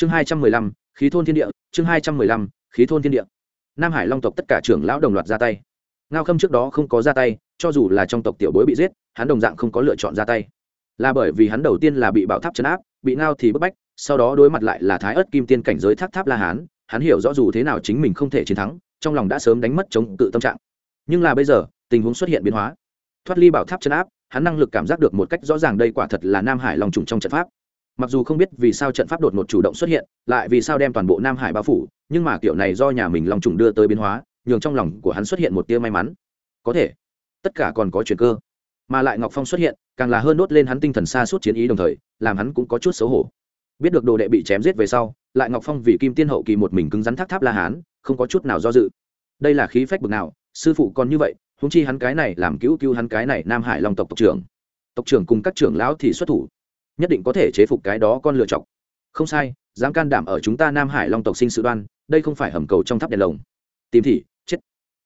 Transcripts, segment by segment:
chương hai trăm mười lăm, khí thôn thiên địa, chương hai trăm mười lăm, khí thôn thiên địa. Nam hải long tộc tất cả trưởng lão đồng loạt ra tay. Ngao khâm trước đó không có ra tay, cho dù là trong tộc tiểu bối bị giết, hắn đồng dạng không có lựa chọn ra tay. Là bởi vì hắn đầu tiên là bị bạo tháp chấn áp, bị ngao thì bức bách, sau đó đối mặt lại là thái ớt kim tiên cảnh giới tháp tháp la hán, hắn hiểu rõ dù thế nào chính mình không thể chiến thắng, trong lòng đã sớm đánh mất chống tự tâm trạng. Nhưng là bây giờ, tình huống xuất hiện biến hóa. Thoát ly bảo tháp chấn áp, hắn năng lực cảm giác được một cách rõ ràng đây quả thật là nam hải lòng trùng trong trận pháp mặc dù không biết vì sao trận pháp đột ngột chủ động xuất hiện, lại vì sao đem toàn bộ nam hải bao phủ, nhưng mà kiểu này do nhà mình lòng trùng đưa tới biến hóa, nhường trong lòng của hắn xuất hiện một tia may mắn. Có thể, tất cả còn có chuyện cơ. Mà lại ngọc phong xuất hiện, càng là hơn đốt lên hắn tinh thần xa suốt chiến ý đồng thời, làm hắn cũng có chút xấu hổ. Biết được đồ đệ bị chém giết về sau, lại ngọc phong vì kim tiên hậu kỳ một mình cứng rắn thác tháp la hán, không có chút nào do dự. Đây là khí phách bực nào, sư phụ còn như vậy húng chi hắn cái này làm cứu cứu hắn cái này nam hải long tộc tộc trưởng. Tộc trưởng cùng các trưởng lão thì xuất thủ nhất định có thể chế phục cái đó con lựa chọc. Không sai, dám can đảm ở chúng ta nam hải long tộc sinh sự đoan, đây không phải hầm cầu trong tháp đèn lồng. Tìm thị chết.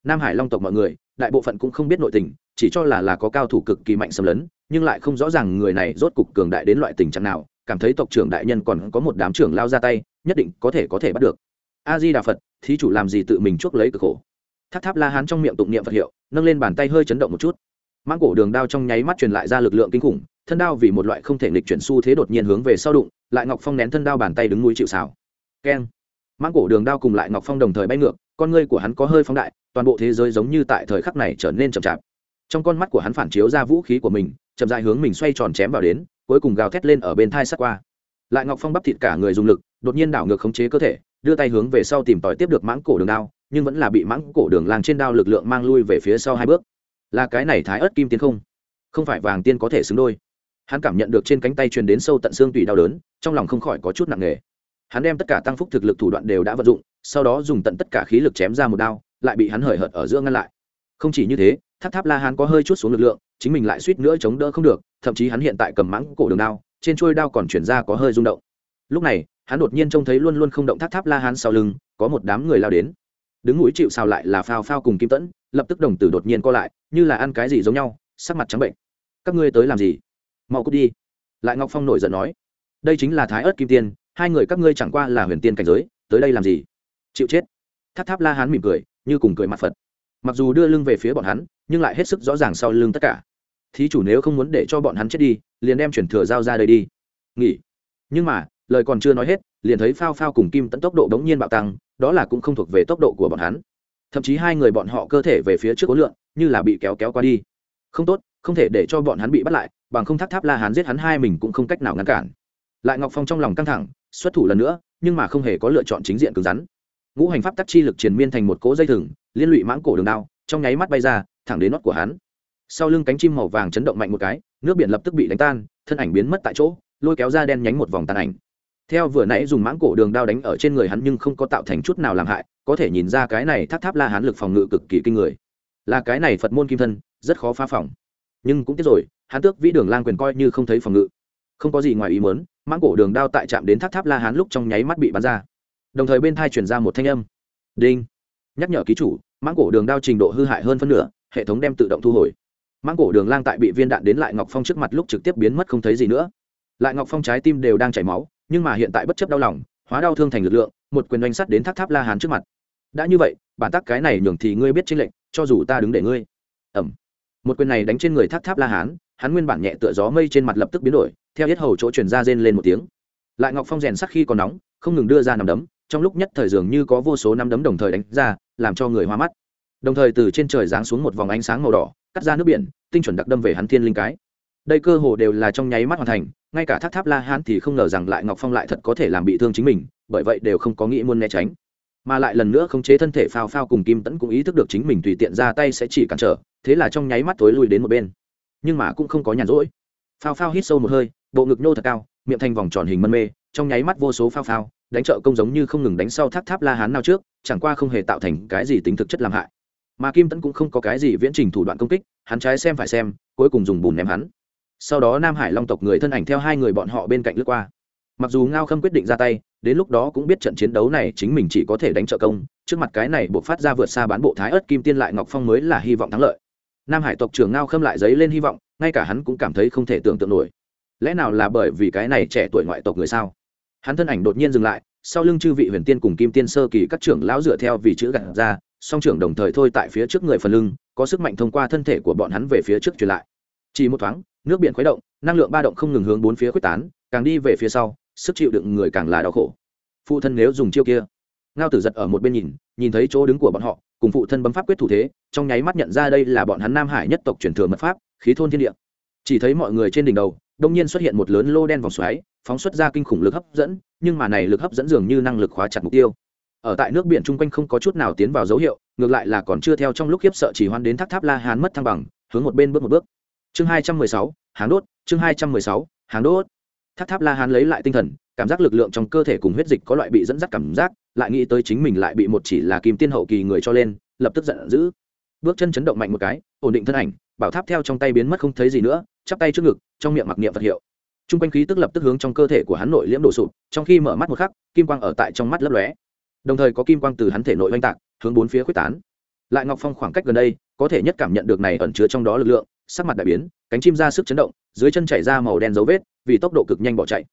Nam hải long tộc mọi người, đại bộ phận cũng không biết nội tình, chỉ cho là là có cao thủ cực kỳ mạnh xâm lấn, nhưng lại không rõ ràng người này rốt cục cường đại đến loại tình trạng nào, cảm thấy tộc trưởng đại nhân còn có một đám trưởng lao ra tay, nhất định có thể có thể bắt được. A di đà phật thí chủ làm gì tự mình chuốc lấy cực khổ. Tháp tháp la hán trong miệng tụng niệm phật hiệu, nâng lên bàn tay hơi chấn động một chút. Mãng cổ đường đao trong nháy mắt truyền lại ra lực lượng kinh khủng thân đao vì một loại không thể nghịch chuyển xu thế đột nhiên hướng về sau đụng, lại ngọc phong nén thân đao bàn tay đứng núi chịu xào keng. Mãng cổ đường đao cùng lại ngọc phong đồng thời bay ngược, con ngươi của hắn có hơi phóng đại, toàn bộ thế giới giống như tại thời khắc này trở nên chậm chạp. Trong con mắt của hắn phản chiếu ra vũ khí của mình, chậm dài hướng mình xoay tròn chém vào đến, cuối cùng gào thét lên ở bên thai sắc qua. Lại ngọc phong bắp thịt cả người dùng lực, đột nhiên đảo ngược khống chế cơ thể, đưa tay hướng về sau tìm tòi tiếp được mãng cổ đường đao, nhưng vẫn là bị mãng cổ đường làng trên đao lực lượng mang lui về phía sau hai bước. Là cái này thái ớt kim tiến không? Không phải vàng tiên có thể xứng đôi hắn cảm nhận được trên cánh tay truyền đến sâu tận xương tủy đau đớn, trong lòng không khỏi có chút nặng nề. Hắn đem tất cả tăng phúc thực lực thủ đoạn đều đã vận dụng, sau đó dùng tận tất cả khí lực chém ra một đao, lại bị hắn hời hợt ở giữa ngăn lại. Không chỉ như thế, tháp tháp la hán có hơi chút xuống lực lượng, chính mình lại suýt nữa chống đỡ không được, thậm chí hắn hiện tại cầm mãng cổ đường đao, trên chuôi đao còn chuyển ra có hơi rung động. Lúc này, hắn đột nhiên trông thấy luôn luôn không động tháp tháp la hán sau lưng, có một đám người lao đến. Đứng mũi chịu sao lại là phao phao cùng kim tẫn, lập tức đồng tử đột nhiên co lại, như là ăn cái gì giống nhau, sắc mặt trắng bệnh. Các ngươi tới làm gì? Mau cút đi. Lại ngọc phong nổi giận nói, đây chính là thái ớt kim tiên, hai người các ngươi chẳng qua là huyền tiên cảnh giới, tới đây làm gì? Chịu chết. Tháp tháp la hán mỉm cười, như cùng cười mặt phật. Mặc dù đưa lưng về phía bọn hắn, nhưng lại hết sức rõ ràng sau lưng tất cả. Thí chủ nếu không muốn để cho bọn hắn chết đi, liền đem chuyển thừa giao ra đây đi. Nghỉ. Nhưng mà, lời còn chưa nói hết, liền thấy phao phao cùng kim tẫn tốc độ đống nhiên bạo tăng, đó là cũng không thuộc về tốc độ của bọn hắn. Thậm chí hai người bọn họ cơ thể về phía trước cố lượng, như là bị kéo kéo qua đi. Không tốt, không thể để cho bọn hắn bị bắt lại bằng không tháp tháp la hán giết hắn hai mình cũng không cách nào ngăn cản. Lại ngọc phong trong lòng căng thẳng, xuất thủ lần nữa, nhưng mà không hề có lựa chọn chính diện cứng rắn. Ngũ hành pháp tắc chi lực triền miên thành một cỗ dây thừng, liên lụy mãng cổ đường đao, trong nháy mắt bay ra, thẳng đến nót của hắn. Sau lưng cánh chim màu vàng chấn động mạnh một cái, nước biển lập tức bị đánh tan, thân ảnh biến mất tại chỗ, lôi kéo ra đen nhánh một vòng tàn ảnh. Theo vừa nãy dùng mãng cổ đường đao đánh ở trên người hắn nhưng không có tạo thành chút nào làm hại, có thể nhìn ra cái này tháp tháp la hán lực phòng ngự cực kỳ kinh người. Là cái này phật môn kim thân, rất khó phá phòng. Nhưng cũng tiếc rồi hắn tước vĩ đường lang quyền coi như không thấy phòng ngự. Không có gì ngoài ý muốn, mãng cổ đường đao tại chạm đến tháp tháp la hán lúc trong nháy mắt bị bắn ra. Đồng thời bên thai chuyển ra một thanh âm. Đinh. Nhắc nhở ký chủ, mãng cổ đường đao trình độ hư hại hơn phân nửa, hệ thống đem tự động thu hồi. Mãng cổ đường lang tại bị viên đạn đến lại ngọc phong trước mặt lúc trực tiếp biến mất không thấy gì nữa. Lại ngọc phong trái tim đều đang chảy máu, nhưng mà hiện tại bất chấp đau lòng, hóa đau thương thành lực lượng, một quyền oanh sắt đến tháp tháp la hán trước mặt. Đã như vậy, bản tắc cái này nhường thì ngươi biết tranh lệnh cho dù ta đứng để ngươi. Ẩm. Một quyền này đánh trên người tháp tháp la hán hắn nguyên bản nhẹ tựa gió mây trên mặt lập tức biến đổi, theo hết hầu chỗ truyền ra rên lên một tiếng. Lại ngọc phong rèn sắc khi còn nóng, không ngừng đưa ra nằm đấm, trong lúc nhất thời dường như có vô số năm đấm đồng thời đánh ra, làm cho người hoa mắt. Đồng thời từ trên trời giáng xuống một vòng ánh sáng màu đỏ, cắt ra nước biển, tinh chuẩn đặc đâm về hắn thiên linh cái. Đây cơ hồ đều là trong nháy mắt hoàn thành, ngay cả tháp tháp la hán thì không ngờ rằng lại ngọc phong lại thật có thể làm bị thương chính mình, bởi vậy đều không có nghĩ muốn né tránh. Mà lại lần nữa khống chế thân thể phao phao cùng kim tẫn cũng ý thức được chính mình tùy tiện ra tay sẽ chỉ cản trở, thế là trong nháy mắt tối lui đến một bên nhưng mà cũng không có nhàn rỗi. Phao phao hít sâu một hơi, bộ ngực nô thật cao, miệng thành vòng tròn hình mân mê, trong nháy mắt vô số phao phao, đánh trợ công giống như không ngừng đánh sau tháp tháp la hán nào trước, chẳng qua không hề tạo thành cái gì tính thực chất làm hại. Mà kim tẫn cũng không có cái gì viễn trình thủ đoạn công kích, hắn trái xem phải xem, cuối cùng dùng bùn ném hắn. Sau đó nam hải long tộc người thân ảnh theo hai người bọn họ bên cạnh lướt qua. Mặc dù ngao khâm quyết định ra tay, đến lúc đó cũng biết trận chiến đấu này chính mình chỉ có thể đánh trợ công, trước mặt cái này buộc phát ra vượt xa bán bộ thái ớt kim tiên lại ngọc phong mới là hy vọng thắng lợi nam hải tộc trưởng ngao khâm lại giấy lên hy vọng, ngay cả hắn cũng cảm thấy không thể tưởng tượng nổi. Lẽ nào là bởi vì cái này trẻ tuổi ngoại tộc người sao? Hắn thân ảnh đột nhiên dừng lại, sau lưng chư vị huyền tiên cùng kim tiên sơ kỳ các trưởng lão dựa theo vì chữ gặt ra, song trưởng đồng thời thôi tại phía trước người phần lưng, có sức mạnh thông qua thân thể của bọn hắn về phía trước truyền lại. Chỉ một thoáng, nước biển khuấy động, năng lượng ba động không ngừng hướng bốn phía quyết tán, càng đi về phía sau, sức chịu đựng người càng là đau khổ. Phụ thân nếu dùng chiêu kia, ngao tử giật ở một bên nhìn nhìn thấy chỗ đứng của bọn họ cùng phụ thân bấm pháp quyết thủ thế, trong nháy mắt nhận ra đây là bọn hắn nam hải nhất tộc truyền thừa mật pháp, khí thôn thiên địa. Chỉ thấy mọi người trên đỉnh đầu, đông nhiên xuất hiện một lớn lô đen vòng xoáy, phóng xuất ra kinh khủng lực hấp dẫn, nhưng mà này lực hấp dẫn dường như năng lực khóa chặt mục tiêu. Ở tại nước biển chung quanh không có chút nào tiến vào dấu hiệu, ngược lại là còn chưa theo trong lúc khiếp sợ chỉ hoan đến thác tháp la hán mất thăng bằng, hướng một bên bước một bước. Chương hai trăm mười sáu hàng đốt, chương hai trăm mười sáu hàng đốt. Thác tháp la hán lấy lại tinh thần, cảm giác lực lượng trong cơ thể cùng huyết dịch có loại bị dẫn dắt cảm giác lại nghĩ tới chính mình lại bị một chỉ là kim tiên hậu kỳ người cho lên, lập tức giận dữ. Bước chân chấn động mạnh một cái, ổn định thân ảnh, bảo tháp theo trong tay biến mất không thấy gì nữa, chắp tay trước ngực, trong miệng mặc niệm vật hiệu. T r u n g quanh khí tức lập tức hướng trong cơ thể của hắn nội liễm đổ sụp, trong khi mở mắt một khắc, kim quang ở tại trong mắt lấp lóe. Đồng thời có kim quang từ hắn thể nội oanh tạc, hướng bốn phía quyết tán. Lại ngọc phong khoảng cách gần đây, có thể nhất cảm nhận được này ẩn chứa trong đó lực lượng, sắc mặt đại biến, cánh chim ra sức chấn động, dưới chân chảy ra màu đen dấu vết, vì tốc độ cực nhanh bỏ chạy.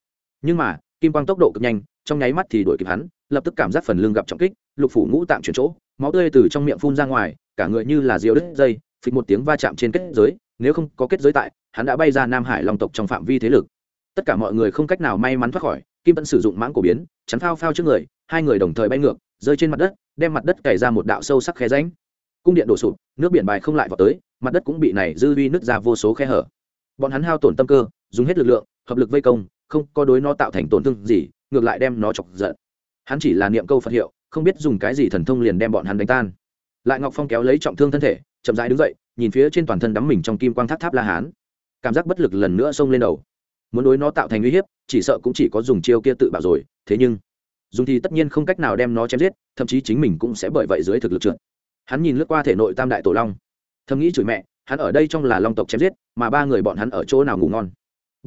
Nhưng mà kim quang tốc độ cực nhanh, trong nháy mắt thì đuổi kịp hắn, lập tức cảm giác phần lưng gặp trọng kích, lục phủ ngũ tạm chuyển chỗ, máu tươi từ trong miệng phun ra ngoài, cả người như là diều đứt dây, phịch một tiếng va chạm trên kết giới, nếu không có kết giới tại, hắn đã bay ra nam hải long tộc trong phạm vi thế lực. Tất cả mọi người không cách nào may mắn thoát khỏi, kim vẫn sử dụng mãng cổ biến, chắn phao phao trước người, hai người đồng thời bay ngược, rơi trên mặt đất, đem mặt đất cày ra một đạo sâu sắc khe ránh cung điện đổ sụp, nước biển bài không lại vào tới, mặt đất cũng bị này dư vi nứt ra vô số khe hở. Bọn hắn hao tổn tâm cơ, dùng hết lực lượng, hợp lực vây công không có đối nó tạo thành tổn thương gì, ngược lại đem nó chọc giận. Hắn chỉ là niệm câu phật hiệu, không biết dùng cái gì thần thông liền đem bọn hắn đánh tan. Lại ngọc phong kéo lấy trọng thương thân thể, chậm rãi đứng dậy, nhìn phía trên toàn thân đắm mình trong kim quang tháp tháp la hán. Cảm giác bất lực lần nữa xông lên đầu. Muốn đối nó tạo thành uy hiếp, chỉ sợ cũng chỉ có dùng chiêu kia tự bảo rồi, thế nhưng, dùng thì tất nhiên không cách nào đem nó chém giết, thậm chí chính mình cũng sẽ bởi vậy dưới thực lực trượt. Hắn nhìn lướt qua thể nội tam đại tổ long, thầm nghĩ chửi mẹ, hắn ở đây trong là long tộc chém giết, mà ba người bọn hắn ở chỗ nào ngủ ngon?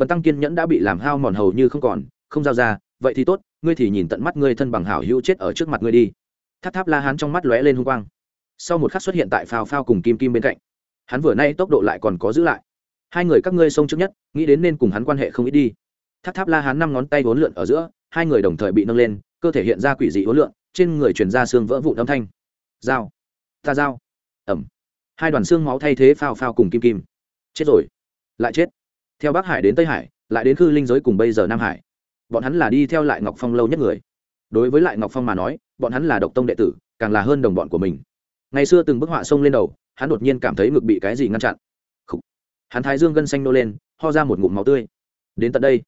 Bần tăng kiên nhẫn đã bị làm hao mòn hầu như không còn, không giao ra, vậy thì tốt, ngươi thì nhìn tận mắt ngươi thân bằng hảo hữu chết ở trước mặt ngươi đi. Tháp tháp la hắn trong mắt lóe lên hung quang. Sau một khắc xuất hiện tại phao phao cùng kim kim bên cạnh. Hắn vừa nay tốc độ lại còn có giữ lại. Hai người các ngươi xông trước nhất, nghĩ đến nên cùng hắn quan hệ không ít đi. Tháp tháp la hắn năm ngón tay vốn lượn ở giữa, hai người đồng thời bị nâng lên, cơ thể hiện ra quỷ dị vốn lượn, trên người truyền ra xương vỡ vụn âm thanh. Dao ta dao ẩm. Hai đoàn xương máu thay thế phao phao cùng kim kim. Chết rồi. Lại chết theo bắc hải đến tây hải, lại đến khư linh giới cùng bây giờ nam hải. Bọn hắn là đi theo lại ngọc phong lâu nhất người. Đối với lại ngọc phong mà nói, bọn hắn là độc tông đệ tử, càng là hơn đồng bọn của mình. Ngày xưa từng bức họa sông lên đầu, hắn đột nhiên cảm thấy ngực bị cái gì ngăn chặn. Khủ. hắn thái dương gân xanh nô lên, ho ra một ngụm máu tươi. Đến tận đây,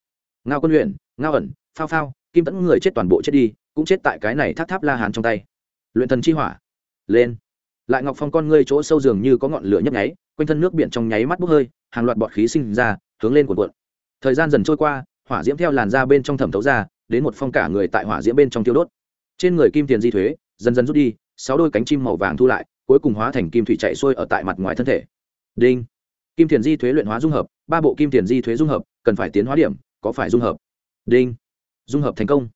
ngao quân luyện ngao ẩn, phao phao, kim tẫn người chết toàn bộ chết đi, cũng chết tại cái này tháp tháp la hán trong tay. Luyện thần chi hỏa. Lên. Lại ngọc phong con ngươi chỗ sâu dường như có ngọn lửa nhấp nháy, quanh thân nước biển trong nháy mắt bốc hơi, hàng loạt bọt khí sinh ra hướng lên cuộn cuộn. Thời gian dần trôi qua, hỏa diễm theo làn da bên trong thẩm thấu ra, đến một phong cả người tại hỏa diễm bên trong tiêu đốt. Trên người kim tiền di thuế, dần dần rút đi, sáu đôi cánh chim màu vàng thu lại, cuối cùng hóa thành kim thủy chạy xuôi ở tại mặt ngoài thân thể. Đinh. Kim tiền di thuế luyện hóa dung hợp, ba bộ kim tiền di thuế dung hợp, cần phải tiến hóa điểm, có phải dung hợp? Đinh. Dung hợp thành công.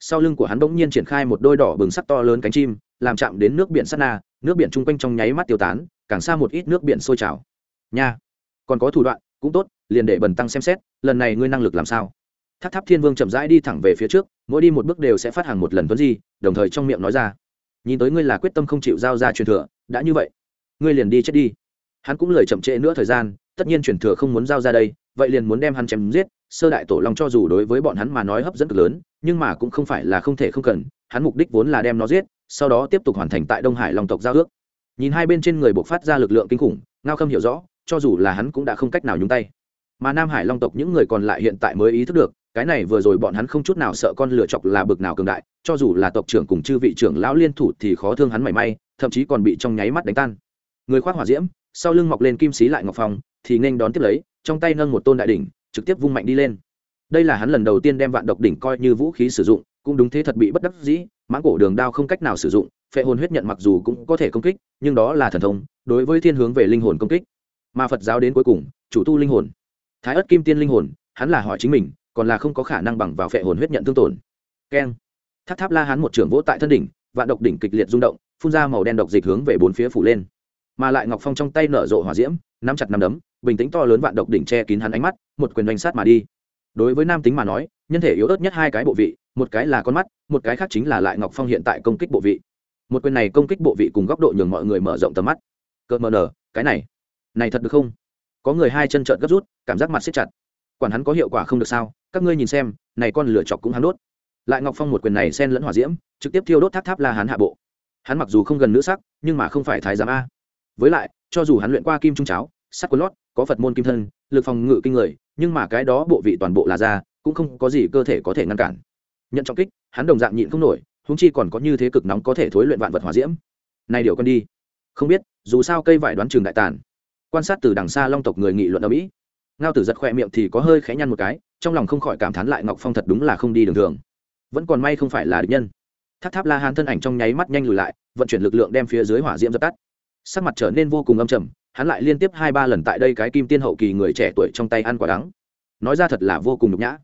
Sau lưng của hắn bỗng nhiên triển khai một đôi đỏ bừng sắc to lớn cánh chim, làm chạm đến nước biển sắt na, nước biển chung quanh trong nháy mắt tiêu tán, càng xa một ít nước biển sôi trào. Nha. Còn có thủ đoạn, cũng tốt liền để bần tăng xem xét, lần này ngươi năng lực làm sao? Tháp tháp thiên vương chậm rãi đi thẳng về phía trước, mỗi đi một bước đều sẽ phát hàng một lần tuấn di, đồng thời trong miệng nói ra. Nhìn tới ngươi là quyết tâm không chịu giao ra truyền thừa, đã như vậy, ngươi liền đi chết đi. Hắn cũng lời chậm trễ nữa thời gian, tất nhiên truyền thừa không muốn giao ra đây, vậy liền muốn đem hắn chém giết, sơ đại tổ long cho dù đối với bọn hắn mà nói hấp dẫn cực lớn, nhưng mà cũng không phải là không thể không cần, hắn mục đích vốn là đem nó giết, sau đó tiếp tục hoàn thành tại đông hải long tộc giao ước. Nhìn hai bên trên người buộc phát ra lực lượng kinh khủng, ngao khâm hiểu rõ, cho dù là hắn cũng đã không cách nào nhúng tay mà nam hải long tộc những người còn lại hiện tại mới ý thức được, cái này vừa rồi bọn hắn không chút nào sợ con lửa chọc là bực nào cường đại, cho dù là tộc trưởng cùng chư vị trưởng lão liên thủ thì khó thương hắn mảy may, thậm chí còn bị trong nháy mắt đánh tan. Người khoác hỏa diễm, sau lưng mọc lên kim xí lại ngọc phong, thì nên đón tiếp lấy, trong tay nâng một tôn đại đỉnh, trực tiếp vung mạnh đi lên. Đây là hắn lần đầu tiên đem vạn độc đỉnh coi như vũ khí sử dụng, cũng đúng thế thật bị bất đắc dĩ, mãng cổ đường đao không cách nào sử dụng, phệ hồn huyết nhận mặc dù cũng có thể công kích, nhưng đó là thần thông, đối với thiên hướng về linh hồn công kích. Mà phật giáo đến cuối cùng, chủ tu linh hồn thái ất kim tiên linh hồn, hắn là hỏi chính mình, còn là không có khả năng bằng vào phệ hồn huyết nhận thương tổn. Keng tháp tháp la hắn một trưởng vỗ tại thân đỉnh, vạn độc đỉnh kịch liệt rung động, phun ra màu đen độc dịch hướng về bốn phía phủ lên. Mà lại ngọc phong trong tay nở rộ hỏa diễm, nắm chặt nắm đấm, bình tĩnh to lớn vạn độc đỉnh che kín hắn ánh mắt, một quyền đánh sát mà đi. Đối với nam tính mà nói, nhân thể yếu ớt nhất hai cái bộ vị, một cái là con mắt, một cái khác chính là lại ngọc phong hiện tại công kích bộ vị. Một quyền này công kích bộ vị cùng góc độ nhường mọi người mở rộng tầm mắt. Cợt mờ nở, cái này này thật được không? Có người hai chân trợn gấp rút, cảm giác mặt xếp chặt. Quản hắn có hiệu quả không được sao, các ngươi nhìn xem, này con lửa chọc cũng hắn đốt. Lại ngọc phong một quyền này xen lẫn hỏa diễm, trực tiếp thiêu đốt tháp tháp la hắn hạ bộ. Hắn mặc dù không gần nữ sắc, nhưng mà không phải thái giám a. Với lại, cho dù hắn luyện qua kim trung cháo, sắt quần lót, có phật môn kim thân, lực phòng ngự kinh người, nhưng mà cái đó bộ vị toàn bộ là da cũng không có gì cơ thể có thể ngăn cản. Nhận trọng kích, hắn đồng dạng nhịn không nổi húng chi còn có như thế cực nóng có thể thối luyện vạn vật hỏa diễm. Này điều con đi. Không biết, dù sao cây vải đoán trường đại tàn quan sát từ đằng xa long tộc người nghị luận ở mỹ ngao tử giật khoe miệng thì có hơi khẽ nhăn một cái trong lòng không khỏi cảm thán lại ngọc phong thật đúng là không đi đường thường vẫn còn may không phải là địch nhân tháp tháp la hán thân ảnh trong nháy mắt nhanh lùi lại vận chuyển lực lượng đem phía dưới hỏa diễm dập tắt sắc mặt trở nên vô cùng âm trầm hắn lại liên tiếp hai ba lần tại đây cái kim tiên hậu kỳ người trẻ tuổi trong tay ăn quả đắng nói ra thật là vô cùng nhục nhã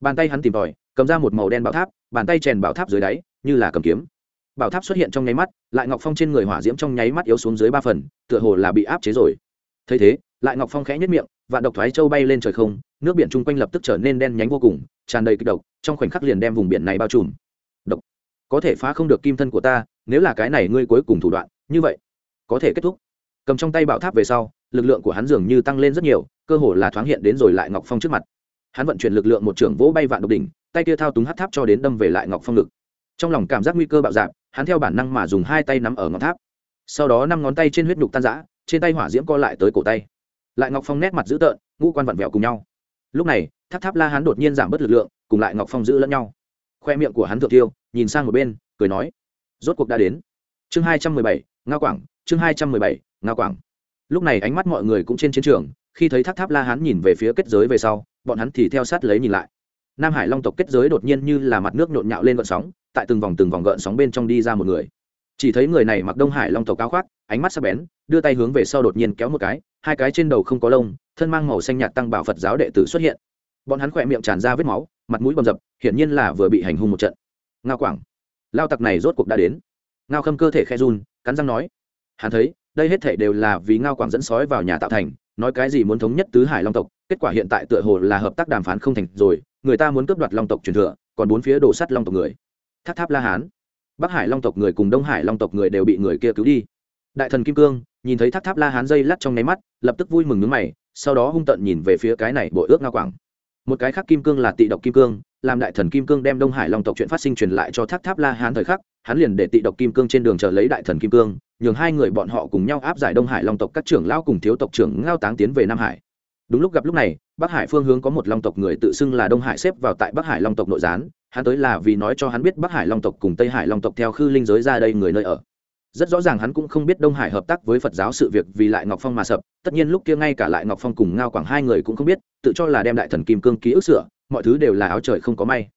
bàn tay hắn tìm tòi cầm ra một màu đen bảo tháp bàn tay chèn bảo tháp dưới đáy như là cầm kiếm bảo tháp xuất hiện trong nháy mắt lại ngọc phong trên người hỏa diễm trong nháy mắt yếu xuống dưới ba phần tựa hồ là bị áp chế rồi thấy thế, lại ngọc phong khẽ nhất miệng và độc thoái châu bay lên trời không, nước biển chung quanh lập tức trở nên đen nhánh vô cùng, tràn đầy kịch độc, trong khoảnh khắc liền đem vùng biển này bao trùm. Độc. Có thể phá không được kim thân của ta, nếu là cái này ngươi cuối cùng thủ đoạn, như vậy, có thể kết thúc. Cầm trong tay bảo tháp về sau, lực lượng của hắn dường như tăng lên rất nhiều, cơ hồ là thoáng hiện đến rồi lại ngọc phong trước mặt. Hắn vận chuyển lực lượng một trưởng vỗ bay vạn độc đỉnh, tay kia thao túng hát tháp cho đến đâm về lại ngọc phong lực. trong lòng cảm giác nguy cơ bạo dạp hắn theo bản năng mà dùng hai tay nắm ở ngọn tháp. Sau đó năm ngón tay trên huyết nhục tan giã trên tay hỏa diễm co lại tới cổ tay. Lại ngọc phong nét mặt dữ tợn, ngũ quan vặn vẹo cùng nhau. Lúc này, tháp tháp la hắn đột nhiên giảm bớt lực lượng, cùng lại ngọc phong giữ lẫn nhau. Khoe miệng của hắn thượng tiêu nhìn sang một bên, cười nói, rốt cuộc đã đến. Chương hai trăm mười bảy nga quảng, chương hai trăm mười bảy nga quảng. Lúc này ánh mắt mọi người cũng trên chiến trường, khi thấy tháp tháp la hắn nhìn về phía kết giới về sau, bọn hắn thì theo sát lấy nhìn lại. Nam hải long tộc kết giới đột nhiên như là mặt nước nhộn nhạo lên gợn sóng, tại từng vòng từng vòng gợn sóng bên trong đi ra một người. Chỉ thấy người này mặc đông hải long tộc cao khoác ánh mắt sắc bén, đưa tay hướng về sau đột nhiên kéo một cái, hai cái trên đầu không có lông, thân mang màu xanh nhạt tăng bảo phật giáo đệ tử xuất hiện. Bọn hắn khỏe miệng tràn ra vết máu, mặt mũi bầm dập, hiển nhiên là vừa bị hành hung một trận. Ngao quảng, lao tặc này rốt cuộc đã đến. Ngao khâm cơ thể khe run, cắn răng nói, hắn thấy, đây hết thể đều là vì ngao quảng dẫn sói vào nhà tạo thành, nói cái gì muốn thống nhất tứ hải long tộc, kết quả hiện tại tựa hồ là hợp tác đàm phán không thành rồi, người ta muốn cướp đoạt long tộc truyền thừa, còn bốn phía đổ sắt long tộc người. Tháp tháp la hán, bắc hải long tộc người cùng đông hải long tộc người đều bị người kia cứu đi đại thần kim cương, nhìn thấy tháp tháp la hán dây lắt trong nháy mắt, lập tức vui mừng nước mày, sau đó hung tận nhìn về phía cái này bội ước ngao quảng. Một cái khác kim cương là tị độc kim cương, làm đại thần kim cương đem đông hải long tộc chuyện phát sinh truyền lại cho tháp tháp la hán thời khắc, hắn liền để tị độc kim cương trên đường chờ lấy đại thần kim cương, nhường hai người bọn họ cùng nhau áp giải đông hải long tộc các trưởng lão cùng thiếu tộc trưởng ngao táng tiến về nam hải. Đúng lúc gặp lúc này, bắc hải phương hướng có một long tộc người tự xưng là đông hải xếp vào tại bắc hải long tộc nội gián, hắn tới là vì nói cho hắn biết bắc hải long tộc cùng tây hải long tộc theo khư linh giới ra đây người nơi ở rất rõ ràng hắn cũng không biết đông hải hợp tác với phật giáo sự việc vì lại ngọc phong mà sập, tất nhiên lúc kia ngay cả lại ngọc phong cùng ngao quảng hai người cũng không biết, tự cho là đem đại thần kim cương ký ức sửa, mọi thứ đều là áo trời không có may.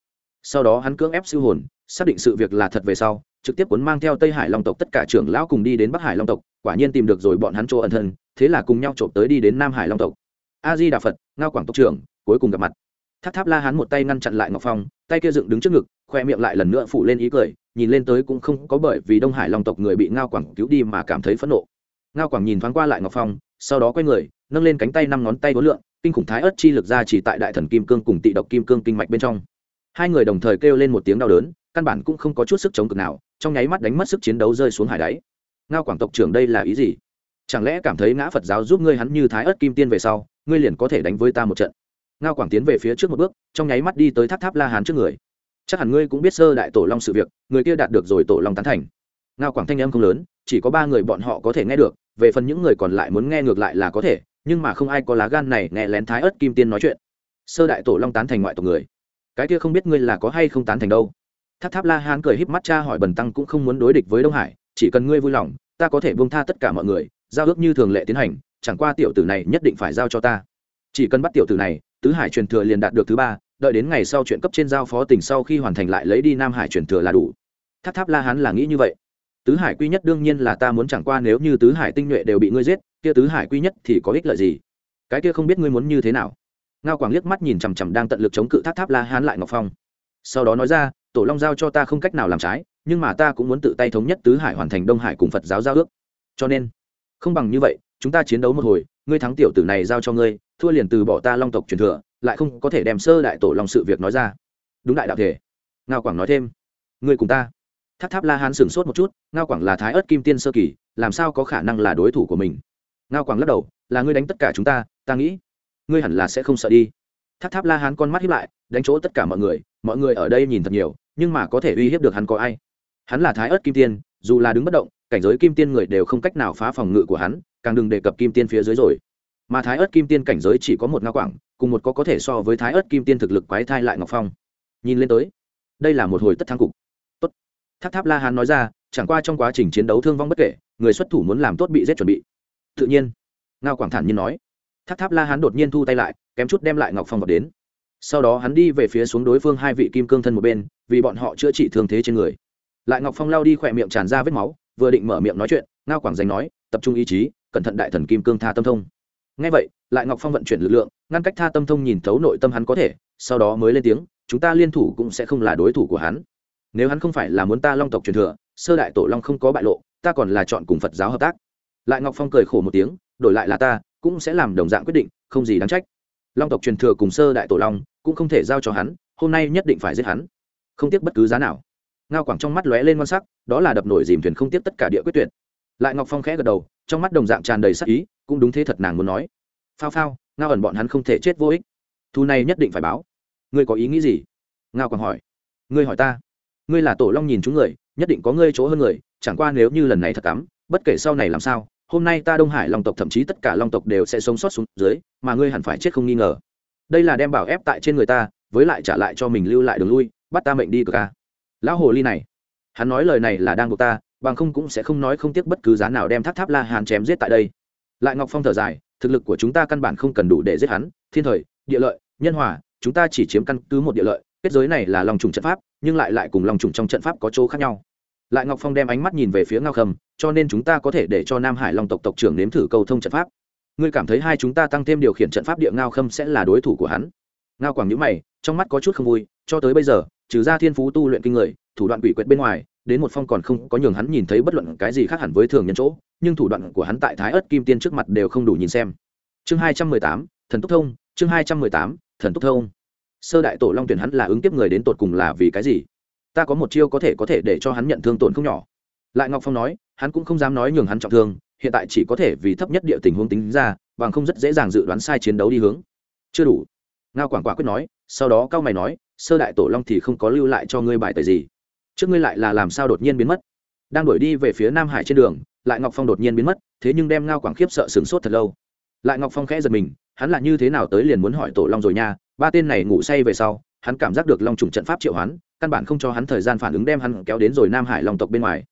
Sau đó hắn cưỡng ép siêu hồn, xác định sự việc là thật về sau, trực tiếp cuốn mang theo tây hải long tộc tất cả trưởng lão cùng đi đến bắc hải long tộc, quả nhiên tìm được rồi bọn hắn chỗ ẩn thân, thế là cùng nhau trộm tới đi đến nam hải long tộc. A di đà phật, ngao quảng tộc trưởng, cuối cùng gặp mặt. Tháp tháp la hắn một tay ngăn chặn lại ngọc phong, tay kia dựng đứng trước ngực khoe miệng lại lần nữa phủ lên ý cười, nhìn lên tới cũng không có bởi vì đông hải long tộc người bị ngao quảng cứu đi mà cảm thấy phẫn nộ. Ngao quảng nhìn thoáng qua lại ngọc phong, sau đó quay người, nâng lên cánh tay năm ngón tay vốn lượng kinh khủng thái ớt chi lực ra chỉ tại đại thần kim cương cùng tị độc kim cương kinh mạch bên trong. Hai người đồng thời kêu lên một tiếng đau đớn, căn bản cũng không có chút sức chống cực nào, trong nháy mắt đánh mất sức chiến đấu rơi xuống hải đáy. Ngao quảng tộc trưởng đây là ý gì? Chẳng lẽ cảm thấy ngã phật giáo giúp ngươi hắn như thái ớt kim tiên về sau, ngươi liền có thể đánh với ta một trận? Ngao quảng tiến về phía trước một bước, trong nháy mắt đi tới tháp tháp la hán trước người chắc hẳn ngươi cũng biết sơ đại tổ long sự việc, người kia đạt được rồi tổ long tán thành. Ngao quảng thanh âm không lớn, chỉ có ba người bọn họ có thể nghe được, về phần những người còn lại muốn nghe ngược lại là có thể, nhưng mà không ai có lá gan này nghe lén thái ớt kim tiên nói chuyện. Sơ đại tổ long tán thành ngoại tộc người. Cái kia không biết ngươi là có hay không tán thành đâu. Tháp tháp la hán cười híp mắt cha hỏi bần tăng cũng không muốn đối địch với đông hải, chỉ cần ngươi vui lòng, ta có thể buông tha tất cả mọi người, giao ước như thường lệ tiến hành, chẳng qua tiểu tử này nhất định phải giao cho ta. Chỉ cần bắt tiểu tử này, tứ hải truyền thừa liền đạt được thứ ba đợi đến ngày sau chuyện cấp trên giao phó tỉnh sau khi hoàn thành lại lấy đi nam hải truyền thừa là đủ. Tháp tháp la hán là nghĩ như vậy. Tứ hải quy nhất đương nhiên là ta muốn chẳng qua nếu như tứ hải tinh nhuệ đều bị ngươi giết, kia tứ hải quy nhất thì có ích lợi gì? Cái kia không biết ngươi muốn như thế nào. Ngao quảng liếc mắt nhìn chằm chằm đang tận lực chống cự tháp tháp la hán lại ngọc phong. Sau đó nói ra, tổ long giao cho ta không cách nào làm trái, nhưng mà ta cũng muốn tự tay thống nhất tứ hải hoàn thành đông hải cùng phật giáo giao ước. Cho nên, không bằng như vậy, chúng ta chiến đấu một hồi, ngươi thắng tiểu tử này giao cho ngươi, thua liền từ bỏ ta long tộc truyền thừa lại không có thể đem sơ đại tổ long sự việc nói ra. Đúng đại đạo thể. Ngao quảng nói thêm. Người cùng ta. Tháp tháp la hán sửng sốt một chút, ngao quảng là thái ớt kim tiên sơ kỳ, làm sao có khả năng là đối thủ của mình? Ngao quảng lắc đầu, là ngươi đánh tất cả chúng ta ta nghĩ, ngươi hẳn là sẽ không sợ đi. Tháp tháp la hán con mắt hiếp lại, đánh chỗ tất cả mọi người mọi người ở đây nhìn thật nhiều, nhưng mà có thể uy hiếp được hắn có ai? Hắn là thái ớt kim tiên, dù là đứng bất động, cảnh giới kim tiên người đều không cách nào phá phòng ngự của hắn, càng đừng đề cập kim tiên phía dưới rồi. Mà thái ớt kim tiên cảnh giới chỉ có một ngao quảng cùng một có có thể so với thái ớt kim tiên thực lực quái thai lại ngọc phong. Nhìn lên tới, đây là một hồi tất thắng cục. Tốt. Tháp tháp la hán nói ra, chẳng qua trong quá trình chiến đấu thương vong bất kể, người xuất thủ muốn làm tốt bị giết chuẩn bị. Tự nhiên, ngao quảng thản nhiên nói. Tháp tháp la hán đột nhiên thu tay lại, kém chút đem lại ngọc phong vào đến. Sau đó hắn đi về phía xuống đối phương hai vị kim cương thân một bên, vì bọn họ chữa trị thương thế trên người. Lại ngọc phong lao đi khỏe miệng tràn ra vết máu, vừa định mở miệng nói chuyện, ngao quảng danh nói, tập trung ý chí, cẩn thận đại thần kim cương tha tâm thông ngay vậy, lại ngọc phong vận chuyển lực lượng, ngăn cách tha tâm thông nhìn thấu nội tâm hắn có thể, sau đó mới lên tiếng, chúng ta liên thủ cũng sẽ không là đối thủ của hắn. Nếu hắn không phải là muốn ta long tộc truyền thừa, sơ đại tổ long không có bại lộ, ta còn là chọn cùng phật giáo hợp tác. Lại ngọc phong cười khổ một tiếng, đổi lại là ta, cũng sẽ làm đồng dạng quyết định, không gì đáng trách. Long tộc truyền thừa cùng sơ đại tổ long cũng không thể giao cho hắn, hôm nay nhất định phải giết hắn. Không tiếc bất cứ giá nào. Ngao quảng trong mắt lóe lên ngon sắc, đó là đập nổi dìm thuyền không tiếc tất cả địa quyết tuyệt lại ngọc phong khẽ gật đầu, trong mắt đồng dạng tràn đầy sắc ý, cũng đúng thế thật nàng muốn nói. Phao phao, ngao ẩn bọn hắn không thể chết vô ích. Thu này nhất định phải báo. Ngươi có ý nghĩ gì? Ngao còn hỏi. Ngươi hỏi ta. Ngươi là tổ long nhìn chúng người, nhất định có ngươi chỗ hơn người, chẳng qua nếu như lần này thật cắm, bất kể sau này làm sao, hôm nay ta đông hải long tộc thậm chí tất cả long tộc đều sẽ sống sót xuống dưới, mà ngươi hẳn phải chết không nghi ngờ. Đây là đem bảo ép tại trên người ta, với lại trả lại cho mình lưu lại đường lui, bắt ta mệnh đi cờ ca. Lão hồ ly này. Hắn nói lời này là đang buộc ta bằng không cũng sẽ không nói không tiếc bất cứ giá nào đem tháp tháp la hàn chém giết tại đây. Lại ngọc phong thở dài, thực lực của chúng ta căn bản không cần đủ để giết hắn. Thiên thời, địa lợi, nhân hòa, chúng ta chỉ chiếm căn cứ một địa lợi. Kết giới này là lòng trùng trận pháp, nhưng lại lại cùng lòng trùng trong trận pháp có chỗ khác nhau. Lại ngọc phong đem ánh mắt nhìn về phía ngao khâm, cho nên chúng ta có thể để cho nam hải long tộc tộc trưởng nếm thử cầu thông trận pháp. Ngươi cảm thấy hai chúng ta tăng thêm điều khiển trận pháp địa ngao khâm sẽ là đối thủ của hắn? Ngao quảng nhữ mày, trong mắt có chút không vui, cho tới bây giờ, trừ ra thiên phú tu luyện kinh người, thủ đoạn quỷ quyệt bên ngoài đến một phong còn không có nhường hắn nhìn thấy bất luận cái gì khác hẳn với thường nhân chỗ, nhưng thủ đoạn của hắn tại thái ớt kim tiên trước mặt đều không đủ nhìn xem. Chương hai trăm mười tám, thần túc thông, chương hai trăm mười tám, thần túc thông. Sơ đại tổ long tuyển hắn là ứng tiếp người đến tột cùng là vì cái gì? Ta có một chiêu có thể có thể để cho hắn nhận thương tổn không nhỏ. Lại ngọc phong nói, hắn cũng không dám nói nhường hắn trọng thương, hiện tại chỉ có thể vì thấp nhất địa tình huống tính ra, bằng không rất dễ dàng dự đoán sai chiến đấu đi hướng. Chưa đủ. Ngao quảng quả quyết nói, sau đó cao mày nói, sơ đại tổ long thì không có lưu lại cho ngươi bài tời gì trước ngươi lại là làm sao đột nhiên biến mất? Đang đuổi đi về phía nam hải trên đường, lại ngọc phong đột nhiên biến mất, thế nhưng đem ngao quảng khiếp sợ sửng sốt thật lâu. Lại ngọc phong khẽ giật mình, hắn là như thế nào tới liền muốn hỏi tổ long rồi nha, ba tên này ngủ say về sau, hắn cảm giác được long trùng trận pháp triệu hoán, căn bản không cho hắn thời gian phản ứng đem hắn kéo đến rồi nam hải long tộc bên ngoài.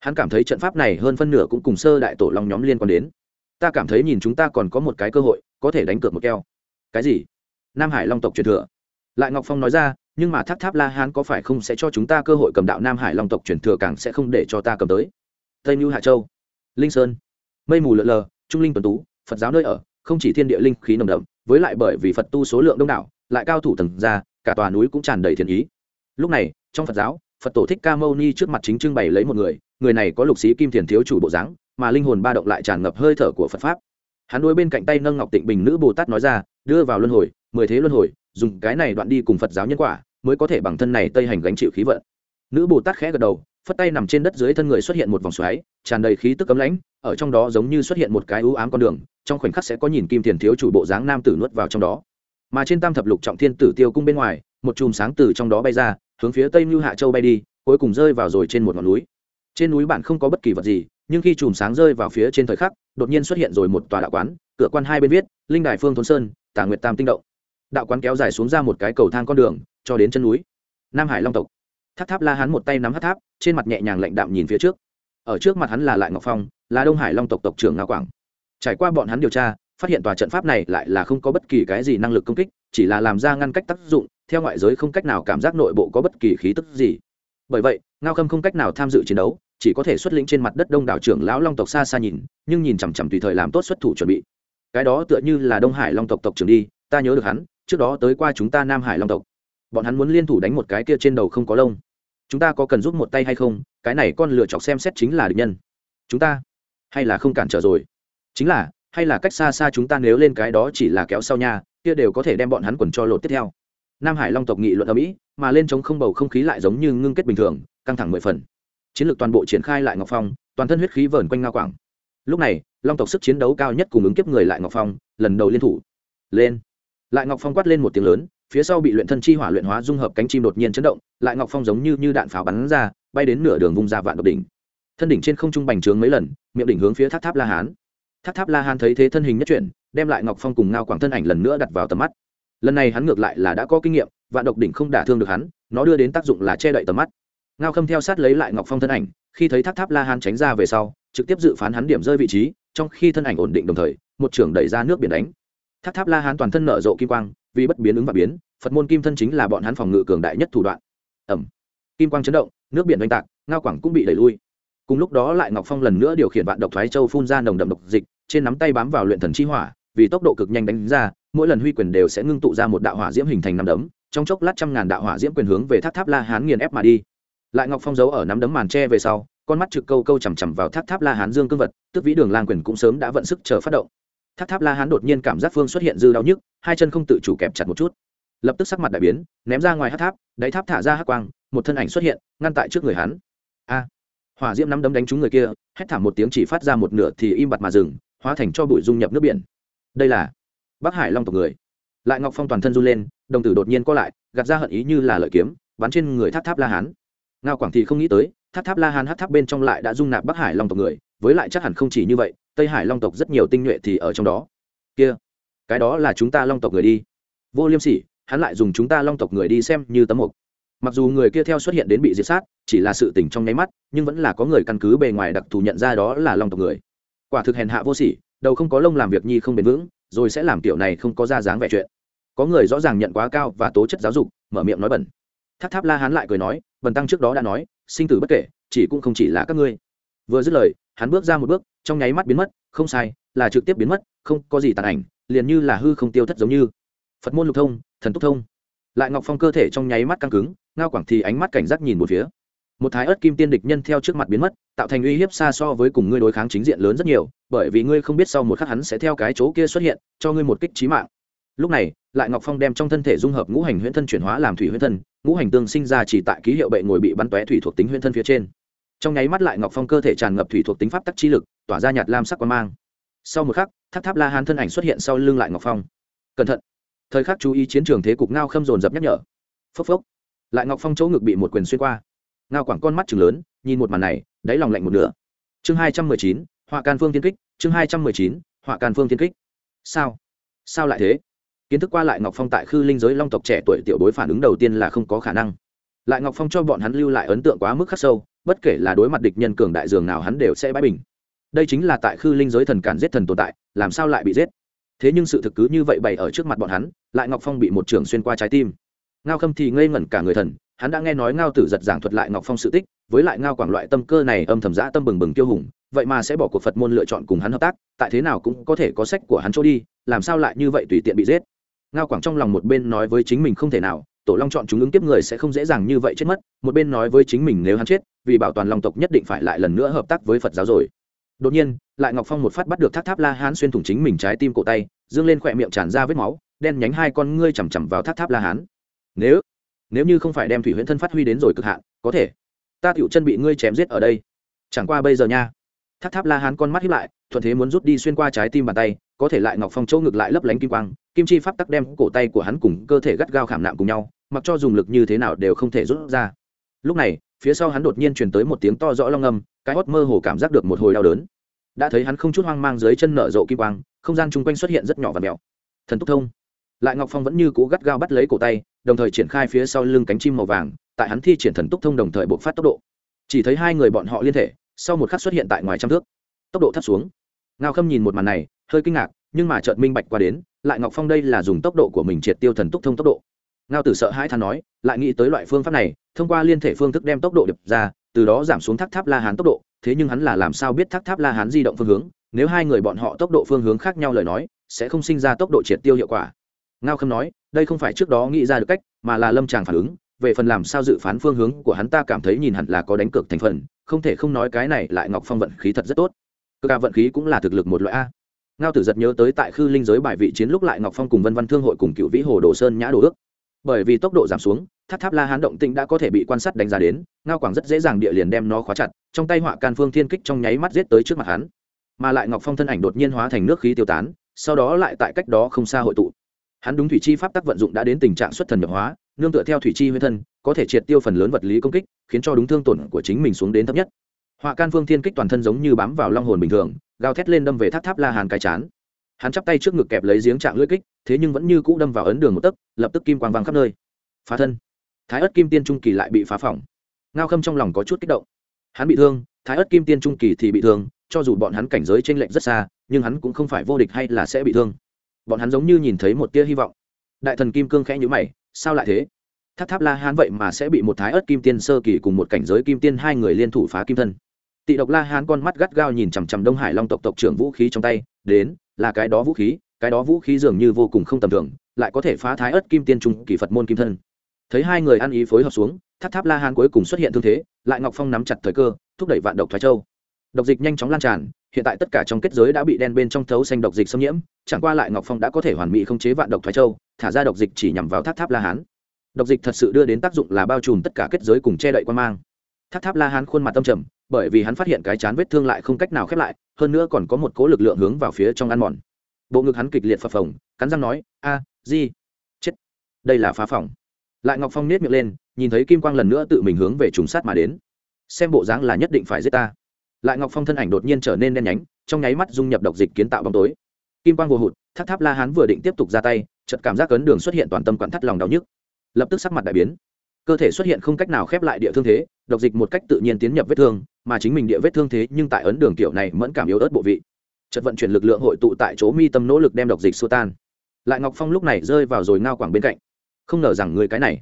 Hắn cảm thấy trận pháp này hơn phân nửa cũng cùng sơ đại tổ long nhóm liên quan đến. Ta cảm thấy nhìn chúng ta còn có một cái cơ hội, có thể đánh cược một keo. Cái gì? Nam hải long tộc truyền thừa. Lại ngọc phong nói ra nhưng mà tháp tháp la hán có phải không sẽ cho chúng ta cơ hội cầm đạo nam hải long tộc truyền thừa càng sẽ không để cho ta cầm tới. Tây mưu hạ châu, linh sơn, mây mù lợn lờ, trung linh tuần tú, phật giáo nơi ở, không chỉ thiên địa linh khí nồng đậm, với lại bởi vì phật tu số lượng đông đảo, lại cao thủ tầng ra, cả tòa núi cũng tràn đầy thiền ý. Lúc này, trong phật giáo, phật tổ thích ca mâu ni trước mặt chính trưng bày lấy một người người này có lục sĩ kim thiền thiếu chủ bộ dáng, mà linh hồn ba động lại tràn ngập hơi thở của phật pháp. Hắn đuôi bên cạnh tay nâng ngọc tịnh bình nữ bồ tát nói ra, đưa vào luân hồi, mười thế luân hồi, dùng cái này đoạn đi cùng phật giáo nhân quả mới có thể bằng thân này tây hành gánh chịu khí vận. Nữ bồ tát khẽ gật đầu, phất tay nằm trên đất dưới thân người xuất hiện một vòng xoáy, tràn đầy khí tức cấm lãnh, ở trong đó giống như xuất hiện một cái ưu ám con đường, trong khoảnh khắc sẽ có nhìn kim thiền thiếu chủ bộ dáng nam tử nuốt vào trong đó. Mà trên tam thập lục trọng thiên tử tiêu cung bên ngoài, một chùm sáng từ trong đó bay ra, hướng phía tây mưu hạ châu bay đi, cuối cùng rơi vào rồi trên một ngọn núi. Trên núi bạn không có bất kỳ vật gì, nhưng khi chùm sáng rơi vào phía trên thời khắc, đột nhiên xuất hiện rồi một tòa đạo quán, cửa quan hai bên viết, linh đài phương thôn sơn tà nguyệt tam tinh động. Đạo quán kéo dài xuống ra một cái cầu thang con đường cho đến chân núi. Nam hải long tộc. Tháp tháp la hắn một tay nắm hát tháp, trên mặt nhẹ nhàng lạnh đạm nhìn phía trước. Ở trước mặt hắn là lại ngọc phong, là đông hải long tộc tộc trưởng ngao quảng. Trải qua bọn hắn điều tra, phát hiện tòa trận pháp này lại là không có bất kỳ cái gì năng lực công kích, chỉ là làm ra ngăn cách tác dụng, theo ngoại giới không cách nào cảm giác nội bộ có bất kỳ khí tức gì. Bởi vậy, ngao khâm không cách nào tham dự chiến đấu, chỉ có thể xuất lĩnh trên mặt đất đông đảo trưởng lão long tộc xa xa nhìn, nhưng nhìn chằm chằm tùy thời làm tốt xuất thủ chuẩn bị. Cái đó tựa như là đông hải long tộc tộc trưởng đi, ta nhớ được hắn, trước đó tới qua chúng ta nam hải long tộc bọn hắn muốn liên thủ đánh một cái kia trên đầu không có lông. Chúng ta có cần giúp một tay hay không? Cái này con lựa chọc xem xét chính là địch nhân. Chúng ta hay là không cản trở rồi? Chính là, hay là cách xa xa chúng ta nếu lên cái đó chỉ là kéo sau nha, kia đều có thể đem bọn hắn quần cho lột tiếp theo. Nam hải long tộc nghị luận ở mỹ mà lên chống không bầu không khí lại giống như ngưng kết bình thường, căng thẳng mười phần. Chiến lược toàn bộ triển khai lại ngọc phong, toàn thân huyết khí vờn quanh ngao quảng. Lúc này, long tộc sức chiến đấu cao nhất cùng ứng kiếp người lại ngọc phong, lần đầu liên thủ. Lên. Lại ngọc phong quát lên một tiếng lớn phía sau bị luyện thân chi hỏa luyện hóa dung hợp cánh chim đột nhiên chấn động lại ngọc phong giống như, như đạn pháo bắn ra bay đến nửa đường vung ra vạn độc đỉnh. Thân đỉnh trên không trung bành trướng mấy lần miệng đỉnh hướng phía tháp tháp la hán. Tháp tháp la hán thấy thế thân hình nhất chuyển đem lại ngọc phong cùng ngao quảng thân ảnh lần nữa đặt vào tầm mắt. Lần này hắn ngược lại là đã có kinh nghiệm vạn độc đỉnh không đả thương được hắn nó đưa đến tác dụng là che đậy tầm mắt. Ngao khâm theo sát lấy lại ngọc phong thân ảnh khi thấy tháp tháp la hán tránh ra về sau trực tiếp dự phán hắn điểm rơi vị trí trong khi thân ảnh ổn định đồng thời một trưởng đẩy ra nước biển đánh. Tháp tháp la hán toàn thân nở rộ kim quang vì bất biến ứng và biến, phật môn kim thân chính là bọn hắn phòng ngự cường đại nhất thủ đoạn. Ẩm. Kim quang chấn động, nước biển oanh tạc, ngao quảng cũng bị đẩy lui. Cùng lúc đó lại ngọc phong lần nữa điều khiển vạn độc thoái châu phun ra nồng đậm độc dịch, trên nắm tay bám vào luyện thần chi hỏa, vì tốc độ cực nhanh đánh ra, mỗi lần huy quyền đều sẽ ngưng tụ ra một đạo hỏa diễm hình thành nắm đấm, trong chốc lát trăm ngàn đạo hỏa diễm quyền hướng về tháp tháp la hán nghiền ép mà đi. Lại ngọc phong giấu ở nắm đấm màn tre về sau, con mắt trực câu câu chằm chằm vào tháp tháp la hán dương cương vật, tức vĩ đường lang quyền cũng sớm đã vận sức chờ phát động tháp tháp la hán đột nhiên cảm giác phương xuất hiện dư đau nhức, hai chân không tự chủ kẹp chặt một chút. Lập tức sắc mặt đại biến, ném ra ngoài hát tháp, đáy tháp thả ra hát quang, một thân ảnh xuất hiện, ngăn tại trước người hắn. A! Hỏa diễm nắm đấm đánh trúng người kia, hét thảm một tiếng chỉ phát ra một nửa thì im bặt mà dừng, hóa thành cho bụi dung nhập nước biển. Đây là bắc hải long tộc người. Lại ngọc phong toàn thân run lên, đồng tử đột nhiên co lại, gạt ra hận ý như là lợi kiếm, bắn trên người tháp tháp la hán. Ngao quảng thì không nghĩ tới, tháp tháp la hán hát tháp bên trong lại đã dung nạp bắc hải long tộc người với lại chắc hẳn không chỉ như vậy, tây hải long tộc rất nhiều tinh nhuệ thì ở trong đó. Kia, cái đó là chúng ta long tộc người đi. Vô liêm sỉ, hắn lại dùng chúng ta long tộc người đi xem như tấm mục. Mặc dù người kia theo xuất hiện đến bị diệt sát, chỉ là sự tình trong nháy mắt, nhưng vẫn là có người căn cứ bề ngoài đặc thù nhận ra đó là long tộc người. Quả thực hèn hạ vô sỉ, đầu không có lông làm việc nhi không bền vững, rồi sẽ làm kiểu này không có ra dáng vẻ chuyện. Có người rõ ràng nhận quá cao và tố chất giáo dục, mở miệng nói bẩn. Tháp tháp la hán lại cười nói, vần tăng trước đó đã nói, sinh tử bất kể, chỉ cũng không chỉ là các ngươi vừa dứt lời, hắn bước ra một bước, trong nháy mắt biến mất, không sai, là trực tiếp biến mất, không có gì tàn ảnh, liền như là hư không tiêu thất giống như. Phật môn lục thông, thần túc thông. Lại ngọc phong cơ thể trong nháy mắt căng cứng, ngao quảng thì ánh mắt cảnh giác nhìn một phía. Một thái ớt kim tiên địch nhân theo trước mặt biến mất, tạo thành uy hiếp xa so với cùng ngươi đối kháng chính diện lớn rất nhiều, bởi vì ngươi không biết sau một khắc hắn sẽ theo cái chỗ kia xuất hiện, cho ngươi một kích trí mạng. Lúc này, lại ngọc phong đem trong thân thể dung hợp ngũ hành huyễn thân chuyển hóa làm thủy huyễn thân, ngũ hành tương sinh ra chỉ tại ký hiệu bệ ngồi bị bắn tóe thủy thuộc tính huyễn thân phía trên trong nháy mắt lại ngọc phong cơ thể tràn ngập thủy thuộc tính pháp tắc chi lực, tỏa ra nhạt lam sắc quang mang. Sau một khắc, tháp tháp la hán thân ảnh xuất hiện sau lưng lại ngọc phong. Cẩn thận. Thời khắc chú ý chiến trường thế cục ngao khâm dồn dập nhắc nhở. Phốc phốc. Lại ngọc phong chỗ ngực bị một quyền xuyên qua. Ngao quảng con mắt chừng lớn, nhìn một màn này, đáy lòng lạnh một nửa. Chương hai trăm mười chín, họa can phương tiên kích, chương hai trăm mười chín, họa can phương tiên kích. Sao? Sao lại thế? Kiến thức qua lại ngọc phong tại khư linh giới long tộc trẻ tuổi tiểu đối phản ứng đầu tiên là không có khả năng. Lại ngọc phong cho bọn hắn lưu lại ấn tượng quá mức khắc sâu bất kể là đối mặt địch nhân cường đại dường nào hắn đều sẽ bãi bình. Đây chính là tại khư linh giới thần cản giết thần tồn tại, làm sao lại bị giết? Thế nhưng sự thực cứ như vậy bày ở trước mặt bọn hắn, lại ngọc phong bị một trường xuyên qua trái tim. Ngao khâm thì ngây ngẩn cả người thần, hắn đã nghe nói ngao tử giật giảng thuật lại ngọc phong sự tích, với lại ngao quảng loại tâm cơ này âm thầm giã tâm bừng bừng tiêu hùng, vậy mà sẽ bỏ cuộc phật môn lựa chọn cùng hắn hợp tác, tại thế nào cũng có thể có sách của hắn chỗ đi, làm sao lại như vậy tùy tiện bị giết? Ngao quảng trong lòng một bên nói với chính mình không thể nào tổ long chọn chúng ứng tiếp người sẽ không dễ dàng như vậy chết mất, một bên nói với chính mình nếu hắn chết, vì bảo toàn long tộc nhất định phải lại lần nữa hợp tác với phật giáo rồi. Đột nhiên, lại ngọc phong một phát bắt được tháp tháp la hán xuyên thủng chính mình trái tim cổ tay, dương lên khỏe miệng tràn ra vết máu, đen nhánh hai con ngươi chằm chằm vào tháp tháp la hán. Nếu nếu như không phải đem thủy huyễn thân phát huy đến rồi cực hạn, có thể. Ta tựu chân bị ngươi chém giết ở đây. Chẳng qua bây giờ nha. Tháp tháp la hán con mắt hiếp lại, thuận thế muốn rút đi xuyên qua trái tim bàn tay, có thể lại ngọc phong chỗ ngực lại lấp lánh kim quang kim chi pháp tắc đem cổ tay của hắn cùng cơ thể gắt gao khảm nạm cùng nhau, mặc cho dùng lực như thế nào đều không thể rút ra. Lúc này, phía sau hắn đột nhiên truyền tới một tiếng to rõ long âm, cái hót mơ hồ cảm giác được một hồi đau đớn. Đã thấy hắn không chút hoang mang dưới chân nở rộ kim quang, không gian chung quanh xuất hiện rất nhỏ và mèo. Thần túc thông. Lại ngọc phong vẫn như cũ gắt gao bắt lấy cổ tay, đồng thời triển khai phía sau lưng cánh chim màu vàng, tại hắn thi triển thần túc thông đồng thời bộc phát tốc độ. Chỉ thấy hai người bọn họ liên thể, sau một khắc xuất hiện tại ngoài trăm thước. Tốc độ thấp xuống. Ngao khâm nhìn một màn này, hơi kinh ngạc, nhưng mà chợt minh bạch qua đến lại ngọc phong đây là dùng tốc độ của mình triệt tiêu thần túc thông tốc độ. Ngao tử sợ hãi than nói, lại nghĩ tới loại phương pháp này, thông qua liên thể phương thức đem tốc độ đập ra, từ đó giảm xuống thác tháp la hán tốc độ, thế nhưng hắn là làm sao biết thác tháp la hán di động phương hướng, nếu hai người bọn họ tốc độ phương hướng khác nhau lời nói, sẽ không sinh ra tốc độ triệt tiêu hiệu quả. Ngao khâm nói, đây không phải trước đó nghĩ ra được cách, mà là lâm tràng phản ứng, về phần làm sao dự phán phương hướng của hắn ta cảm thấy nhìn hẳn là có đánh cược thành phần, không thể không nói cái này lại ngọc phong vận khí thật rất tốt. Cơ ca vận khí cũng là thực lực một loại a ngao tử giật nhớ tới tại khư linh giới bài vị chiến lúc lại ngọc phong cùng vân văn thương hội cùng cựu vĩ hồ đồ sơn nhã đồ ước. Bởi vì tốc độ giảm xuống, tháp tháp la hán động tĩnh đã có thể bị quan sát đánh giá đến, ngao quảng rất dễ dàng địa liền đem nó khóa chặt, trong tay họa can phương thiên kích trong nháy mắt giết tới trước mặt hắn. Mà lại ngọc phong thân ảnh đột nhiên hóa thành nước khí tiêu tán, sau đó lại tại cách đó không xa hội tụ. Hắn đúng thủy chi pháp tắc vận dụng đã đến tình trạng xuất thần nhập hóa, nương tựa theo thủy chi huyết thân, có thể triệt tiêu phần lớn vật lý công kích, khiến cho đúng thương tổn của chính mình xuống đến thấp nhất. Họa can phương thiên kích toàn thân giống như bám vào long hồn bình thường gào thét lên đâm về tháp tháp la hàn cái chán. Hắn chắp tay trước ngực kẹp lấy giếng trạng lưỡi kích, thế nhưng vẫn như cũ đâm vào ấn đường một tấc, lập tức kim quang vàng khắp nơi. Phá thân. Thái ớt kim tiên trung kỳ lại bị phá phỏng. Ngao khâm trong lòng có chút kích động. Hắn bị thương, thái ớt kim tiên trung kỳ thì bị thương, cho dù bọn hắn cảnh giới t r ê n lệch rất xa, nhưng hắn cũng không phải vô địch hay là sẽ bị thương. Bọn hắn giống như nhìn thấy một tia hy vọng. Đại thần kim cương khẽ nhữ mày, sao lại thế? Tháp tháp la hán vậy mà sẽ bị một thái ớt kim tiên sơ kỳ cùng một cảnh giới kim tiên hai người liên thủ phá kim thân tị độc la hán con mắt gắt gao nhìn chằm chằm đông hải long tộc tộc trưởng vũ khí trong tay, đến, là cái đó vũ khí, cái đó vũ khí dường như vô cùng không tầm thường, lại có thể phá thái ớt kim tiên trung kỳ phật môn kim thân. Thấy hai người ăn ý phối hợp xuống, tháp tháp la hán cuối cùng xuất hiện thương thế, lại ngọc phong nắm chặt thời cơ, thúc đẩy vạn độc thoái châu. Độc dịch nhanh chóng lan tràn, hiện tại tất cả trong kết giới đã bị đen bên trong thấu xanh độc dịch xâm nhiễm, chẳng qua lại ngọc phong đã có thể hoàn mỹ không chế vạn độc thoái châu, thả ra độc dịch chỉ nhằm vào tháp tháp la hán. Độc dịch thật sự đưa đến tác dụng là bao trùm tất cả kết giới cùng che đậy quan mang tháp tháp la hán khuôn mặt tâm trầm, bởi vì hắn phát hiện cái chán vết thương lại không cách nào khép lại, hơn nữa còn có một cố lực lượng hướng vào phía trong ăn mòn. Bộ ngực hắn kịch liệt phập phồng, cắn răng nói, a, di, chết. Đây là phá phòng. Lại ngọc phong nết miệng lên, nhìn thấy kim quang lần nữa tự mình hướng về trùng sát mà đến. Xem bộ dáng là nhất định phải giết ta. Lại ngọc phong thân ảnh đột nhiên trở nên đen nhánh, trong nháy mắt dung nhập độc dịch kiến tạo bóng tối. Kim quang vô hụt tháp tháp la hán vừa định tiếp tục ra tay, chợt cảm giác cấn đường xuất hiện toàn tâm quặn thắt lòng đau nhức. Lập tức sắc mặt đại biến cơ thể xuất hiện không cách nào khép lại địa thương thế, độc dịch một cách tự nhiên tiến nhập vết thương, mà chính mình địa vết thương thế nhưng tại ấn đường kiểu này mẫn cảm yếu ớt bộ vị. Chật vận chuyển lực lượng hội tụ tại chỗ mi tâm nỗ lực đem độc dịch xua tan. Lại ngọc phong lúc này rơi vào rồi ngao quảng bên cạnh. Không ngờ rằng người cái này,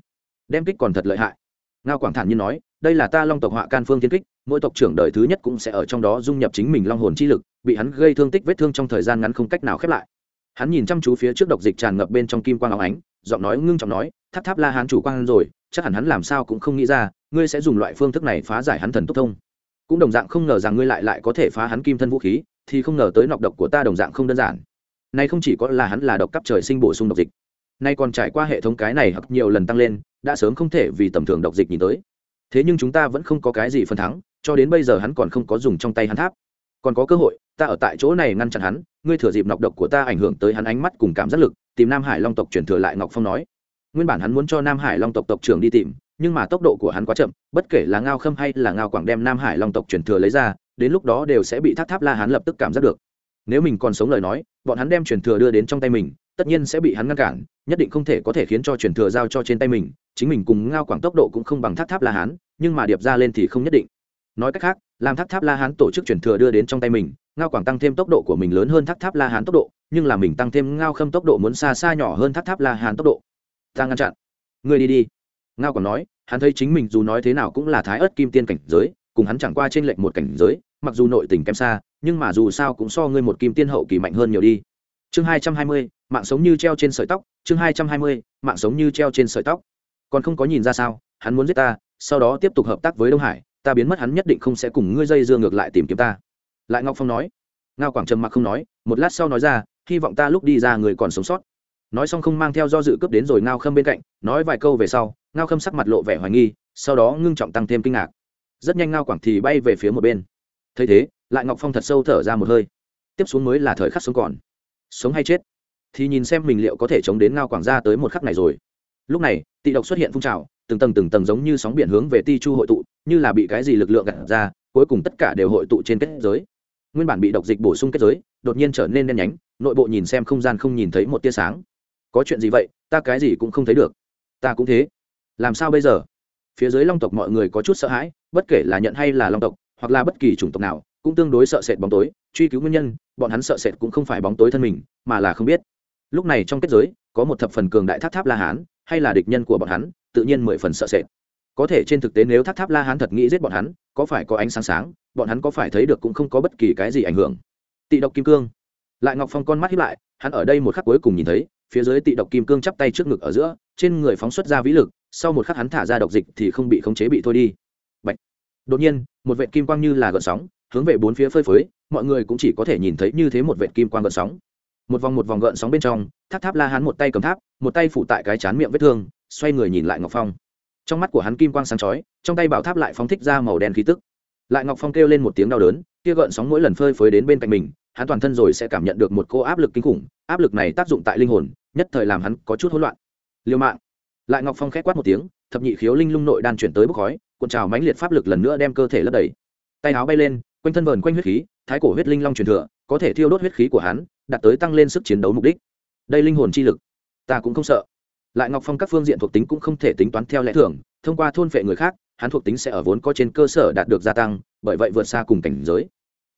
đem kích còn thật lợi hại. Ngao quảng thản nhiên nói, đây là ta long tộc họa can phương tiến kích, mỗi tộc trưởng đời thứ nhất cũng sẽ ở trong đó dung nhập chính mình long hồn chi lực, bị hắn gây thương tích vết thương trong thời gian ngắn không cách nào khép lại. Hắn nhìn chăm chú phía trước độc dịch tràn ngập bên trong kim quang áo ánh, giọng nói ngưng trọng nói, tháp tháp la hắn chủ quan rồi chắc hẳn hắn làm sao cũng không nghĩ ra, ngươi sẽ dùng loại phương thức này phá giải hắn thần tốc thông. Cũng đồng dạng không ngờ rằng ngươi lại lại có thể phá hắn kim thân vũ khí, thì không ngờ tới nọc độc của ta đồng dạng không đơn giản. Nay không chỉ có là hắn là độc cấp trời sinh bổ sung độc dịch, nay còn trải qua hệ thống cái này hoặc nhiều lần tăng lên, đã sớm không thể vì tầm thường độc dịch nhìn tới. Thế nhưng chúng ta vẫn không có cái gì phần thắng, cho đến bây giờ hắn còn không có dùng trong tay hắn tháp. Còn có cơ hội, ta ở tại chỗ này ngăn chặn hắn, ngươi thừa dịp nọc độc của ta ảnh hưởng tới hắn ánh mắt cùng cảm giác lực, tìm nam hải long tộc chuyển thừa lại ngọc phong nói nguyên bản hắn muốn cho nam hải long tộc tộc trưởng đi tìm, nhưng mà tốc độ của hắn quá chậm, bất kể là ngao khâm hay là ngao quảng đem nam hải long tộc truyền thừa lấy ra, đến lúc đó đều sẽ bị tháp tháp la hắn lập tức cảm giác được. Nếu mình còn sống lời nói, bọn hắn đem truyền thừa đưa đến trong tay mình, tất nhiên sẽ bị hắn ngăn cản, nhất định không thể có thể khiến cho truyền thừa giao cho trên tay mình, chính mình cùng ngao quảng tốc độ cũng không bằng tháp tháp la hán, nhưng mà điệp ra lên thì không nhất định. Nói cách khác, làm tháp tháp la hán tổ chức truyền thừa đưa đến trong tay mình, ngao quảng tăng thêm tốc độ của mình lớn hơn tháp tháp la hán tốc độ, nhưng là mình tăng thêm ngao khâm tốc độ muốn xa xa nhỏ hơn tháp tháp la hán tốc độ ta ngăn chặn. Ngươi đi đi. Ngao còn nói, hắn thấy chính mình dù nói thế nào cũng là thái ớt kim tiên cảnh giới, cùng hắn chẳng qua trên lệnh một cảnh giới, mặc dù nội tình kém xa, nhưng mà dù sao cũng so ngươi một kim tiên hậu kỳ mạnh hơn nhiều đi. Chương hai trăm hai mươi, mạng sống như treo trên sợi tóc, chương hai trăm hai mươi, mạng sống như treo trên sợi tóc. Còn không có nhìn ra sao, hắn muốn giết ta, sau đó tiếp tục hợp tác với đông hải, ta biến mất hắn nhất định không sẽ cùng ngươi dây dưa ngược lại tìm kiếm ta. Lại ngọc phong nói. Ngao quảng trầm mặc không nói, một lát sau nói ra, hy vọng ta lúc đi ra người còn sống sót nói xong không mang theo do dự cướp đến rồi ngao khâm bên cạnh, nói vài câu về sau, ngao khâm sắc mặt lộ vẻ hoài nghi, sau đó ngưng trọng tăng thêm kinh ngạc. Rất nhanh ngao quảng thì bay về phía một bên. Thấy thế, lại ngọc phong thật sâu thở ra một hơi. Tiếp xuống mới là thời khắc sống còn. Sống hay chết? Thì nhìn xem mình liệu có thể chống đến ngao quảng ra tới một khắc này rồi. Lúc này, tị độc xuất hiện phun trào, từng tầng từng tầng giống như sóng biển hướng về ti chu hội tụ, như là bị cái gì lực lượng gặt ra, cuối cùng tất cả đều hội tụ trên kết giới. Nguyên bản bị độc dịch bổ sung kết giới, đột nhiên trở nên đen nhánh, nội bộ nhìn xem không gian không nhìn thấy một tia sáng có chuyện gì vậy, ta cái gì cũng không thấy được. Ta cũng thế. Làm sao bây giờ? Phía dưới long tộc mọi người có chút sợ hãi, bất kể là nhận hay là long tộc, hoặc là bất kỳ chủng tộc nào, cũng tương đối sợ sệt bóng tối, truy cứu nguyên nhân, bọn hắn sợ sệt cũng không phải bóng tối thân mình, mà là không biết. Lúc này trong kết giới, có một thập phần cường đại tháp tháp la hán, hay là địch nhân của bọn hắn, tự nhiên mười phần sợ sệt. Có thể trên thực tế nếu tháp tháp la hán thật nghĩ giết bọn hắn, có phải có ánh sáng sáng, bọn hắn có phải thấy được cũng không có bất kỳ cái gì ảnh hưởng. Tị độc kim cương. Lại ngọc phong con mắt hiếp lại, hắn ở đây một khắc cuối cùng nhìn thấy phía dưới tị độc kim cương chắp tay trước ngực ở giữa, trên người phóng xuất ra vĩ lực, sau một khắc hắn thả ra độc dịch thì không bị khống chế bị thôi đi. Bạch. đột nhiên, một vệ kim quang như là gợn sóng, hướng về bốn phía phơi phới, mọi người cũng chỉ có thể nhìn thấy như thế một vệ kim quang gợn sóng. Một vòng một vòng gợn sóng bên trong, tháp tháp la hắn một tay cầm tháp, một tay phủ tại cái chán miệng vết thương, xoay người nhìn lại ngọc phong. Trong mắt của hắn kim quang sáng chói, trong tay bảo tháp lại phóng thích ra màu đen khí tức. Lại ngọc phong kêu lên một tiếng đau đớn, kia gợn sóng mỗi lần phơi phới đến bên cạnh mình hắn toàn thân rồi sẽ cảm nhận được một cô áp lực kinh khủng, áp lực này tác dụng tại linh hồn, nhất thời làm hắn có chút hỗn loạn. Liêu mạng lại ngọc phong khét quát một tiếng, thập nhị khiếu linh lung nội đan chuyển tới bốc khói, cuộn trào mãnh liệt pháp lực lần nữa đem cơ thể lấp đầy. Tay áo bay lên, quanh thân vờn quanh huyết khí, thái cổ huyết linh long truyền thừa, có thể thiêu đốt huyết khí của hắn, đạt tới tăng lên sức chiến đấu mục đích. Đây linh hồn chi lực, ta cũng không sợ. Lại ngọc phong các phương diện thuộc tính cũng không thể tính toán theo lẽ thường, thông qua thôn phệ người khác, hắn thuộc tính sẽ ở vốn có trên cơ sở đạt được gia tăng, bởi vậy vượt xa cùng cảnh giới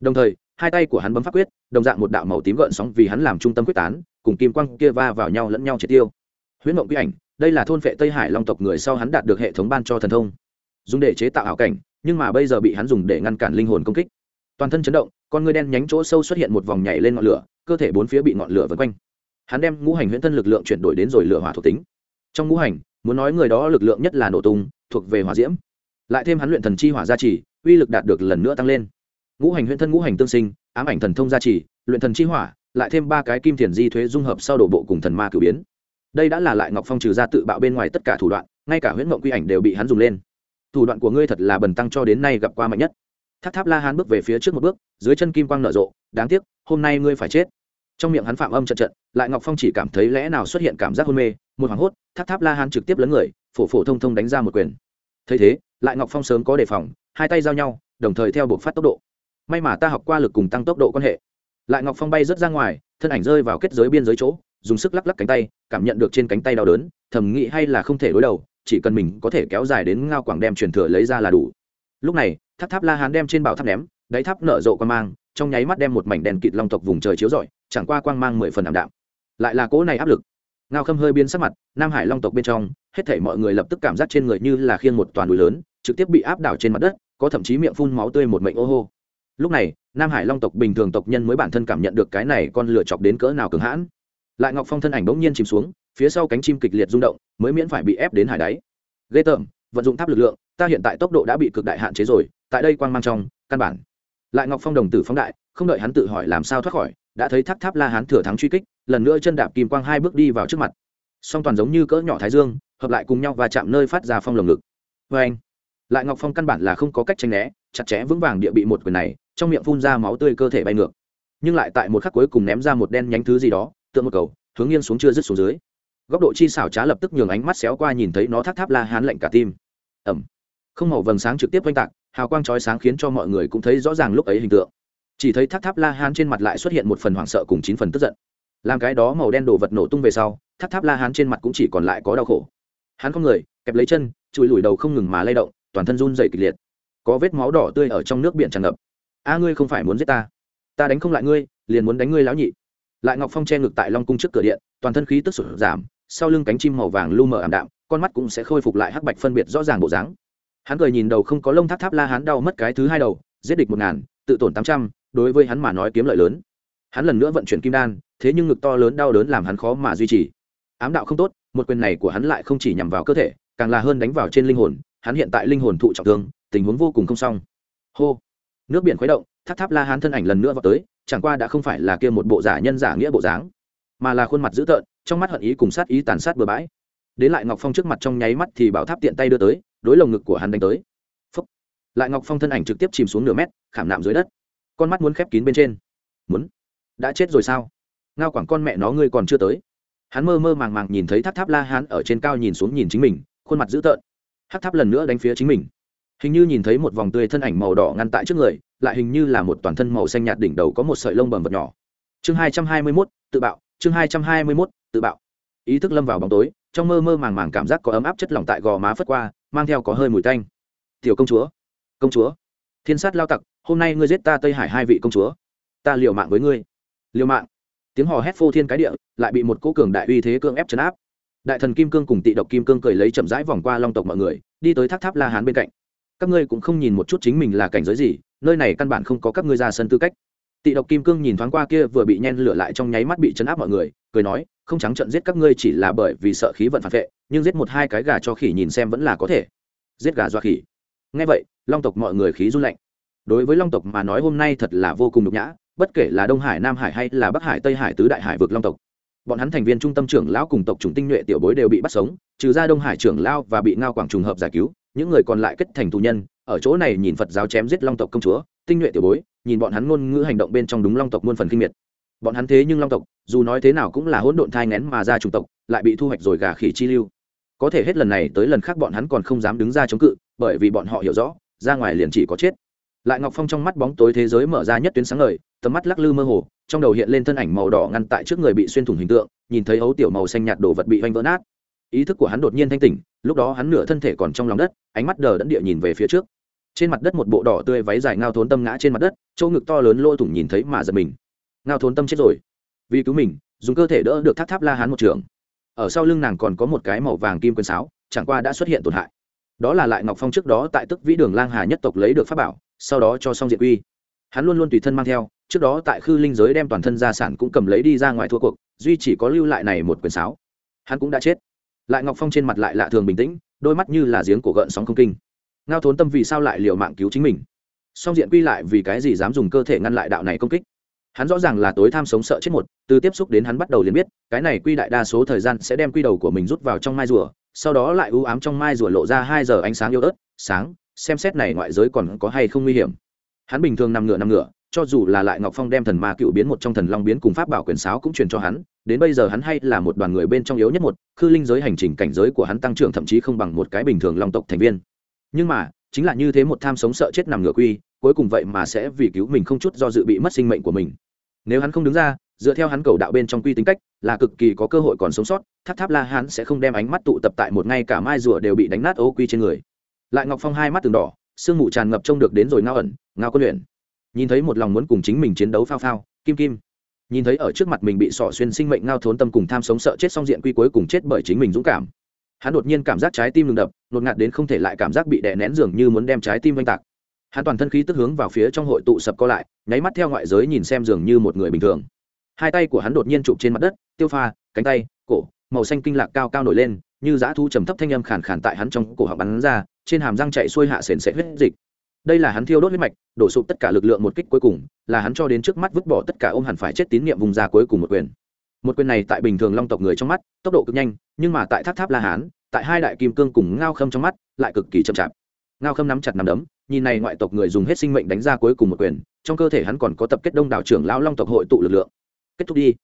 đồng thời, hai tay của hắn bấm pháp quyết, đồng dạng một đạo màu tím gợn sóng vì hắn làm trung tâm quyết tán, cùng kim quang kia va vào nhau lẫn nhau triệt tiêu. Huyễn mộng quy ảnh, đây là thôn vệ tây hải long tộc người sau hắn đạt được hệ thống ban cho thần thông. Dùng để chế tạo ảo cảnh, nhưng mà bây giờ bị hắn dùng để ngăn cản linh hồn công kích. Toàn thân chấn động, con ngươi đen nhánh chỗ sâu xuất hiện một vòng nhảy lên ngọn lửa, cơ thể bốn phía bị ngọn lửa vân quanh. Hắn đem ngũ hành huyễn thân lực lượng chuyển đổi đến rồi lửa hỏa thuộc tính. Trong ngũ hành, muốn nói người đó lực lượng nhất là nổ tung, thuộc về hỏa diễm. Lại thêm hắn luyện thần chi hỏa gia trì, uy lực đạt được lần nữa tăng lên ngũ hành huyễn thân ngũ hành tương sinh, ám ảnh thần thông gia trì, luyện thần chi hỏa, lại thêm ba cái kim thiền di thuế dung hợp sau đổ bộ cùng thần ma cử biến. Đây đã là lại ngọc phong trừ ra tự bạo bên ngoài tất cả thủ đoạn, ngay cả huyễn mộng quy ảnh đều bị hắn dùng lên. Thủ đoạn của ngươi thật là bần tăng cho đến nay gặp qua mạnh nhất. Tháp tháp la hán bước về phía trước một bước, dưới chân kim quang nở rộ, đáng tiếc, hôm nay ngươi phải chết. Trong miệng hắn phạm âm trận trận, lại ngọc phong chỉ cảm thấy lẽ nào xuất hiện cảm giác hôn mê, một hoảng hốt tháp tháp la hán trực tiếp lấn người, phổ phổ thông thông đánh ra một quyền. Thấy thế, lại ngọc phong sớm có đề phòng, hai tay giao nhau, đồng thời theo buộc phát tốc độ may mà ta học qua lực cùng tăng tốc độ quan hệ. Lại ngọc phong bay rớt ra ngoài, thân ảnh rơi vào kết giới biên giới chỗ, dùng sức lắc lắc cánh tay, cảm nhận được trên cánh tay đau đớn, thầm nghĩ hay là không thể đối đầu, chỉ cần mình có thể kéo dài đến ngao quảng đem truyền thừa lấy ra là đủ. Lúc này, tháp tháp la hán đem trên bảo tháp ném, đáy tháp nở rộ quan mang, trong nháy mắt đem một mảnh đèn kịt long tộc vùng trời chiếu rọi, chẳng qua quang mang mười phần ảm đạm. Lại là cỗ này áp lực. Ngao khâm hơi biến sắc mặt, nam hải long tộc bên trong, hết thảy mọi người lập tức cảm giác trên người như là khiêng một toàn núi lớn, trực tiếp bị áp đảo trên mặt đất, có thậm chí miệng phun máu tươi một mệnh ô hô lúc này, nam hải long tộc bình thường tộc nhân mới bản thân cảm nhận được cái này con lửa chọc đến cỡ nào cứng hãn. Lại ngọc phong thân ảnh bỗng nhiên chìm xuống, phía sau cánh chim kịch liệt rung động, mới miễn phải bị ép đến hải đáy. Ghê tởm, vận dụng tháp lực lượng, ta hiện tại tốc độ đã bị cực đại hạn chế rồi, tại đây quang mang trong, căn bản. Lại ngọc phong đồng tử phóng đại, không đợi hắn tự hỏi làm sao thoát khỏi, đã thấy tháp tháp la hán thừa thắng truy kích, lần nữa chân đạp kim quang hai bước đi vào trước mặt. Song toàn giống như cỡ nhỏ thái dương, hợp lại cùng nhau và chạm nơi phát ra phong lồng ngực. Vê anh lại ngọc phong căn bản là không có cách tranh né, chặt chẽ vững vàng địa bị một quyền này trong miệng phun ra máu tươi cơ thể bay ngược. Nhưng lại tại một khắc cuối cùng ném ra một đen nhánh thứ gì đó tượng một cầu, hướng nghiêng xuống chưa dứt xuống dưới. Góc độ chi xảo trá lập tức nhường ánh mắt xéo qua nhìn thấy nó tháp tháp la hán lạnh cả tim. Ẩm. Không màu vầng sáng trực tiếp oanh tạc, hào quang chói sáng khiến cho mọi người cũng thấy rõ ràng lúc ấy hình tượng. Chỉ thấy tháp tháp la hán trên mặt lại xuất hiện một phần hoảng sợ cùng chín phần tức giận. Làm cái đó màu đen đổ vật nổ tung về sau tháp tháp la hán trên mặt cũng chỉ còn lại có đau khổ. Hắn không người, kẹp lấy chân, chùi lùi đầu không ngừng mà lay động toàn thân run dày kịch liệt. Có vết máu đỏ tươi ở trong nước biển tràn ngập. A, ngươi không phải muốn giết ta. Ta đánh không lại ngươi, liền muốn đánh ngươi lão nhị. Lại ngọc phong che ngực tại long cung trước cửa điện, toàn thân khí tức sụt giảm, sau lưng cánh chim màu vàng lu mờ ảm đạm, con mắt cũng sẽ khôi phục lại hắc bạch phân biệt rõ ràng bộ dáng. Hắn cười nhìn đầu không có lông tháp tháp la hắn đau mất cái thứ hai đầu, giết địch một ngàn, tự tổn tám trăm, đối với hắn mà nói kiếm lợi lớn. Hắn lần nữa vận chuyển kim đan, thế nhưng ngực to lớn đau đớn làm hắn khó mà duy trì. Ám đạo không tốt, một quyền này của hắn lại không chỉ nhằm vào cơ thể, càng là hơn đánh vào trên linh hồn hắn hiện tại linh hồn thụ trọng thương, tình huống vô cùng không xong. Hô. Nước biển khuấy động, tháp tháp la hán thân ảnh lần nữa vào tới, chẳng qua đã không phải là kia một bộ giả nhân giả nghĩa bộ dáng, mà là khuôn mặt dữ tợn, trong mắt hận ý cùng sát ý tàn sát bừa bãi. Đến lại ngọc phong trước mặt trong nháy mắt thì bảo tháp tiện tay đưa tới, đối lồng ngực của hắn đánh tới. Phúc. lại ngọc phong thân ảnh trực tiếp chìm xuống nửa mét, khảm nạm dưới đất. Con mắt muốn khép kín bên trên. Muốn. Đã chết rồi sao? Ngao quảng con mẹ nó ngươi còn chưa tới. Hắn mơ mơ màng màng nhìn thấy tháp tháp la hán ở trên cao nhìn xuống nhìn chính mình, khuôn mặt dữ tợn hát tháp lần nữa đánh phía chính mình. Hình như nhìn thấy một vòng tươi thân ảnh màu đỏ ngăn tại trước người, lại hình như là một toàn thân màu xanh nhạt đỉnh đầu có một sợi lông bầm vật nhỏ. Chương hai trăm hai mươi mốt, tự bạo, chương hai trăm hai mươi mốt, tự bạo. Ý thức lâm vào bóng tối, trong mơ mơ màng màng cảm giác có ấm áp chất lỏng tại gò má phất qua, mang theo có hơi mùi tanh. Tiểu công chúa công chúa, thiên sát lao tặc, hôm nay ngươi giết ta tây hải hai vị công chúa. Ta liều mạng với ngươi. Liều mạng. Tiếng hò hét phô thiên cái địa, lại bị một cô cường đại uy thế cương ép chấn áp. Đại thần kim cương cùng tị độc kim cương cười lấy chậm rãi vòng qua long tộc mọi người đi tới tháp tháp la hán bên cạnh. Các ngươi cũng không nhìn một chút chính mình là cảnh giới gì, nơi này căn bản không có các ngươi ra sân tư cách. Tị độc kim cương nhìn thoáng qua kia vừa bị nhen lửa lại trong nháy mắt bị chấn áp mọi người, cười nói, không trắng trận giết các ngươi chỉ là bởi vì sợ khí vận phản vệ, nhưng giết một hai cái gà cho khỉ nhìn xem vẫn là có thể. Giết gà do khỉ. Ngay vậy, long tộc mọi người khí run lạnh. Đối với long tộc mà nói hôm nay thật là vô cùng nhục nhã, bất kể là đông hải, nam hải hay là bắc hải, tây hải tứ đại hải vực long tộc bọn hắn thành viên trung tâm trưởng lão cùng tộc chủng tinh nhuệ tiểu bối đều bị bắt sống, trừ ra đông hải trưởng lão và bị ngao quảng trùng hợp giải cứu, những người còn lại kết thành tù nhân, ở chỗ này nhìn phật giáo chém giết long tộc công chúa, tinh nhuệ tiểu bối, nhìn bọn hắn ngôn ngữ hành động bên trong đúng long tộc muôn phần kinh miệt. Bọn hắn thế nhưng long tộc, dù nói thế nào cũng là hỗn độn thai ngén mà ra chủng tộc, lại bị thu hoạch rồi gà khỉ chi lưu. Có thể hết lần này tới lần khác bọn hắn còn không dám đứng ra chống cự, bởi vì bọn họ hiểu rõ, ra ngoài liền chỉ có chết lại ngọc phong trong mắt bóng tối thế giới mở ra nhất tuyến sáng ngời, tầm mắt lắc lư mơ hồ, trong đầu hiện lên thân ảnh màu đỏ ngăn tại trước người bị xuyên thủng hình tượng, nhìn thấy ấu tiểu màu xanh nhạt đồ vật bị oanh vỡ nát. Ý thức của hắn đột nhiên thanh tỉnh, lúc đó hắn nửa thân thể còn trong lòng đất, ánh mắt đờ đẫn địa nhìn về phía trước. Trên mặt đất một bộ đỏ tươi váy dài ngao thốn tâm ngã trên mặt đất, chỗ ngực to lớn lôi thủng nhìn thấy mà giật mình. Ngao thốn tâm chết rồi. Vì cứu mình, dùng cơ thể đỡ được tháp tháp la hán một trường. Ở sau lưng nàng còn có một cái màu vàng kim quyền sáo, chẳng qua đã xuất hiện tổn hại. Đó là lại ngọc phong trước đó tại tức vĩ đường lang hà nhất tộc lấy được pháp bảo sau đó cho xong diện uy hắn luôn luôn tùy thân mang theo, trước đó tại khư linh giới đem toàn thân gia sản cũng cầm lấy đi ra ngoài thua cuộc, duy chỉ có lưu lại này một quyển sáo. Hắn cũng đã chết. Lại ngọc phong trên mặt lại lạ thường bình tĩnh, đôi mắt như là giếng cổ gợn sóng không kinh. Ngao thốn tâm vì sao lại liều mạng cứu chính mình? Song diện quy lại vì cái gì dám dùng cơ thể ngăn lại đạo này công kích? Hắn rõ ràng là tối tham sống sợ chết một, từ tiếp xúc đến hắn bắt đầu liền biết, cái này quy đại đa số thời gian sẽ đem quy đầu của mình rút vào trong mai rùa, sau đó lại ưu ám trong mai rùa lộ ra hai giờ ánh sáng yếu ớt, sáng xem xét này ngoại giới còn có hay không nguy hiểm. Hắn bình thường nằm ngửa nằm ngửa, cho dù là lại ngọc phong đem thần ma cựu biến một trong thần long biến cùng pháp bảo quyền sáo cũng truyền cho hắn, đến bây giờ hắn hay là một đoàn người bên trong yếu nhất một, khư linh giới hành trình cảnh giới của hắn tăng trưởng thậm chí không bằng một cái bình thường long tộc thành viên. Nhưng mà, chính là như thế một tham sống sợ chết nằm ngửa quy, cuối cùng vậy mà sẽ vì cứu mình không chút do dự bị mất sinh mệnh của mình. Nếu hắn không đứng ra, dựa theo hắn cầu đạo bên trong quy tính cách, là cực kỳ có cơ hội còn sống sót, tháp tháp la hắn sẽ không đem ánh mắt tụ tập tại một ngay cả mai rùa đều bị đánh nát ô quy trên người lại ngọc phong hai mắt từng đỏ, sương mù tràn ngập trông được đến rồi ngao ẩn, ngao quân luyện. Nhìn thấy một lòng muốn cùng chính mình chiến đấu phao phao, kim kim. Nhìn thấy ở trước mặt mình bị sỏ xuyên sinh mệnh ngao thốn tâm cùng tham sống sợ chết xong diện quy cuối cùng chết bởi chính mình dũng cảm. Hắn đột nhiên cảm giác trái tim ngừng đập, nột ngạt đến không thể lại cảm giác bị đè nén dường như muốn đem trái tim oanh tạc. Hắn toàn thân khí tức hướng vào phía trong hội tụ sập co lại, nháy mắt theo ngoại giới nhìn xem dường như một người bình thường. Hai tay của hắn đột nhiên chụp trên mặt đất, tiêu pha, cánh tay, cổ, màu xanh kinh lạc cao cao nổi lên, như dã thu trầm thấp thanh âm khàn khàn tại hắn trong cổ họng bắn ra trên hàm răng chạy xuôi hạ sền sệt huyết dịch. Đây là hắn thiêu đốt huyết mạch, đổ sụp tất cả lực lượng một kích cuối cùng, là hắn cho đến trước mắt vứt bỏ tất cả ôm hẳn phải chết tín nhiệm vùng ra cuối cùng một quyền. Một quyền này tại bình thường long tộc người trong mắt, tốc độ cực nhanh, nhưng mà tại tháp tháp la hán, tại hai đại kim cương cùng ngao khâm trong mắt, lại cực kỳ chậm chạp. Ngao khâm nắm chặt nắm đấm, nhìn này ngoại tộc người dùng hết sinh mệnh đánh ra cuối cùng một quyền, trong cơ thể hắn còn có tập kết đông đảo trưởng lão long tộc hội tụ lực lượng. Kết thúc đi.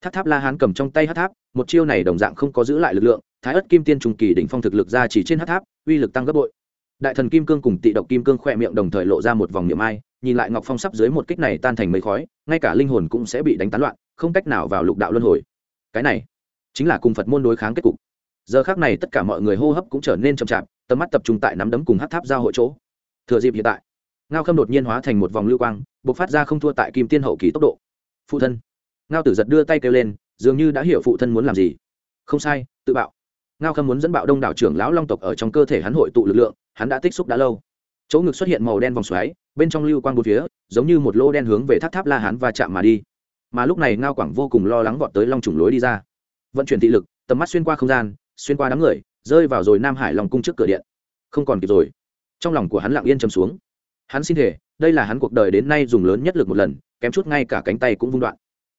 Tháp tháp la hán cầm trong tay hát tháp, một chiêu này đồng dạng không có giữ lại lực lượng thái ất kim tiên trùng kỳ đỉnh phong thực lực ra chỉ trên hát tháp, uy lực tăng gấp bội. Đại thần kim cương cùng tị độc kim cương khỏe miệng đồng thời lộ ra một vòng niệm ai, nhìn lại ngọc phong sắp dưới một kích này tan thành mây khói, ngay cả linh hồn cũng sẽ bị đánh tán loạn, không cách nào vào lục đạo luân hồi. Cái này chính là cùng phật môn đối kháng kết cục. Giờ khác này tất cả mọi người hô hấp cũng trở nên chậm chạp, tầm mắt tập trung tại nắm đấm cùng hát tháp giao hội chỗ. Thừa dịp hiện tại, ngao khâm đột nhiên hóa thành một vòng lưu quang b ộ c phát ra không thua tại kim tiên hậu kỳ tốc độ. Phụ thân, ngao tử giật đưa tay kêu lên, dường như đã hiểu phụ thân muốn làm gì. Không sai, tự bạo ngao khâm muốn dẫn bạo đông đảo trưởng lão long tộc ở trong cơ thể hắn hội tụ lực lượng, hắn đã tích xúc đã lâu. Chỗ ngực xuất hiện màu đen vòng xoáy, bên trong lưu quang bốn phía, giống như một lô đen hướng về tháp tháp la hán và chạm mà đi. Mà lúc này ngao quảng vô cùng lo lắng vọt tới long trùng lối đi ra. Vận chuyển thị lực, tầm mắt xuyên qua không gian, xuyên qua đám người, rơi vào rồi nam hải lòng cung trước cửa điện. Không còn kịp rồi. Trong lòng của hắn lặng yên chầm xuống. Hắn xin thể đây là hắn cuộc đời đến nay dùng lớn nhất lực một lần, kém chút ngay cả cánh tay cũng vung đoạn.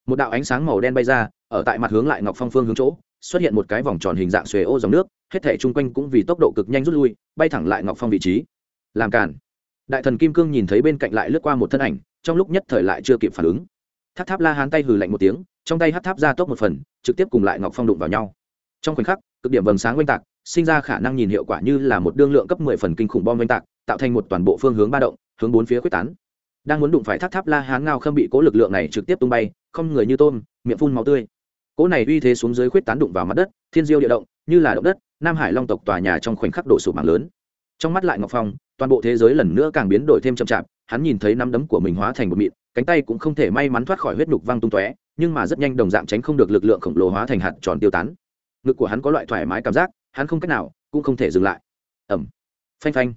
Một đạo ánh sáng màu đen bay ra, ở tại mặt hướng lại ngọc phong phương hướng chỗ xuất hiện một cái vòng tròn hình dạng xuề ô dòng nước, hết thể chung quanh cũng vì tốc độ cực nhanh rút lui, bay thẳng lại ngọc phong vị trí. Làm cản đại thần kim cương nhìn thấy bên cạnh lại lướt qua một thân ảnh, trong lúc nhất thời lại chưa kịp phản ứng. Tháp tháp la hán tay hừ lạnh một tiếng, trong tay hát tháp ra tốc một phần, trực tiếp cùng lại ngọc phong đụng vào nhau. Trong khoảnh khắc, cực điểm vầng sáng oanh tạc, sinh ra khả năng nhìn hiệu quả như là một đương lượng cấp mười phần kinh khủng bom oanh tạc, tạo thành một toàn bộ phương hướng ba động, hướng bốn phía quyết tán. Đang muốn đụng phải tháp tháp la hán ngao khâm bị cố lực lượng này trực tiếp tung bay, không người như tôm, miệng phun máu tươi cỗ này uy thế xuống dưới khuyết tán đụng vào mặt đất, thiên diêu địa động, như là động đất, nam hải long tộc tòa nhà trong khoảnh khắc đổ sụp mạng lớn. Trong mắt lại ngọc phong, toàn bộ thế giới lần nữa càng biến đổi thêm chậm chạp, hắn nhìn thấy nắm đấm của mình hóa thành một mịn, cánh tay cũng không thể may mắn thoát khỏi huyết nhục văng tung tóe, nhưng mà rất nhanh đồng dạng tránh không được lực lượng khổng lồ hóa thành hạt tròn tiêu tán. Ngực của hắn có loại thoải mái cảm giác, hắn không cách nào, cũng không thể dừng lại. Ẩm phanh phanh.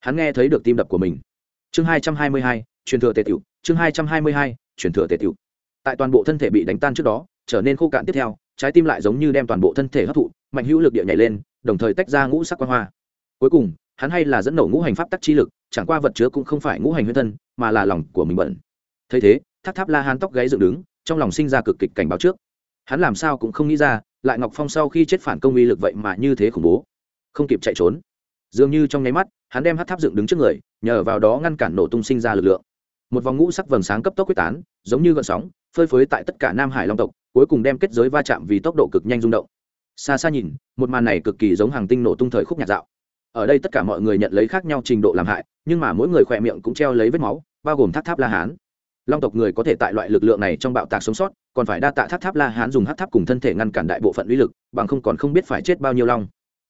Hắn nghe thấy được tim đập của mình. Chương hai trăm hai mươi hai, truyền thừa tề tiểu, chương hai trăm hai mươi hai, truyền thừa tề tiểu. Tại toàn bộ thân thể bị đánh tan trước đó trở nên khô cạn tiếp theo, trái tim lại giống như đem toàn bộ thân thể hấp thụ, mạnh hữu lực địa nhảy lên, đồng thời tách ra ngũ sắc quan hoa. Cuối cùng, hắn hay là dẫn nổ ngũ hành pháp tắc chi lực, chẳng qua vật chứa cũng không phải ngũ hành huyết thân, mà là lòng của mình bẩn. Thấy thế tháp tháp la hán tóc gáy dựng đứng, trong lòng sinh ra cực kịch cảnh báo trước. Hắn làm sao cũng không nghĩ ra, lại ngọc phong sau khi chết phản công uy lực vậy mà như thế khủng bố. Không kịp chạy trốn. Dường như trong nháy mắt, hắn đem hát tháp dựng đứng trước người, nhờ vào đó ngăn cản nổ tung sinh ra lực lượng. Một vòng ngũ sắc vầng sáng cấp tốc quyết tán, giống như gợn sóng, phơi phới tại tất cả nam hải long tộc cuối cùng đem kết giới va chạm vì tốc độ cực nhanh rung động. Xa xa nhìn, một màn này cực kỳ giống hàng tinh nổ tung thời khúc nhạt dạo. Ở đây tất cả mọi người nhận lấy khác nhau trình độ làm hại, nhưng mà mỗi người khỏe miệng cũng treo lấy vết máu, bao gồm tháp tháp la hán. Long tộc người có thể tại loại lực lượng này trong bạo tạc sống sót, còn phải đa tạ tháp tháp la hán dùng hát tháp cùng thân thể ngăn cản đại bộ phận uy lực, bằng không còn không biết phải chết bao nhiêu long.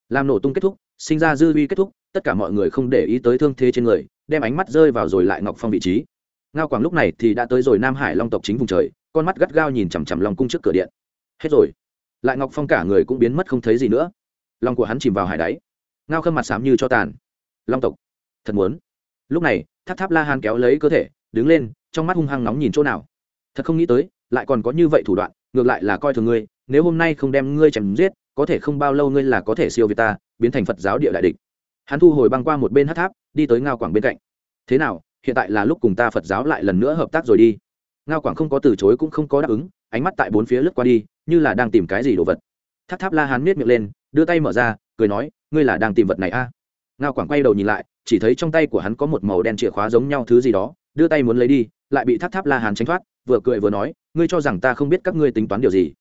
Làm nổ tung kết thúc, sinh ra dư uy kết thúc, tất cả mọi người không để ý tới thương thế trên người, đem ánh mắt rơi vào rồi lại ngọc phong vị trí. Ngao quảng lúc này thì đã tới rồi nam hải long tộc chính vùng trời con mắt gắt gao nhìn chằm chằm lòng cung trước cửa điện. Hết rồi. Lại ngọc phong cả người cũng biến mất không thấy gì nữa. Lòng của hắn chìm vào hải đáy. Ngao khâm mặt xám như cho tàn. Long tộc, thật muốn. Lúc này, tháp tháp la hàn kéo lấy cơ thể, đứng lên, trong mắt hung hăng nóng nhìn chỗ nào. Thật không nghĩ tới, lại còn có như vậy thủ đoạn, ngược lại là coi thường ngươi, nếu hôm nay không đem ngươi chém giết, có thể không bao lâu ngươi là có thể siêu việt ta, biến thành phật giáo địa đại địch. Hắn thu hồi băng qua một bên hát tháp, đi tới ngao quảng bên cạnh. Thế nào, hiện tại là lúc cùng ta phật giáo lại lần nữa hợp tác rồi đi ngao quảng không có từ chối cũng không có đáp ứng, ánh mắt tại bốn phía lướt qua đi, như là đang tìm cái gì đồ vật. Tháp tháp la hán miết miệng lên, đưa tay mở ra, cười nói, ngươi là đang tìm vật này a? À? ngao quảng quay đầu nhìn lại, chỉ thấy trong tay của hắn có một màu đen chìa khóa giống nhau thứ gì đó, đưa tay muốn lấy đi, lại bị tháp tháp la hán tránh thoát, vừa cười vừa nói, ngươi cho rằng ta không biết các ngươi tính toán điều gì?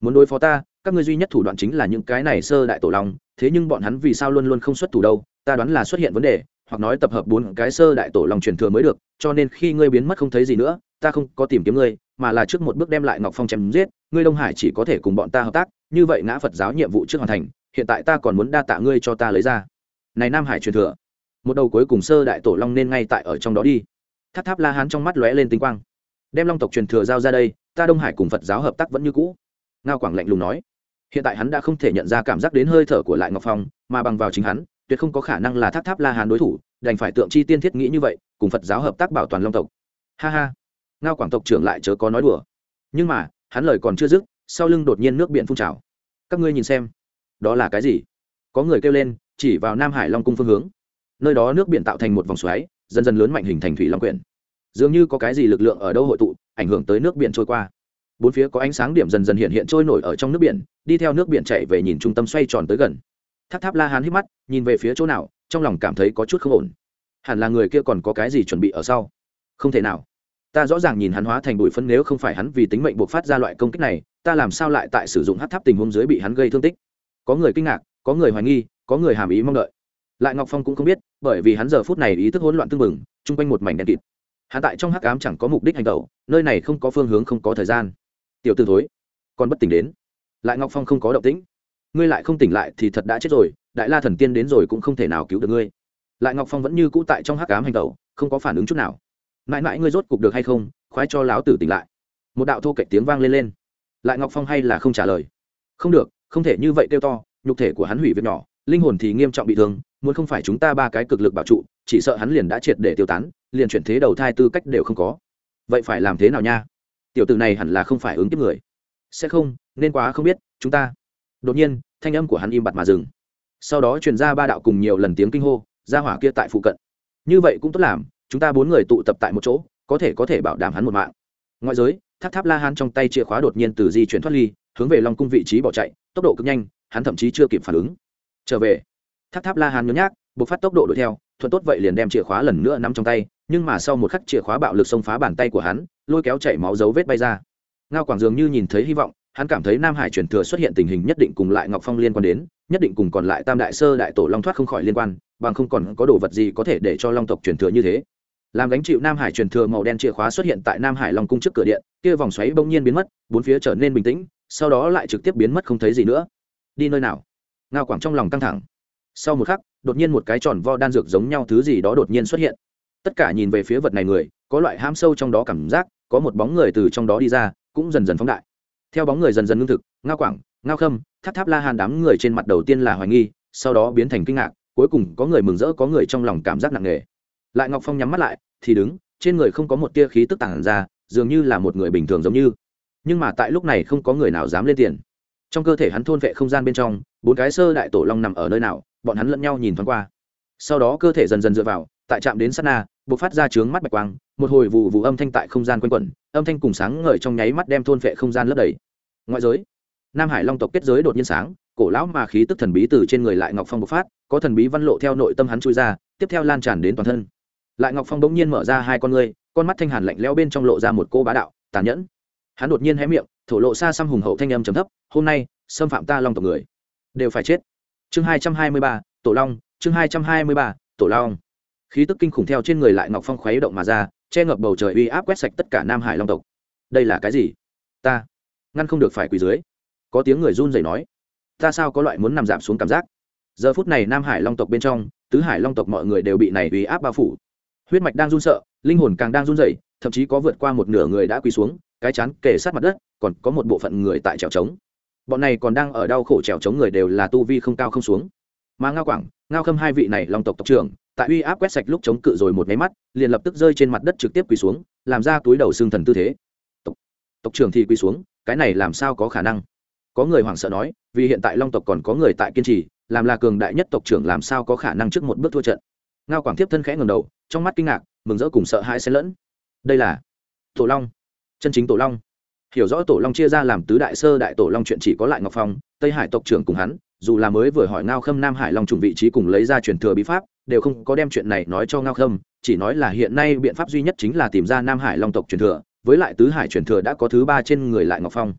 Muốn đối phó ta, các ngươi duy nhất thủ đoạn chính là những cái này sơ đại tổ long, thế nhưng bọn hắn vì sao luôn luôn không xuất thủ đâu? Ta đoán là xuất hiện vấn đề hoặc nói tập hợp bốn cái sơ đại tổ long truyền thừa mới được, cho nên khi ngươi biến mất không thấy gì nữa, ta không có tìm kiếm ngươi, mà là trước một bước đem lại ngọc phong chém giết, ngươi đông hải chỉ có thể cùng bọn ta hợp tác, như vậy ngã phật giáo nhiệm vụ trước hoàn thành, hiện tại ta còn muốn đa tạ ngươi cho ta lấy ra. Này nam hải truyền thừa, một đầu cuối cùng sơ đại tổ long nên ngay tại ở trong đó đi. Tháp tháp la hán trong mắt lóe lên tinh quang. Đem long tộc truyền thừa giao ra đây, ta đông hải cùng phật giáo hợp tác vẫn như cũ. Ngao quảng lạnh lùng nói. Hiện tại hắn đã không thể nhận ra cảm giác đến hơi thở của lại ngọc phong, mà bằng vào chính hắn tuyệt không có khả năng là tháp tháp la hán đối thủ, đành phải tượng chi tiên thiết nghĩ như vậy, cùng phật giáo hợp tác bảo toàn long tộc. Ha ha. Ngao quảng tộc trưởng lại chớ có nói đùa. Nhưng mà, hắn lời còn chưa dứt, sau lưng đột nhiên nước biển phun trào. Các ngươi nhìn xem. Đó là cái gì? Có người kêu lên, chỉ vào nam hải long cung phương hướng. Nơi đó nước biển tạo thành một vòng xoáy, dần dần lớn mạnh hình thành thủy long quyển. Dường như có cái gì lực lượng ở đâu hội tụ, ảnh hưởng tới nước biển trôi qua. Bốn phía có ánh sáng điểm dần dần hiện hiện trôi nổi ở trong nước biển, đi theo nước biển chạy về nhìn trung tâm xoay tròn tới gần tháp tháp la hán hít mắt, nhìn về phía chỗ nào, trong lòng cảm thấy có chút không ổn. Hẳn là người kia còn có cái gì chuẩn bị ở sau? Không thể nào. Ta rõ ràng nhìn hắn hóa thành bụi phân nếu không phải hắn vì tính mệnh buộc phát ra loại công kích này, ta làm sao lại tại sử dụng hát tháp tình huống dưới bị hắn gây thương tích? Có người kinh ngạc, có người hoài nghi, có người hàm ý mong đợi. Lại ngọc phong cũng không biết, bởi vì hắn giờ phút này ý thức hỗn loạn tưng bừng, chung quanh một mảnh đèn kịt. Hắn tại trong hắc ám chẳng có mục đích hành tẩu nơi này không có phương hướng, không có thời gian. Tiểu t thối, còn bất tỉnh đến. Lại ngọc phong không có động tĩnh ngươi lại không tỉnh lại thì thật đã chết rồi, đại la thần tiên đến rồi cũng không thể nào cứu được ngươi. Lại ngọc phong vẫn như cũ tại trong hắc ám hành tẩu, không có phản ứng chút nào. Mãi mãi ngươi rốt cục được hay không, khoái cho láo tử tỉnh lại. Một đạo thô cạnh tiếng vang lên lên. Lại ngọc phong hay là không trả lời. Không được, không thể như vậy kêu to, nhục thể của hắn hủy việc nhỏ, linh hồn thì nghiêm trọng bị thương, muốn không phải chúng ta ba cái cực lực bảo trụ, chỉ sợ hắn liền đã triệt để tiêu tán, liền chuyển thế đầu thai tư cách đều không có. Vậy phải làm thế nào nha? Tiểu tử này hẳn là không phải ứng tiếp người. Sẽ không, nên quá không biết, chúng ta đột nhiên, thanh âm của hắn im bặt mà dừng. Sau đó truyền ra ba đạo cùng nhiều lần tiếng kinh hô, ra hỏa kia tại phụ cận. Như vậy cũng tốt làm, chúng ta bốn người tụ tập tại một chỗ, có thể có thể bảo đảm hắn một mạng. Ngoại giới, tháp tháp la hán trong tay chìa khóa đột nhiên từ di chuyển thoát ly, hướng về long cung vị trí bỏ chạy, tốc độ cực nhanh, hắn thậm chí chưa kịp phản ứng. Trở về, tháp tháp la hán nhớ nhác buộc phát tốc độ đuổi theo, thuận tốt vậy liền đem chìa khóa lần nữa nắm trong tay, nhưng mà sau một khắc chìa khóa bạo lực xông phá bàn tay của hắn, lôi kéo chảy máu dấu vết bay ra. Ngao quảng dường như nhìn thấy hy vọng hắn cảm thấy nam hải truyền thừa xuất hiện tình hình nhất định cùng lại ngọc phong liên quan đến, nhất định cùng còn lại tam đại sơ đại tổ long thoát không khỏi liên quan, bằng không còn có đồ vật gì có thể để cho long tộc truyền thừa như thế. Làm gánh chịu nam hải truyền thừa màu đen chìa khóa xuất hiện tại nam hải long cung trước cửa điện, kia vòng xoáy bỗng nhiên biến mất, bốn phía trở nên bình tĩnh, sau đó lại trực tiếp biến mất không thấy gì nữa. Đi nơi nào? Ngao quảng trong lòng căng thẳng. Sau một khắc, đột nhiên một cái tròn vo đan dược giống nhau thứ gì đó đột nhiên xuất hiện. Tất cả nhìn về phía vật này người, có loại ham sâu trong đó cảm giác, có một bóng người từ trong đó đi ra, cũng dần dần phóng đại theo bóng người dần dần ngưng thực, ngao quảng, ngao khâm, tháp tháp la hàn đám người trên mặt đầu tiên là hoài nghi, sau đó biến thành kinh ngạc, cuối cùng có người mừng rỡ, có người trong lòng cảm giác nặng nề. Lại ngọc phong nhắm mắt lại, thì đứng, trên người không có một tia khí tức tản ra, dường như là một người bình thường giống như. Nhưng mà tại lúc này không có người nào dám lên tiền. Trong cơ thể hắn thôn vệ không gian bên trong, bốn cái sơ đại tổ long nằm ở nơi nào, bọn hắn lẫn nhau nhìn thoáng qua sau đó cơ thể dần dần dựa vào, tại chạm đến sát na b ộ c phát ra trướng mắt bạch quang, một hồi vụ vụ âm thanh tại không gian quanh quẩn, âm thanh cùng sáng ngời trong nháy mắt đem thôn vệ không gian lấp đầy. Ngoại giới, nam hải long tộc kết giới đột nhiên sáng, cổ lão mà khí tức thần bí từ trên người lại ngọc phong bộc phát, có thần bí văn lộ theo nội tâm hắn chui ra, tiếp theo lan tràn đến toàn thân. Lại ngọc phong bỗng nhiên mở ra hai con ngươi, con mắt thanh hàn lạnh lẽo bên trong lộ ra một cô bá đạo, tàn nhẫn. Hắn đột nhiên hé miệng, thổ lộ xa xăm hùng hậu thanh âm trầm thấp, hôm nay, xâm phạm ta long tộc người, đều phải chết. Chương hai trăm hai mươi ba, tổ long chương hai trăm hai mươi ba, tổ long. Khí tức kinh khủng theo trên người lại ngọc phong khuấy động mà ra, che ngập bầu trời uy áp quét sạch tất cả nam hải long tộc. Đây là cái gì? Ta ngăn không được phải quỳ dưới. Có tiếng người run rẩy nói. Ta sao có loại muốn nằm giảm xuống cảm giác? Giờ phút này nam hải long tộc bên trong, tứ hải long tộc mọi người đều bị này uy áp bao phủ. Huyết mạch đang run sợ, linh hồn càng đang run rẩy, thậm chí có vượt qua một nửa người đã quỳ xuống, cái chán kề sát mặt đất, còn có một bộ phận người tại trèo trống. Bọn này còn đang ở đau khổ trèo trống người đều là tu vi không cao không xuống mà ngao quảng ngao khâm hai vị này long tộc tộc trưởng tại uy áp quét sạch lúc chống cự rồi một máy mắt liền lập tức rơi trên mặt đất trực tiếp quỳ xuống làm ra túi đầu xương thần tư thế. Tộc, tộc trưởng thì quỳ xuống cái này làm sao có khả năng? Có người hoảng sợ nói vì hiện tại long tộc còn có người tại kiên trì làm là cường đại nhất tộc trưởng làm sao có khả năng trước một bước thua trận? Ngao quảng tiếp thân khẽ ngầm đầu trong mắt kinh ngạc mừng rỡ cùng sợ hãi xen lẫn. Đây là tổ long chân chính tổ long. Hiểu rõ tổ long chia ra làm tứ đại sơ đại tổ long chuyện chỉ có lại ngọc phong tây hải tộc trưởng cùng hắn dù là mới vừa hỏi ngao khâm nam hải long trùng vị trí cùng lấy ra truyền thừa bí pháp, đều không có đem chuyện này nói cho ngao khâm, chỉ nói là hiện nay biện pháp duy nhất chính là tìm ra nam hải long tộc truyền thừa, với lại tứ hải truyền thừa đã có thứ ba trên người lại ngọc phong.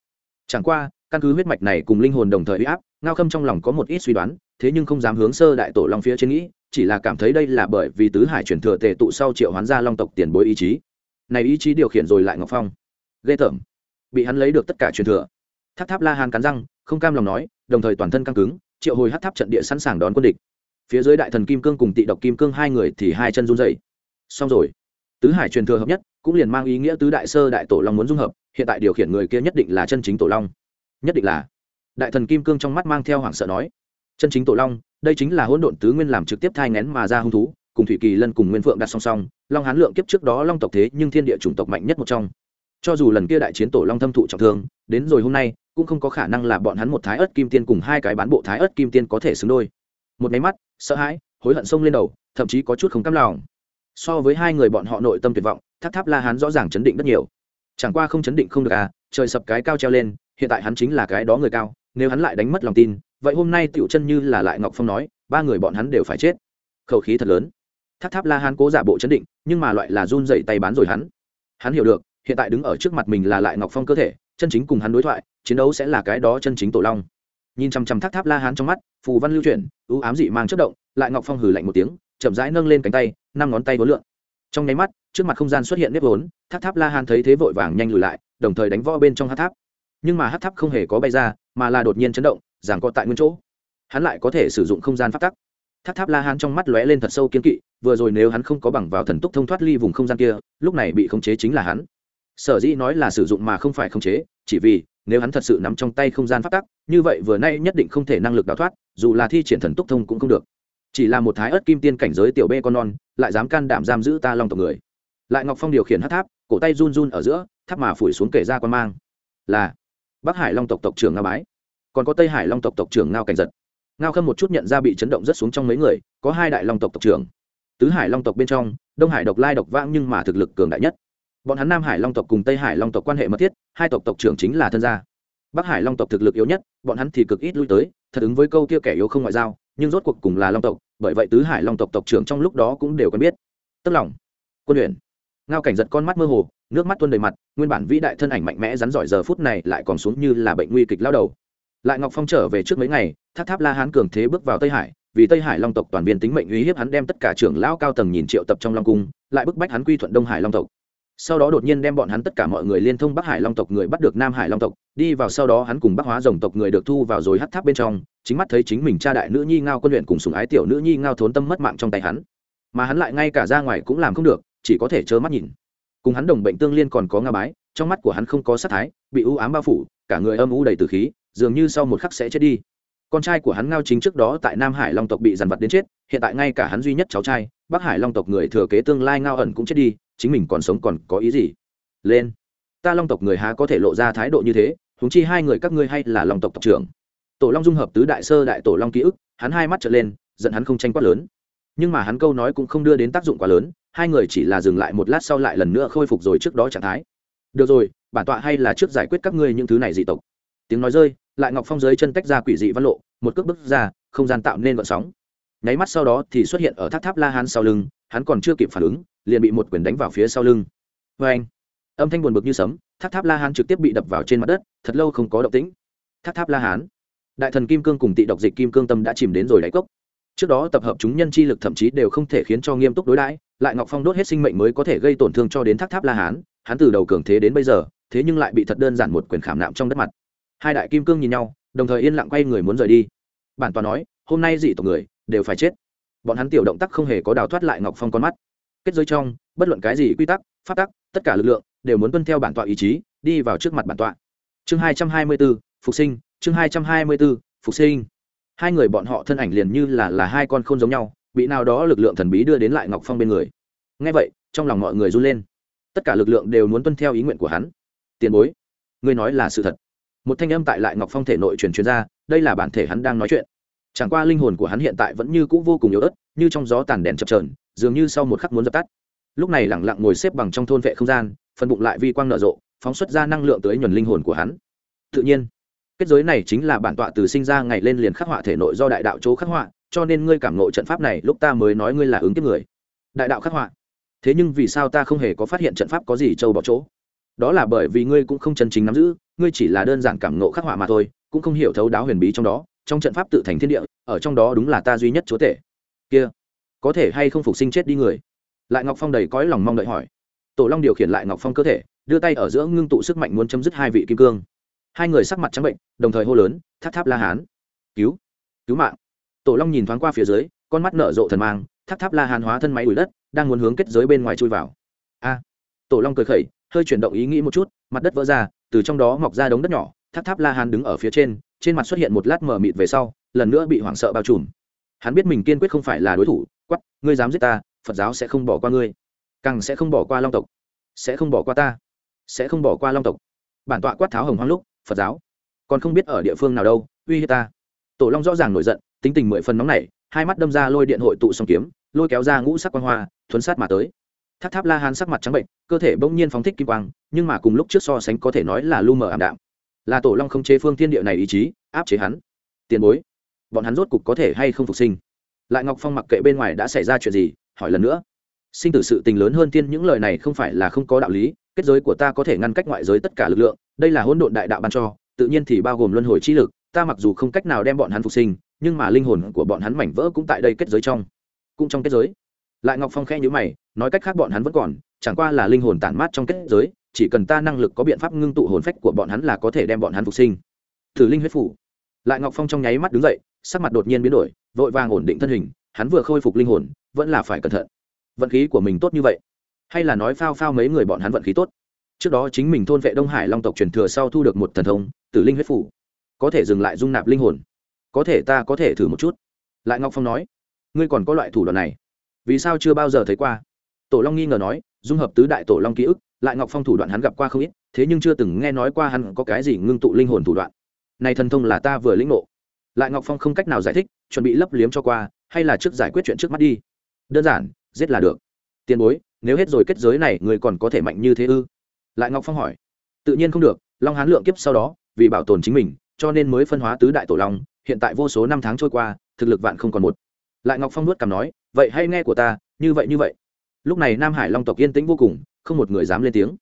Chẳng qua, căn cứ huyết mạch này cùng linh hồn đồng thời huy áp, ngao khâm trong lòng có một ít suy đoán, thế nhưng không dám hướng sơ đại tổ long phía trên nghĩ, chỉ là cảm thấy đây là bởi vì tứ hải truyền thừa tề tụ sau triệu hoán gia long tộc tiền bối ý chí. Này ý chí điều khiển rồi lại ngọc phong. Ghê tởm. Bị hắn lấy được tất cả truyền thừa. Tháp tháp la hàn cắn răng, không cam lòng nói đồng thời toàn thân căng cứng, triệu hồi hát tháp trận địa sẵn sàng đón quân địch. Phía dưới đại thần kim cương cùng tị độc kim cương hai người thì hai chân run dày xong rồi, tứ hải truyền thừa hợp nhất, cũng liền mang ý nghĩa tứ đại sơ đại tổ long muốn dung hợp, hiện tại điều khiển người kia nhất định là chân chính tổ long. Nhất định là. Đại thần kim cương trong mắt mang theo hoảng sợ nói, chân chính tổ long, đây chính là hỗn độn tứ nguyên làm trực tiếp thai ngén mà ra hung thú, cùng thủy kỳ lân cùng nguyên phượng đặt song song, long hán lượng kiếp trước đó long tộc thế nhưng thiên địa chủng tộc mạnh nhất một trong. Cho dù lần kia đại chiến tổ long thâm thụ trọng thương, đến rồi hôm nay cũng không có khả năng là bọn hắn một thái ớt kim tiên cùng hai cái bán bộ thái ớt kim tiên có thể xứng đôi. Một máy mắt, sợ hãi, hối hận sông lên đầu, thậm chí có chút không cam lòng. So với hai người bọn họ nội tâm tuyệt vọng, tháp tháp la hán rõ ràng chấn định rất nhiều. Chẳng qua không chấn định không được à trời sập cái cao treo lên, hiện tại hắn chính là cái đó người cao, nếu hắn lại đánh mất lòng tin, vậy hôm nay tiểu chân như là lại ngọc phong nói, ba người bọn hắn đều phải chết. Khẩu khí thật lớn. Tháp tháp la hán cố giả bộ chấn định, nhưng mà loại là run dậy tay bán rồi hắn. Hắn hiểu được, hiện tại đứng ở trước mặt mình là lại ngọc phong cơ thể chân chính cùng hắn đối thoại, chiến đấu sẽ là cái đó chân chính tổ long. Nhìn chằm chằm tháp tháp la hán trong mắt, phù văn lưu chuyển ưu ám dị mang chất động, lại ngọc phong hử lạnh một tiếng, chậm rãi nâng lên cánh tay, năm ngón tay vốn lượn. Trong nháy mắt, trước mặt không gian xuất hiện nếp vốn tháp tháp la hán thấy thế vội vàng nhanh lùi lại, đồng thời đánh võ bên trong hát tháp. Nhưng mà hát tháp không hề có bay ra, mà là đột nhiên chấn động, giảng co tại nguyên chỗ. Hắn lại có thể sử dụng không gian phát tắc. Tháp tháp la hán trong mắt lóe lên thật sâu kiên kỵ, vừa rồi nếu hắn không có bằng vào thần túc thông thoát ly vùng không gian kia, lúc này bị khống chế chính là hắn. Sở dĩ nói là sử dụng mà không phải khống chế chỉ vì, nếu hắn thật sự nắm trong tay không gian phát tắc, như vậy vừa nay nhất định không thể năng lực đào thoát, dù là thi triển thần túc thông cũng không được. Chỉ là một thái ớt kim tiên cảnh giới tiểu bê con non, lại dám can đảm giam giữ ta long tộc người. Lại ngọc phong điều khiển hát tháp, cổ tay run run ở giữa, tháp mà phủi xuống kể ra quan mang. Là, bắc hải long tộc tộc trưởng ngao bái. Còn có tây hải long tộc tộc trưởng ngao cảnh giật. Ngao khâm một chút nhận ra bị chấn động rất xuống trong mấy người, có hai đại long tộc tộc trưởng. Tứ hải long tộc bên trong, đông hải độc lai độc vãng nhưng mà thực lực cường đại nhất bọn hắn nam hải long tộc cùng tây hải long tộc quan hệ mật thiết, hai tộc tộc trưởng chính là thân gia. Bắc hải long tộc thực lực yếu nhất, bọn hắn thì cực ít lui tới, thật ứng với câu kia kẻ yếu không ngoại giao, nhưng rốt cuộc cùng là long tộc, bởi vậy tứ hải long tộc tộc trưởng trong lúc đó cũng đều quen biết. Tức lòng. Quân luyện ngao cảnh giật con mắt mơ hồ, nước mắt tuôn đầy mặt, nguyên bản vĩ đại thân ảnh mạnh mẽ rắn giỏi giờ phút này lại còn xuống như là bệnh nguy kịch lao đầu. Lại ngọc phong trở về trước mấy ngày tháp tháp la hán cường thế bước vào tây hải, vì tây hải long tộc toàn viên tính mệnh uy hiếp hắn đem tất cả trưởng lão cao tầng nhìn triệu tập trong long cung, lại bức bách hắn quy thuận đông hải long tộc sau đó đột nhiên đem bọn hắn tất cả mọi người liên thông bắc hải long tộc người bắt được nam hải long tộc, đi vào sau đó hắn cùng bắc hóa dòng tộc người được thu vào rồi hắt tháp bên trong, chính mắt thấy chính mình cha đại nữ nhi ngao quân luyện cùng sùng ái tiểu nữ nhi ngao thốn tâm mất mạng trong tay hắn. Mà hắn lại ngay cả ra ngoài cũng làm không được, chỉ có thể trơ mắt nhìn. Cùng hắn đồng bệnh tương liên còn có nga bái, trong mắt của hắn không có sát thái, bị ưu ám bao phủ, cả người âm u đầy từ khí, dường như sau một khắc sẽ chết đi. Con trai của hắn ngao chính trước đó tại nam hải long tộc bị dằn vặt đến chết, hiện tại ngay cả hắn duy nhất cháu trai bắc hải long tộc người thừa kế tương lai ngao ẩn cũng chết đi, chính mình còn sống còn có ý gì? Lên. Ta long tộc người há có thể lộ ra thái độ như thế húng chi hai người các ngươi hay là long tộc tộc trưởng. Tổ long dung hợp tứ đại sơ đại tổ long ký ức, hắn hai mắt trở lên, giận hắn không tranh quát lớn. Nhưng mà hắn câu nói cũng không đưa đến tác dụng quá lớn, hai người chỉ là dừng lại một lát sau lại lần nữa khôi phục rồi trước đó trạng thái. Được rồi, bản tọa hay là trước giải quyết các ngươi những thứ này dị tộc. Tiếng nói rơi, lại ngọc phong dưới chân tách ra quỷ dị văn lộ, một cước bước ra, không gian tạo nên vận sóng nháy mắt sau đó thì xuất hiện ở tháp tháp la hán sau lưng, hắn còn chưa kịp phản ứng, liền bị một quyền đánh vào phía sau lưng. Vê anh, âm thanh buồn bực như sấm, tháp tháp la hán trực tiếp bị đập vào trên mặt đất, thật lâu không có động tĩnh. Tháp tháp la hán, đại thần kim cương cùng tị độc dịch kim cương tâm đã chìm đến rồi đáy cốc. Trước đó tập hợp chúng nhân chi lực thậm chí đều không thể khiến cho nghiêm túc đối đãi, lại ngọc phong đốt hết sinh mệnh mới có thể gây tổn thương cho đến tháp tháp la hán, hắn từ đầu cường thế đến bây giờ, thế nhưng lại bị thật đơn giản một quyền khảm nạm trong đất mặt. Hai đại kim cương nhìn nhau, đồng thời yên lặng quay người muốn rời đi. Bản tòa nói, hôm nay dị tộc người đều phải chết. Bọn hắn tiểu động tác không hề có đào thoát lại ngọc phong con mắt. Kết giới trong, bất luận cái gì quy tắc phát tắc, tất cả lực lượng đều muốn tuân theo bản tọa ý chí, đi vào trước mặt bản tọa. Chương hai trăm hai mươi b ố phục sinh, chương hai trăm hai mươi b ố phục sinh. Hai người bọn họ thân ảnh liền như là là hai con không giống nhau, bị nào đó lực lượng thần bí đưa đến lại ngọc phong bên người. Ngay vậy, trong lòng mọi người run lên. Tất cả lực lượng đều muốn tuân theo ý nguyện của hắn. Tiền bối, ngươi nói là sự thật. Một thanh âm tại lại ngọc phong thể nội truyền truyền ra, đây là bản thể hắn đang nói chuyện chẳng qua linh hồn của hắn hiện tại vẫn như c ũ vô cùng yếu ớt, như trong gió tàn đèn chập trờn dường như sau một khắc muốn dập tắt. Lúc này lẳng lặng ngồi xếp bằng trong thôn vệ không gian, phần bụng lại vi quang nở rộ, phóng xuất ra năng lượng tới nhuần linh hồn của hắn. Tự nhiên, kết giới này chính là bản tọa từ sinh ra ngày lên liền khắc họa thể nội do đại đạo chỗ khắc họa, cho nên ngươi cảm nộ trận pháp này, lúc ta mới nói ngươi là ứng kiếp người. Đại đạo khắc họa. Thế nhưng vì sao ta không hề có phát hiện trận pháp có gì trâu bỏ chỗ? Đó là bởi vì ngươi cũng không chân chính nắm giữ, ngươi chỉ là đơn giản cảm nộ khắc họa mà thôi, cũng không hiểu thấu đáo huyền bí trong đó trong trận pháp tự thành thiên địa, ở trong đó đúng là ta duy nhất chúa tể. Kia, có thể hay không phục sinh chết đi người? Lại ngọc phong đầy cõi lòng mong đợi hỏi. Tổ long điều khiển lại ngọc phong cơ thể, đưa tay ở giữa ngưng tụ sức mạnh muốn chấm dứt hai vị kim cương. Hai người sắc mặt trắng bệnh, đồng thời hô lớn, tháp tháp la hán, cứu cứu mạng. Tổ long nhìn thoáng qua phía dưới, con mắt nở rộ thần mang, tháp tháp la hán hóa thân máy đuổi đất, đang muốn hướng kết giới bên ngoài chui vào. A, tổ long cười khẩy, hơi chuyển động ý nghĩ một chút, mặt đất vỡ ra, từ trong đó mọc ra đống đất nhỏ, tháp tháp la hán đứng ở phía trên trên mặt xuất hiện một lát mờ mịt về sau, lần nữa bị hoảng sợ bao trùm. Hắn biết mình kiên quyết không phải là đối thủ quắp ngươi dám giết ta, phật giáo sẽ không bỏ qua ngươi. Càng sẽ không bỏ qua long tộc. Sẽ không bỏ qua ta. Sẽ không bỏ qua long tộc. Bản tọa quát tháo hồng hoang lúc, phật giáo còn không biết ở địa phương nào đâu, uy hiếp ta. Tổ long rõ ràng nổi giận, tính tình mười phần nóng này hai mắt đâm ra lôi điện hội tụ song kiếm, lôi kéo ra ngũ sắc quang hoa, thuấn sát mà tới. Tháp tháp la hán sắc mặt trắng bệnh cơ thể bỗng nhiên phóng thích kim quang, nhưng mà cùng lúc trước so sánh có thể nói là lu mờ ảm đạm là tổ long không chế phương thiên địa này ý chí, áp chế hắn. Tiền bối, bọn hắn rốt cục có thể hay không phục sinh? Lại ngọc phong mặc kệ bên ngoài đã xảy ra chuyện gì, hỏi lần nữa. Sinh tử sự tình lớn hơn tiên những lời này không phải là không có đạo lý, kết giới của ta có thể ngăn cách ngoại giới tất cả lực lượng, đây là hỗn độn đại đạo ban cho, tự nhiên thì bao gồm luân hồi chi lực, ta mặc dù không cách nào đem bọn hắn phục sinh, nhưng mà linh hồn của bọn hắn mảnh vỡ cũng tại đây kết giới trong, cũng trong kết giới. Lại ngọc phong khẽ nhữ mày, nói cách khác bọn hắn vẫn còn, chẳng qua là linh hồn tản mát trong kết giới chỉ cần ta năng lực có biện pháp ngưng tụ hồn phách của bọn hắn là có thể đem bọn hắn phục sinh. Thử linh huyết phủ. Lại ngọc phong trong nháy mắt đứng dậy, sắc mặt đột nhiên biến đổi, vội vàng ổn định thân hình, hắn vừa khôi phục linh hồn, vẫn là phải cẩn thận. Vận khí của mình tốt như vậy, hay là nói phao phao mấy người bọn hắn vận khí tốt? Trước đó chính mình thôn vệ đông hải long tộc truyền thừa sau thu được một thần thông, tử linh huyết phủ. Có thể dừng lại dung nạp linh hồn. Có thể ta có thể thử một chút. Lại ngọc phong nói, ngươi còn có loại thủ đoạn này. Vì sao chưa bao giờ thấy qua? Tổ long nghi ngờ nói, dung hợp tứ đại tổ long ký ức lại ngọc phong thủ đoạn hắn gặp qua không ít, thế nhưng chưa từng nghe nói qua hắn có cái gì ngưng tụ linh hồn thủ đoạn. Này thần thông là ta vừa lĩnh ngộ. Lại ngọc phong không cách nào giải thích, chuẩn bị lấp liếm cho qua, hay là trước giải quyết chuyện trước mắt đi. Đơn giản, giết là được. Tiền bối, nếu hết rồi kết giới này, người còn có thể mạnh như thế ư? Lại ngọc phong hỏi. Tự nhiên không được, long hán lượng kiếp sau đó, vì bảo tồn chính mình, cho nên mới phân hóa tứ đại tổ long, hiện tại vô số năm tháng trôi qua, thực lực vạn không còn một. Lại ngọc phong nuốt cảm nói, vậy hay nghe của ta, như vậy như vậy. Lúc này nam hải long tộc yên tĩnh vô cùng không một người dám lên tiếng.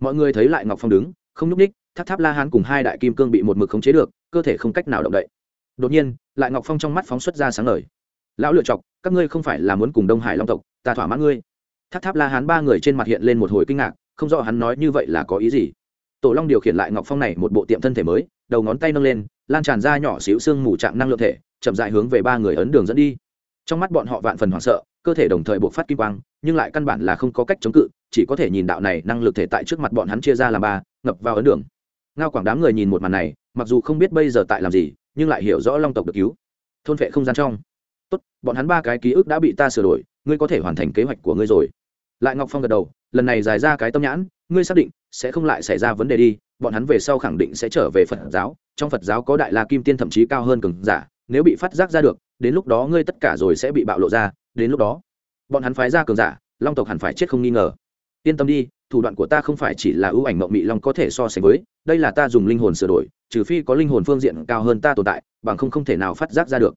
Mọi người thấy lại ngọc phong đứng, không nhúc ních tháp tháp la hán cùng hai đại kim cương bị một mực khống chế được, cơ thể không cách nào động đậy. Đột nhiên, lại ngọc phong trong mắt phóng xuất ra sáng lời lão lựa chọc, các ngươi không phải là muốn cùng đông hải long tộc, ta thỏa mãn ngươi. Tháp tháp la hán ba người trên mặt hiện lên một hồi kinh ngạc, không rõ hắn nói như vậy là có ý gì. Tổ long điều khiển lại ngọc phong này một bộ tiệm thân thể mới, đầu ngón tay nâng lên, lan tràn ra nhỏ xíu xương mù trạng năng lượng thể, chậm dại hướng về ba người ấn đường dẫn đi. Trong mắt bọn họ vạn phần hoảng sợ, cơ thể đồng thời buộc phát kim quang nhưng lại căn bản là không có cách chống cự, chỉ có thể nhìn đạo này năng lực thể tại trước mặt bọn hắn chia ra làm ba, ngập vào ấn đường. Ngao quảng đám người nhìn một màn này, mặc dù không biết bây giờ tại làm gì, nhưng lại hiểu rõ long tộc được cứu. Thôn vệ không gian trong. Tốt, bọn hắn ba cái ký ức đã bị ta sửa đổi, ngươi có thể hoàn thành kế hoạch của ngươi rồi. Lại ngọc phong gật đầu, lần này dài ra cái tâm nhãn, ngươi xác định sẽ không lại xảy ra vấn đề đi, bọn hắn về sau khẳng định sẽ trở về phật giáo, trong phật giáo có đại la kim tiên thậm chí cao hơn cường giả, nếu bị phát giác ra được, đến lúc đó ngươi tất cả rồi sẽ bị bạo lộ ra, đến lúc đó bọn hắn phái ra cường giả, long tộc hẳn phải chết không nghi ngờ. Yên tâm đi, thủ đoạn của ta không phải chỉ là ưu ảnh mộng mị long có thể so sánh với, đây là ta dùng linh hồn sửa đổi, trừ phi có linh hồn phương diện cao hơn ta tồn tại, bằng không không thể nào phát giác ra được.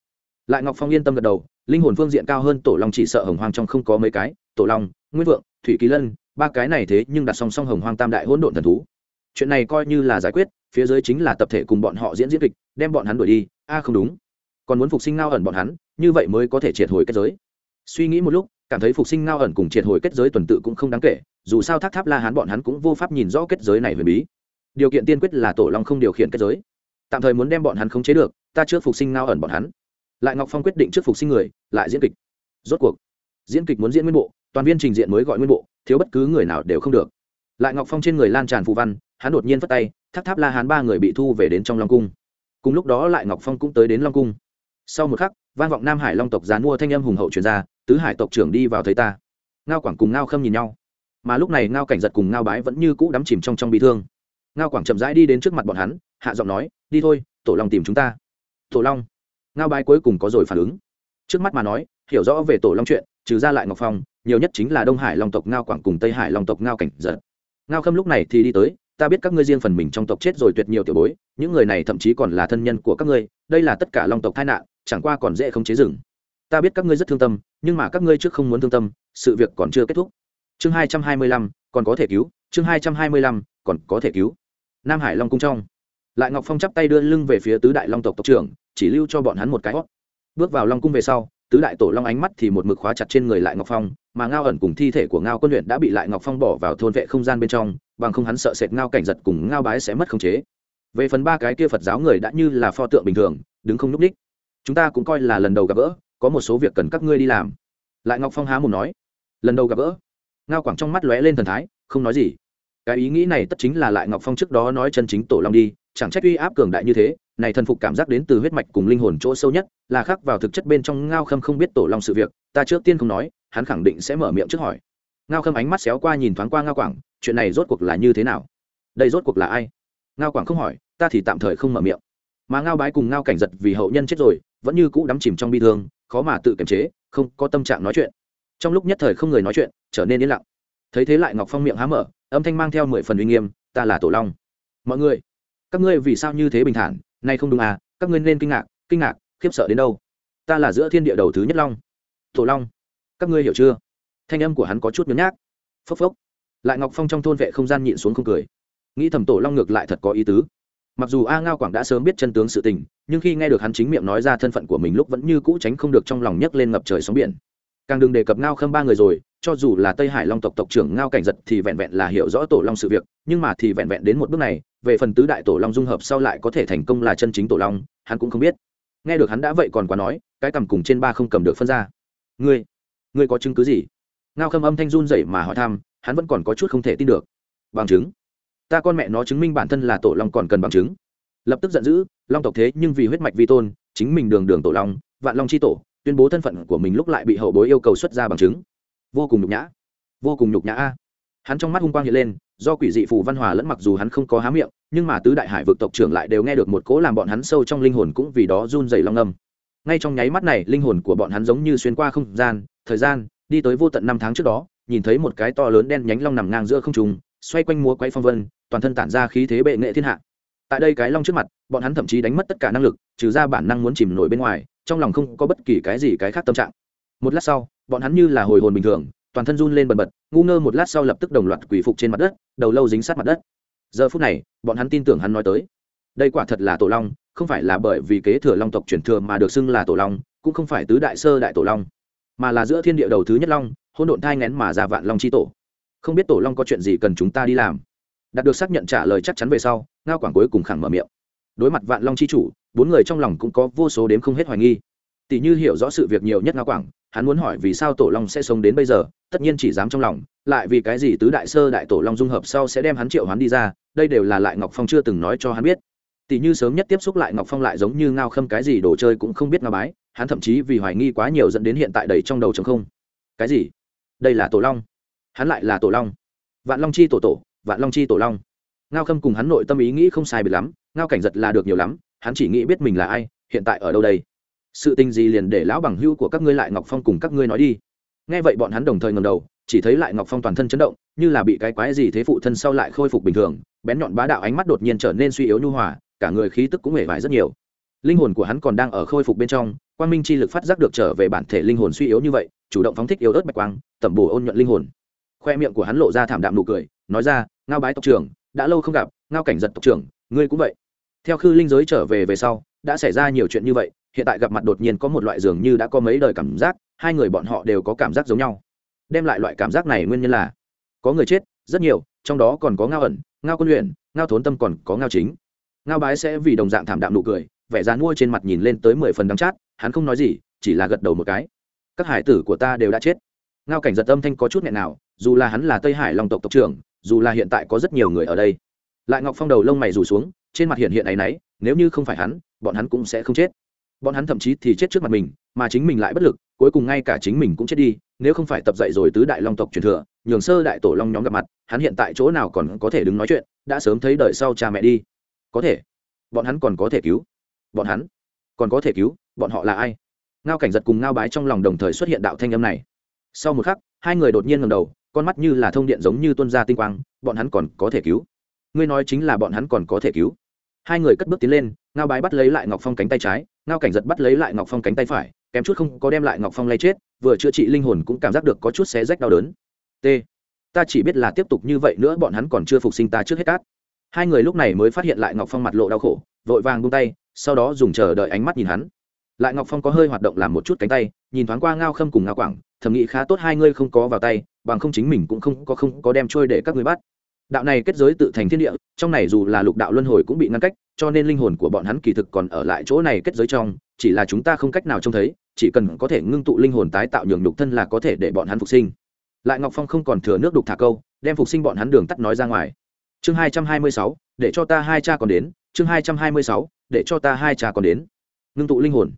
Lại ngọc phong yên tâm gật đầu, linh hồn phương diện cao hơn tổ long chỉ sợ hồng hoang trong không có mấy cái, tổ long, nguyên vượng, thủy kỳ lân, ba cái này thế nhưng đặt song song hồng hoang tam đại hỗn độn thần thú. Chuyện này coi như là giải quyết, phía dưới chính là tập thể cùng bọn họ diễn diễn kịch, đem bọn hắn đuổi đi. A à, không đúng. Còn muốn phục sinh ngao ẩn bọn hắn, như vậy mới có thể triệt hồi kết giới. Suy nghĩ một lúc cảm thấy phục sinh ngao ẩn cùng triệt hồi kết giới tuần tự cũng không đáng kể, dù sao thác tháp la hán bọn hắn cũng vô pháp nhìn rõ kết giới này huyền bí. Điều kiện tiên quyết là tổ long không điều khiển kết giới. Tạm thời muốn đem bọn hắn khống chế được, ta trước phục sinh ngao ẩn bọn hắn. Lại ngọc phong quyết định trước phục sinh người, lại diễn kịch. Rốt cuộc, diễn kịch muốn diễn nguyên bộ, toàn viên trình diện mới gọi nguyên bộ, thiếu bất cứ người nào đều không được. Lại ngọc phong trên người lan tràn phù văn, hắn đột nhiên phất tay tháp tháp la hán ba người bị thu về đến trong long cung. Cùng lúc đó lại ngọc phong cũng tới đến long cung sau một khắc, vang vọng nam hải long tộc dán mua thanh âm hùng hậu truyền ra, tứ hải tộc trưởng đi vào thấy ta. Ngao quảng cùng ngao khâm nhìn nhau. Mà lúc này ngao cảnh giật cùng ngao bái vẫn như cũ đắm chìm trong trong bị thương. Ngao quảng chậm rãi đi đến trước mặt bọn hắn, hạ giọng nói, đi thôi, tổ long tìm chúng ta. Tổ long? Ngao bái cuối cùng có rồi phản ứng. Trước mắt mà nói, hiểu rõ về tổ long chuyện, trừ ra lại ngọc phong, nhiều nhất chính là đông hải long tộc ngao quảng cùng tây hải long tộc ngao cảnh giật. Ngao khâm lúc này thì đi tới, ta biết các ngươi riêng phần mình trong tộc chết rồi tuyệt nhiều tiểu bối, những người này thậm chí còn là thân nhân của các ngươi, đây là tất cả long tộc tai nạn chẳng qua còn dễ không chế rừng. Ta biết các ngươi rất thương tâm, nhưng mà các ngươi trước không muốn thương tâm, sự việc còn chưa kết thúc. Chương hai trăm hai mươi lăm, còn có thể cứu. Chương hai trăm hai mươi lăm, còn có thể cứu. Nam hải long cung trong. Lại ngọc phong chắp tay đưa lưng về phía tứ đại long tộc tộc trưởng, chỉ lưu cho bọn hắn một cái hót. Bước vào long cung về sau, tứ đại tổ long ánh mắt thì một mực khóa chặt trên người lại ngọc phong, mà ngao ẩn cùng thi thể của ngao quân luyện đã bị lại ngọc phong bỏ vào thôn vệ không gian bên trong, bằng không hắn sợ sệt ngao cảnh giật cùng ngao bái sẽ mất khống chế. Về phần ba cái kia phật giáo người đã như là pho tượng bình thường, đứng không n ú c ních chúng ta cũng coi là lần đầu gặp gỡ, có một số việc cần các ngươi đi làm. Lại ngọc phong há mồm nói, lần đầu gặp gỡ. Ngao quảng trong mắt lóe lên thần thái, không nói gì. Cái ý nghĩ này tất chính là lại ngọc phong trước đó nói chân chính tổ long đi, chẳng trách uy áp cường đại như thế, này thần phục cảm giác đến từ huyết mạch cùng linh hồn chỗ sâu nhất, là khắc vào thực chất bên trong ngao khâm không biết tổ long sự việc, ta trước tiên không nói, hắn khẳng định sẽ mở miệng trước hỏi. Ngao khâm ánh mắt xéo qua nhìn thoáng qua ngao quảng, chuyện này rốt cuộc là như thế nào? Đây rốt cuộc là ai? Ngao quảng không hỏi, ta thì tạm thời không mở miệng mà ngao bái cùng ngao cảnh giật vì hậu nhân chết rồi, vẫn như cũ đắm chìm trong bi thương, khó mà tự kiềm chế, không có tâm trạng nói chuyện. Trong lúc nhất thời không người nói chuyện, trở nên yên lặng. Thấy thế lại ngọc phong miệng há mở, âm thanh mang theo mười phần uy nghiêm, ta là tổ long. Mọi người, các ngươi vì sao như thế bình thản? Nay không đúng à các ngươi nên kinh ngạc kinh ngạc, khiếp sợ đến đâu? Ta là giữa thiên địa đầu thứ nhất long. Tổ long, các ngươi hiểu chưa? Thanh âm của hắn có chút nhớ nhác. Phốc phốc. Lại ngọc phong trong thôn vệ không gian nhịn xuống không cười. Nghĩ thầm tổ long ngược lại thật có ý tứ mặc dù a ngao quảng đã sớm biết chân tướng sự tình, nhưng khi nghe được hắn chính miệng nói ra thân phận của mình lúc vẫn như cũ tránh không được trong lòng nhấc lên ngập trời sóng biển. Càng đừng đề cập ngao khâm ba người rồi, cho dù là tây hải long tộc tộc trưởng ngao cảnh giật thì vẹn vẹn là hiểu rõ tổ long sự việc, nhưng mà thì vẹn vẹn đến một bước này, về phần tứ đại tổ long dung hợp sau lại có thể thành công là chân chính tổ long, hắn cũng không biết. Nghe được hắn đã vậy còn quá nói, cái cầm cùng trên ba không cầm được phân ra. Ngươi ngươi có chứng cứ gì? Ngao khâm âm thanh run dậy mà hỏi thăm, hắn vẫn còn có chút không thể tin được. Bằng chứng ta con mẹ nó chứng minh bản thân là tổ long còn cần bằng chứng. Lập tức giận dữ, long tộc thế nhưng vì huyết mạch vi tôn, chính mình đường đường tổ long, vạn long c h i tổ, tuyên bố thân phận của mình lúc lại bị hậu bối yêu cầu xuất ra bằng chứng. Vô cùng nhục nhã. Vô cùng nhục nhã a. Hắn trong mắt hung quang hiện lên, do quỷ dị phù văn hòa lẫn mặc dù hắn không có há miệng, nhưng mà tứ đại hải vực tộc trưởng lại đều nghe được một cố làm bọn hắn sâu trong linh hồn cũng vì đó run dày long âm. Ngay trong nháy mắt này, linh hồn của bọn hắn giống như xuyên qua không gian, thời gian, đi tới vô tận năm tháng trước đó, nhìn thấy một cái to lớn đen nhánh long nằm ngang giữa không trùng xoay quanh múa quay phong vân toàn thân tản ra khí thế bệ nghệ thiên hạ. Tại đây cái long trước mặt, bọn hắn thậm chí đánh mất tất cả năng lực, trừ ra bản năng muốn chìm nổi bên ngoài, trong lòng không có bất kỳ cái gì cái khác tâm trạng. Một lát sau, bọn hắn như là hồi hồn bình thường, toàn thân run lên bần bật, ngu ngơ một lát sau lập tức đồng loạt quỷ phục trên mặt đất, đầu lâu dính sát mặt đất. Giờ phút này, bọn hắn tin tưởng hắn nói tới. Đây quả thật là tổ long, không phải là bởi vì kế thừa long tộc truyền thừa mà được xưng là tổ long, cũng không phải tứ đại sơ đại tổ long, mà là giữa thiên địa đầu thứ nhất long hôn độn thai ngén mà ra vạn long chi tổ. Không biết tổ long có chuyện gì cần chúng ta đi làm đạt được xác nhận trả lời chắc chắn về sau, ngao quảng cuối cùng khẳng mở miệng. Đối mặt vạn long chi chủ, bốn người trong lòng cũng có vô số đếm không hết hoài nghi. Tỷ như hiểu rõ sự việc nhiều nhất ngao quảng, hắn muốn hỏi vì sao tổ long sẽ sống đến bây giờ, tất nhiên chỉ dám trong lòng, lại vì cái gì tứ đại sơ đại tổ long dung hợp sau sẽ đem hắn triệu hắn đi ra, đây đều là lại ngọc phong chưa từng nói cho hắn biết. Tỷ như sớm nhất tiếp xúc lại ngọc phong lại giống như ngao khâm cái gì đồ chơi cũng không biết ngao bái, hắn thậm chí vì hoài nghi quá nhiều dẫn đến hiện tại đầy trong đầu chống không. Cái gì? Đây là tổ long. Hắn lại là tổ long. Vạn long chi tổ tổ vạn long chi tổ long. Ngao khâm cùng hắn nội tâm ý nghĩ không sai biệt lắm, ngao cảnh giật là được nhiều lắm, hắn chỉ nghĩ biết mình là ai, hiện tại ở đâu đây. Sự tình gì liền để lão bằng hưu của các ngươi lại ngọc phong cùng các ngươi nói đi. Nghe vậy bọn hắn đồng thời ngầm đầu, chỉ thấy lại ngọc phong toàn thân chấn động, như là bị cái quái gì thế phụ thân sau lại khôi phục bình thường, bén nhọn bá đạo ánh mắt đột nhiên trở nên suy yếu nhu hòa, cả người khí tức cũng hề vải rất nhiều. Linh hồn của hắn còn đang ở khôi phục bên trong, quang minh chi lực phát giác được trở về bản thể linh hồn suy yếu như vậy, chủ động phóng thích yếu ớt bạch quang, tẩm bổ ôn nhuận linh hồn. Khoe miệng của hắn lộ ra thảm đạm nụ cười nói ra, ngao bái tộc trưởng, đã lâu không gặp, ngao cảnh giật tộc trưởng, ngươi cũng vậy. Theo khư linh giới trở về về sau, đã xảy ra nhiều chuyện như vậy, hiện tại gặp mặt đột nhiên có một loại dường như đã có mấy đời cảm giác, hai người bọn họ đều có cảm giác giống nhau. Đem lại loại cảm giác này nguyên nhân là, có người chết, rất nhiều, trong đó còn có ngao ẩn, ngao quân luyện, ngao thốn tâm còn có ngao chính. Ngao bái sẽ vì đồng dạng thảm đạm nụ cười, vẻ dán mua trên mặt nhìn lên tới mười phần đắng chát, hắn không nói gì, chỉ là gật đầu một cái. Các hải tử của ta đều đã chết. Ngao cảnh giật âm thanh có chút nghẹn nào, dù là hắn là tây hải long tộc tộc trưởng dù là hiện tại có rất nhiều người ở đây. Lại ngọc phong đầu lông mày rủ xuống, trên mặt hiện hiện ấ y n ấ y nếu như không phải hắn, bọn hắn cũng sẽ không chết. Bọn hắn thậm chí thì chết trước mặt mình, mà chính mình lại bất lực, cuối cùng ngay cả chính mình cũng chết đi, nếu không phải tập dạy rồi tứ đại long tộc truyền thừa, nhường sơ đại tổ long nhóm gặp mặt, hắn hiện tại chỗ nào còn có thể đứng nói chuyện, đã sớm thấy đời sau cha mẹ đi. Có thể. Bọn hắn còn có thể cứu. Bọn hắn còn có thể cứu, bọn họ là ai? Ngao cảnh giật cùng ngao bái trong lòng đồng thời xuất hiện đạo thanh âm này. Sau một khắc, hai người đột nhiên ngầm đầu con mắt như là thông điện giống như tuân ra tinh quang, bọn hắn còn có thể cứu. Ngươi nói chính là bọn hắn còn có thể cứu. Hai người cất bước tiến lên, ngao bái bắt lấy lại ngọc phong cánh tay trái, ngao cảnh giật bắt lấy lại ngọc phong cánh tay phải, kém chút không có đem lại ngọc phong lay chết, vừa chữa trị linh hồn cũng cảm giác được có chút xé rách đau đớn. T, ta chỉ biết là tiếp tục như vậy nữa bọn hắn còn chưa phục sinh ta trước hết cát. Hai người lúc này mới phát hiện lại ngọc phong mặt lộ đau khổ, vội vàng buông tay, sau đó dùng chờ đợi ánh mắt nhìn hắn. Lại ngọc phong có hơi hoạt động làm một chút cánh tay, nhìn thoáng qua ngao khâm cùng ngao quảng thầm nghĩ khá tốt hai ngươi không có vào tay, bằng không chính mình cũng không có không có đem trôi để các ngươi bắt. Đạo này kết giới tự thành thiên địa, trong này dù là lục đạo luân hồi cũng bị ngăn cách, cho nên linh hồn của bọn hắn kỳ thực còn ở lại chỗ này kết giới trong, chỉ là chúng ta không cách nào trông thấy, chỉ cần có thể ngưng tụ linh hồn tái tạo nhường nhục thân là có thể để bọn hắn phục sinh. Lại ngọc phong không còn thừa nước đục thả câu, đem phục sinh bọn hắn đường tắt nói ra ngoài. Chương hai trăm hai mươi sáu, để cho ta hai cha còn đến, chương hai trăm hai mươi sáu, để cho ta hai cha còn đến. Ngưng tụ linh hồn.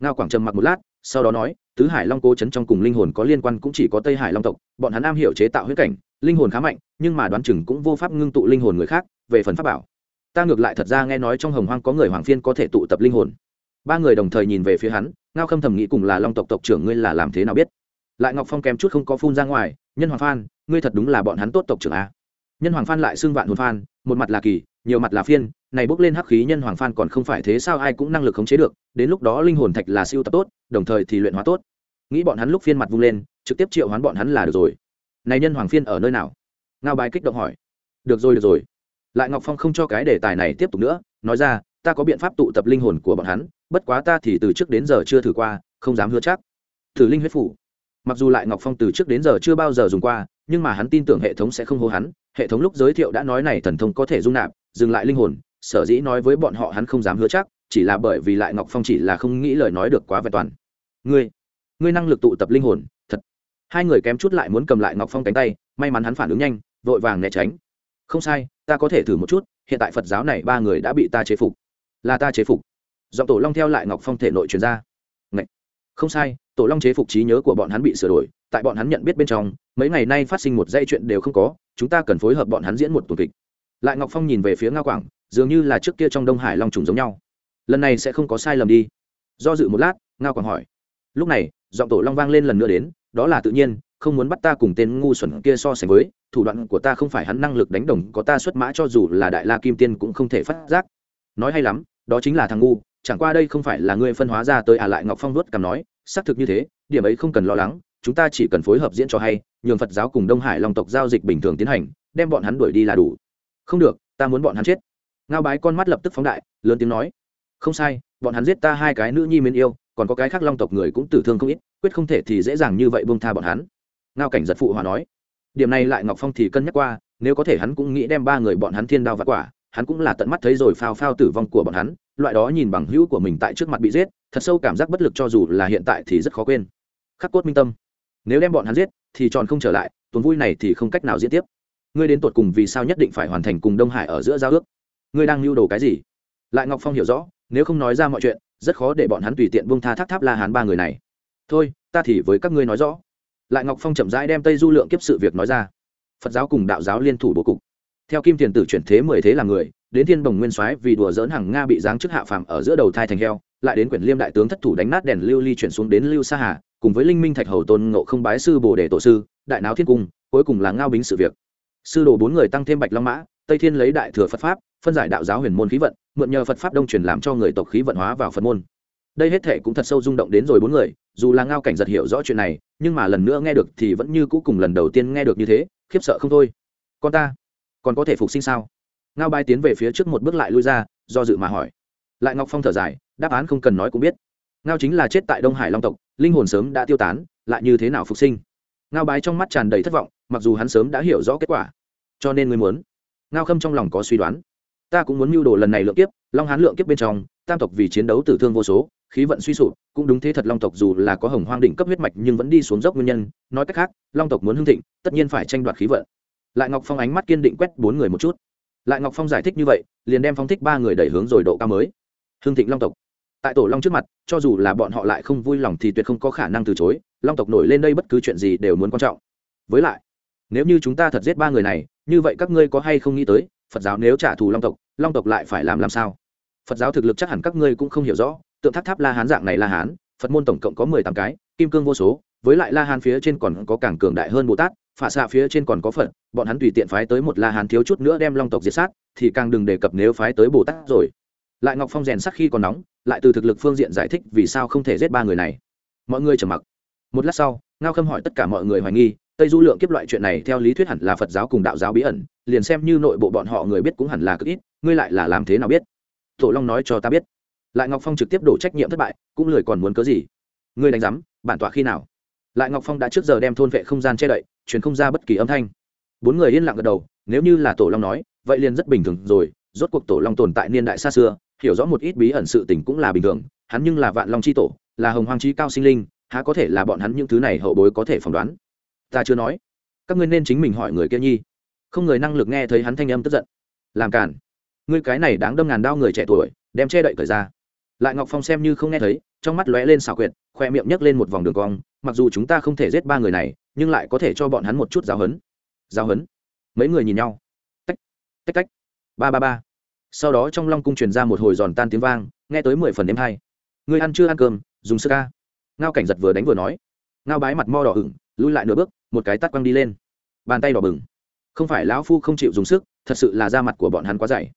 Ngao quảng trầm mặc một lát, sau đó nói tứ hải long cố chấn trong cùng linh hồn có liên quan cũng chỉ có tây hải long tộc, bọn hắn am hiểu chế tạo huyết cảnh, linh hồn khá mạnh, nhưng mà đoán chừng cũng vô pháp ngưng tụ linh hồn người khác, về phần pháp bảo. Ta ngược lại thật ra nghe nói trong hồng hoang có người hoàng phiên có thể tụ tập linh hồn. Ba người đồng thời nhìn về phía hắn, ngao khâm thầm nghĩ cùng là long tộc tộc trưởng ngươi là làm thế nào biết? Lại ngọc phong kèm chút không có phun ra ngoài, nhân hoàng phan, ngươi thật đúng là bọn hắn tốt tộc trưởng a. Nhân hoàng phan lại xưng vạn hồn phan, một mặt là kỳ nhiều mặt là phiên, này bốc lên hắc khí nhân hoàng phan còn không phải thế sao, ai cũng năng lực khống chế được, đến lúc đó linh hồn thạch là siêu tập tốt, đồng thời thì luyện hóa tốt. Nghĩ bọn hắn lúc phiên mặt vung lên, trực tiếp triệu hoán bọn hắn là được rồi. Này nhân hoàng phiên ở nơi nào? Ngao bài kích động hỏi. Được rồi được rồi. Lại ngọc phong không cho cái đề tài này tiếp tục nữa, nói ra, ta có biện pháp tụ tập linh hồn của bọn hắn, bất quá ta thì từ trước đến giờ chưa thử qua, không dám hứa chắc. Thử linh huyết phủ. Mặc dù lại ngọc phong từ trước đến giờ chưa bao giờ dùng qua, nhưng mà hắn tin tưởng hệ thống sẽ không hô hắn, hệ thống lúc giới thiệu đã nói này thần thông có thể dung nạp dừng lại linh hồn, sở dĩ nói với bọn họ hắn không dám hứa chắc, chỉ là bởi vì lại ngọc phong chỉ là không nghĩ lời nói được quá vẹn toàn. Ngươi ngươi năng lực tụ tập linh hồn, thật. Hai người kém chút lại muốn cầm lại ngọc phong cánh tay, may mắn hắn phản ứng nhanh, vội vàng né tránh. Không sai, ta có thể thử một chút, hiện tại phật giáo này ba người đã bị ta chế phục. Là ta chế phục. Giọng tổ long theo lại ngọc phong thể nội truyền ra. Ngậy. không sai, tổ long chế phục trí nhớ của bọn hắn bị sửa đổi, tại bọn hắn nhận biết bên trong, mấy ngày nay phát sinh một dây chuyện đều không có, chúng ta cần phối hợp bọn hắn diễn một tuần kịch lại ngọc phong nhìn về phía ngao quảng dường như là trước kia trong đông hải long trùng giống nhau lần này sẽ không có sai lầm đi do dự một lát ngao quảng hỏi lúc này giọng tổ long vang lên lần nữa đến đó là tự nhiên không muốn bắt ta cùng tên ngu xuẩn kia so sánh với thủ đoạn của ta không phải hắn năng lực đánh đồng có ta xuất mã cho dù là đại la kim tiên cũng không thể phát giác nói hay lắm đó chính là thằng ngu chẳng qua đây không phải là ngươi phân hóa ra tới à lại ngọc phong nuốt cằm nói xác thực như thế điểm ấy không cần lo lắng chúng ta chỉ cần phối hợp diễn cho hay nhường phật giáo cùng đông hải long tộc giao dịch bình thường tiến hành đem bọn hắn đuổi đi là đủ không được, ta muốn bọn hắn chết. Ngao bái con mắt lập tức phóng đại, lớn tiếng nói. Không sai, bọn hắn giết ta hai cái nữ nhi mến yêu, còn có cái khác long tộc người cũng tử thương không ít, quyết không thể thì dễ dàng như vậy buông tha bọn hắn. Ngao cảnh giật phụ hòa nói. Điểm này lại ngọc phong thì cân nhắc qua, nếu có thể hắn cũng nghĩ đem ba người bọn hắn thiên đao vặt quả, hắn cũng là tận mắt thấy rồi phao phao tử vong của bọn hắn, loại đó nhìn bằng hữu của mình tại trước mặt bị giết, thật sâu cảm giác bất lực cho dù là hiện tại thì rất khó quên. Khắc cốt minh tâm. Nếu đem bọn hắn giết, thì tròn không trở lại, tuần vui này thì không cách nào diễn tiếp ngươi đến tột cùng vì sao nhất định phải hoàn thành cùng đông hải ở giữa giao ước? Ngươi đang lưu đồ cái gì? Lại ngọc phong hiểu rõ, nếu không nói ra mọi chuyện, rất khó để bọn hắn tùy tiện buông tha thác tháp la hán ba người này. Thôi, ta thì với các ngươi nói rõ. Lại ngọc phong chậm rãi đem tây du lượng kiếp sự việc nói ra. Phật giáo cùng đạo giáo liên thủ bố cục. Theo kim tiền tử chuyển thế mười thế là người, đến thiên Đồng nguyên soái vì đùa dỡn hàng nga bị giáng chức hạ phàm ở giữa đầu thai thành heo, lại đến quyển liêm đại tướng thất thủ đánh nát đèn lưu ly chuyển xuống đến lưu sa hà, cùng với linh minh thạch hầu tôn ngộ không bái sư bồ đề tổ sư, đại náo thiên cung, cuối cùng là ngao bính sự việc sư đồ bốn người tăng thêm bạch long mã, tây thiên lấy đại thừa phật pháp, phân giải đạo giáo huyền môn khí vận, mượn nhờ phật pháp đông truyền làm cho người tộc khí vận hóa vào phật môn. Đây hết thể cũng thật sâu rung động đến rồi bốn người, dù là ngao cảnh giật hiểu rõ chuyện này, nhưng mà lần nữa nghe được thì vẫn như cũ cùng lần đầu tiên nghe được như thế, khiếp sợ không thôi. Con ta, còn có thể phục sinh sao? Ngao bai tiến về phía trước một bước lại lui ra, do dự mà hỏi. Lại ngọc phong thở dài, đáp án không cần nói cũng biết. Ngao chính là chết tại đông hải long tộc, linh hồn sớm đã tiêu tán, lại như thế nào phục sinh? Ngao bái trong mắt tràn đầy thất vọng mặc dù hắn sớm đã hiểu rõ kết quả, cho nên ngươi muốn. Ngao khâm trong lòng có suy đoán. Ta cũng muốn mưu đồ lần này lượng kiếp, long hán lượng kiếp bên trong, tam tộc vì chiến đấu tử thương vô số, khí vận suy sụp, cũng đúng thế thật long tộc dù là có hồng hoang đỉnh cấp huyết mạch nhưng vẫn đi xuống dốc nguyên nhân. Nói cách khác, long tộc muốn hưng thịnh, tất nhiên phải tranh đoạt khí vận. Lại ngọc phong ánh mắt kiên định quét bốn người một chút. Lại ngọc phong giải thích như vậy, liền đem phong thích ba người đẩy hướng rồi độ cao mới. Hưng thịnh long tộc. Tại tổ long trước mặt, cho dù là bọn họ lại không vui lòng thì tuyệt không có khả năng từ chối. Long tộc nổi lên đây bất cứ chuyện gì đều muốn quan trọng. Với lại nếu như chúng ta thật giết ba người này, như vậy các ngươi có hay không nghĩ tới, phật giáo nếu trả thù long tộc long tộc lại phải làm làm sao? Phật giáo thực lực chắc hẳn các ngươi cũng không hiểu rõ, tượng tháp tháp la hán dạng này la hán, phật môn tổng cộng có mười tám cái, kim cương vô số, với lại la hán phía trên còn có cảng cường đại hơn bồ tát, phạ xạ phía trên còn có phật, bọn hắn tùy tiện phái tới một la hán thiếu chút nữa đem long tộc diệt sát, thì càng đừng đề cập nếu phái tới bồ tát rồi. Lại ngọc phong rèn sắc khi còn nóng, lại từ thực lực phương diện giải thích vì sao không thể giết ba người này. Mọi người trầm mặc. Một lát sau, ngao khâm hỏi tất cả mọi người hoài nghi tây du lượng kiếp loại chuyện này theo lý thuyết hẳn là phật giáo cùng đạo giáo bí ẩn, liền xem như nội bộ bọn họ người biết cũng hẳn là cực ít, ngươi lại là làm thế nào biết? Tổ long nói cho ta biết. Lại ngọc phong trực tiếp đổ trách nhiệm thất bại, cũng lười còn muốn cớ gì? Ngươi đánh giám, bản tọa khi nào? Lại ngọc phong đã trước giờ đem thôn vệ không gian che đậy, truyền không ra bất kỳ âm thanh. Bốn người yên lặng gật đầu, nếu như là tổ long nói, vậy liền rất bình thường rồi, rốt cuộc tổ long tồn tại niên đại xa xưa, hiểu rõ một ít bí ẩn sự tình cũng là bình thường, hắn nhưng là vạn long c h i tổ, là hồng hoàng trí cao sinh linh, há có thể là bọn hắn những thứ này hậu bối có thể phỏng đoán? Ta chưa nói. Các ngươi nên chính mình hỏi người kia nhi. Không người năng lực nghe thấy hắn thanh âm tức giận. Làm cản ngươi cái này đáng đâm ngàn đao người trẻ tuổi, đem che đậy cởi ra. Lại ngọc phong xem như không nghe thấy, trong mắt lóe lên xảo quyệt, khoe miệng nhấc lên một vòng đường cong, mặc dù chúng ta không thể giết ba người này, nhưng lại có thể cho bọn hắn một chút giáo hấn giáo hấn mấy người nhìn nhau. Tách tách tách. Ba ba ba. Sau đó trong long cung truyền ra một hồi giòn tan tiếng vang, nghe tới mười phần đêm hai. Ngươi ăn chưa ăn cơm, dùng sơ ca. Ngao cảnh giật vừa đánh vừa nói. Ngao bái mặt mo đỏ ửng, lui lại nửa bước một cái tắt quăng đi lên. Bàn tay đỏ bừng. Không phải lão phu không chịu dùng sức, thật sự là da mặt của bọn hắn quá dày.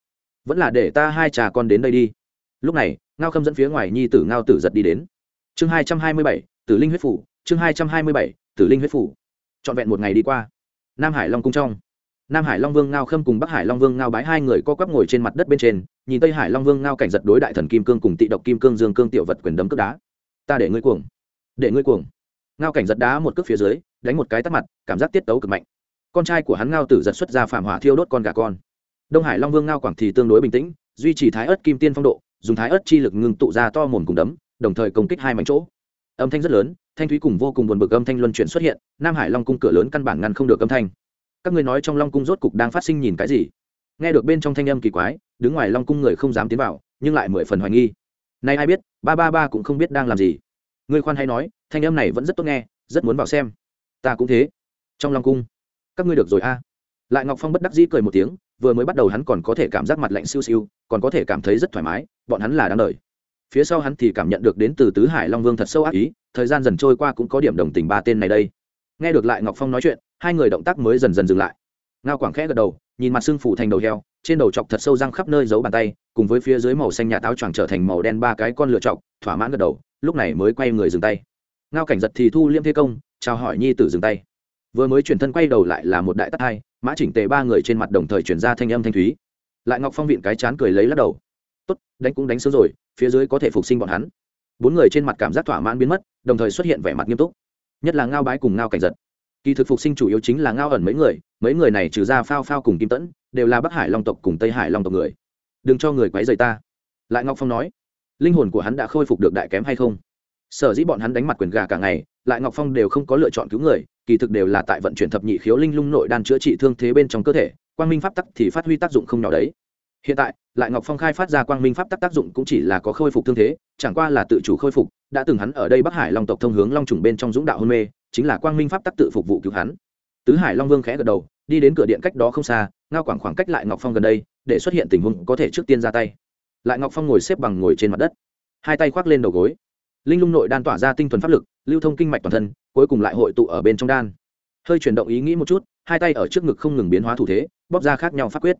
Vẫn là để ta hai trà con đến đây đi. Lúc này, ngao khâm dẫn phía ngoài nhi tử ngao tử giật đi đến. Chương hai trăm hai mươi bảy, tử linh huyết phủ, chương hai trăm hai mươi bảy, tử linh huyết phủ. Trọn vẹn một ngày đi qua. Nam hải long cung trong. Nam hải long vương ngao khâm cùng bắc hải long vương ngao bái hai người co quắp ngồi trên mặt đất bên trên, nhìn tây hải long vương ngao cảnh giật đối đại thần kim cương cùng tị độc kim cương dương cương tiểu vật quyền đấm cướp đá. Ta để ngươi cuồng. Để ngươi cuồng. Ngao cảnh giật đá một cước phía dưới đánh một cái tắt mặt, cảm giác tiết tấu cực mạnh. Con trai của hắn ngao tử giật xuất ra phản hỏa thiêu đốt con gà con. Đông hải long vương ngao quảng thì tương đối bình tĩnh, duy trì thái ớt kim tiên phong độ, dùng thái ớt chi lực ngưng tụ ra to mồn cùng đấm, đồng thời công kích hai mảnh chỗ. Âm thanh rất lớn, thanh thúy cùng vô cùng buồn bực âm thanh luân chuyển xuất hiện, nam hải long cung cửa lớn căn bản ngăn không được âm thanh. Các người nói trong long cung rốt cục đang phát sinh nhìn cái gì? Nghe được bên trong thanh âm kỳ quái, đứng ngoài long cung người không dám tiến vào, nhưng lại mười phần hoài nghi. Nay ai biết, ba ba ba cũng không biết đang làm gì. Người khoan hay nói, thanh âm này vẫn rất tốt nghe, rất muốn vào xem ta cũng thế. Trong long cung, các ngươi được rồi a. Lại ngọc phong bất đắc dĩ cười một tiếng, vừa mới bắt đầu hắn còn có thể cảm giác mặt lạnh siêu siêu, còn có thể cảm thấy rất thoải mái, bọn hắn là đáng lời phía sau hắn thì cảm nhận được đến từ tứ hải long vương thật sâu ác ý, thời gian dần trôi qua cũng có điểm đồng tình ba tên này đây. Nghe được lại ngọc phong nói chuyện, hai người động tác mới dần dần dừng lại. Ngao quảng khẽ gật đầu, nhìn mặt xương phủ thành đầu heo, trên đầu chọc thật sâu răng khắp nơi giấu bàn tay, cùng với phía dưới màu xanh nhà táo choàng trở thành màu đen ba cái con lựa chọc, thỏa mãn gật đầu, lúc này mới quay người dừng tay ngao cảnh giật thì thu liêm thế công, chào hỏi nhi tử dừng tay. Vừa mới chuyển thân quay đầu lại là một đại tắc hai, mã chỉnh tề ba người trên mặt đồng thời chuyển ra thanh âm thanh thúy. Lại ngọc phong viện cái chán cười lấy lắc đầu. Tốt, đánh cũng đánh sớm rồi, phía dưới có thể phục sinh bọn hắn. Bốn người trên mặt cảm giác thỏa mãn biến mất, đồng thời xuất hiện vẻ mặt nghiêm túc. Nhất là ngao bái cùng ngao cảnh giật. Kỳ thực phục sinh chủ yếu chính là ngao ẩn mấy người mấy người này trừ ra phao phao cùng kim tẫn, đều là bắc hải long tộc cùng tây hải long tộc người. Đừng cho người quấy rầy ta. Lại ngọc phong nói, linh hồn của hắn đã khôi phục được đại kém hay không? Sở dĩ bọn hắn đánh mặt quyền gà cả ngày, lại ngọc phong đều không có lựa chọn cứu người, kỳ thực đều là tại vận chuyển thập nhị khiếu linh lung nội đan chữa trị thương thế bên trong cơ thể, quang minh pháp tắc thì phát huy tác dụng không nhỏ đấy. Hiện tại, lại ngọc phong khai phát ra quang minh pháp tắc tác dụng cũng chỉ là có khôi phục thương thế, chẳng qua là tự chủ khôi phục, đã từng hắn ở đây bắc hải long tộc thông hướng long trùng bên trong dũng đạo hôn mê, chính là quang minh pháp tắc tự phục vụ cứu hắn. Tứ hải long vương khẽ gật đầu, đi đến cửa điện cách đó không xa, ngao quảng khoảng cách lại ngọc phong gần đây, để xuất hiện tình huống có thể trước tiên ra tay. Lại ngọc phong ngồi xếp bằng ngồi trên mặt đất, hai tay khoác lên đầu gối linh lung nội đan tỏa ra tinh thuần pháp lực, lưu thông kinh mạch toàn thân, cuối cùng lại hội tụ ở bên trong đan. Hơi chuyển động ý nghĩ một chút, hai tay ở trước ngực không ngừng biến hóa thủ thế, bóp ra khác nhau pháp quyết.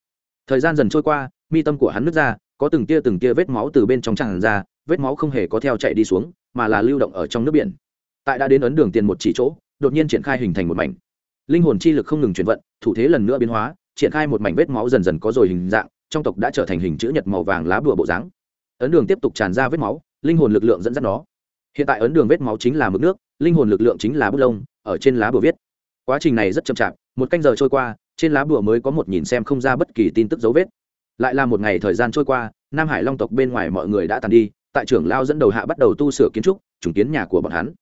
Thời gian dần trôi qua, mi tâm của hắn nứt ra, có từng tia từng tia vết máu từ bên trong tràn ra, vết máu không hề có theo chạy đi xuống, mà là lưu động ở trong nước biển. Tại đã đến ấn đường tiền một chỉ chỗ, đột nhiên triển khai hình thành một mảnh. Linh hồn chi lực không ngừng chuyển vận, thủ thế lần nữa biến hóa, triển khai một mảnh vết máu dần dần có rồi hình dạng, trong tộc đã trở thành hình chữ nhật màu vàng lá bùa bộ dáng. Ấn đường tiếp tục tràn ra vết máu, linh hồn lực lượng dẫn dắt nó hiện tại ấn đường vết máu chính là mực nước, linh hồn lực lượng chính là bút lông, ở trên lá bùa viết. Quá trình này rất chậm chạp, một canh giờ trôi qua, trên lá bùa mới có một nhìn xem không ra bất kỳ tin tức dấu vết. Lại là một ngày thời gian trôi qua, nam hải long tộc bên ngoài mọi người đã tàn đi, tại trưởng lao dẫn đầu hạ bắt đầu tu sửa kiến trúc, trùng kiến nhà của bọn hắn.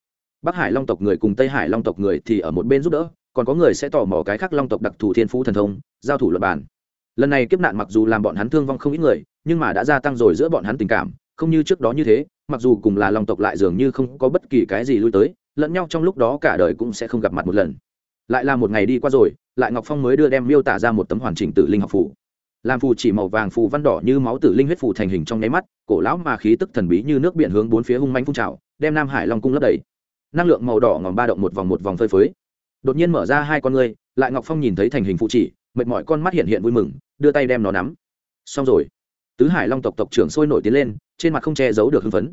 Bắc hải long tộc người cùng tây hải long tộc người thì ở một bên giúp đỡ, còn có người sẽ tò mò cái khác long tộc đặc thù thiên phú thần thông, giao thủ luật bản lần này kiếp nạn mặc dù làm bọn hắn thương vong không ít người, nhưng mà đã gia tăng rồi giữa bọn hắn tình cảm, không như trước đó như thế mặc dù cùng là long tộc lại dường như không có bất kỳ cái gì lui tới, lẫn nhau trong lúc đó cả đời cũng sẽ không gặp mặt một lần. Lại là một ngày đi qua rồi, lại ngọc phong mới đưa đem miêu tả ra một tấm hoàn chỉnh tử linh học phủ làm phù chỉ màu vàng phù văn đỏ như máu tử linh huyết phù thành hình trong nháy mắt, cổ lão mà khí tức thần bí như nước biển hướng bốn phía hung manh phun trào, đem nam hải long cung lấp đầy. Năng lượng màu đỏ ngòm ba động một vòng một vòng phơi phới. Đột nhiên mở ra hai con ngươi, lại ngọc phong nhìn thấy thành hình phụ chỉ, mệt mỏi con mắt hiện hiện vui mừng, đưa tay đem nó nắm. Xong rồi. Tứ hải long tộc tộc trưởng sôi nổi tiến lên trên mặt không che giấu được hưng phấn.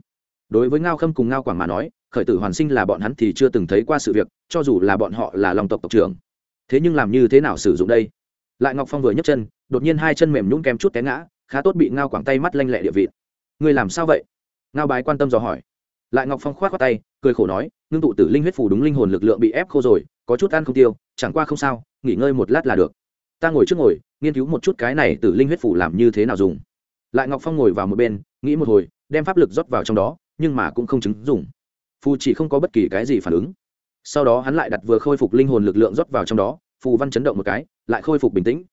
Đối với ngao khâm cùng ngao quảng mà nói, khởi tử hoàn sinh là bọn hắn thì chưa từng thấy qua sự việc, cho dù là bọn họ là long tộc tộc trưởng. Thế nhưng làm như thế nào sử dụng đây? Lại ngọc phong vừa nhấc chân, đột nhiên hai chân mềm nhún kém chút té ngã, khá tốt bị ngao quảng tay mắt lanh lẹ địa vị. Người làm sao vậy? Ngao bái quan tâm dò hỏi. Lại ngọc phong k h o á t khoác tay, cười khổ nói, ngưng tụ tử linh huyết phù đúng linh hồn lực lượng bị ép khô rồi, có chút ăn không tiêu, chẳng qua không sao, nghỉ ngơi một lát là được. Ta ngồi trước ngồi, nghiên cứu một chút cái này tử linh huyết phù làm như thế nào dùng. Lại ngọc phong ngồi vào một bên nghĩ một hồi, đem pháp lực rót vào trong đó, nhưng mà cũng không chứng dùng phù chỉ không có bất kỳ cái gì phản ứng. Sau đó hắn lại đặt vừa khôi phục linh hồn lực lượng rót vào trong đó, phù văn chấn động một cái, lại khôi phục bình tĩnh.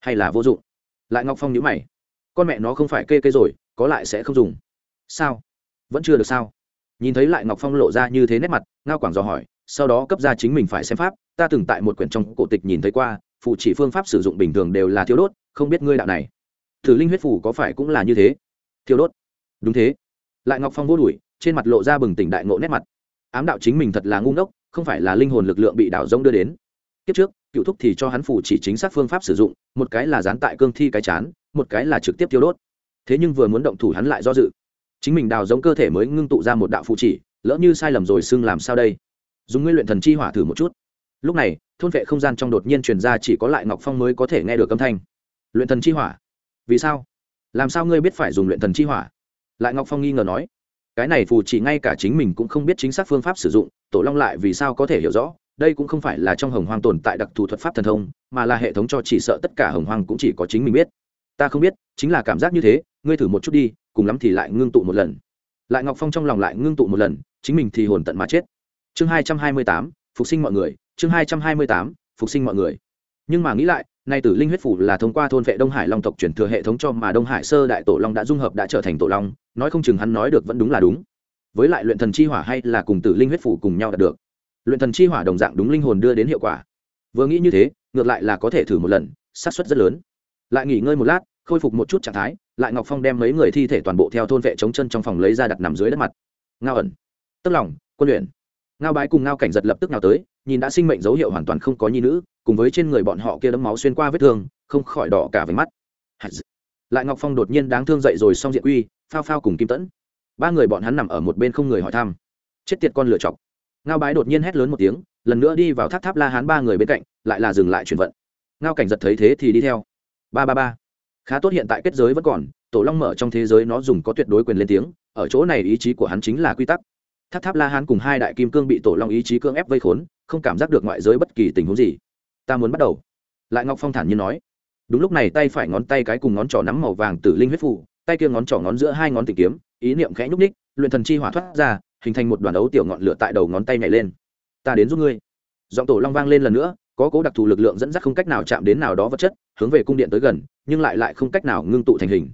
Hay là vô dụng? Lại ngọc phong nhữ mày. Con mẹ nó không phải kê kê rồi, có lại sẽ không dùng. Sao? Vẫn chưa được sao? Nhìn thấy lại ngọc phong lộ ra như thế nét mặt, ngao quảng dò hỏi, sau đó cấp ra chính mình phải xem pháp, ta từng tại một quyển trong cổ tịch nhìn thấy qua phụ chỉ phương pháp sử dụng bình thường đều là thiếu đốt, không biết ngươi đạo này. Thử linh huyết phủ có phải cũng là như thế? Thiêu đốt. Đúng thế. Lại ngọc phong vô đuổi, trên mặt lộ ra bừng tỉnh đại ngộ nét mặt. Ám đạo chính mình thật là ngu ngốc, không phải là linh hồn lực lượng bị đảo rông đưa đến. Kiếp trước, cựu thúc thì cho hắn phủ chỉ chính xác phương pháp sử dụng, một cái là dán tại cương thi cái chán, một cái là trực tiếp tiêu đốt. Thế nhưng vừa muốn động thủ hắn lại do dự. Chính mình đào giống cơ thể mới ngưng tụ ra một đạo phụ chỉ, lỡ như sai lầm rồi xưng làm sao đây? Dùng nguyên luyện thần chi hỏa thử một chút. Lúc này, thôn vệ không gian trong đột nhiên truyền ra chỉ có lại ngọc phong mới có thể nghe được âm thanh. Luyện thần chi hỏa? Vì sao? Làm sao ngươi biết phải dùng luyện thần chi hỏa? Lại ngọc phong nghi ngờ nói, cái này phù chỉ ngay cả chính mình cũng không biết chính xác phương pháp sử dụng, tổ long lại vì sao có thể hiểu rõ, đây cũng không phải là trong hồng hoang tồn tại đặc thù thuật pháp thần thông, mà là hệ thống cho chỉ sợ tất cả hồng hoang cũng chỉ có chính mình biết. Ta không biết, chính là cảm giác như thế, ngươi thử một chút đi, cùng lắm thì lại ngưng tụ một lần. Lại ngọc phong trong lòng lại ngưng tụ một lần, chính mình thì hồn tận mà chết. Chương hai trăm hai mươi tám, phục sinh mọi người, chương hai trăm hai mươi tám, phục sinh mọi người. Nhưng mà nghĩ lại nay tử linh huyết phủ là thông qua thôn vệ đông hải long tộc chuyển thừa hệ thống cho mà đông hải sơ đại tổ long đã dung hợp đã trở thành tổ long, nói không chừng hắn nói được vẫn đúng là đúng. Với lại luyện thần chi hỏa hay là cùng tử linh huyết phủ cùng nhau đạt được. Luyện thần chi hỏa đồng dạng đúng linh hồn đưa đến hiệu quả. Vừa nghĩ như thế, ngược lại là có thể thử một lần, xác suất rất lớn. Lại nghỉ ngơi một lát, khôi phục một chút trạng thái, lại ngọc phong đem mấy người thi thể toàn bộ theo thôn vệ chống chân trong phòng lấy ra đặt nằm dưới đất mặt. Ngao ẩn, tức lòng, quân luyện. Ngao bái cùng ngao cảnh giật lập tức nào tới, nhìn đã sinh mệnh dấu hiệu hoàn toàn không có nhi nữ cùng với trên người bọn họ kia đấm máu xuyên qua vết thương, không khỏi đỏ cả về mắt. Lại ngọc phong đột nhiên đáng thương dậy rồi xong diện uy phao phao cùng kim tẫn. Ba người bọn hắn nằm ở một bên không người hỏi thăm. Chết tiệt con lửa chọc. Ngao bái đột nhiên hét lớn một tiếng, lần nữa đi vào tháp tháp la hán ba người bên cạnh, lại là dừng lại chuyển vận. Ngao cảnh giật thấy thế thì đi theo. Ba ba ba. Khá tốt hiện tại kết giới vẫn còn, tổ long mở trong thế giới nó dùng có tuyệt đối quyền lên tiếng, ở chỗ này ý chí của hắn chính là quy tắc. Tháp tháp la hán cùng hai đại kim cương bị tổ long ý chí cương ép vây khốn, không cảm giác được ngoại giới bất kỳ tình huống gì ta muốn bắt đầu. Lại ngọc phong thản nhiên nói. Đúng lúc này tay phải ngón tay cái cùng ngón trỏ nắm màu vàng tử linh huyết phủ tay kia ngón trỏ ngón giữa hai ngón tìm kiếm, ý niệm khẽ nhúc ních luyện thần chi hỏa thoát ra, hình thành một đoàn ấu tiểu ngọn lửa tại đầu ngón tay nhảy lên. Ta đến giúp ngươi. Giọng tổ long vang lên lần nữa, có cố đặc thù lực lượng dẫn dắt không cách nào chạm đến nào đó vật chất, hướng về cung điện tới gần, nhưng lại lại không cách nào ngưng tụ thành hình.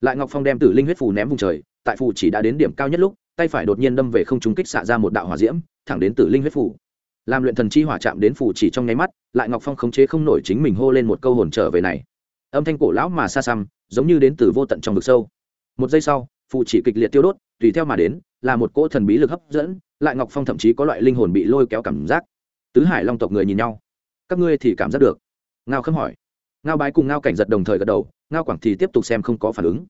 Lại ngọc phong đem tử linh huyết phù ném vùng trời, tại phù chỉ đã đến điểm cao nhất lúc, tay phải đột nhiên đâm về không trung kích xạ ra một đạo hỏa diễm, thẳng đến tử linh huyết phù làm luyện thần chi hỏa chạm đến phủ chỉ trong nháy mắt, lại ngọc phong khống chế không nổi chính mình hô lên một câu hồn trở về này. Âm thanh cổ lão mà xa xăm, giống như đến từ vô tận trong vực sâu. Một giây sau phụ chỉ kịch liệt tiêu đốt, tùy theo mà đến, là một cỗ thần bí lực hấp dẫn, lại ngọc phong thậm chí có loại linh hồn bị lôi kéo cảm giác. Tứ hải long tộc người nhìn nhau. Các ngươi thì cảm giác được. Ngao khâm hỏi. Ngao bái cùng ngao cảnh giật đồng thời gật đầu, ngao quảng thì tiếp tục xem không có phản ứng.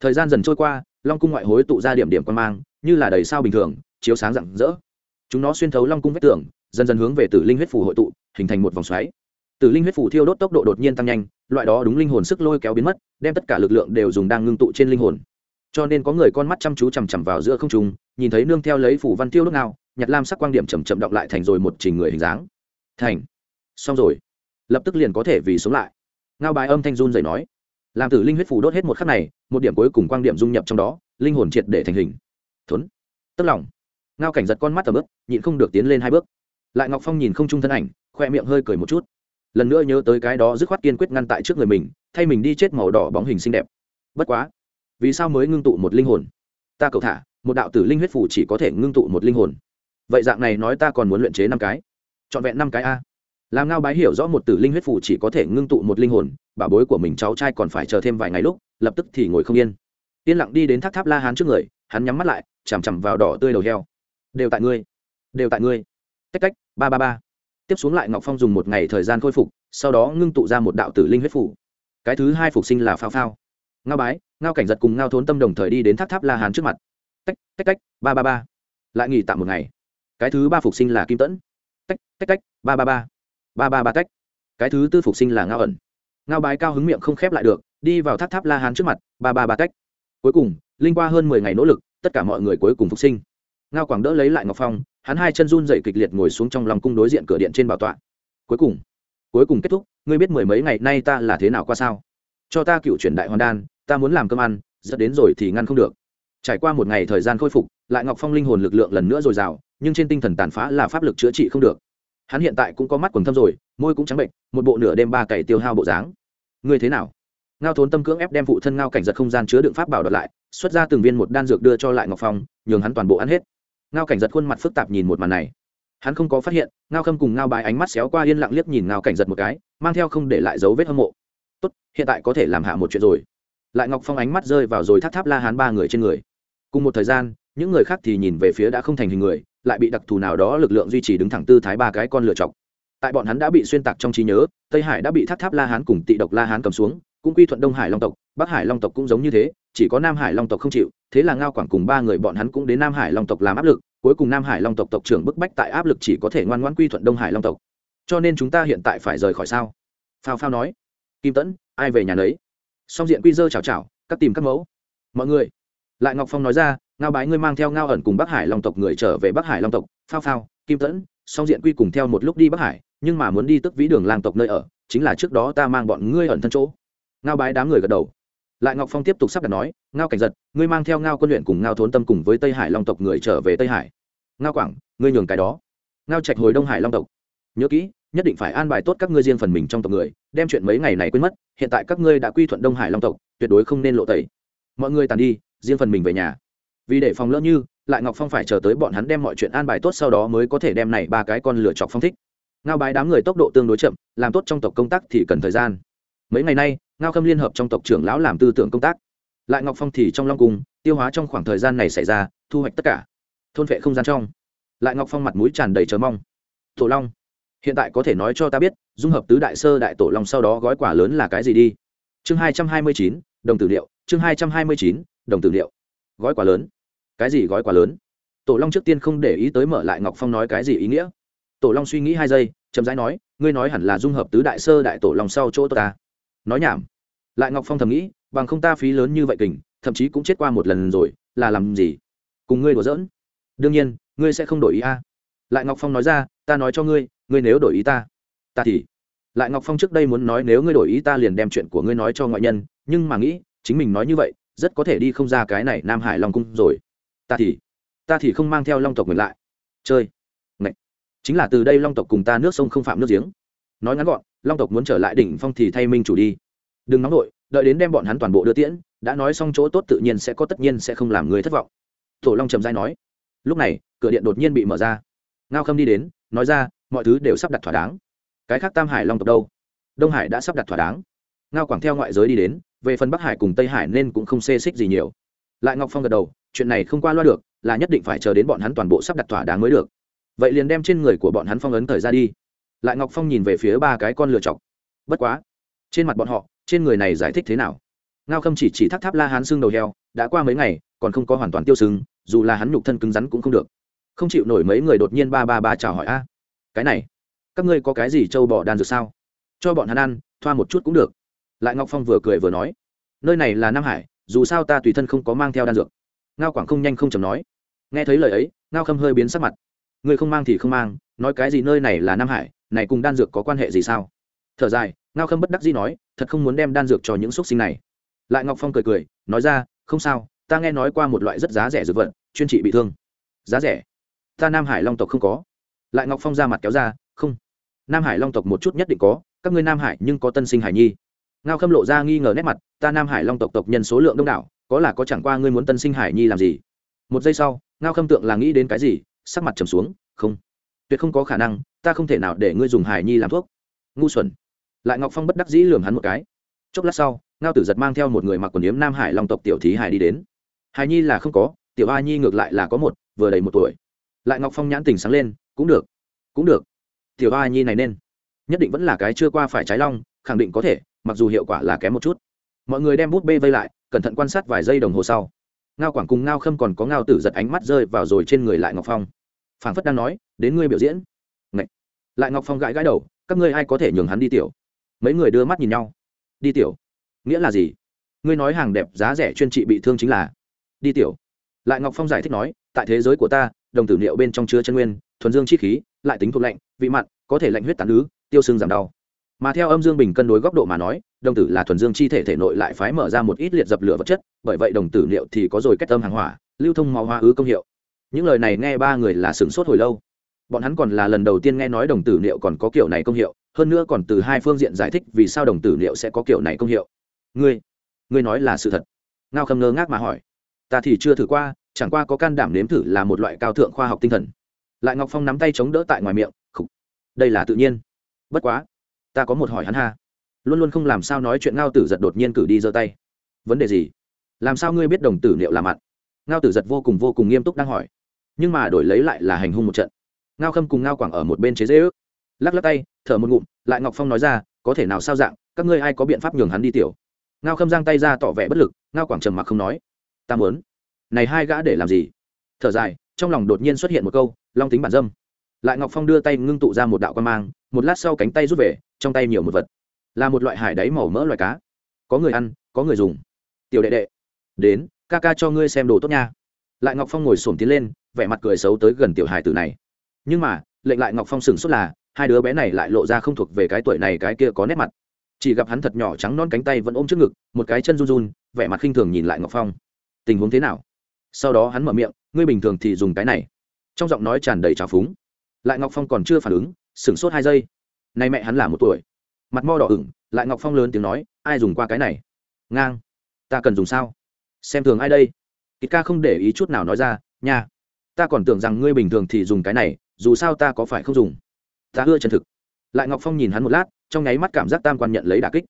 Thời gian dần trôi qua, long cung ngoại hối tụ ra điểm điểm quan mang, như là đầy sao bình thường, chiếu sáng rạng rỡ. Chúng nó xuyên thấu long cung vách tường dần dần hướng về tử linh huyết phủ hội tụ, hình thành một vòng xoáy. Tử linh huyết phủ thiêu đốt tốc độ đột nhiên tăng nhanh, loại đó đúng linh hồn sức lôi kéo biến mất, đem tất cả lực lượng đều dùng đang ngưng tụ trên linh hồn. Cho nên có người con mắt chăm chú chằm chằm vào giữa không trung, nhìn thấy nương theo lấy phủ văn tiêu lúc nào, nhặt lam sắc quang điểm chầm chậm động lại thành rồi một trình người hình dáng. Thành. Xong rồi. Lập tức liền có thể vì sống lại. Ngao bài âm thanh run dậy nói. Làm tử linh huyết phủ đốt hết một khắc này, một điểm cuối cùng quang điểm dung nhập trong đó, linh hồn triệt để thành hình. Thuấn. Tức lòng. Ngao cảnh giật con mắt tầm ướp nhịn không được tiến lên hai bước lại ngọc phong nhìn không trung thân ảnh, khoe miệng hơi cười một chút. Lần nữa nhớ tới cái đó dứt khoát kiên quyết ngăn tại trước người mình, thay mình đi chết màu đỏ bóng hình xinh đẹp. Bất quá, vì sao mới ngưng tụ một linh hồn? Ta cầu thả, một đạo tử linh huyết phủ chỉ có thể ngưng tụ một linh hồn. Vậy dạng này nói ta còn muốn luyện chế năm cái. Trọn vẹn năm cái a. Làm ngao bái hiểu rõ một tử linh huyết phủ chỉ có thể ngưng tụ một linh hồn, bà bối của mình cháu trai còn phải chờ thêm vài ngày lúc, lập tức thì ngồi không yên. Yên lặng đi đến tháp tháp la hán trước người, hắn nhắm mắt lại, chằm chằm vào đỏ tươi đầu heo. Đều tại ngươi, đều tại ngươi tách cách ba ba ba. Tiếp xuống lại ngọc phong dùng một ngày thời gian khôi phục, sau đó ngưng tụ ra một đạo tử linh huyết phủ. Cái thứ hai phục sinh là phao phao. Ngao bái, ngao cảnh giật cùng ngao thốn tâm đồng thời đi đến tháp tháp la hán trước mặt. Tách tách cách ba ba ba. Lại nghỉ tạm một ngày. Cái thứ ba phục sinh là kim tẫn. Tách tách cách ba ba ba. Ba ba ba tách. Cái thứ tư phục sinh là ngao ẩn. Ngao bái cao hứng miệng không khép lại được, đi vào tháp tháp la hán trước mặt, ba ba ba tách. Cuối cùng, linh qua hơn mười ngày nỗ lực, tất cả mọi người cuối cùng phục sinh. Ngao quảng đỡ lấy lại ngọc phong hắn hai chân run dậy kịch liệt ngồi xuống trong lòng cung đối diện cửa điện trên bảo tọa. Cuối cùng cuối cùng kết thúc, ngươi biết mười mấy ngày nay ta là thế nào qua sao? Cho ta cựu chuyển đại hoàn đan, ta muốn làm cơm ăn dẫn đến rồi thì ngăn không được. Trải qua một ngày thời gian khôi phục, lại ngọc phong linh hồn lực lượng lần nữa dồi dào, nhưng trên tinh thần tàn phá là pháp lực chữa trị không được. Hắn hiện tại cũng có mắt quần thâm rồi, môi cũng trắng bệnh, một bộ nửa đêm ba cày tiêu hao bộ dáng. Ngươi thế nào? Ngao thốn tâm cưỡng ép đem phụ thân ngao cảnh giật không gian chứa đựng pháp bảo đợt lại, xuất ra từng viên một đan dược đưa cho lại ngọc phong, nhường hắn toàn bộ ăn hết ngao cảnh giật khuôn mặt phức tạp nhìn một màn này. Hắn không có phát hiện, ngao khâm cùng ngao bài ánh mắt xéo qua yên lặng liếc nhìn ngao cảnh giật một cái, mang theo không để lại dấu vết hâm mộ. Tốt, hiện tại có thể làm hạ một chuyện rồi. Lại ngọc phong ánh mắt rơi vào rồi tháp tháp la hán ba người trên người. Cùng một thời gian, những người khác thì nhìn về phía đã không thành hình người, lại bị đặc thù nào đó lực lượng duy trì đứng thẳng tư thái ba cái con lựa chọc tại bọn hắn đã bị xuyên tạc trong trí nhớ, tây hải đã bị tháp tháp la hán cùng tị độc la hán cầm xuống, cũng quy thuận đông hải long tộc, bắc hải long tộc cũng giống như thế chỉ có nam hải long tộc không chịu, thế là ngao quảng cùng ba người bọn hắn cũng đến nam hải long tộc làm áp lực, cuối cùng nam hải long tộc tộc trưởng bức bách tại áp lực chỉ có thể ngoan ngoãn quy thuận đông hải long tộc. Cho nên chúng ta hiện tại phải rời khỏi sao? Phao phao nói. Kim tẫn, ai về nhà nấy? Song diện quy dơ chào chào các tìm các mẫu. Mọi người. Lại ngọc phong nói ra, ngao bái ngươi mang theo ngao ẩn cùng bắc hải long tộc người trở về bắc hải long tộc. Phao phao, kim tẫn, song diện quy cùng theo một lúc đi bắc hải, nhưng mà muốn đi tức vĩ đường lang tộc nơi ở, chính là trước đó ta mang bọn ngươi ẩn thân chỗ. Ngao bái đám người gật đầu lại ngọc phong tiếp tục sắp đặt nói, ngao cảnh giật, ngươi mang theo ngao quân luyện cùng ngao thốn tâm cùng với tây hải long tộc người trở về tây hải. Ngao quảng, ngươi nhường cái đó. Ngao trạch hồi đông hải long tộc. Nhớ kỹ, nhất định phải an bài tốt các ngươi riêng phần mình trong tộc người, đem chuyện mấy ngày này quên mất, hiện tại các ngươi đã quy thuận đông hải long tộc, tuyệt đối không nên lộ tẩy. Mọi người tàn đi, riêng phần mình về nhà. Vì để phòng lỡ như, lại ngọc phong phải chờ tới bọn hắn đem mọi chuyện an bài tốt sau đó mới có thể đem này ba cái con lửa chọc phong thích. Ngao bái đám người tốc độ tương đối chậm, làm tốt trong tộc công tác thì cần thời gian. Mấy ngày nay ngao khâm liên hợp trong tộc trưởng lão làm tư tưởng công tác. Lại ngọc phong thì trong long cung, tiêu hóa trong khoảng thời gian này xảy ra, thu hoạch tất cả. Thôn vệ không gian trong. Lại ngọc phong mặt mũi tràn đầy chờ mong. Tổ long, hiện tại có thể nói cho ta biết, dung hợp tứ đại sơ đại tổ long sau đó gói quả lớn là cái gì đi. Chương hai trăm hai mươi chín, đồng tử liệu. Chương hai trăm hai mươi chín, đồng tử liệu. Gói quả lớn. Cái gì gói quả lớn? Tổ long trước tiên không để ý tới mở lại ngọc phong nói cái gì ý nghĩa. Tổ long suy nghĩ hai giây, chậm rãi nói, ngươi nói hẳn là dung hợp tứ đại sơ đại tổ long sau chỗ ta nói nhảm. Lại ngọc phong thầm nghĩ, bằng không ta phí lớn như vậy kình, thậm chí cũng chết qua một lần rồi, là làm gì? Cùng ngươi đùa giỡn. Đương nhiên, ngươi sẽ không đổi ý a. Lại ngọc phong nói ra, ta nói cho ngươi ngươi nếu đổi ý ta ta thì. Lại ngọc phong trước đây muốn nói nếu ngươi đổi ý ta liền đem chuyện của ngươi nói cho ngoại nhân, nhưng mà nghĩ, chính mình nói như vậy, rất có thể đi không ra cái này nam hải long cung rồi. Ta thì ta thì không mang theo long tộc người lại. Chơi. Ngậy. chính là từ đây long tộc cùng ta nước sông không phạm nước giếng. Nói ngắn gọn long tộc muốn trở lại đỉnh phong thì thay minh chủ đi. Đừng nóng nổi đợi đến đem bọn hắn toàn bộ đưa tiễn, đã nói xong chỗ tốt tự nhiên sẽ có, tất nhiên sẽ không làm người thất vọng. Tổ long trầm dai nói. Lúc này, cửa điện đột nhiên bị mở ra. Ngao khâm đi đến, nói ra, mọi thứ đều sắp đặt thỏa đáng. Cái khác tam hải long tộc đâu? Đông hải đã sắp đặt thỏa đáng. Ngao quảng theo ngoại giới đi đến, về phần bắc hải cùng tây hải nên cũng không xê xích gì nhiều. Lại ngọc phong gật đầu, chuyện này không qua loa được, là nhất định phải chờ đến bọn hắn toàn bộ sắp đặt thỏa đáng mới được. Vậy liền đem trên người của bọn hắn phong ấn thời ra đi lại ngọc phong nhìn về phía ba cái con lựa chọc. Bất quá, trên mặt bọn họ, trên người này giải thích thế nào? Ngao khâm chỉ chỉ tháp tháp la hán xương đầu heo, đã qua mấy ngày, còn không có hoàn toàn tiêu sưng, dù là hắn nhục thân cứng rắn cũng không được. Không chịu nổi mấy người đột nhiên ba ba ba chào hỏi, a, cái này, các ngươi có cái gì trâu bò đan dược sao? Cho bọn hắn ăn, thoa một chút cũng được. Lại ngọc phong vừa cười vừa nói, nơi này là nam hải, dù sao ta tùy thân không có mang theo đan dược. Ngao quảng không nhanh không chầm nói. Nghe thấy lời ấy, ngao khâm hơi biến sắc mặt. Người không mang thì không mang, nói cái gì nơi này là nam hải này cùng đan dược có quan hệ gì sao? Thở dài, ngao khâm bất đắc dĩ nói, thật không muốn đem đan dược cho những x sinh này. Lại ngọc phong cười cười, nói ra, không sao, ta nghe nói qua một loại rất giá rẻ dược vật, chuyên trị bị thương. Giá rẻ? Ta nam hải long tộc không có. Lại ngọc phong ra mặt kéo ra, không. Nam hải long tộc một chút nhất định có, các ngươi nam hải nhưng có tân sinh hải nhi. Ngao khâm lộ ra nghi ngờ nét mặt, ta nam hải long tộc tộc nhân số lượng đông đảo, có là có chẳng qua ngươi muốn tân sinh hải nhi làm gì? Một giây sau, ngao khâm tượng là nghĩ đến cái gì, sắc mặt trầm xuống, không. Tuyệt không có khả năng ta không thể nào để ngươi dùng hải nhi làm thuốc. Ngu xuẩn. Lại ngọc phong bất đắc dĩ lường hắn một cái. Chốc lát sau, ngao tử giật mang theo một người mặc quần yếm nam hải long tộc tiểu thí hải đi đến. Hải nhi là không có, tiểu a nhi ngược lại là có một, vừa đầy một tuổi. Lại ngọc phong nhãn tình sáng lên, cũng được cũng được. Tiểu a nhi này nên. Nhất định vẫn là cái chưa qua phải trái long, khẳng định có thể, mặc dù hiệu quả là kém một chút. Mọi người đem bút bê vây lại, cẩn thận quan sát vài giây đồng hồ sau. Ngao quảng cùng ngao khâm còn có ngao tử giật ánh mắt rơi vào rồi trên người lại ngọc phong. Phảng phất đang nói, đến ngươi biểu diễn lại ngọc phong gãi gãi đầu các ngươi ai có thể nhường hắn đi tiểu mấy người đưa mắt nhìn nhau đi tiểu nghĩa là gì ngươi nói hàng đẹp giá rẻ chuyên trị bị thương chính là đi tiểu lại ngọc phong giải thích nói tại thế giới của ta đồng tử liệu bên trong chứa chân nguyên thuần dương chi khí lại tính thuộc lạnh vị mặn có thể lạnh huyết tàn ứ tiêu xương giảm đau mà theo âm dương bình cân đối góc độ mà nói đồng tử là thuần dương chi thể thể nội lại phái mở ra một ít liệt dập lửa vật chất bởi vậy đồng tử liệu thì có rồi cách âm hàng hỏa lưu thông máu hoa ứ công hiệu những lời này nghe ba người là sửng sốt hồi lâu bọn hắn còn là lần đầu tiên nghe nói đồng tử liệu còn có kiểu này công hiệu, hơn nữa còn từ hai phương diện giải thích vì sao đồng tử liệu sẽ có kiểu này công hiệu. Ngươi ngươi nói là sự thật. Ngao khâm ngơ ngác mà hỏi. Ta thì chưa thử qua, chẳng qua có can đảm nếm thử là một loại cao thượng khoa học tinh thần. Lại ngọc phong nắm tay chống đỡ tại ngoài miệng, khục. Đây là tự nhiên. Bất quá, ta có một hỏi hắn ha. Luôn luôn không làm sao nói chuyện ngao tử giật đột nhiên cử đi giơ tay. Vấn đề gì? Làm sao ngươi biết đồng tử liệu là mặn ngao tử giật vô cùng vô cùng nghiêm túc đang hỏi. Nhưng mà đổi lấy lại là hành hung một trận ngao khâm cùng ngao quảng ở một bên chế dễ ước. Lắc lắc tay, thở một ngụm, lại ngọc phong nói ra, có thể nào sao dạng, các ngươi ai có biện pháp nhường hắn đi tiểu? Ngao khâm giang tay ra tỏ vẻ bất lực, ngao quảng trầm mặc không nói. Ta muốn. Này hai gã để làm gì? Thở dài, trong lòng đột nhiên xuất hiện một câu, long tính bản dâm. Lại ngọc phong đưa tay ngưng tụ ra một đạo quan mang, một lát sau cánh tay rút về, trong tay nhiều một vật. Là một loại hải đáy màu mỡ loài cá. Có người ăn, có người dùng. Tiểu đệ đệ. Đến, ca ca cho ngươi xem đồ tốt nha. Lại ngọc phong ngồi xổm tiến lên, vẻ mặt cười xấu tới gần tiểu hải tử này nhưng mà, lệnh lại ngọc phong sừng sốt là, hai đứa bé này lại lộ ra không thuộc về cái tuổi này cái kia có nét mặt. Chỉ gặp hắn thật nhỏ trắng non cánh tay vẫn ôm trước ngực, một cái chân run run, vẻ mặt khinh thường nhìn lại ngọc phong. Tình huống thế nào? Sau đó hắn mở miệng, ngươi bình thường thì dùng cái này. Trong giọng nói tràn đầy trào phúng. Lại ngọc phong còn chưa phản ứng, sửng sốt hai giây. Nay mẹ hắn là một tuổi. Mặt mo đỏ ửng, lại ngọc phong lớn tiếng nói, ai dùng qua cái này? Ngang. Ta cần dùng sao? Xem thường ai đây? Kịch ca không để ý chút nào nói ra, nha. Ta còn tưởng rằng ngươi bình thường thì dùng cái này dù sao ta có phải không dùng? Ta ưa chân thực. Lại ngọc phong nhìn hắn một lát, trong nháy mắt cảm giác tam quan nhận lấy đà kích.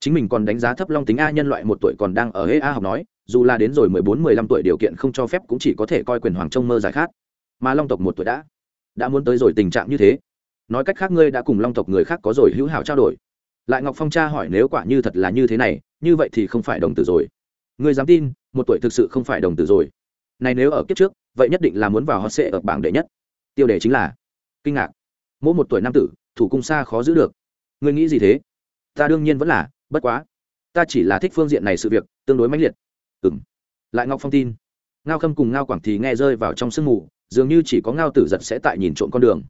Chính mình còn đánh giá thấp long tính a nhân loại một tuổi còn đang ở hê a học nói, dù là đến rồi mười bốn, mười lăm tuổi điều kiện không cho phép cũng chỉ có thể coi quyền hoàng trông mơ giải khát. Mà long tộc một tuổi đã đã muốn tới rồi tình trạng như thế. Nói cách khác ngươi đã cùng long tộc người khác có rồi hữu hảo trao đổi. Lại ngọc phong cha hỏi nếu quả như thật là như thế này, như vậy thì không phải đồng tử rồi. Ngươi dám tin, một tuổi thực sự không phải đồng tử rồi. Này nếu ở kiếp trước, vậy nhất định là muốn vào hot sệ ở bảng đệ nhất tiêu đề chính là kinh ngạc. Mỗi một tuổi nam tử, thủ cung xa khó giữ được. Ngươi nghĩ gì thế? Ta đương nhiên vẫn là, bất quá. Ta chỉ là thích phương diện này sự việc, tương đối mãnh liệt. Ừng lại ngọc phong tin. Ngao khâm cùng ngao quảng thì nghe rơi vào trong sương mù, dường như chỉ có ngao tử giật sẽ tại nhìn trộm con đường.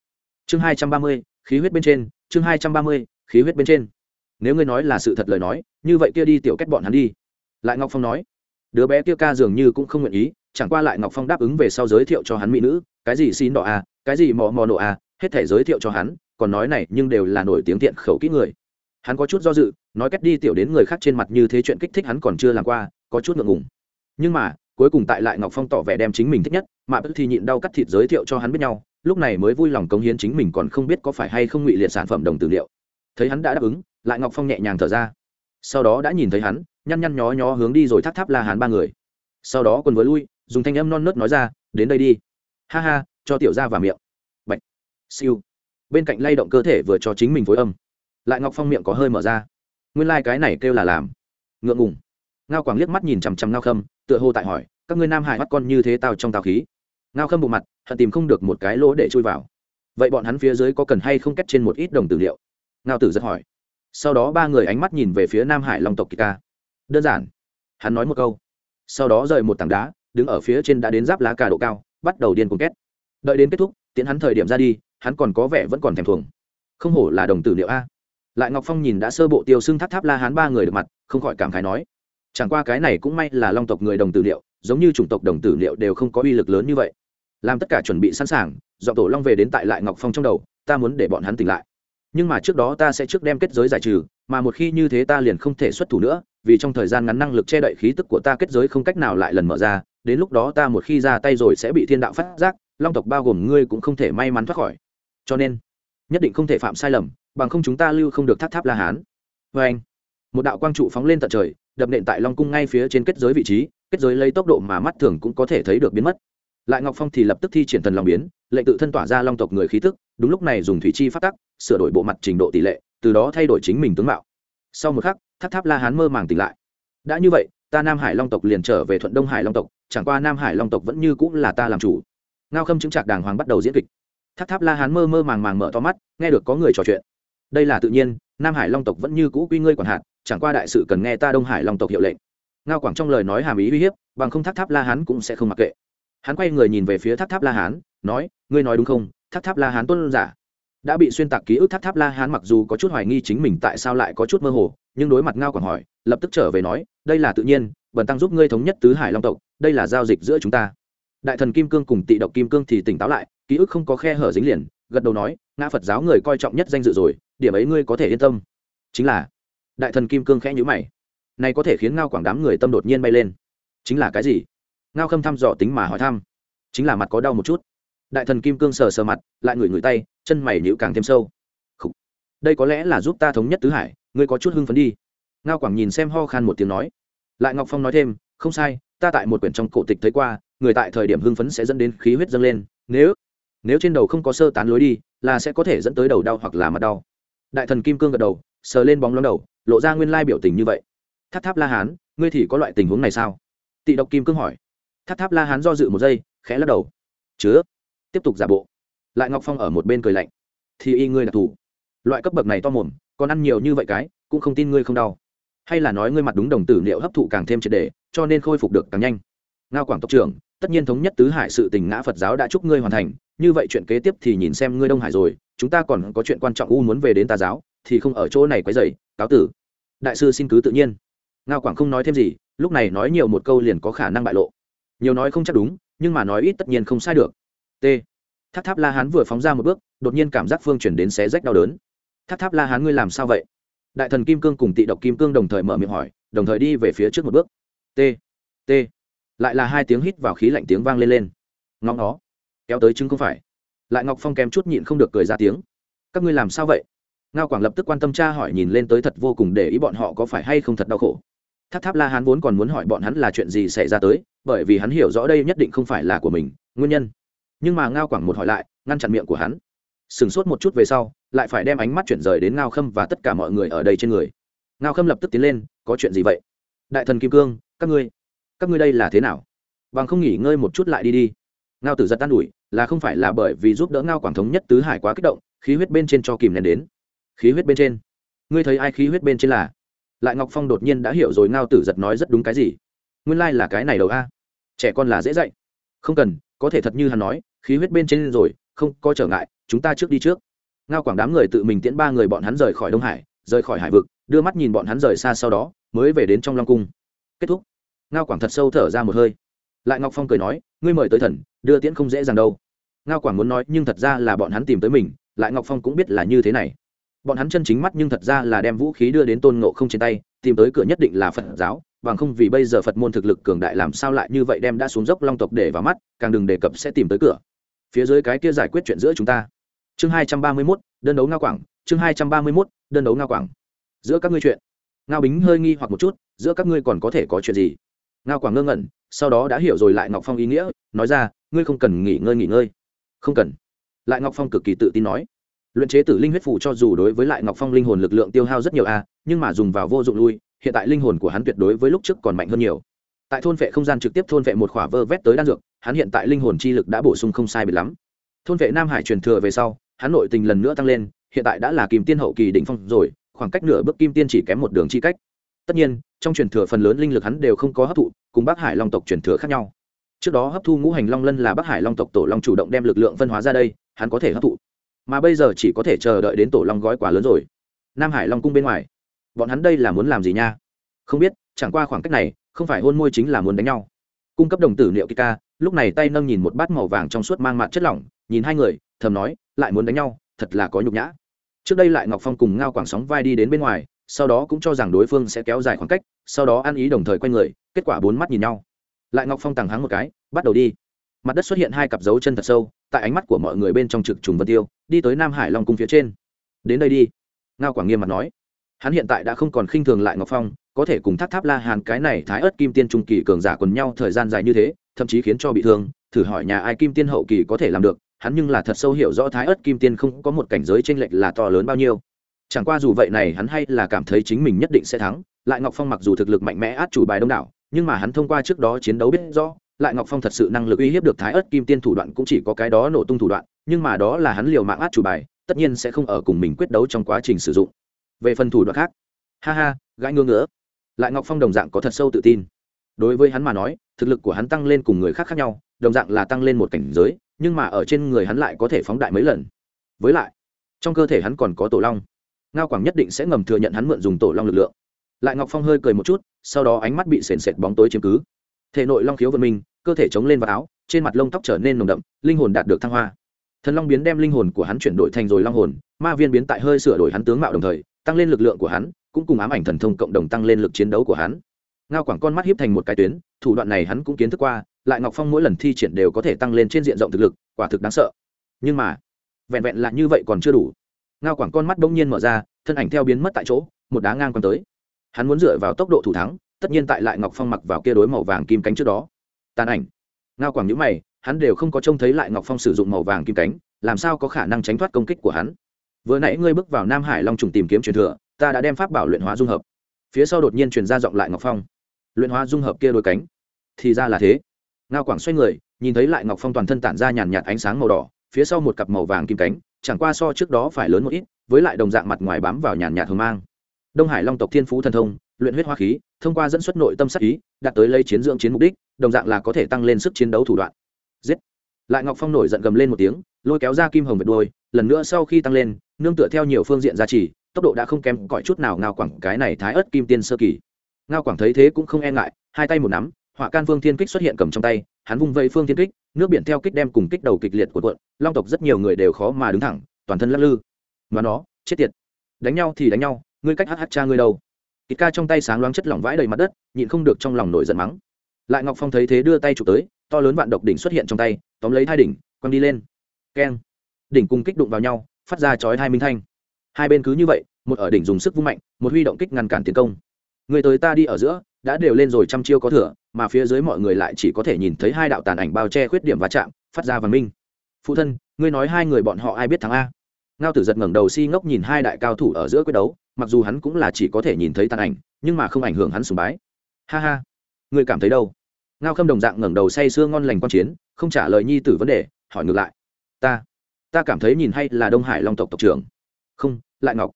Chương hai trăm ba mươi, khí huyết bên trên, chương hai trăm ba mươi, khí huyết bên trên. Nếu ngươi nói là sự thật lời nói, như vậy kia đi tiểu kết bọn hắn đi. Lại ngọc phong nói. Đứa bé kia ca dường như cũng không nguyện ý, chẳng qua lại ngọc phong đáp ứng về sau giới thiệu cho hắn mỹ nữ cái gì xin đỏ à cái gì mò mò nổ à hết thể giới thiệu cho hắn, còn nói này nhưng đều là nổi tiếng tiện khẩu kỹ người. Hắn có chút do dự, nói cách đi tiểu đến người khác trên mặt như thế chuyện kích thích hắn còn chưa làm qua, có chút ngượng ngùng. Nhưng mà, cuối cùng tại lại ngọc phong tỏ vẻ đem chính mình thích nhất, mà bất thì nhịn đau cắt thịt giới thiệu cho hắn biết nhau, lúc này mới vui lòng cống hiến chính mình còn không biết có phải hay không ngụy liệt sản phẩm đồng tử liệu. Thấy hắn đã đáp ứng, lại ngọc phong nhẹ nhàng thở ra. Sau đó đã nhìn thấy hắn, nhăn nhăn nhó nhó hướng đi rồi thắt tháp la hắn ba người. Sau đó quần với lui, dùng thanh âm non nớt nói ra, đến đây đi ha ha, cho tiểu ra vào miệng. Bạch. siêu. Bên cạnh lay động cơ thể vừa cho chính mình phối âm. Lại ngọc phong miệng có hơi mở ra. Nguyên lai、like、cái này kêu là làm. Ngượng ngùng. Ngao quảng liếc mắt nhìn chằm chằm ngao khâm, tựa hồ tại hỏi, các ngươi nam hải mắt con như thế tao trong tào khí? Ngao khâm bộ mặt, hận tìm không được một cái lỗ để chui vào. Vậy bọn hắn phía dưới có cần hay không cách trên một ít đồng tử liệu? Ngao tử rất hỏi. Sau đó ba người ánh mắt nhìn về phía nam hải long tộc kỳ ca. Đơn giản. Hắn nói một câu. Sau đó rời một tảng đá, đứng ở phía trên đã đến giáp lá cà độ cao bắt đầu điên cuồng két. Đợi đến kết thúc, tiễn hắn thời điểm ra đi, hắn còn có vẻ vẫn còn thèm thuồng. Không hổ là đồng tử liệu a. Lại ngọc phong nhìn đã sơ bộ tiêu xưng tháp tháp la hán ba người được mặt, không khỏi cảm khái nói, chẳng qua cái này cũng may là long tộc người đồng tử liệu, giống như chủng tộc đồng tử liệu đều không có uy lực lớn như vậy. Làm tất cả chuẩn bị sẵn sàng, dọn tổ long về đến tại lại ngọc phong trong đầu, ta muốn để bọn hắn tỉnh lại. Nhưng mà trước đó ta sẽ trước đem kết giới giải trừ, mà một khi như thế ta liền không thể xuất thủ nữa, vì trong thời gian ngắn năng lực che đậy khí tức của ta kết giới không cách nào lại lần mở ra đến lúc đó ta một khi ra tay rồi sẽ bị thiên đạo phát giác, long tộc bao gồm ngươi cũng không thể may mắn thoát khỏi. Cho nên, nhất định không thể phạm sai lầm, bằng không chúng ta lưu không được tháp tháp la hán. Vê anh, một đạo quang trụ phóng lên tận trời, đập nện tại long cung ngay phía trên kết giới vị trí, kết giới lấy tốc độ mà mắt thường cũng có thể thấy được biến mất. Lại ngọc phong thì lập tức thi triển thần lòng biến, lệnh tự thân tỏa ra long tộc người khí tức, đúng lúc này dùng thủy chi phát tắc, sửa đổi bộ mặt trình độ tỷ lệ, từ đó thay đổi chính mình tướng mạo. Sau một khắc, tháp tháp la hán mơ màng tỉnh lại. Đã như vậy ta nam hải long tộc liền trở về thuận đông hải long tộc, chẳng qua nam hải long tộc vẫn như cũng là ta làm chủ. Ngao khâm chứng trạc đàng hoàng bắt đầu diễn kịch. Tháp tháp la hán mơ mơ màng màng mở to mắt, nghe được có người trò chuyện. Đây là tự nhiên, nam hải long tộc vẫn như cũ quy ngươi quản hạt, chẳng qua đại sự cần nghe ta đông hải long tộc hiệu lệnh. Ngao quảng trong lời nói hàm ý uy hiếp, bằng không tháp tháp la hán cũng sẽ không mặc kệ. Hắn quay người nhìn về phía tháp tháp la hán, nói, ngươi nói đúng không? Tháp tháp la hán tuân giả đã bị xuyên tạc ký ức tháp tháp la hán mặc dù có chút hoài nghi chính mình tại sao lại có chút mơ hồ, nhưng đối mặt ngao còn hỏi, lập tức trở về nói, đây là tự nhiên, bần tăng giúp ngươi thống nhất tứ hải long tộc, đây là giao dịch giữa chúng ta. Đại thần kim cương cùng tị độc kim cương thì tỉnh táo lại, ký ức không có khe hở dính liền, gật đầu nói, ngã phật giáo người coi trọng nhất danh dự rồi, điểm ấy ngươi có thể yên tâm. Chính là, đại thần kim cương khẽ nhữ mày. Này có thể khiến ngao quảng đám người tâm đột nhiên bay lên. Chính là cái gì? Ngao khâm thăm dò tính mà hỏi thăm. Chính là mặt có đau một chút đại thần kim cương sờ sờ mặt, lại ngửi ngửi tay, chân mày nhữ càng thêm sâu. Khủ. đây có lẽ là giúp ta thống nhất tứ hải, ngươi có chút hưng phấn đi. Ngao quảng nhìn xem ho khan một tiếng nói. Lại ngọc phong nói thêm, không sai, ta tại một quyển trong cổ tịch thấy qua, người tại thời điểm hưng phấn sẽ dẫn đến khí huyết dâng lên. Nếu nếu trên đầu không có sơ tán lối đi, là sẽ có thể dẫn tới đầu đau hoặc là mặt đau. Đại thần kim cương gật đầu, sờ lên bóng lóng đầu, lộ ra nguyên lai biểu tình như vậy. Tháp tháp la hán, ngươi thì có loại tình huống này sao? Tị độc kim cương hỏi. Tháp tháp la hán do dự một giây, khẽ lắc đầu. Chứa tiếp tục giả bộ. Lại ngọc phong ở một bên cười lạnh. Thì y ngươi đặc thù loại cấp bậc này to mồm, còn ăn nhiều như vậy cái, cũng không tin ngươi không đau. Hay là nói ngươi mặt đúng đồng tử liệu hấp thụ càng thêm triệt đề cho nên khôi phục được càng nhanh. Ngao quảng tộc trưởng, tất nhiên thống nhất tứ hải sự tình ngã phật giáo đã chúc ngươi hoàn thành, như vậy chuyện kế tiếp thì nhìn xem ngươi đông hải rồi, chúng ta còn có chuyện quan trọng u muốn về đến tà giáo, thì không ở chỗ này quấy dày cáo tử. Đại sư xin cứ tự nhiên. Ngao quảng không nói thêm gì, lúc này nói nhiều một câu liền có khả năng bại lộ. Nhiều nói không chắc đúng, nhưng mà nói ít tất nhiên không sai được t. Tháp tháp la hán vừa phóng ra một bước, đột nhiên cảm giác phương chuyển đến xé rách đau đớn. Tháp tháp la hán ngươi làm sao vậy? Đại thần kim cương cùng tị độc kim cương đồng thời mở miệng hỏi, đồng thời đi về phía trước một bước. T. T. Lại là hai tiếng hít vào khí lạnh tiếng vang lên lên. Ngóng nó. Kéo tới chứng không phải. Lại ngọc phong kém chút nhịn không được cười ra tiếng. Các ngươi làm sao vậy? Ngao quảng lập tức quan tâm tra hỏi nhìn lên tới thật vô cùng để ý bọn họ có phải hay không thật đau khổ. Tháp tháp la hán vốn còn muốn hỏi bọn hắn là chuyện gì xảy ra tới, bởi vì hắn hiểu rõ đây nhất định không phải là của mình, nguyên nhân nhưng mà ngao quảng một hỏi lại, ngăn chặn miệng của hắn. Sửng sốt một chút về sau, lại phải đem ánh mắt chuyển rời đến ngao khâm và tất cả mọi người ở đây trên người. Ngao khâm lập tức tiến lên, có chuyện gì vậy? Đại thần kim cương, các ngươi các ngươi đây là thế nào? Bằng không nghỉ ngơi một chút lại đi đi. Ngao tử giật tan ủi là không phải là bởi vì giúp đỡ ngao quảng thống nhất tứ hải quá kích động, khí huyết bên trên cho kìm nén đến. Khí huyết bên trên? Ngươi thấy ai khí huyết bên trên là? Lại ngọc phong đột nhiên đã hiểu rồi ngao tử giật nói rất đúng cái gì. Nguyên lai là cái này đầu a. Trẻ con là dễ dạy. Không cần, có thể thật như hắn nói khí huyết bên trên rồi, không có trở ngại, chúng ta trước đi trước. Ngao quảng đám người tự mình tiễn ba người bọn hắn rời khỏi đông hải, rời khỏi hải vực, đưa mắt nhìn bọn hắn rời xa sau đó, mới về đến trong long cung. Kết thúc. Ngao quảng thật sâu thở ra một hơi. Lại ngọc phong cười nói, ngươi mời tới thần, đưa tiễn không dễ dàng đâu. Ngao quảng muốn nói, nhưng thật ra là bọn hắn tìm tới mình, lại ngọc phong cũng biết là như thế này. Bọn hắn chân chính mắt nhưng thật ra là đem vũ khí đưa đến tôn ngộ không trên tay, tìm tới cửa nhất định là phật giáo, bằng không vì bây giờ phật môn thực lực cường đại làm sao lại như vậy đem đã xuống dốc long tộc để vào mắt, càng đừng đề cập sẽ tìm tới cửa phía dưới cái kia giải quyết chuyện giữa chúng ta. Chương hai trăm ba mươi mốt, đơn đấu ngao quảng. Chương hai trăm ba mươi mốt, đơn đấu ngao quảng. Giữa các ngươi chuyện. Ngao bính hơi nghi hoặc một chút, giữa các ngươi còn có thể có chuyện gì? Ngao quảng ngơ ngẩn, sau đó đã hiểu rồi lại ngọc phong ý nghĩa, nói ra, ngươi không cần nghỉ ngơi nghỉ ngơi. Không cần. Lại ngọc phong cực kỳ tự tin nói. Luyện chế tử linh huyết phủ cho dù đối với lại ngọc phong linh hồn lực lượng tiêu hao rất nhiều a, nhưng mà dùng vào vô dụng lui, hiện tại linh hồn của hắn tuyệt đối với lúc trước còn mạnh hơn nhiều tại thôn vệ không gian trực tiếp thôn vệ một khỏa vơ vét tới đan dược, hắn hiện tại linh hồn chi lực đã bổ sung không sai biệt lắm. Thôn vệ nam hải truyền thừa về sau, hắn nội tình lần nữa tăng lên, hiện tại đã là kim tiên hậu kỳ đỉnh phong rồi, khoảng cách nửa bước kim tiên chỉ kém một đường chi cách. Tất nhiên, trong truyền thừa phần lớn linh lực hắn đều không có hấp thụ, cùng bắc hải long tộc truyền thừa khác nhau. Trước đó hấp thu ngũ hành long lân là bắc hải long tộc tổ long chủ động đem lực lượng phân hóa ra đây, hắn có thể hấp thụ. Mà bây giờ chỉ có thể chờ đợi đến tổ long gói quá lớn rồi. Nam hải long cung bên ngoài. Bọn hắn đây là muốn làm gì nha? Không biết, chẳng qua khoảng cách này không phải hôn môi chính là muốn đánh nhau. Cung cấp đồng tử liệu kika lúc này tay nâng nhìn một bát màu vàng trong suốt mang mặt chất lỏng, nhìn hai người, thầm nói, lại muốn đánh nhau, thật là có nhục nhã. Trước đây lại ngọc phong cùng ngao quảng sóng vai đi đến bên ngoài, sau đó cũng cho rằng đối phương sẽ kéo dài khoảng cách, sau đó ăn ý đồng thời q u a y người, kết quả bốn mắt nhìn nhau. Lại ngọc phong tàng hắng một cái, bắt đầu đi. Mặt đất xuất hiện hai cặp dấu chân thật sâu, tại ánh mắt của mọi người bên trong trực trùng vân tiêu, đi tới nam hải long cung phía trên. Đến đây đi. Ngao quảng nghiêm mặt nói hắn hiện tại đã không còn khinh thường lại ngọc phong, có thể cùng thác tháp la hàn cái này thái ớt kim tiên trung kỳ cường giả quần nhau thời gian dài như thế, thậm chí khiến cho bị thương, thử hỏi nhà ai kim tiên hậu kỳ có thể làm được, hắn nhưng là thật sâu hiểu rõ thái ớt kim tiên không có một cảnh giới tranh lệch là to lớn bao nhiêu. Chẳng qua dù vậy này hắn hay là cảm thấy chính mình nhất định sẽ thắng, lại ngọc phong mặc dù thực lực mạnh mẽ át chủ bài đông đảo, nhưng mà hắn thông qua trước đó chiến đấu biết rõ, lại ngọc phong thật sự năng lực uy hiếp được thái ớt kim tiên thủ đoạn cũng chỉ có cái đó nổ tung thủ đoạn, nhưng mà đó là hắn liều mạng át chủ bài, tất nhiên sẽ không ở cùng mình quyết đấu trong quá trình sử dụng về phần thủ đoạn khác. Ha ha, gãi ngưỡng ngỡ lại ngọc phong đồng dạng có thật sâu tự tin. Đối với hắn mà nói, thực lực của hắn tăng lên cùng người khác khác nhau, đồng dạng là tăng lên một cảnh giới, nhưng mà ở trên người hắn lại có thể phóng đại mấy lần. Với lại, trong cơ thể hắn còn có tổ long. Ngao quảng nhất định sẽ ngầm thừa nhận hắn mượn dùng tổ long lực lượng. Lại ngọc phong hơi cười một chút, sau đó ánh mắt bị sền sệt bóng tối chiếm cứ. Thể nội long khiếu vận minh, cơ thể chống lên vào áo, trên mặt lông tóc trở nên nồng đậm, linh hồn đạt được thăng hoa. Thần long biến đem linh hồn của hắn chuyển đổi thành rồi long hồn, ma viên biến tại hơi sửa đổi hắn tướng mạo đồng thời tăng lên lực lượng của hắn, cũng cùng ám ảnh thần thông cộng đồng tăng lên lực chiến đấu của hắn. Ngao quảng con mắt hiếp thành một cái tuyến, thủ đoạn này hắn cũng kiến thức qua, lại ngọc phong mỗi lần thi triển đều có thể tăng lên trên diện rộng thực lực, quả thực đáng sợ. Nhưng mà, vẹn vẹn là như vậy còn chưa đủ. Ngao quảng con mắt đông nhiên mở ra, thân ảnh theo biến mất tại chỗ, một đá ngang quăng tới. Hắn muốn dựa vào tốc độ thủ thắng, tất nhiên tại lại ngọc phong mặc vào kia đối màu vàng kim cánh trước đó. Tàn ảnh. Ngao quảng nhữ mày, hắn đều không có trông thấy lại ngọc phong sử dụng màu vàng kim cánh, làm sao có khả năng tránh thoát công kích của hắn? Vừa nãy ngươi bước vào nam hải long trùng tìm kiếm truyền thừa, ta đã đem pháp bảo luyện hóa dung hợp. Phía sau đột nhiên truyền ra giọng lại ngọc phong. Luyện hóa dung hợp kia đôi cánh. Thì ra là thế. Ngao quảng xoay người, nhìn thấy lại ngọc phong toàn thân tản ra nhàn nhạt ánh sáng màu đỏ, phía sau một cặp màu vàng kim cánh, chẳng qua so trước đó phải lớn một ít, với lại đồng dạng mặt ngoài bám vào nhàn nhạt hờ mang. Đông hải long tộc thiên phú thần thông, luyện huyết hoa khí, thông qua dẫn xuất nội tâm sắc ý, đạt tới lấy chiến dưỡng chiến mục đích, đồng dạng là có thể tăng lên sức chiến đấu thủ đoạn. Giết! Lại ngọc phong nổi giận gầm lên một tiếng, lôi kéo ra kim hồng vệt đôi lần nữa sau khi tăng lên, nương tựa theo nhiều phương diện gia trì, tốc độ đã không kém cỏi chút nào ngao quảng, cái này thái ớt kim tiên sơ kỳ. Ngao quảng thấy thế cũng không e ngại, hai tay một nắm, họa can phương thiên kích xuất hiện cầm trong tay, hắn vung vây phương thiên kích, nước biển theo kích đem cùng kích đầu kịch liệt của quận long tộc rất nhiều người đều khó mà đứng thẳng, toàn thân lắc lư. Mà nó, chết tiệt. Đánh nhau thì đánh nhau, ngươi cách hh cha ngươi đâu? Kịch ca trong tay sáng loáng chất lỏng vãi đầy mặt đất, nhịn không được trong lòng nổi giận mắng. Lại ngọc phong thấy thế đưa tay chụp tới, to lớn vạn độc đỉnh xuất hiện trong tay, tóm lấy hai đỉnh, quăng đi lên. Keng đỉnh cùng kích đụng vào nhau, phát ra chói hai minh thanh. Hai bên cứ như vậy, một ở đỉnh dùng sức vung mạnh, một huy động kích ngăn cản tiến công. Người tới ta đi ở giữa, đã đều lên rồi trăm chiêu có thừa, mà phía dưới mọi người lại chỉ có thể nhìn thấy hai đạo tàn ảnh bao che khuyết điểm va chạm, phát ra vàng minh. Phụ thân, ngươi nói hai người bọn họ ai biết thắng a? Ngao tử giật ngẩng đầu si ngốc nhìn hai đại cao thủ ở giữa quyết đấu, mặc dù hắn cũng là chỉ có thể nhìn thấy tàn ảnh, nhưng mà không ảnh hưởng hắn sùng bái. Ha ha, ngươi cảm thấy đâu? Ngao khâm đồng dạng ngẩng đầu say sưa ngon lành quan chiến, không trả lời nhi tử vấn đề, hỏi ngược lại. Ta ta cảm thấy nhìn hay là đông hải long tộc tộc trưởng. Không, lại ngọc.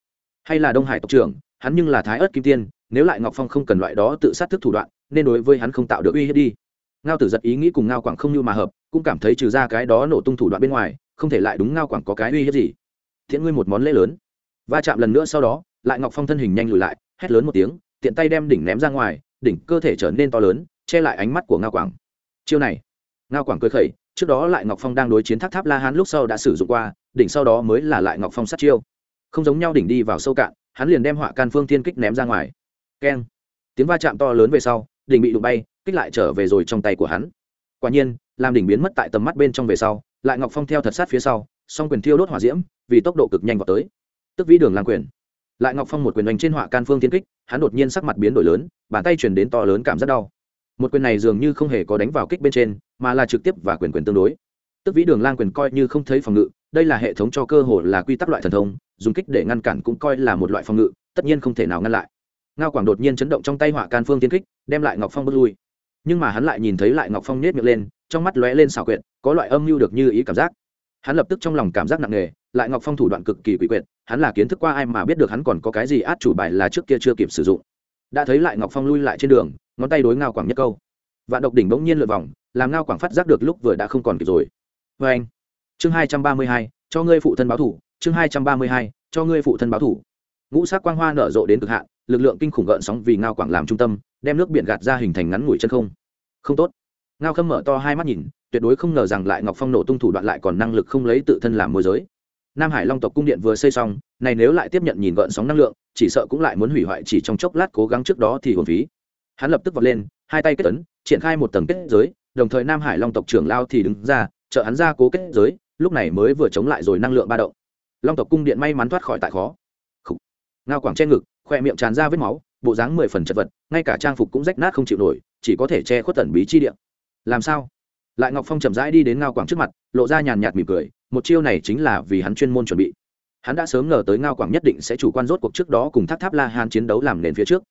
Hay là đông hải tộc trưởng, hắn nhưng là thái ớt kim tiên, nếu lại ngọc phong không cần loại đó tự sát thức thủ đoạn, nên đối với hắn không tạo được uy hiếp đi. Ngao tử giật ý nghĩ cùng ngao quảng không như mà hợp, cũng cảm thấy trừ ra cái đó nổ tung thủ đoạn bên ngoài, không thể lại đúng ngao quảng có cái uy hiếp gì. Thiện ngươi một món lễ lớn. Va chạm lần nữa sau đó, lại ngọc phong thân hình nhanh lùi lại, hét lớn một tiếng, tiện tay đem đỉnh ném ra ngoài, đỉnh cơ thể trở nên to lớn, che lại ánh mắt của ngao quảng. Chiêu này, ngao quảng cười khẩy trước đó lại ngọc phong đang đối chiến tháp tháp la hán lúc sau đã sử dụng qua, đỉnh sau đó mới là lại ngọc phong sát chiêu. Không giống nhau đỉnh đi vào sâu cạn, hắn liền đem họa can phương thiên kích ném ra ngoài. Keng. Tiếng va chạm to lớn về sau, đỉnh bị đụng bay, kích lại trở về rồi trong tay của hắn. Quả nhiên, làm đỉnh biến mất tại tầm mắt bên trong về sau, lại ngọc phong theo thật sát phía sau, song quyền thiêu đốt hỏa diễm, vì tốc độ cực nhanh vào tới. Tức vĩ đường làm quyền. Lại ngọc phong một quyền đánh trên họa can phương thiên kích, hắn đột nhiên sắc mặt biến đổi lớn, bàn tay chuyển đến to lớn cảm rất đau một quyền này dường như không hề có đánh vào kích bên trên, mà là trực tiếp và quyền quyền tương đối. Tức vĩ đường lang quyền coi như không thấy phòng ngự, đây là hệ thống cho cơ hội là quy tắc loại thần thông, dùng kích để ngăn cản cũng coi là một loại phòng ngự, tất nhiên không thể nào ngăn lại. Ngao quảng đột nhiên chấn động trong tay họa can phương tiên kích, đem lại ngọc phong bước lui. Nhưng mà hắn lại nhìn thấy lại ngọc phong nết miệng lên, trong mắt lóe lên xảo quyệt, có loại âm mưu được như ý cảm giác. Hắn lập tức trong lòng cảm giác nặng nề, lại ngọc phong thủ đoạn cực kỳ quỷ quyệt, hắn là kiến thức qua ai mà biết được hắn còn có cái gì át chủ bài là trước kia chưa kịp sử dụng. Đã thấy lại ngọc phong lui lại trên đường ngón tay đối ngao quảng nhất câu. Vạn độc đỉnh bỗng nhiên lượt vòng, làm ngao quảng phát giác được lúc vừa đã không còn kịp rồi. Vê anh. Chương hai trăm ba mươi hai, cho ngươi phụ thân báo thủ, chương hai trăm ba mươi hai, cho ngươi phụ thân báo thủ. Ngũ sắc quang hoa nở rộ đến cực hạn, lực lượng kinh khủng gợn sóng vì ngao quảng làm trung tâm, đem nước biển gạt ra hình thành ngắn ngủi chân không. Không tốt. Ngao khâm mở to hai mắt nhìn, tuyệt đối không ngờ rằng lại ngọc phong nổ tung thủ đoạn lại còn năng lực không lấy tự thân làm môi giới. Nam hải long tộc cung điện vừa xây xong, này nếu lại tiếp nhận nhìn gợn sóng năng lượng, chỉ sợ cũng lại muốn hủy hoại chỉ trong chốc lát cố gắng trước đó thì hồn phí hắn lập tức vọt lên, hai tay kết tấn triển khai một tầng kết giới, đồng thời nam hải long tộc trưởng lao thì đứng ra, trợ hắn ra cố kết giới, lúc này mới vừa chống lại rồi năng lượng ba động. Long tộc cung điện may mắn thoát khỏi tại khó. Khủ. ngao quảng che ngực, khoe miệng tràn ra vết máu, bộ dáng mười phần chật vật, ngay cả trang phục cũng rách nát không chịu nổi, chỉ có thể che khuất tẩn bí chi điện làm sao? Lại ngọc phong chậm rãi đi đến ngao quảng trước mặt, lộ ra nhàn nhạt mỉm cười, một chiêu này chính là vì hắn chuyên môn chuẩn bị. Hắn đã sớm ngờ tới ngao quảng nhất định sẽ chủ quan rốt cuộc trước đó cùng tháp tháp la hàn chiến đấu làm nền phía trước.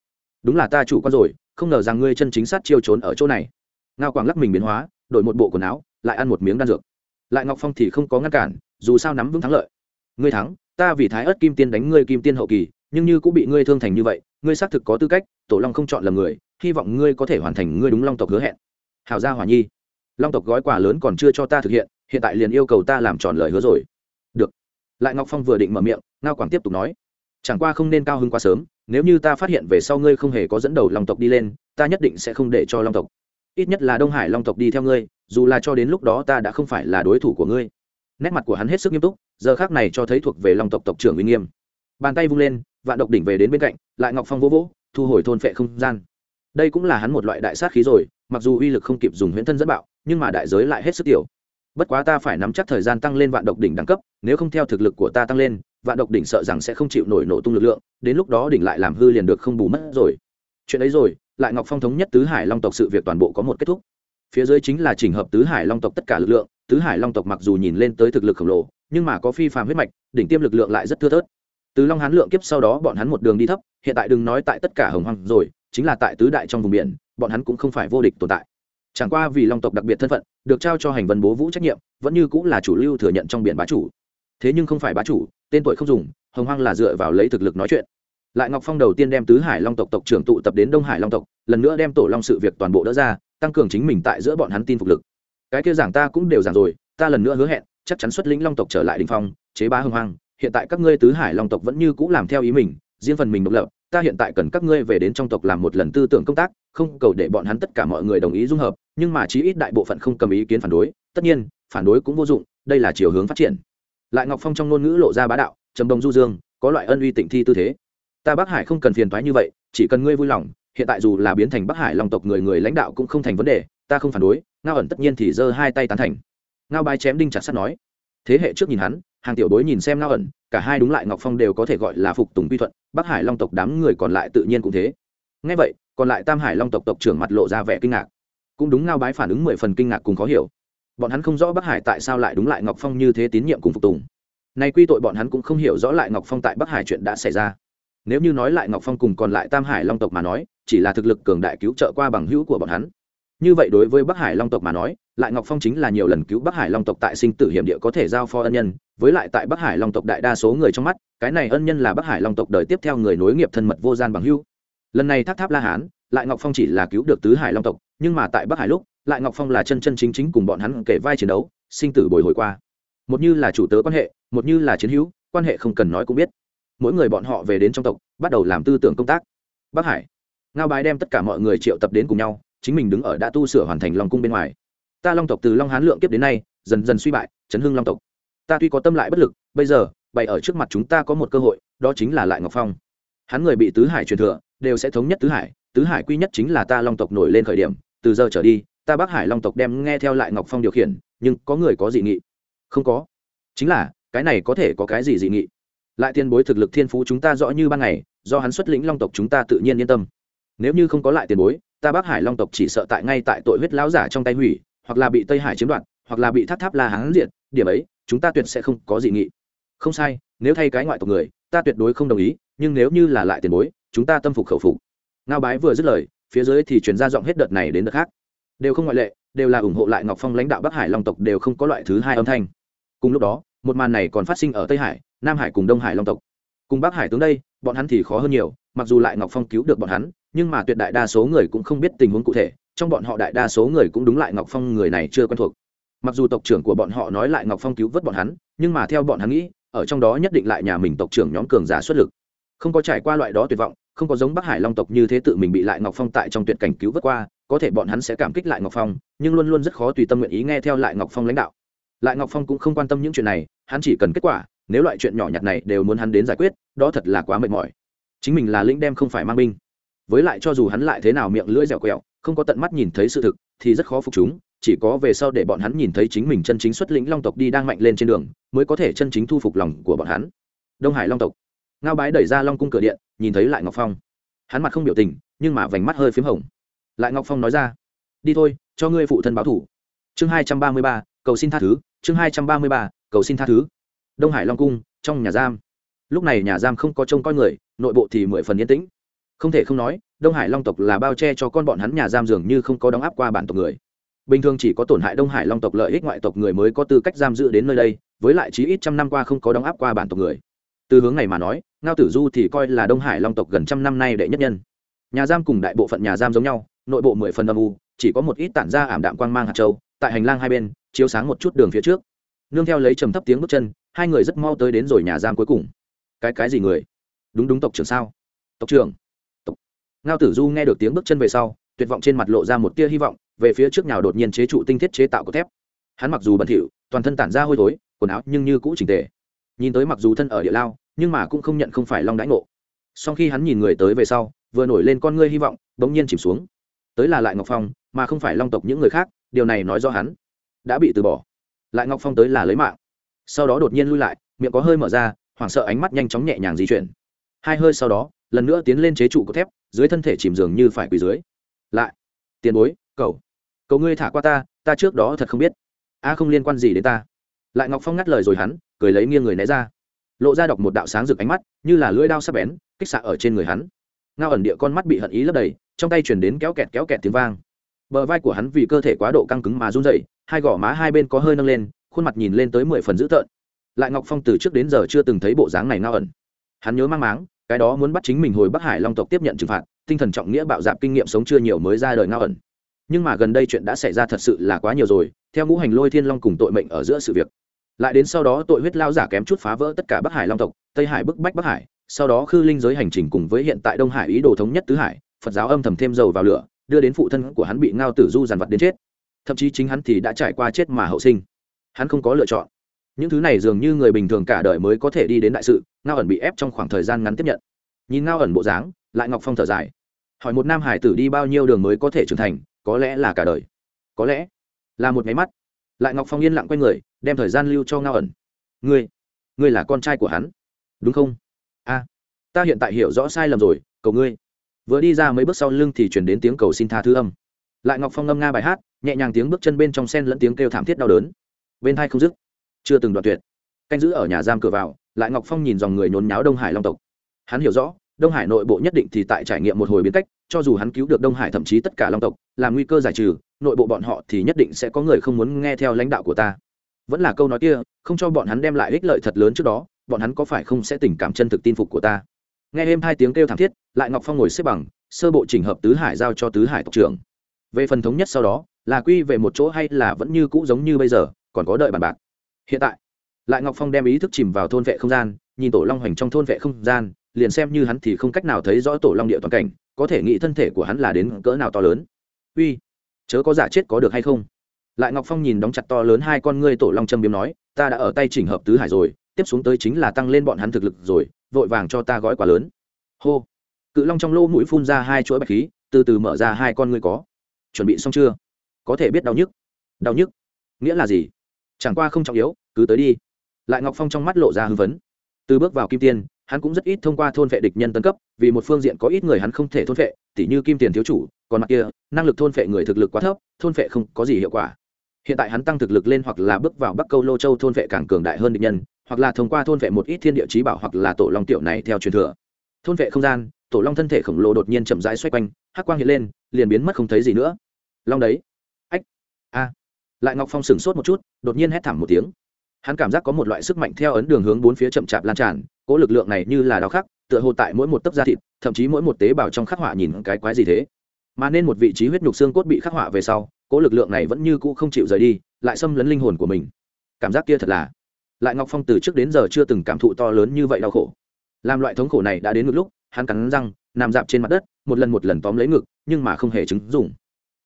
Đúng là ta chủ quan rồi không ngờ rằng ngươi chân chính sát chiêu trốn ở chỗ này. Ngao quảng lắc mình biến hóa, đổi một bộ quần áo, lại ăn một miếng đan dược. Lại ngọc phong thì không có ngăn cản, dù sao nắm vững thắng lợi. Ngươi thắng, ta vì thái ớt kim tiên đánh ngươi kim tiên hậu kỳ, nhưng như cũng bị ngươi thương thành như vậy, ngươi xác thực có tư cách, tổ long không chọn là người, hy vọng ngươi có thể hoàn thành ngươi đúng long tộc hứa hẹn. Hào gia hỏa nhi, long tộc gói quà lớn còn chưa cho ta thực hiện hiện tại liền yêu cầu ta làm tròn lời hứa rồi. Được. Lại ngọc phong vừa định mở miệng, ngao quảng tiếp tục nói chẳng qua không nên cao hứng quá sớm, nếu như ta phát hiện về sau ngươi không hề có dẫn đầu long tộc đi lên, ta nhất định sẽ không để cho long tộc. Ít nhất là đông hải long tộc đi theo ngươi, dù là cho đến lúc đó ta đã không phải là đối thủ của ngươi. Nét mặt của hắn hết sức nghiêm túc, giờ khác này cho thấy thuộc về long tộc tộc trưởng uy nghiêm. Bàn tay vung lên, vạn độc đỉnh về đến bên cạnh, lại ngọc phong vỗ vỗ, thu hồi thôn phệ không gian. Đây cũng là hắn một loại đại sát khí rồi, mặc dù uy lực không kịp dùng huyễn thân dẫn bạo, nhưng mà đại giới lại hết sức tiểu. Bất quá ta phải nắm chắc thời gian tăng lên vạn độc đỉnh đẳng cấp, nếu không theo thực lực của ta tăng lên vạn độc đỉnh sợ rằng sẽ không chịu nổi nổ tung lực lượng, đến lúc đó đỉnh lại làm hư liền được không bù mất rồi. Chuyện ấy rồi, lại ngọc phong thống nhất tứ hải long tộc sự việc toàn bộ có một kết thúc. Phía dưới chính là chỉnh hợp tứ hải long tộc tất cả lực lượng, tứ hải long tộc mặc dù nhìn lên tới thực lực khổng lồ, nhưng mà có phi phàm huyết mạch, đỉnh tiêm lực lượng lại rất thưa thớt. Từ long hán lượng kiếp sau đó bọn hắn một đường đi thấp, hiện tại đừng nói tại tất cả hồng hoang rồi, chính là tại tứ đại trong vùng biển, bọn hắn cũng không phải vô địch tồn tại. Chẳng qua vì long tộc đặc biệt thân phận, được trao cho hành vân bố vũ trách nhiệm, vẫn như cũng là chủ lưu thừa nhận trong biển bá chủ. Thế nhưng không phải bá chủ tên tuổi không dùng, hồng hoang là dựa vào lấy thực lực nói chuyện. Lại ngọc phong đầu tiên đem tứ hải long tộc tộc trưởng tụ tập đến đông hải long tộc, lần nữa đem tổ long sự việc toàn bộ đỡ ra, tăng cường chính mình tại giữa bọn hắn tin phục lực. Cái kia giảng ta cũng đều giảng rồi, ta lần nữa hứa hẹn, chắc chắn xuất lĩnh long tộc trở lại đình phong, chế bá hưng hoang. Hiện tại các ngươi tứ hải long tộc vẫn như c ũ làm theo ý mình, riêng phần mình độc lập, ta hiện tại cần các ngươi về đến trong tộc làm một lần tư tưởng công tác, không cầu để bọn hắn tất cả mọi người đồng ý dung hợp, nhưng mà chí ít đại bộ phận không cầm ý kiến phản đối, tất nhiên, phản đối cũng vô dụng, đây là chiều hướng phát triển lại ngọc phong trong ngôn ngữ lộ ra bá đạo trầm đồng du dương có loại ân uy tịnh thi tư thế ta bắc hải không cần phiền thoái như vậy chỉ cần ngươi vui lòng hiện tại dù là biến thành bắc hải long tộc người người lãnh đạo cũng không thành vấn đề ta không phản đối ngao ẩn tất nhiên thì giơ hai tay tán thành ngao bái chém đinh chặt sắt nói thế hệ trước nhìn hắn hàng tiểu bối nhìn xem ngao ẩn cả hai đúng lại ngọc phong đều có thể gọi là phục tùng quy thuận bắc hải long tộc đám người còn lại tự nhiên cũng thế ngay vậy còn lại tam hải long tộc tộc trưởng mặt lộ ra vẻ kinh ngạc cũng đúng ngao bái phản ứng mười phần kinh ngạc cùng khó hiểu bọn hắn không rõ bắc hải tại sao lại đúng lại ngọc phong như thế tín nhiệm cùng phục tùng. Nay quy tội bọn hắn cũng không hiểu rõ lại ngọc phong tại bắc hải chuyện đã xảy ra. Nếu như nói lại ngọc phong cùng còn lại tam hải long tộc mà nói, chỉ là thực lực cường đại cứu trợ qua bằng hữu của bọn hắn. Như vậy đối với bắc hải long tộc mà nói, lại ngọc phong chính là nhiều lần cứu bắc hải long tộc tại sinh tử hiểm địa có thể giao phó ân nhân, với lại tại bắc hải long tộc đại đa số người trong mắt, cái này ân nhân là bắc hải long tộc đời tiếp theo người nối nghiệp thân mật vô gian bằng hữu. Lần này tháp tháp la hán, lại ngọc phong chỉ là cứu được tứ hải long tộc, nhưng mà tại bắc hải lúc lại ngọc phong là chân chân chính chính cùng bọn hắn kể vai chiến đấu, sinh tử bồi hồi qua. Một như là chủ tớ quan hệ, một như là chiến hữu, quan hệ không cần nói cũng biết. Mỗi người bọn họ về đến trong tộc, bắt đầu làm tư tưởng công tác. Bắc hải, ngao bái đem tất cả mọi người triệu tập đến cùng nhau, chính mình đứng ở đã tu sửa hoàn thành long cung bên ngoài. Ta long tộc từ long hán lượng kiếp đến nay, dần dần suy bại, chấn hưng long tộc. Ta tuy có tâm lại bất lực, bây giờ, bày ở trước mặt chúng ta có một cơ hội, đó chính là lại ngọc phong. Hắn người bị tứ hải truyền thừa, đều sẽ thống nhất tứ hải. Tứ hải quy nhất chính là ta long tộc nổi lên khởi điểm, từ giờ trở đi ta bắc hải long tộc đem nghe theo lại ngọc phong điều khiển, nhưng có người có dị nghị. Không có. Chính là, cái này có thể có cái gì dị nghị? Lại tiền bối thực lực thiên phú chúng ta rõ như ban ngày, do hắn xuất lĩnh long tộc chúng ta tự nhiên yên tâm. Nếu như không có lại tiền bối, ta bắc hải long tộc chỉ sợ tại ngay tại tội huyết lão giả trong tay hủy, hoặc là bị tây hải chiếm đoạt, hoặc là bị tháp tháp la hán diện điểm ấy, chúng ta tuyệt sẽ không có dị nghị. Không sai, nếu thay cái ngoại tộc người, ta tuyệt đối không đồng ý, nhưng nếu như là lại tiền bối, chúng ta tâm phục khẩu phục. Ngao bái vừa dứt lời, phía dưới thì chuyển ra giọng hết đợt này đến đợt khác đều không ngoại lệ, đều là ủng hộ lại ngọc phong lãnh đạo bắc hải long tộc đều không có loại thứ hai âm thanh. Cùng lúc đó, một màn này còn phát sinh ở tây hải, nam hải cùng đông hải long tộc. Cùng bắc hải tướng đây, bọn hắn thì khó hơn nhiều, mặc dù lại ngọc phong cứu được bọn hắn, nhưng mà tuyệt đại đa số người cũng không biết tình huống cụ thể, trong bọn họ đại đa số người cũng đúng lại ngọc phong người này chưa quen thuộc. Mặc dù tộc trưởng của bọn họ nói lại ngọc phong cứu vớt bọn hắn, nhưng mà theo bọn hắn nghĩ, ở trong đó nhất định lại nhà mình tộc trưởng nhóm cường giả xuất lực. Không có trải qua loại đó tuyệt vọng không có giống bắc hải long tộc như thế tự mình bị lại ngọc phong tại trong tuyệt cảnh cứu vớt qua, có thể bọn hắn sẽ cảm kích lại ngọc phong, nhưng luôn luôn rất khó tùy tâm nguyện ý nghe theo lại ngọc phong lãnh đạo. Lại ngọc phong cũng không quan tâm những chuyện này, hắn chỉ cần kết quả, nếu loại chuyện nhỏ nhặt này đều muốn hắn đến giải quyết, đó thật là quá mệt mỏi. Chính mình là lĩnh đem không phải mang binh. Với lại cho dù hắn lại thế nào miệng lưỡi dẻo quẹo, không có tận mắt nhìn thấy sự thực, thì rất khó phục chúng, chỉ có về sau để bọn hắn nhìn thấy chính mình chân chính xuất lĩnh long tộc đi đang mạnh lên trên đường, mới có thể chân chính thu phục lòng của bọn hắn. Đông hải long tộc ngao bái đẩy ra long cung cửa điện, nhìn thấy lại ngọc phong. Hắn mặt không biểu tình, nhưng mà vành mắt hơi p h í m hồng. Lại ngọc phong nói ra, đi thôi, cho ngươi phụ thân báo thủ. Chương hai trăm ba mươi ba, cầu xin tha thứ, chương hai trăm ba mươi ba, cầu xin tha thứ. Đông hải long cung, trong nhà giam. Lúc này nhà giam không có trông coi người, nội bộ thì mười phần yên tĩnh. Không thể không nói, đông hải long tộc là bao che cho con bọn hắn nhà giam dường như không có đóng áp qua bản tộc người. Bình thường chỉ có tổn hại đông hải long tộc lợi ích ngoại tộc người mới có tư cách giam giữ đến nơi đây, với lại chí ít trăm năm qua không có đóng áp qua bản tộc người từ hướng này mà nói, ngao tử du thì coi là đông hải long tộc gần trăm năm nay đệ nhất nhân. Nhà giam cùng đại bộ phận nhà giam giống nhau, nội bộ mười phần âm u, chỉ có một ít tản ra ảm đạm quang mang hạt châu, tại hành lang hai bên, chiếu sáng một chút đường phía trước. Nương theo lấy trầm thấp tiếng bước chân, hai người rất mau tới đến rồi nhà giam cuối cùng. Cái cái gì người? Đúng đúng tộc trưởng sao? Tộc trưởng. Tộc. ngao tử du nghe được tiếng bước chân về sau, tuyệt vọng trên mặt lộ ra một tia hy vọng, về phía trước nhào đột nhiên chế trụ tinh thiết chế tạo của thép. Hắn mặc dù bẩn thỉu, toàn thân tản ra hôi thối, quần áo nhưng như cũ chỉnh tề nhìn tới mặc dù thân ở địa lao, nhưng mà cũng không nhận không phải long đãi ngộ. Sau khi hắn nhìn người tới về sau, vừa nổi lên con ngươi hy vọng, bỗng nhiên chìm xuống. Tới là lại ngọc phong, mà không phải long tộc những người khác, điều này nói do hắn đã bị từ bỏ. Lại ngọc phong tới là lấy mạng. Sau đó đột nhiên lui lại, miệng có hơi mở ra, hoảng sợ ánh mắt nhanh chóng nhẹ nhàng di chuyển. Hai hơi sau đó, lần nữa tiến lên chế trụ cốt thép, dưới thân thể chìm dường như phải quỳ dưới. Lại, tiền bối, cầu cầu ngươi thả qua ta ta trước đó thật không biết. A không liên quan gì đến ta. Lại ngọc phong ngắt lời rồi hắn cười lấy nghiêng người né ra. Lộ ra đọc một đạo sáng rực ánh mắt, như là lưỡi đao sắp bén, kích xạ ở trên người hắn. Ngao ẩn địa con mắt bị hận ý lấp đầy, trong tay chuyển đến kéo kẹt kéo kẹt tiếng vang. Bờ vai của hắn vì cơ thể quá độ căng cứng mà run dậy hai gò má hai bên có hơi nâng lên, khuôn mặt nhìn lên tới mười phần dữ tợn. Lại ngọc phong từ trước đến giờ chưa từng thấy bộ dáng này ngao ẩn. Hắn nhớ mang máng, cái đó muốn bắt chính mình hồi bắc hải long tộc tiếp nhận trừng phạt, tinh thần trọng nghĩa bạo dạp kinh nghiệm sống chưa nhiều mới ra đời ngao ẩn. Nhưng mà gần đây chuyện đã xảy ra thật sự là quá nhiều rồi, theo ngũ hành lôi thiên long cùng tội mệnh ở giữa sự việc lại đến sau đó tội huyết lao giả kém chút phá vỡ tất cả bắc hải long tộc, tây hải bức bách bắc hải, sau đó khư linh giới hành trình cùng với hiện tại đông hải ý đồ thống nhất tứ hải, phật giáo âm thầm thêm dầu vào lửa, đưa đến phụ thân của hắn bị ngao tử du dàn vật đến chết. Thậm chí chính hắn thì đã trải qua chết mà hậu sinh. Hắn không có lựa chọn. Những thứ này dường như người bình thường cả đời mới có thể đi đến đại sự, ngao ẩn bị ép trong khoảng thời gian ngắn tiếp nhận. Nhìn ngao ẩn bộ dáng, lại ngọc phong thở dài. Hỏi một nam hải tử đi bao nhiêu đường mới có thể trưởng thành, có lẽ là cả đời. Có lẽ là một máy mắt lại ngọc phong yên lặng q u a y người đem thời gian lưu cho ngao ẩn ngươi ngươi là con trai của hắn đúng không a ta hiện tại hiểu rõ sai lầm rồi cầu ngươi vừa đi ra mấy bước sau lưng thì chuyển đến tiếng cầu xin tha thứ âm lại ngọc phong ngâm nga bài hát nhẹ nhàng tiếng bước chân bên trong sen lẫn tiếng kêu thảm thiết đau đớn bên thai không dứt chưa từng đoạn tuyệt canh giữ ở nhà giam cửa vào lại ngọc phong nhìn dòng người nhốn nháo đông hải long tộc hắn hiểu rõ đông hải nội bộ nhất định thì tại trải nghiệm một hồi biến cách cho dù hắn cứu được đông hải thậm chí tất cả long tộc làm nguy cơ giải trừ nội bộ bọn họ thì nhất định sẽ có người không muốn nghe theo lãnh đạo của ta. Vẫn là câu nói kia, không cho bọn hắn đem lại ích lợi thật lớn trước đó, bọn hắn có phải không sẽ tình cảm chân thực tin phục của ta? Nghe êm hai tiếng kêu thảm thiết, lại ngọc phong ngồi xếp bằng, sơ bộ trình hợp tứ hải giao cho tứ hải tộc trưởng. Về phần thống nhất sau đó, là quy về một chỗ hay là vẫn như cũ giống như bây giờ, còn có đợi bàn bạc. Hiện tại, lại ngọc phong đem ý thức chìm vào thôn vệ không gian, nhìn tổ long hoành trong thôn vệ không gian, liền xem như hắn thì không cách nào thấy rõ tổ long địa toàn cảnh, có thể nghĩ thân thể của hắn là đến cỡ nào to lớn. Uy chớ có giả chết có được hay không? Lại ngọc phong nhìn đóng chặt to lớn hai con ngươi tổ long châm biếm nói, ta đã ở tay chỉnh hợp tứ hải rồi, tiếp xuống tới chính là tăng lên bọn hắn thực lực rồi, vội vàng cho ta gói quá lớn. Hô! Cự long trong lô mũi phun ra hai chuỗi bạch khí, từ từ mở ra hai con ngươi có. Chuẩn bị xong chưa? Có thể biết đau nhức. Đau nhức? Nghĩa là gì? Chẳng qua không trọng yếu, cứ tới đi. Lại ngọc phong trong mắt lộ ra hư vấn từ bước vào kim tiên hắn cũng rất ít thông qua thôn vệ địch nhân tân cấp, vì một phương diện có ít người hắn không thể thôn vệ, tỉ như kim tiền thiếu chủ, còn mặt kia, năng lực thôn vệ người thực lực quá thấp, thôn vệ không có gì hiệu quả. Hiện tại hắn tăng thực lực lên hoặc là bước vào bắc câu lô châu thôn vệ càng cường đại hơn địch nhân, hoặc là thông qua thôn vệ một ít thiên địa trí bảo hoặc là tổ long tiểu này theo truyền thừa. Thôn vệ không gian, tổ long thân thể khổng lồ đột nhiên chậm rãi xoay quanh, hắc quang hiện lên, liền biến mất không thấy gì nữa. Long đấy. Ách. A. Lại ngọc phong sửng sốt một chút, đột nhiên hét thảm một tiếng. Hắn cảm giác có một loại sức mạnh theo ấn đường hướng bốn phía chậm chạp lan tràn cỗ lực lượng này như là đau khắc, tựa hồ tại mỗi một tấc da thịt, thậm chí mỗi một tế bào trong khắc họa nhìn cái quái gì thế. Mà nên một vị trí huyết nhục xương cốt bị khắc họa về sau cỗ lực lượng này vẫn như cũ không chịu rời đi, lại xâm lấn linh hồn của mình. Cảm giác kia thật là lại ngọc phong từ trước đến giờ chưa từng cảm thụ to lớn như vậy đau khổ. Làm loại thống khổ này đã đến ngực lúc, hắn cắn răng, nằm dạp trên mặt đất, một lần một lần tóm lấy ngực, nhưng mà không hề chứng dùng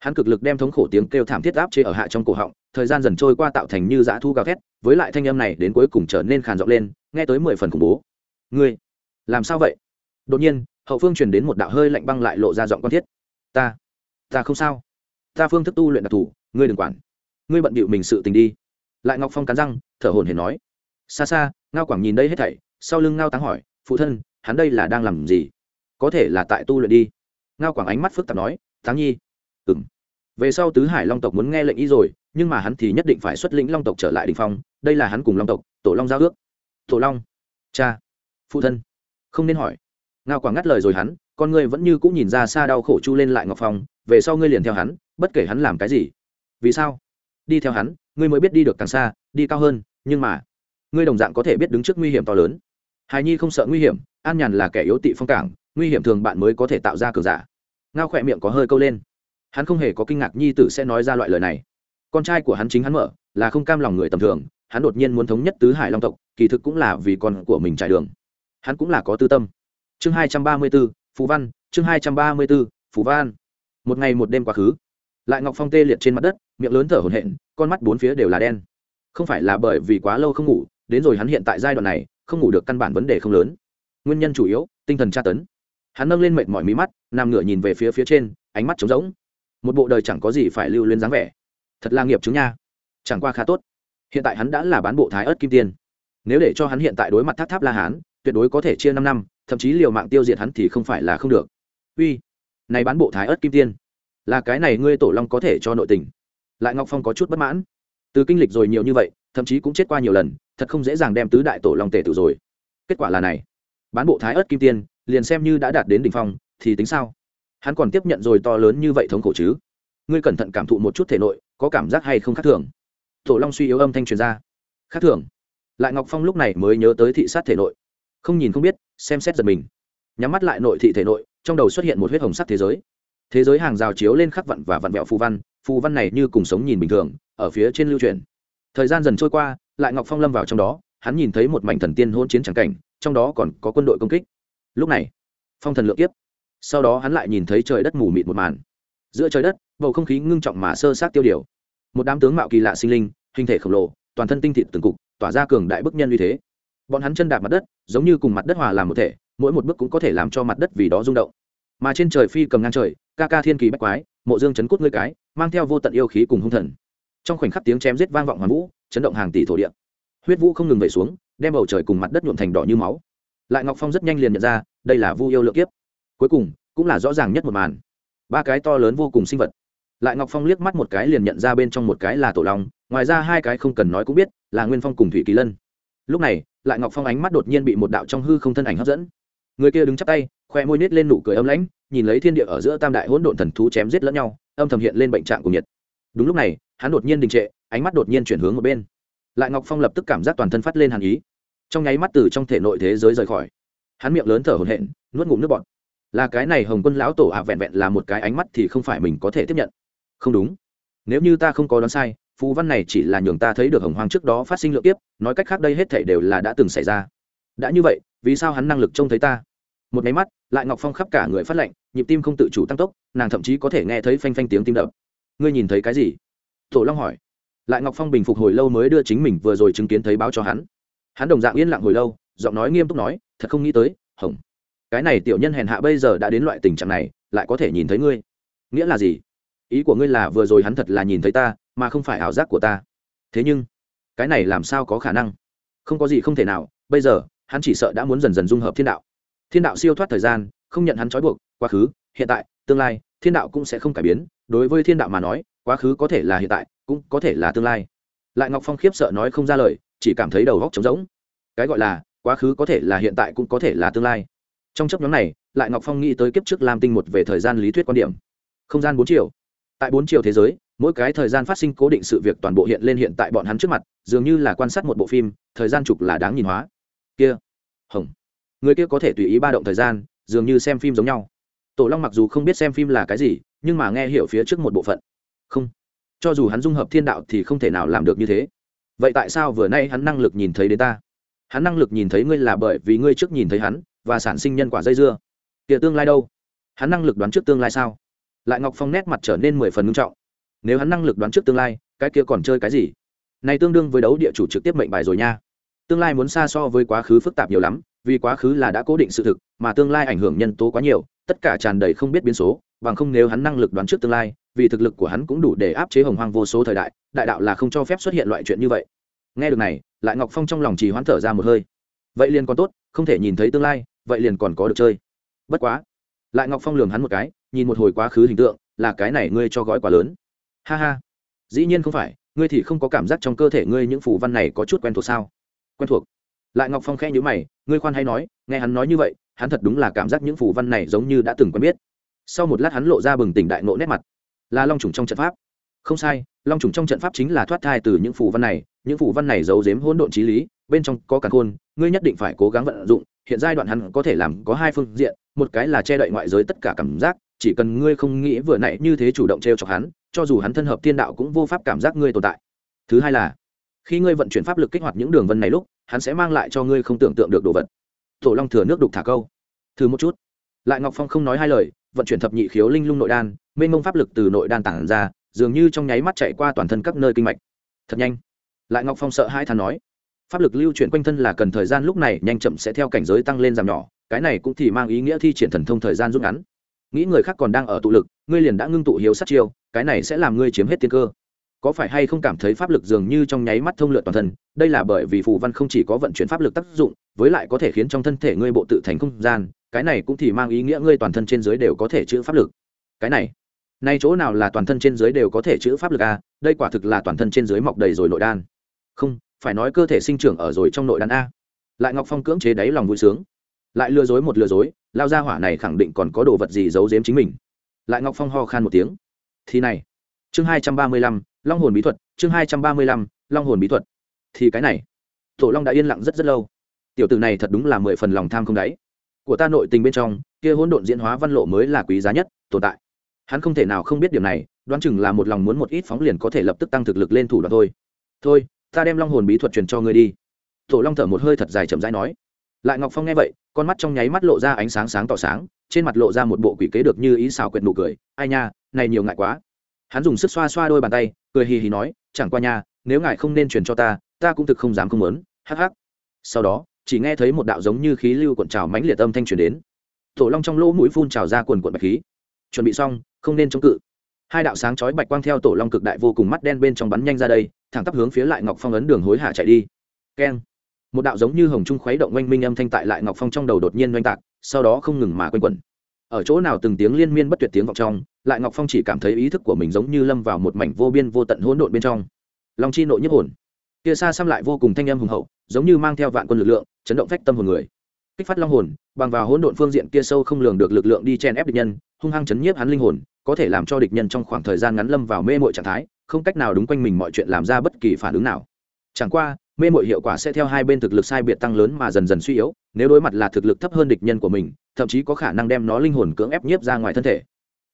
hắn cực lực đem thống khổ tiếng kêu thảm thiết áp chế ở hạ trong cổ họng, thời gian dần trôi qua tạo thành như dã thu gào thét, với lại thanh âm này đến cuối cùng trở nên khàn giọng lên, nghe tới mười phần khủng bố ngươi, làm sao vậy? Đột nhiên, hậu phương truyền đến một đạo hơi lạnh băng lại lộ ra giọng quan thiết. Ta ta không sao. Ta phương thức tu luyện đặc thù, ngươi đừng quản. Ngươi bận bịu mình sự tình đi. Lại ngọc phong cắn răng, thở hồn hển nói. Xa xa, ngao quảng nhìn đây hết thảy, sau lưng ngao táng hỏi, phụ thân, hắn đây là đang làm gì? Có thể là tại tu luyện đi. Ngao quảng ánh mắt phức tạp nói, táng nhi. Ừ m về sau tứ hải long tộc muốn nghe lệnh ý rồi, nhưng mà hắn thì nhất định phải xuất lĩnh long tộc trở lại đình phong, đây là hắn cùng long tộc, tổ long giao ước. Tổ long, cha phụ thân, không nên hỏi. Ngao quảng ngắt lời rồi hắn, con ngươi vẫn như cũng nhìn ra xa đau khổ chu lên lại ngọc phong, về sau ngươi liền theo hắn, bất kể hắn làm cái gì. Vì sao? Đi theo hắn, ngươi mới biết đi được càng xa, đi cao hơn, nhưng mà, ngươi đồng dạng có thể biết đứng trước nguy hiểm to lớn. Hài nhi không sợ nguy hiểm, an nhàn là kẻ yếu tị phong cảng, nguy hiểm thường bạn mới có thể tạo ra cường giả. Ngao khỏe miệng có hơi câu lên. Hắn không hề có kinh ngạc nhi tử sẽ nói ra loại lời này. Con trai của hắn chính hắn mở, là không cam lòng người tầm thường, hắn đột nhiên muốn thống nhất tứ hải long tộc, kỳ thực cũng là vì con của mình trải đường hắn cũng là có tư tâm. Chương hai trăm ba mươi b ố phú văn, chương hai trăm ba mươi b ố phú văn. Một ngày một đêm quá khứ. Lại ngọc phong tê liệt trên mặt đất, miệng lớn thở hổn hển, con mắt bốn phía đều là đen. Không phải là bởi vì quá lâu không ngủ, đến rồi hắn hiện tại giai đoạn này, không ngủ được căn bản vấn đề không lớn. Nguyên nhân chủ yếu, tinh thần tra tấn. Hắn nâng lên mệt mỏi mí mắt, nằm ngửa nhìn về phía phía trên, ánh mắt trống rỗng. Một bộ đời chẳng có gì phải lưu luyến dáng vẻ. Thật là nghiệp chứng nha. Chẳng qua khá tốt. Hiện tại hắn đã là bán bộ thái ớt kim tiên. Nếu để cho hắn hiện tại đối mặt tháp tháp la hán tuyệt đối có thể chia năm năm, thậm chí liều mạng tiêu diệt hắn thì không phải là không được. Uy, này bán bộ thái ớt kim tiên, là cái này ngươi tổ long có thể cho nội tình. Lại ngọc phong có chút bất mãn. Từ kinh lịch rồi nhiều như vậy, thậm chí cũng chết qua nhiều lần, thật không dễ dàng đem tứ đại tổ long tề tử rồi. Kết quả là này, bán bộ thái ớt kim tiên, liền xem như đã đạt đến đỉnh phong, thì tính sao? Hắn còn tiếp nhận rồi to lớn như vậy thống khổ chứ? Ngươi cẩn thận cảm thụ một chút thể nội, có cảm giác hay không khác thường? Tổ long suy yếu âm thanh truyền ra. Khác thường. Lại ngọc phong lúc này mới nhớ tới thị sát thể nội không nhìn không biết, xem xét giật mình. Nhắm mắt lại nội thị thể nội, trong đầu xuất hiện một huyết hồng sắc thế giới. Thế giới hàng rào chiếu lên khắc vặn và vặn vẹo phù văn phù văn này như cùng sống nhìn bình thường, ở phía trên lưu truyền thời gian dần trôi qua, lại ngọc phong lâm vào trong đó, hắn nhìn thấy một mảnh thần tiên hôn chiến tràng cảnh, trong đó còn có quân đội công kích. Lúc này, phong thần lượng kiếp. Sau đó hắn lại nhìn thấy trời đất mù mịt một màn. Giữa trời đất, bầu không khí ngưng trọng mà sơ sát tiêu điều. Một đám tướng mạo kỳ lạ sinh linh, hình thể khổng lồ, toàn thân tinh thịt từng cục, tỏa ra cường đại bức nhân uy thế bọn hắn chân đạp mặt đất, giống như cùng mặt đất hòa làm một thể, mỗi một bước cũng có thể làm cho mặt đất vì đó rung động. Mà trên trời phi cầm ngang trời, ca ca thiên kỳ bách quái, mộ dương chấn cút ngươi cái, mang theo vô tận yêu khí cùng hung thần. Trong khoảnh khắc tiếng chém giết vang vọng hoàn vũ, chấn động hàng tỷ thổ địa. Huyết vũ không ngừng về xuống, đem bầu trời cùng mặt đất nhuộm thành đỏ như máu. Lại ngọc phong rất nhanh liền nhận ra, đây là vu yêu lượng kiếp. Cuối cùng, cũng là rõ ràng nhất một màn. Ba cái to lớn vô cùng sinh vật. Lại ngọc phong liếc mắt một cái liền nhận ra bên trong một cái là tổ long, ngoài ra hai cái không cần nói cũng biết, là nguyên phong cùng thủy kỳ lân lúc này, lại ngọc phong ánh mắt đột nhiên bị một đạo trong hư không thân ảnh hấp dẫn. Người kia đứng chắp tay, khoe môi nít lên nụ cười âm lãnh, nhìn lấy thiên địa ở giữa tam đại hỗn độn thần thú chém giết lẫn nhau, âm thầm hiện lên bệnh trạng của nhiệt. Đúng lúc này, hắn đột nhiên đình trệ, ánh mắt đột nhiên chuyển hướng một bên. Lại ngọc phong lập tức cảm giác toàn thân phát lên hàn ý. Trong nháy mắt từ trong thể nội thế giới rời khỏi. Hắn miệng lớn thở hổn hển, nuốt ngụm nước bọt. Là cái này hồng quân lão tổ ạ, vẹn vẹn là một cái ánh mắt thì không phải mình có thể tiếp nhận. Không đúng. Nếu như ta không có đoán sai phù văn này chỉ là nhường ta thấy được hồng hoang trước đó phát sinh lượng tiếp nói cách khác đây hết thể đều là đã từng xảy ra. Đã như vậy, vì sao hắn năng lực trông thấy ta? Một máy mắt, lại ngọc phong khắp cả người phát lệnh nhịp tim không tự chủ tăng tốc, nàng thậm chí có thể nghe thấy phanh phanh tiếng tim đập. Ngươi nhìn thấy cái gì? Tổ long hỏi. Lại ngọc phong bình phục hồi lâu mới đưa chính mình vừa rồi chứng kiến thấy báo cho hắn. Hắn đồng dạng yên lặng hồi lâu, giọng nói nghiêm túc nói, thật không nghĩ tới, hồng, cái này tiểu nhân hèn hạ bây giờ đã đến loại tình trạng này, lại có thể nhìn thấy ngươi. Nghĩa là gì? Ý của ngươi là vừa rồi hắn thật là nhìn thấy ta mà không phải ảo giác của ta. Thế nhưng, cái này làm sao có khả năng? Không có gì không thể nào, bây giờ, hắn chỉ sợ đã muốn dần dần dung hợp thiên đạo. Thiên đạo siêu thoát thời gian, không nhận hắn trói buộc, quá khứ, hiện tại, tương lai, thiên đạo cũng sẽ không cải biến. Đối với thiên đạo mà nói, quá khứ có thể là hiện tại, cũng có thể là tương lai. Lại ngọc phong khiếp sợ nói không ra lời, chỉ cảm thấy đầu góc trống rỗng. Cái gọi là, quá khứ có thể là hiện tại cũng có thể là tương lai. Trong chấp nhóm này, lại ngọc phong nghĩ tới kiếp trước lam tinh một về thời gian lý thuyết quan điểm. Không gian bốn chiều. Tại bốn chiều thế giới mỗi cái thời gian phát sinh cố định sự việc toàn bộ hiện lên hiện tại bọn hắn trước mặt, dường như là quan sát một bộ phim, thời gian chụp là đáng nhìn hóa. Kia, hồng. Người kia có thể tùy ý ba động thời gian, dường như xem phim giống nhau. Tổ long mặc dù không biết xem phim là cái gì, nhưng mà nghe hiểu phía trước một bộ phận. Không. Cho dù hắn dung hợp thiên đạo thì không thể nào làm được như thế. Vậy tại sao vừa nay hắn năng lực nhìn thấy đến ta? Hắn năng lực nhìn thấy ngươi là bởi vì ngươi trước nhìn thấy hắn, và sản sinh nhân quả dây dưa. Kia tương lai đâu? Hắn năng lực đoán trước tương lai sao? Lại ngọc phong nét mặt trở nên mười phần ngưng trọng nếu hắn năng lực đoán trước tương lai, cái kia còn chơi cái gì? Này tương đương với đấu địa chủ trực tiếp mệnh bài rồi nha. Tương lai muốn xa so với quá khứ phức tạp nhiều lắm, vì quá khứ là đã cố định sự thực, mà tương lai ảnh hưởng nhân tố quá nhiều, tất cả tràn đầy không biết biến số, bằng không nếu hắn năng lực đoán trước tương lai, vì thực lực của hắn cũng đủ để áp chế hồng hoang vô số thời đại đại đạo là không cho phép xuất hiện loại chuyện như vậy. Nghe được này, lại ngọc phong trong lòng chỉ hoán thở ra một hơi. Vậy liền còn tốt, không thể nhìn thấy tương lai, vậy liền còn có được chơi. Bất quá. Lại ngọc phong lường hắn một cái, nhìn một hồi quá khứ hình tượng, là cái này ngươi cho gói quá lớn ha ha. Dĩ nhiên không phải, ngươi thì không có cảm giác trong cơ thể ngươi những phù văn này có chút quen thuộc sao? Quen thuộc. Lại ngọc phong khẽ nhữ mày, ngươi khoan hay nói, nghe hắn nói như vậy, hắn thật đúng là cảm giác những phù văn này giống như đã từng quen biết. Sau một lát hắn lộ ra bừng tỉnh đại nộ nét mặt. Là long trùng trong trận pháp. Không sai, long trùng trong trận pháp chính là thoát thai từ những phù văn này, những phù văn này giấu giếm hỗn độn trí lý, bên trong có cả khôn, ngươi nhất định phải cố gắng vận dụng, hiện giai đoạn hắn có thể làm có hai phương diện, một cái là che đậy ngoại giới tất cả cảm giác, chỉ cần ngươi không nghĩ vừa nãy như thế chủ động t r e o chọc hắn cho dù hắn thân hợp thiên đạo cũng vô pháp cảm giác ngươi tồn tại. Thứ hai là, khi ngươi vận chuyển pháp lực kích hoạt những đường vân này lúc, hắn sẽ mang lại cho ngươi không tưởng tượng được đồ vật. Tổ long thừa nước đục thả câu. Thử một chút. Lại ngọc phong không nói hai lời, vận chuyển thập nhị khiếu linh lung nội đan, mênh mông pháp lực từ nội đan tản ra, dường như trong nháy mắt chạy qua toàn thân các nơi kinh mạch. Thật nhanh. Lại ngọc phong sợ hai thằng nói. Pháp lực lưu chuyển quanh thân là cần thời gian lúc này nhanh chậm sẽ theo cảnh giới tăng lên giảm nhỏ, cái này cũng thì mang ý nghĩa thi triển thần thông thời gian rút ngắn. Nghĩ người khác còn đang ở tụ lực, ngươi liền đã ngưng tụ hiếu sát chiêu cái này sẽ làm ngươi chiếm hết tiên cơ. Có phải hay không cảm thấy pháp lực dường như trong nháy mắt thông lượn toàn thân, đây là bởi vì phù văn không chỉ có vận chuyển pháp lực tác dụng, với lại có thể khiến trong thân thể ngươi bộ tự thành không gian, cái này cũng thì mang ý nghĩa ngươi toàn thân trên dưới đều có thể chữ pháp lực. Cái này, nay chỗ nào là toàn thân trên dưới đều có thể chữ pháp lực a đây quả thực là toàn thân trên dưới mọc đầy rồi nội đan. Không, phải nói cơ thể sinh trưởng ở rồi trong nội đan a. Lại ngọc phong cưỡng chế đáy lòng vui sướng. Lại lừa dối một lừa dối, lao ra hỏa này khẳng định còn có đồ vật gì giấu giếm chính mình. Lại ngọc phong ho khan một tiếng thì này, chương hai trăm ba mươi lăm, long hồn bí thuật, chương hai trăm ba mươi lăm, long hồn bí thuật. Thì cái này, tổ long đã yên lặng rất rất lâu. Tiểu t ử này thật đúng là mười phần lòng tham không đáy. Của ta nội tình bên trong, kia hỗn độn diễn hóa văn lộ mới là quý giá nhất, tồn tại. Hắn không thể nào không biết điều này, đoán chừng là một lòng muốn một ít phóng liền có thể lập tức tăng thực lực lên thủ đoạn thôi. Thôi, ta đem long hồn bí thuật truyền cho ngươi đi. Tổ long thở một hơi thật dài chậm rãi nói. Lại ngọc phong nghe vậy, con mắt trong nháy mắt lộ ra ánh sáng sáng tỏ sáng trên mặt lộ ra một bộ quỷ kế được như ý xảo quyệt nụ cười. Ai nha, này nhiều ngại quá. Hắn dùng sức xoa xoa đôi bàn tay, cười hì hì nói, chẳng qua nha, nếu ngài không nên truyền cho ta ta cũng thực không dám không muốn. Hắc hắc. Sau đó, chỉ nghe thấy một đạo giống như khí lưu cuộn trào mãnh liệt âm thanh truyền đến. Tổ long trong lỗ mũi phun trào ra quần quần bạch khí. Chuẩn bị xong, không nên chống cự. Hai đạo sáng chói bạch quang theo tổ long cực đại vô cùng mắt đen bên trong bắn nhanh ra đây, thẳng tắp hướng phía lại ngọc phong ấn đường hối hạ chạy đi. Keng một đạo giống như hồng trung khuấy động oanh minh âm thanh tại lại ngọc phong trong đầu đột nhiên oanh tạc, sau đó không ngừng mà quanh quẩn. Ở chỗ nào từng tiếng liên miên bất tuyệt tiếng vọng trong, lại ngọc phong chỉ cảm thấy ý thức của mình giống như lâm vào một mảnh vô biên vô tận hỗn độn bên trong. Long chi nội nhất hồn. Kia xa xăm lại vô cùng thanh âm hùng hậu, giống như mang theo vạn quân lực lượng, chấn động phách tâm hồn người. Kích phát long hồn, bằng vào hỗn độn phương diện kia sâu không lường được lực lượng đi chen ép địch nhân, hung hăng chấn nhiếp hắn linh hồn, có thể làm cho địch nhân trong khoảng thời gian ngắn lâm vào mê mội trạng thái, không cách nào đúng quanh mình mọi chuyện làm ra bất kỳ phản ứng nào. Chẳng qua mê mội hiệu quả sẽ theo hai bên thực lực sai biệt tăng lớn mà dần dần suy yếu, nếu đối mặt là thực lực thấp hơn địch nhân của mình, thậm chí có khả năng đem nó linh hồn cưỡng ép nhiếp ra ngoài thân thể.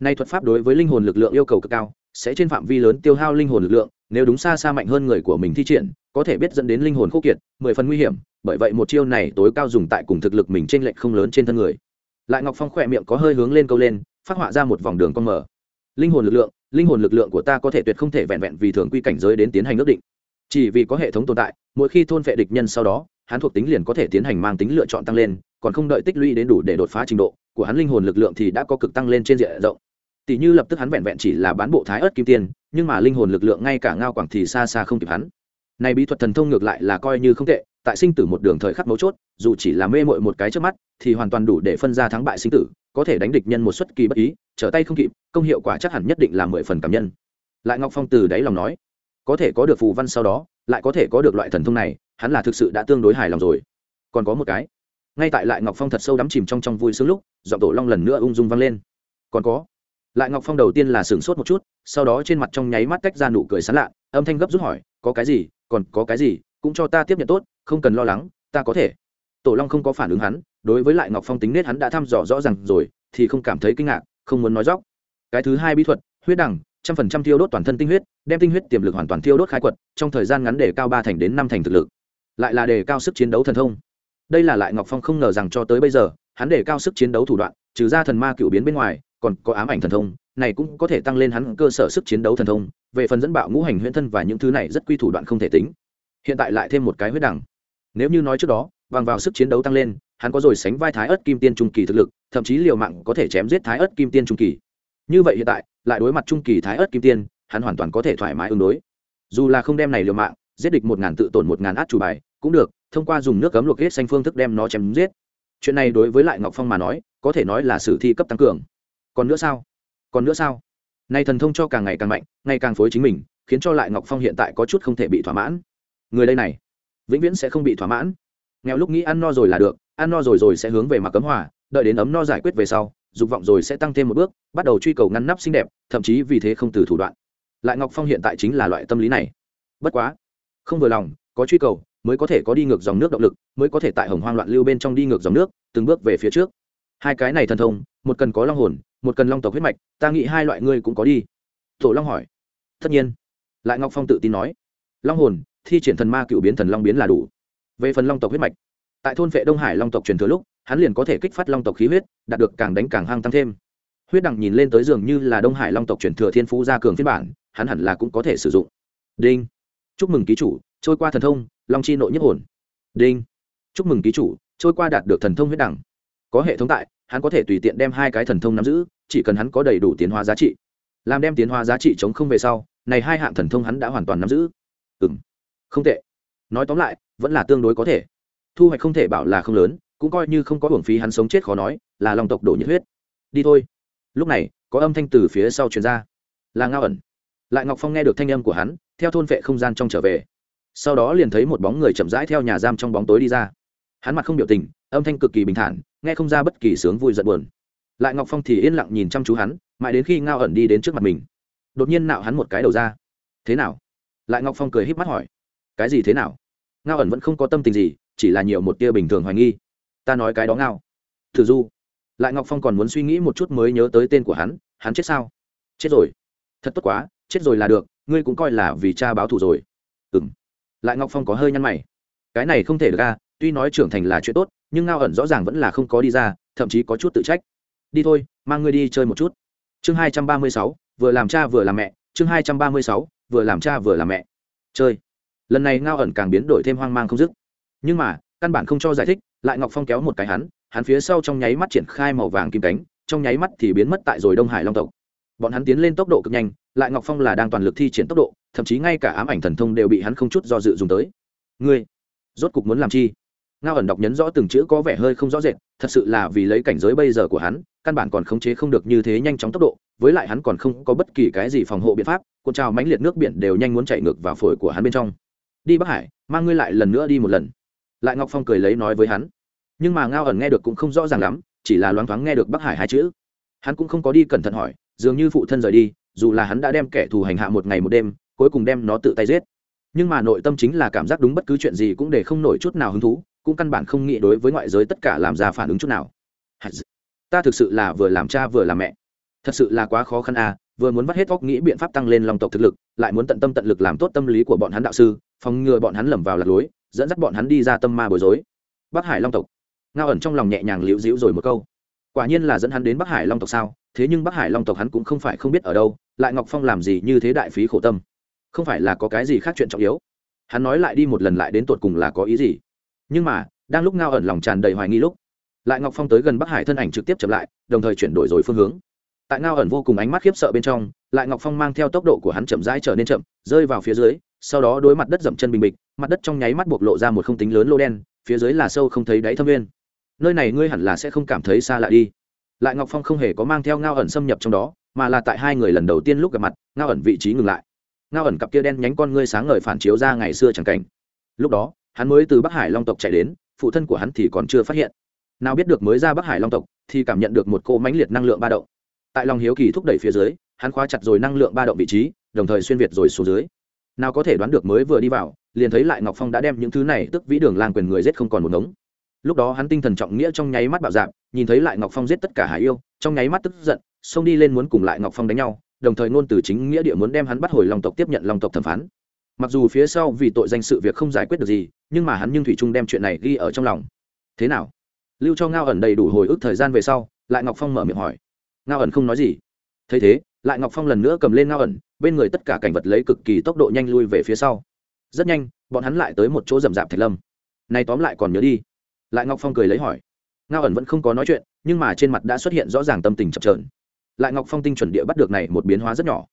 Nay thuật pháp đối với linh hồn lực lượng yêu cầu cực cao, sẽ trên phạm vi lớn tiêu hao linh hồn lực lượng, nếu đúng xa xa mạnh hơn người của mình thi triển, có thể biết dẫn đến linh hồn khô kiệt, mười phần nguy hiểm, bởi vậy một chiêu này tối cao dùng tại cùng thực lực mình trên lệnh không lớn trên thân người. Lại ngọc phong khỏe miệng có hơi hướng lên câu lên, phát họa ra một vòng đường con mở linh hồn lực lượng, linh hồn lực lượng của ta có thể tuyệt không thể vẹn vẹn vì thường quy cảnh giới đến tiến hành ước định chỉ vì có hệ thống tồn tại, mỗi khi thôn vệ địch nhân sau đó, hắn thuộc tính liền có thể tiến hành mang tính lựa chọn tăng lên, còn không đợi tích lũy đến đủ để đột phá trình độ, của hắn linh hồn lực lượng thì đã có cực tăng lên trên diện rộng. Tỷ như lập tức hắn vẹn vẹn chỉ là bán bộ thái ớt kim tiên nhưng mà linh hồn lực lượng ngay cả ngao quảng thì xa xa không kịp hắn. Này bí thuật thần thông ngược lại là coi như không tệ, tại sinh tử một đường thời khắc mấu chốt, dù chỉ là mê mội một cái trước mắt, thì hoàn toàn đủ để phân ra thắng bại sinh tử, có thể đánh địch nhân một suất kỳ bất ý, trở tay không kịp, công hiệu quả chắc hẳn nhất định là mười phần cảm nhân. Lại ngọc phong từ đáy lòng nói có thể có được phù văn sau đó, lại có thể có được loại thần thông này, hắn là thực sự đã tương đối hài lòng rồi. Còn có một cái, ngay tại lại ngọc phong thật sâu đắm chìm trong trong vui sướng lúc, giọng tổ long lần nữa ung dung vang lên. Còn có, lại ngọc phong đầu tiên là sửng sốt một chút, sau đó trên mặt trong nháy mắt cách ra nụ cười sán lạ, âm thanh gấp rút hỏi, có cái gì, còn có cái gì, cũng cho ta tiếp nhận tốt, không cần lo lắng, ta có thể. Tổ long không có phản ứng hắn, đối với lại ngọc phong tính nết hắn đã thăm dò rõ r à n g rồi, thì không cảm thấy kinh ngạc, không muốn nói dóc. Cái thứ hai bí thuật, huyết đẳng trăm phần trăm thiêu đốt toàn thân tinh huyết, đem tinh huyết tiềm lực hoàn toàn thiêu đốt khai quật, trong thời gian ngắn để cao ba thành đến năm thành thực lực. Lại là đề cao sức chiến đấu thần thông. Đây là lại ngọc phong không ngờ rằng cho tới bây giờ, hắn đề cao sức chiến đấu thủ đoạn, trừ ra thần ma cựu biến bên ngoài, còn có ám ảnh thần thông, này cũng có thể tăng lên hắn cơ sở sức chiến đấu thần thông, về phần dẫn bạo ngũ hành huyễn thân và những thứ này rất quy thủ đoạn không thể tính. Hiện tại lại thêm một cái huyết đẳng. Nếu như nói trước đó, bằng vào sức chiến đấu tăng lên, hắn có rồi sánh vai thái ớt kim tiên trung kỳ thực lực, thậm chí liều mạng có thể chém giết thái ớt kim tiên trung kỳ như vậy hiện tại, lại đối mặt trung kỳ thái ớt kim tiên, hắn hoàn toàn có thể thoải mái ứng đối. Dù là không đem này liều mạng, giết địch một ngàn tự tổn một ngàn át chủ bài, cũng được, thông qua dùng nước cấm luộc hết xanh phương thức đem nó chém giết. Chuyện này đối với lại ngọc phong mà nói, có thể nói là sử thi cấp tăng cường. Còn nữa sao? Còn nữa sao? Nay thần thông cho càng ngày càng mạnh, ngày càng phối chính mình, khiến cho lại ngọc phong hiện tại có chút không thể bị thỏa mãn. Người đây này, vĩnh viễn sẽ không bị thỏa mãn. Nghèo lúc nghĩ ăn no rồi là được, ăn no rồi rồi sẽ hướng về mặc cấm hòa, đợi đến ấm no giải quyết về sau dục vọng rồi sẽ tăng thêm một bước, bắt đầu truy cầu ngăn nắp xinh đẹp, thậm chí vì thế không từ thủ đoạn. Lại ngọc phong hiện tại chính là loại tâm lý này. Bất quá, không vừa lòng, có truy cầu, mới có thể có đi ngược dòng nước động lực, mới có thể tại hồng hoang loạn lưu bên trong đi ngược dòng nước, từng bước về phía trước. Hai cái này thần thông, một cần có long hồn, một cần long tộc huyết mạch, ta nghĩ hai loại ngươi cũng có đi. Tổ long hỏi. Tất nhiên. Lại ngọc phong tự tin nói. Long hồn, thi triển thần ma cựu biến thần long biến là đủ. Về phần long tộc huyết mạch, tại thôn vệ đông hải long tộc truyền thừa lúc hắn liền có thể kích phát long tộc khí huyết, đạt được càng đánh càng hăng tăng thêm. Huyết đằng nhìn lên tới giường như là đông hải long tộc truyền thừa thiên phú gia cường phiên bản, hắn hẳn là cũng có thể sử dụng. Đinh. Chúc mừng ký chủ, trôi qua thần thông, long chi nội nhất hồn. Đinh. Chúc mừng ký chủ, trôi qua đạt được thần thông huyết đẳng có hệ thống tại, hắn có thể tùy tiện đem hai cái thần thông nắm giữ, chỉ cần hắn có đầy đủ tiến hóa giá trị. Làm đem tiến hóa giá trị chống không về sau, này hai hạng thần thông hắn đã hoàn toàn nắm giữ. Ừ m không tệ. Nói tóm lại, vẫn là tương đối có thể. Thu hoạch không thể bảo là không lớn cũng coi như không có hưởng phí hắn sống chết khó nói, là lòng tộc đổ nhiệt huyết. Đi thôi. Lúc này, có âm thanh từ phía sau truyền ra. Là ngao ẩn. Lại ngọc phong nghe được thanh âm của hắn, theo thôn vệ không gian trong trở về. Sau đó liền thấy một bóng người chậm rãi theo nhà giam trong bóng tối đi ra. Hắn mặt không biểu tình, âm thanh cực kỳ bình thản, nghe không ra bất kỳ sướng vui giận buồn. Lại ngọc phong thì yên lặng nhìn chăm chú hắn, mãi đến khi ngao ẩn đi đến trước mặt mình. Đột nhiên nạo hắn một cái đầu ra. Thế nào? Lại ngọc phong cười híp mắt hỏi. Cái gì thế nào? Ngao ẩn vẫn không có tâm tình gì, chỉ là nhiều một tia bình thường hoài nghi ta nói cái đó ngao. Thử du, lại ngọc phong còn muốn suy nghĩ một chút mới nhớ tới tên của hắn hắn chết sao? Chết rồi. Thật tốt quá, chết rồi là được, ngươi cũng coi là vì cha báo thù rồi. Ừ m lại ngọc phong có hơi nhăn mày. Cái này không thể được ra tuy nói trưởng thành là chuyện tốt, nhưng ngao ẩn rõ ràng vẫn là không có đi ra, thậm chí có chút tự trách. Đi thôi, mang ngươi đi chơi một chút. Chương hai trăm ba mươi sáu, vừa làm cha vừa làm mẹ. Chương hai trăm ba mươi sáu, vừa làm cha vừa làm mẹ. Chơi. Lần này ngao ẩn càng biến đổi thêm hoang mang không dứt. Nhưng mà, căn bản không cho giải thích lại ngọc phong kéo một cái hắn hắn phía sau trong nháy mắt triển khai màu vàng kim cánh, trong nháy mắt thì biến mất tại rồi đông hải long tộc. Bọn hắn tiến lên tốc độ cực nhanh, lại ngọc phong là đang toàn lực thi triển tốc độ, thậm chí ngay cả ám ảnh thần thông đều bị hắn không chút do dự dùng tới. Ngươi, rốt cục muốn làm chi? Ngao ẩn đọc nhấn rõ từng chữ có vẻ hơi không rõ rệt, thật sự là vì lấy cảnh giới bây giờ của hắn, căn bản còn khống chế không được như thế nhanh chóng tốc độ, với lại hắn còn không có bất kỳ cái gì phòng hộ biện pháp, cuộn trào mãnh liệt nước biển đều nhanh muốn chạy ngược vào phổi của hắn bên trong. Đi bắc hải, mang ngươi lại lần nữa đi một lần lại ngọc phong cười lấy nói với hắn. Nhưng mà ngao ẩn nghe được cũng không rõ ràng lắm, chỉ là loáng thoáng nghe được bắc hải hai chữ. Hắn cũng không có đi cẩn thận hỏi, dường như phụ thân rời đi, dù là hắn đã đem kẻ thù hành hạ một ngày một đêm, cuối cùng đem nó tự tay giết. Nhưng mà nội tâm chính là cảm giác đúng bất cứ chuyện gì cũng để không nổi chút nào hứng thú, cũng căn bản không nghĩ đối với ngoại giới tất cả làm ra phản ứng chút nào. Ta thực sự là vừa làm cha vừa làm mẹ. Thật sự là quá khó khăn à vừa muốn vắt hết óc nghĩ biện pháp tăng lên lòng tộc thực lực, lại muốn tận tâm tận lực làm tốt tâm lý của bọn hắn đạo sư, phòng ngừa bọn hắn lầm vào lạc lối dẫn dắt bọn hắn đi ra tâm ma bối rối. Bắc hải long tộc. Ngao ẩn trong lòng nhẹ nhàng liễu dĩu rồi một câu. Quả nhiên là dẫn hắn đến bắc hải long tộc sao? Thế nhưng bắc hải long tộc hắn cũng không phải không biết ở đâu, lại ngọc phong làm gì như thế đại phí khổ tâm? Không phải là có cái gì khác chuyện trọng yếu? Hắn nói lại đi một lần lại đến tột cùng là có ý gì? Nhưng mà, đang lúc ngao ẩn lòng tràn đầy hoài nghi lúc, lại ngọc phong tới gần bắc hải thân ảnh trực tiếp chậm lại, đồng thời chuyển đổi rồi phương hướng. Tại ngao ẩn vô cùng ánh mắt khiếp sợ bên trong, lại ngọc phong mang theo tốc độ của hắn chậm rãi trở nên chậm, rơi vào phía dưới sau đó đối mặt đất dậm chân bình bịch, mặt đất trong nháy mắt bộc lộ ra một không tính lớn lô đen, phía dưới là sâu không thấy đáy thâm nguyên. nơi này ngươi hẳn là sẽ không cảm thấy xa lạ đi. Lại ngọc phong không hề có mang theo ngao ẩn xâm nhập trong đó, mà là tại hai người lần đầu tiên lúc gặp mặt, ngao ẩn vị trí ngừng lại. Ngao ẩn cặp kia đen nhánh con ngươi sáng ngời phản chiếu ra ngày xưa chẳng cảnh. Lúc đó, hắn mới từ bắc hải long tộc chạy đến, phụ thân của hắn thì còn chưa phát hiện. Nào biết được mới ra bắc hải long tộc, thì cảm nhận được một cô mãnh liệt năng lượng ba động. Tại lòng hiếu kỳ thúc đẩy phía dưới, hắn khóa chặt rồi năng lượng ba động vị trí, đồng thời xuyên việt rồi xuống dưới nào có thể đoán được mới vừa đi vào, liền thấy lại ngọc phong đã đem những thứ này tức vĩ đường làng quyền người giết không còn một ngống. Lúc đó hắn tinh thần trọng nghĩa trong nháy mắt bạo dạp nhìn thấy lại ngọc phong giết tất cả hải yêu, trong nháy mắt tức giận, xông đi lên muốn cùng lại ngọc phong đánh nhau, đồng thời ngôn từ chính nghĩa địa muốn đem hắn bắt hồi lòng tộc tiếp nhận lòng tộc thẩm phán. Mặc dù phía sau vì tội danh sự việc không giải quyết được gì, nhưng mà hắn nhưng thủy trung đem chuyện này ghi ở trong lòng. Thế nào? Lưu cho ngao ẩn đầy đủ hồi ức thời gian về sau, lại ngọc phong mở miệng hỏi. Ngao ẩn không nói gì. Thấy thế, lại ngọc phong lần nữa cầm lên ngao ẩn bên người tất cả cảnh vật lấy cực kỳ tốc độ nhanh lui về phía sau. Rất nhanh, bọn hắn lại tới một chỗ rậm rạp thạch lâm. Này tóm lại còn nhớ đi. Lại ngọc phong cười lấy hỏi. Ngao ẩn vẫn không có nói chuyện, nhưng mà trên mặt đã xuất hiện rõ ràng tâm tình chập trờn lại ngọc phong tinh chuẩn địa bắt được này một biến hóa rất nhỏ.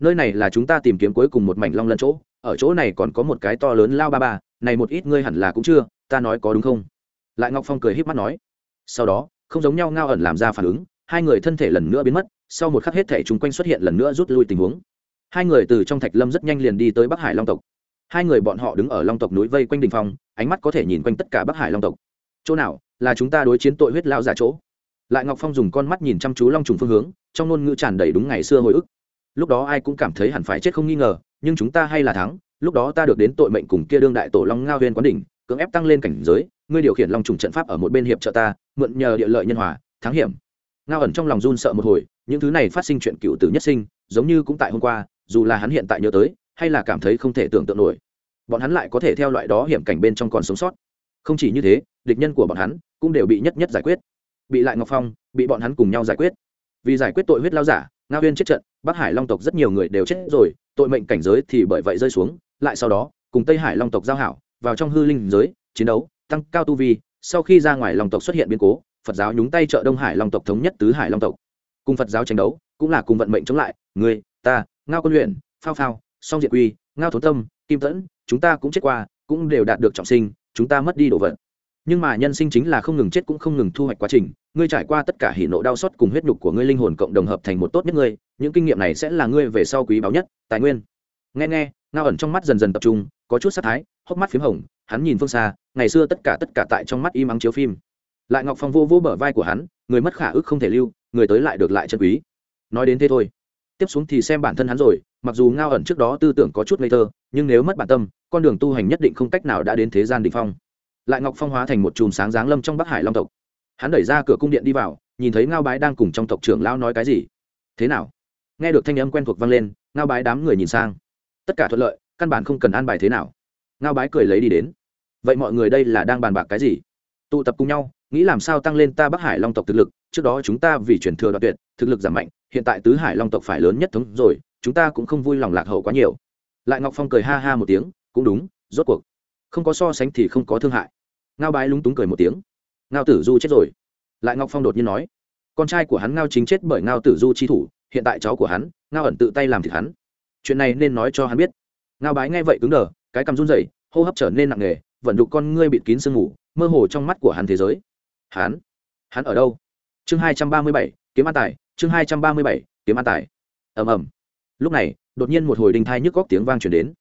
Nơi này là chúng ta tìm kiếm cuối cùng một mảnh long lân chỗ, ở chỗ này còn có một cái to lớn lao ba ba, này một ít ngươi hẳn là cũng chưa, ta nói có đúng không? Lại ngọc phong cười híp mắt nói. Sau đó, không giống nhau ngao ẩn làm ra phản ứng, hai người thân thể lần nữa biến mất, sau một khắc hết thể chúng quanh xuất hiện lần nữa rút lui tình huống hai người từ trong thạch lâm rất nhanh liền đi tới bắc hải long tộc. Hai người bọn họ đứng ở long tộc núi vây quanh đình phong, ánh mắt có thể nhìn quanh tất cả bắc hải long tộc. Chỗ nào là chúng ta đối chiến tội huyết lao giả chỗ? Lại ngọc phong dùng con mắt nhìn chăm chú long trùng phương hướng, trong ngôn ngữ tràn đầy đúng ngày xưa hồi ức. Lúc đó ai cũng cảm thấy hẳn phải chết không nghi ngờ, nhưng chúng ta hay là thắng, lúc đó ta được đến tội mệnh cùng kia đương đại tổ long ngao huyên quán đỉnh, cưỡng ép tăng lên cảnh giới, ngươi điều khiển long trùng trận pháp ở một bên hiệp trợ ta, mượn nhờ địa lợi nhân hòa, thắng hiểm. Ngao ẩn trong lòng run sợ một hồi, những thứ này phát sinh chuyện cựu tử nhất sinh, giống như cũng tại hôm qua dù là hắn hiện tại nhớ tới, hay là cảm thấy không thể tưởng tượng nổi. Bọn hắn lại có thể theo loại đó hiểm cảnh bên trong còn sống sót. Không chỉ như thế, địch nhân của bọn hắn cũng đều bị nhất nhất giải quyết. Bị lại ngọc phong, bị bọn hắn cùng nhau giải quyết. Vì giải quyết tội huyết lao giả, nga huyên chết trận, bắc hải long tộc rất nhiều người đều chết rồi, tội mệnh cảnh giới thì bởi vậy rơi xuống, lại sau đó, cùng tây hải long tộc giao hảo, vào trong hư linh giới, chiến đấu, tăng cao tu vi, sau khi ra ngoài long tộc xuất hiện biến cố, phật giáo nhúng tay trợ đông hải long tộc thống nhất tứ hải long tộc. Cùng phật giáo tranh đấu, cũng là cùng vận mệnh chống lại người ta ngao quân luyện, phao phao, song diệt quy, ngao thốn tâm, kim tẫn, chúng ta cũng chết qua, cũng đều đạt được trọng sinh, chúng ta mất đi đồ vật. Nhưng mà nhân sinh chính là không ngừng chết cũng không ngừng thu hoạch quá trình, ngươi trải qua tất cả hỉ nộ đau xót cùng huyết nhục của ngươi linh hồn cộng đồng hợp thành một tốt nhất ngươi, những kinh nghiệm này sẽ là ngươi về sau quý báu nhất, tài nguyên. Nghe nghe, ngao ẩn trong mắt dần dần tập trung, có chút sát thái, hốc mắt p h í m hồng, hắn nhìn phương xa, ngày xưa tất cả tất cả tại trong mắt im ắng chiếu phim. Lại ngọc phong vô vô bờ vai của hắn, người mất khả ức không thể lưu, người tới lại được lại chân quý. Nói đến thế thôi tiếp xuống thì xem bản thân hắn rồi, mặc dù ngao ẩn trước đó tư tưởng có chút ngây thơ, nhưng nếu mất bản tâm, con đường tu hành nhất định không cách nào đã đến thế gian định phong. Lại ngọc phong hóa thành một chùm sáng giáng lâm trong bắc hải long tộc. Hắn đẩy ra cửa cung điện đi vào, nhìn thấy ngao bái đang cùng trong tộc trưởng lão nói cái gì. Thế nào? Nghe được thanh âm quen thuộc vang lên, ngao bái đám người nhìn sang. Tất cả thuận lợi, căn bản không cần an bài thế nào. Ngao bái cười lấy đi đến. Vậy mọi người đây là đang bàn bạc cái gì? Tụ tập cùng nhau, nghĩ làm sao tăng lên ta bắc hải long tộc thực lực, trước đó chúng ta vì chuyển thừa đoạt tuyệt, thực lực giảm mạnh hiện tại tứ hải long tộc phải lớn nhất thống rồi, chúng ta cũng không vui lòng lạc hậu quá nhiều. Lại ngọc phong cười ha ha một tiếng, cũng đúng, rốt cuộc. Không có so sánh thì không có thương hại. Ngao bái lúng túng cười một tiếng. Ngao tử du chết rồi. Lại ngọc phong đột nhiên nói, con trai của hắn ngao chính chết bởi ngao tử du chi thủ, hiện tại cháu của hắn, ngao ẩn tự tay làm thịt hắn. Chuyện này nên nói cho hắn biết. Ngao bái nghe vậy cứng đờ, cái cằm run rẩy, hô hấp trở nên nặng nề, vận đục con ngươi bịt kín sương ngủ mơ hồ trong mắt của hắn thế giới. Hắn? Hắn ở đâu? Chương hai trăm ba mươi bảy, kiếm an tài chương hai trăm ba mươi bảy, kiếm an tài. Ầm ầm. Lúc này, đột nhiên một hồi đình thai nhức góc tiếng vang chuyển đến.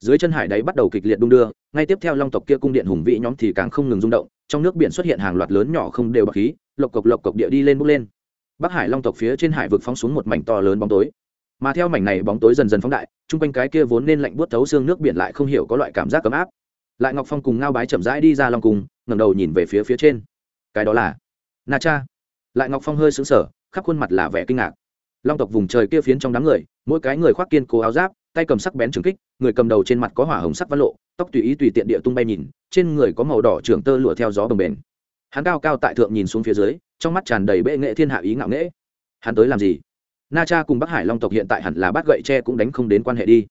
Dưới chân hải đáy bắt đầu kịch liệt đung đưa, ngay tiếp theo long tộc kia cung điện hùng vĩ nhóm thì càng không ngừng rung động, trong nước biển xuất hiện hàng loạt lớn nhỏ không đều bọc khí, lộc cộc lộc cộc địa đi lên bốc lên. Bắc hải long tộc phía trên hải vực phóng xuống một mảnh to lớn bóng tối. Mà theo mảnh này bóng tối dần dần phóng đại, chung quanh cái kia vốn nên lạnh buốt thấu xương nước biển lại không hiểu có loại cảm giác ấm áp. Lại ngọc phong cùng ngao bái chậm rãi đi ra long cùng ngẩng đầu nhìn về phía phía trên. Cái đó là na cha. Lại ngọc phong hơi sững sờ khắp khuôn mặt là vẻ kinh ngạc. Long tộc vùng trời kia phiến trong đám người, mỗi cái người khoác kiên cố áo giáp, tay cầm sắc bén trường kích, người cầm đầu trên mặt có hỏa hồng sắc văn lộ, tóc tùy ý tùy tiện địa tung bay nhìn, trên người có màu đỏ trưởng tơ lụa theo gió bồng bềnh. Hắn cao cao tại thượng nhìn xuống phía dưới, trong mắt tràn đầy bệ nghệ thiên hạ ý ngạo nghễ. Hắn tới làm gì? Na cha cùng bắc hải long tộc hiện tại hẳn là bát gậy tre cũng đánh không đến quan hệ đi.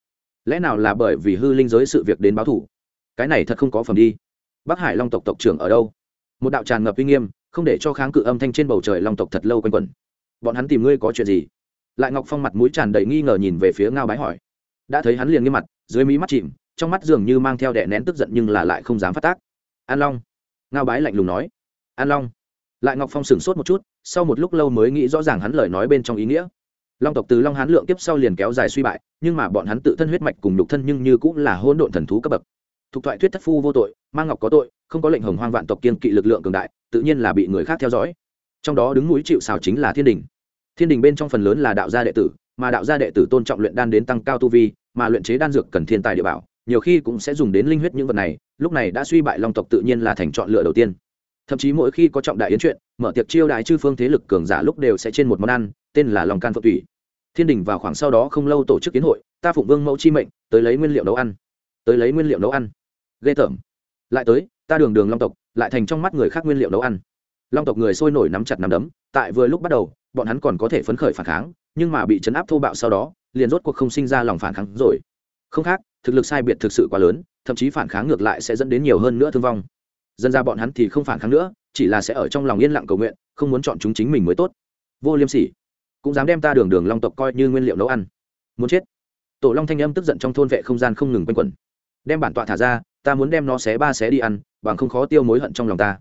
Lẽ nào là bởi vì hư linh giới sự việc đến báo thủ? Cái này thật không có phần đi. Bắc hải long tộc tộc trưởng ở đâu? Một đạo tràn ngập uy nghiêm, không để cho kháng cự âm thanh trên bầu trời long tộc thật lâu quanh quẩn bọn hắn tìm ngươi có chuyện gì? Lại ngọc phong mặt mũi tràn đầy nghi ngờ nhìn về phía ngao bái hỏi. Đã thấy hắn liền nghiêm mặt, dưới mí mắt chìm, trong mắt dường như mang theo đẻ nén tức giận nhưng là lại không dám phát tác. An long. Ngao bái lạnh lùng nói. An long. Lại ngọc phong sửng sốt một chút, sau một lúc lâu mới nghĩ rõ ràng hắn lời nói bên trong ý nghĩa. Long tộc từ long hán lượng tiếp sau liền kéo dài suy bại, nhưng mà bọn hắn tự thân huyết mạch cùng nhục thân nhưng như cũng là hôn độn thần thú cấp bậc. Thuộc thoại thuyết thất phu vô tội mang ngọc có tội, không có lệnh hồng hoang vạn tộc kiên kỵ lực lượng cường đại, tự nhiên là bị người khác theo dõi trong đó đứng núi chịu xào chính là thiên đình. Thiên đình bên trong phần lớn là đạo gia đệ tử, mà đạo gia đệ tử tôn trọng luyện đan đến tăng cao tu vi, mà luyện chế đan dược cần thiên tài địa bảo, nhiều khi cũng sẽ dùng đến linh huyết những vật này, lúc này đã suy bại long tộc tự nhiên là thành chọn lựa đầu tiên. Thậm chí mỗi khi có trọng đại yến chuyện, mở tiệc chiêu đại chư phương thế lực cường giả lúc đều sẽ trên một món ăn, tên là lòng can phượng thủy. Thiên đình vào khoảng sau đó không lâu tổ chức kiến hội, ta phụng vương mẫu chi mệnh, tới lấy nguyên liệu nấu ăn. Tới lấy nguyên liệu nấu ăn. Ghê tởm. Lại tới, ta đường đường long tộc, lại thành trong mắt người khác nguyên liệu nấu ăn long tộc người sôi nổi nắm chặt nắm đấm, tại vừa lúc bắt đầu, bọn hắn còn có thể phấn khởi phản kháng, nhưng mà bị chấn áp thô bạo sau đó, liền rốt cuộc không sinh ra lòng phản kháng rồi. Không khác, thực lực sai biệt thực sự quá lớn, thậm chí phản kháng ngược lại sẽ dẫn đến nhiều hơn nữa thương vong. Dân ra bọn hắn thì không phản kháng nữa, chỉ là sẽ ở trong lòng yên lặng cầu nguyện, không muốn chọn chúng chính mình mới tốt. Vô liêm sỉ. Cũng dám đem ta đường đường long tộc coi như nguyên liệu nấu ăn. Muốn chết. Tổ long thanh âm tức giận trong thôn vệ không gian không ngừng quanh quẩn. Đem bản tọa thả ra, ta muốn đem nó xé ba xé đi ăn, bằng không khó tiêu mối hận trong lòng ta.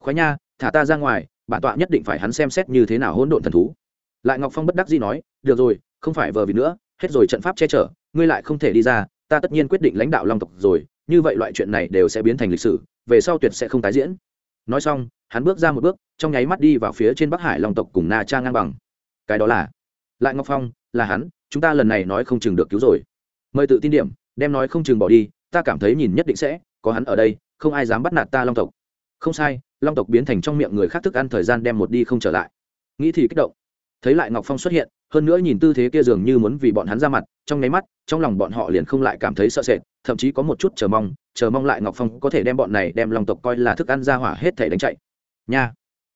Khoái nha thả ta ra ngoài, bản tọa nhất định phải hắn xem xét như thế nào hỗn độn thần thú. Lại ngọc phong bất đắc dĩ nói, được rồi, không phải vờ vì nữa, hết rồi trận pháp che chở, ngươi lại không thể đi ra, ta tất nhiên quyết định lãnh đạo long tộc rồi, như vậy loại chuyện này đều sẽ biến thành lịch sử, về sau tuyệt sẽ không tái diễn. Nói xong, hắn bước ra một bước, trong nháy mắt đi vào phía trên bắc hải long tộc cùng na cha ngang bằng. Cái đó là lại ngọc phong, là hắn, chúng ta lần này nói không chừng được cứu rồi. Mời tự tin điểm, đem nói không chừng bỏ đi, ta cảm thấy nhìn nhất định sẽ, có hắn ở đây, không ai dám bắt nạt ta long tộc. Không sai long tộc biến thành trong miệng người khác thức ăn thời gian đem một đi không trở lại. Nghĩ thì kích động. Thấy lại ngọc phong xuất hiện, hơn nữa nhìn tư thế kia dường như muốn vì bọn hắn ra mặt, trong nháy mắt, trong lòng bọn họ liền không lại cảm thấy sợ sệt, thậm chí có một chút chờ mong chờ mong lại ngọc phong có thể đem bọn này đem long tộc coi là thức ăn ra hỏa hết thể đánh chạy. Nha,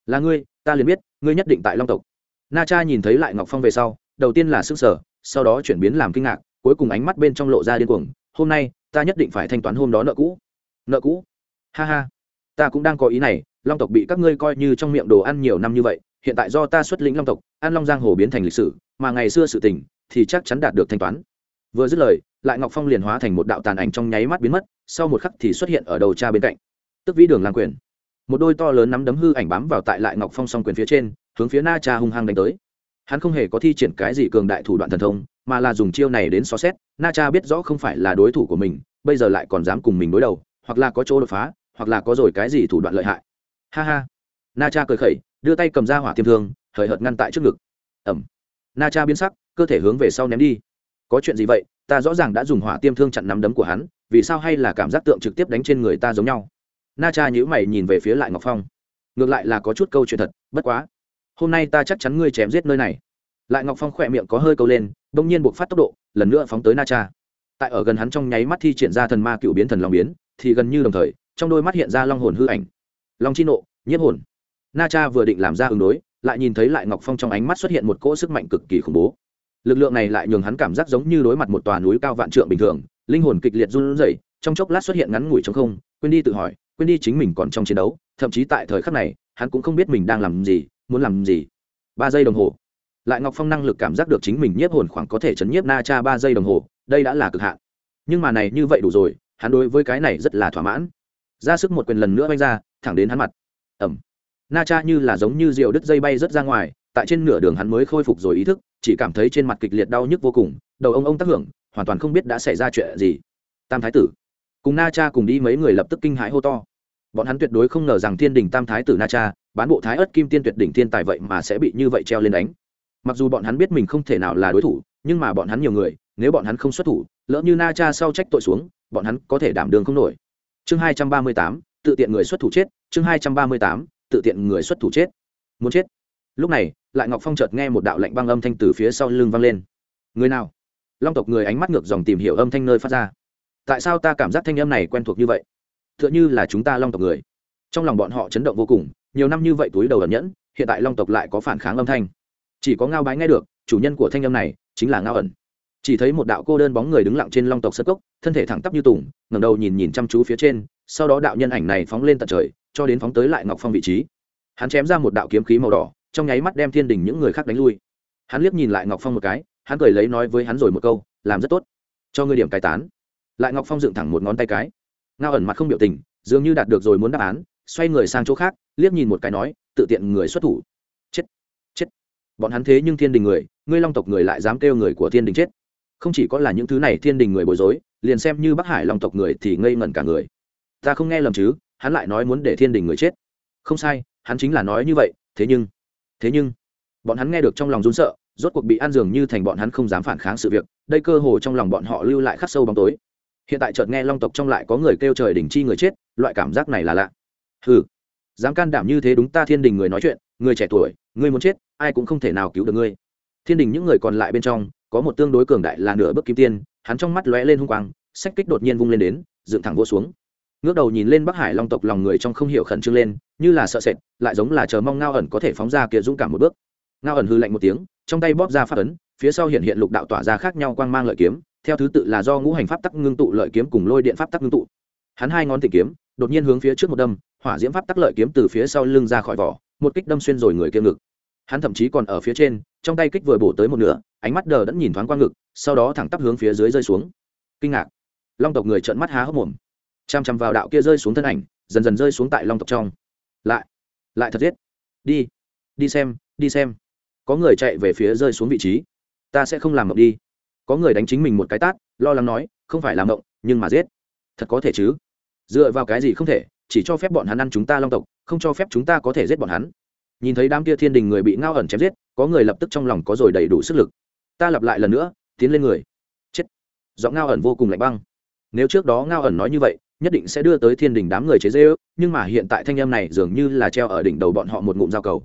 là ngươi, ta liền biết, ngươi nhất định tại long tộc. Na cha nhìn thấy lại ngọc phong về sau, đầu tiên là sức sở sau đó chuyển biến làm kinh ngạc, cuối cùng ánh mắt bên trong lộ ra điên cuồng, hôm nay, ta nhất định phải thanh toán hôm đó nợ cũ. Nợ cũ? Ha ha, ta cũng đang có ý này long tộc bị các ngươi coi như trong miệng đồ ăn nhiều năm như vậy, hiện tại do ta xuất lĩnh long tộc an long giang hồ biến thành lịch sử, mà ngày xưa sự tình, thì chắc chắn đạt được thanh toán. Vừa dứt lời, lại ngọc phong liền hóa thành một đạo tàn ảnh trong nháy mắt biến mất, sau một khắc thì xuất hiện ở đầu cha bên cạnh. Tức vĩ đường lang quyền. Một đôi to lớn nắm đấm hư ảnh bám vào tại lại ngọc phong song quyền phía trên, hướng phía na cha hung hăng đánh tới. Hắn không hề có thi triển cái gì cường đại thủ đoạn thần thông, mà là dùng chiêu này đến xó xét, na cha biết rõ không phải là đối thủ của mình, bây giờ lại còn dám cùng mình đối đầu, hoặc là có chỗ đột phá, hoặc là có rồi cái gì thủ đoạn lợi hại ha ha. Na cha cười khẩy, đưa tay cầm ra hỏa tiêm thương, hời hợt ngăn tại trước ngực. Ẩm. Na cha biến sắc, cơ thể hướng về sau ném đi. Có chuyện gì vậy? Ta rõ ràng đã dùng hỏa tiêm thương chặn nắm đấm của hắn, vì sao hay là cảm giác tượng trực tiếp đánh trên người ta giống nhau? Na cha nhữ mày nhìn về phía lại ngọc phong. Ngược lại là có chút câu chuyện thật, bất quá. Hôm nay ta chắc chắn ngươi chém giết nơi này. Lại ngọc phong khỏe miệng có hơi câu lên, bỗng nhiên buộc phát tốc độ, lần nữa phóng tới na cha. Tại ở gần hắn trong nháy mắt thi triển ra thần ma cựu biến thần long biến, thì gần như đồng thời, trong đôi mắt hiện ra long hồn hư ảnh long chi nộ, nhiếp hồn. Na cha vừa định làm ra ứng đối, lại nhìn thấy lại ngọc phong trong ánh mắt xuất hiện một cỗ sức mạnh cực kỳ khủng bố. Lực lượng này lại nhường hắn cảm giác giống như đối mặt một tòa núi cao vạn trượng bình thường, linh hồn kịch liệt run rẩy, trong chốc lát xuất hiện ngắn ngủi trong không, quên đi tự hỏi, quên đi chính mình còn trong chiến đấu, thậm chí tại thời khắc này, hắn cũng không biết mình đang làm gì, muốn làm gì. Ba giây đồng hồ. Lại ngọc phong năng lực cảm giác được chính mình nhiếp hồn khoảng có thể chấn nhiếp na cha ba giây đồng hồ, đây đã là cực hạn. Nhưng mà này như vậy đủ rồi, hắn đối với cái này rất là thỏa mãn. Ra sức một quyền lần nữa oanh ra thẳng đến hắn mặt. Ẩm. Na cha như là giống như rượu đứt dây bay rớt ra ngoài, tại trên nửa đường hắn mới khôi phục rồi ý thức, chỉ cảm thấy trên mặt kịch liệt đau nhức vô cùng, đầu ông ông tác hưởng, hoàn toàn không biết đã xảy ra chuyện gì. Tam thái tử. Cùng na cha cùng đi mấy người lập tức kinh hãi hô to. Bọn hắn tuyệt đối không ngờ rằng thiên đình tam thái tử na cha, bán bộ thái ớt kim tiên tuyệt đỉnh thiên tài vậy mà sẽ bị như vậy treo lên đánh. Mặc dù bọn hắn biết mình không thể nào là đối thủ, nhưng mà bọn hắn nhiều người, nếu bọn hắn không xuất thủ, lỡ như na cha sau trách tội xuống, bọn hắn có thể đảm đường không nổi. Chương hai trăm ba mươi tám tự tiện người xuất thủ chết, chương hai trăm ba mươi tám, tự tiện người xuất thủ chết. Muốn chết. Lúc này, lại ngọc phong chợt nghe một đạo lạnh băng âm thanh từ phía sau lưng vang lên. Người nào? Long tộc người ánh mắt ngược dòng tìm hiểu âm thanh nơi phát ra. Tại sao ta cảm giác thanh âm này quen thuộc như vậy? T h ư ợ n h ư là chúng ta long tộc người. Trong lòng bọn họ chấn động vô cùng, nhiều năm như vậy túi đầu ẩn nhẫn, hiện tại long tộc lại có phản kháng âm thanh. Chỉ có ngao bái nghe được, chủ nhân của thanh âm này chính là ngao ẩn chỉ thấy một đạo cô đơn bóng người đứng lặng trên long tộc sơ cốc, thân thể thẳng tắp như tùng, ngẩng đầu nhìn nhìn chăm chú phía trên, sau đó đạo nhân ảnh này phóng lên tận trời, cho đến phóng tới lại ngọc phong vị trí. Hắn chém ra một đạo kiếm khí màu đỏ, trong nháy mắt đem thiên đình những người khác đánh lui. Hắn liếc nhìn lại ngọc phong một cái, hắn cười lấy nói với hắn rồi một câu, làm rất tốt. Cho ngươi điểm cai tán. Lại ngọc phong dựng thẳng một ngón tay cái. Ngao ẩn mặt không biểu tình, dường như đạt được rồi muốn đáp án, xoay người sang chỗ khác, liếc nhìn một cái nói, tự tiện người xuất thủ. Chết chết. Bọn hắn thế nhưng thiên đình người, ngươi long tộc người lại dám kêu người của thiên đình chết không chỉ có là những thứ này thiên đình người bối rối, liền xem như bắc hải long tộc người thì ngây ngẩn cả người. Ta không nghe lầm chứ, hắn lại nói muốn để thiên đình người chết. Không sai, hắn chính là nói như vậy, thế nhưng thế nhưng, bọn hắn nghe được trong lòng run sợ, rốt cuộc bị ăn dường như thành bọn hắn không dám phản kháng sự việc, đây cơ hồ trong lòng bọn họ lưu lại khắc sâu bóng tối. Hiện tại chợt nghe long tộc trong lại có người kêu trời đình chi người chết, loại cảm giác này là lạ. Hừ, dám can đảm như thế đúng ta thiên đình người nói chuyện, người trẻ tuổi người muốn chết, ai cũng không thể nào cứu được ngươi. Thiên đình những người còn lại bên trong có một tương đối cường đại là nửa bước kim tiên, hắn trong mắt lóe lên hung quang sách kích đột nhiên vung lên đến, dựng thẳng vô xuống. Ngước đầu nhìn lên bắc hải long tộc lòng người trong không hiểu khẩn trương lên, như là sợ sệt, lại giống là chờ mong ngao ẩn có thể phóng ra kia dũng cảm một bước. Ngao ẩn hư lạnh một tiếng, trong tay bóp ra phát ấn, phía sau hiện hiện lục đạo tỏa ra khác nhau quang mang lợi kiếm, theo thứ tự là do ngũ hành pháp tắc ngưng tụ lợi kiếm cùng lôi điện pháp tắc ngưng tụ. Hắn hai ngón tỉ kiếm, đột nhiên hướng phía trước một đâm, hỏa diễm pháp tắc lợi kiếm từ phía sau lưng ra khỏi vỏ, một kích đâm xuyên rồi người kia ngực. Hắn thậm chí còn ở phía trên, trong tay kích vừa bổ tới một nửa ánh mắt đờ đẫn nhìn thoáng qua ngực, sau đó thẳng tắp hướng phía dưới rơi xuống. Kinh ngạc. Long tộc người trợn mắt há hốc mồm. Chằm chằm vào đạo kia rơi xuống thân ảnh, dần dần rơi xuống tại long tộc trong. Lại lại thật giết. Đi đi xem đi xem. Có người chạy về phía rơi xuống vị trí. Ta sẽ không làm mộng đi. Có người đánh chính mình một cái tát, lo lắng nói, không phải làm mộng, nhưng mà giết. Thật có thể chứ? Dựa vào cái gì không thể, chỉ cho phép bọn hắn ăn chúng ta long tộc, không cho phép chúng ta có thể giết bọn hắn. Nhìn thấy đám kia thiên đình người bị ngao ẩn chém giết, có người lập tức trong lòng có rồi đầy đủ sức lực ta lặp lại lần nữa tiến lên người. Chết. Giọng ngao ẩn vô cùng lạnh băng. Nếu trước đó ngao ẩn nói như vậy nhất định sẽ đưa tới thiên đình đám người chế dê ước nhưng mà hiện tại thanh em này dường như là treo ở đỉnh đầu bọn họ một ngụm dao cầu.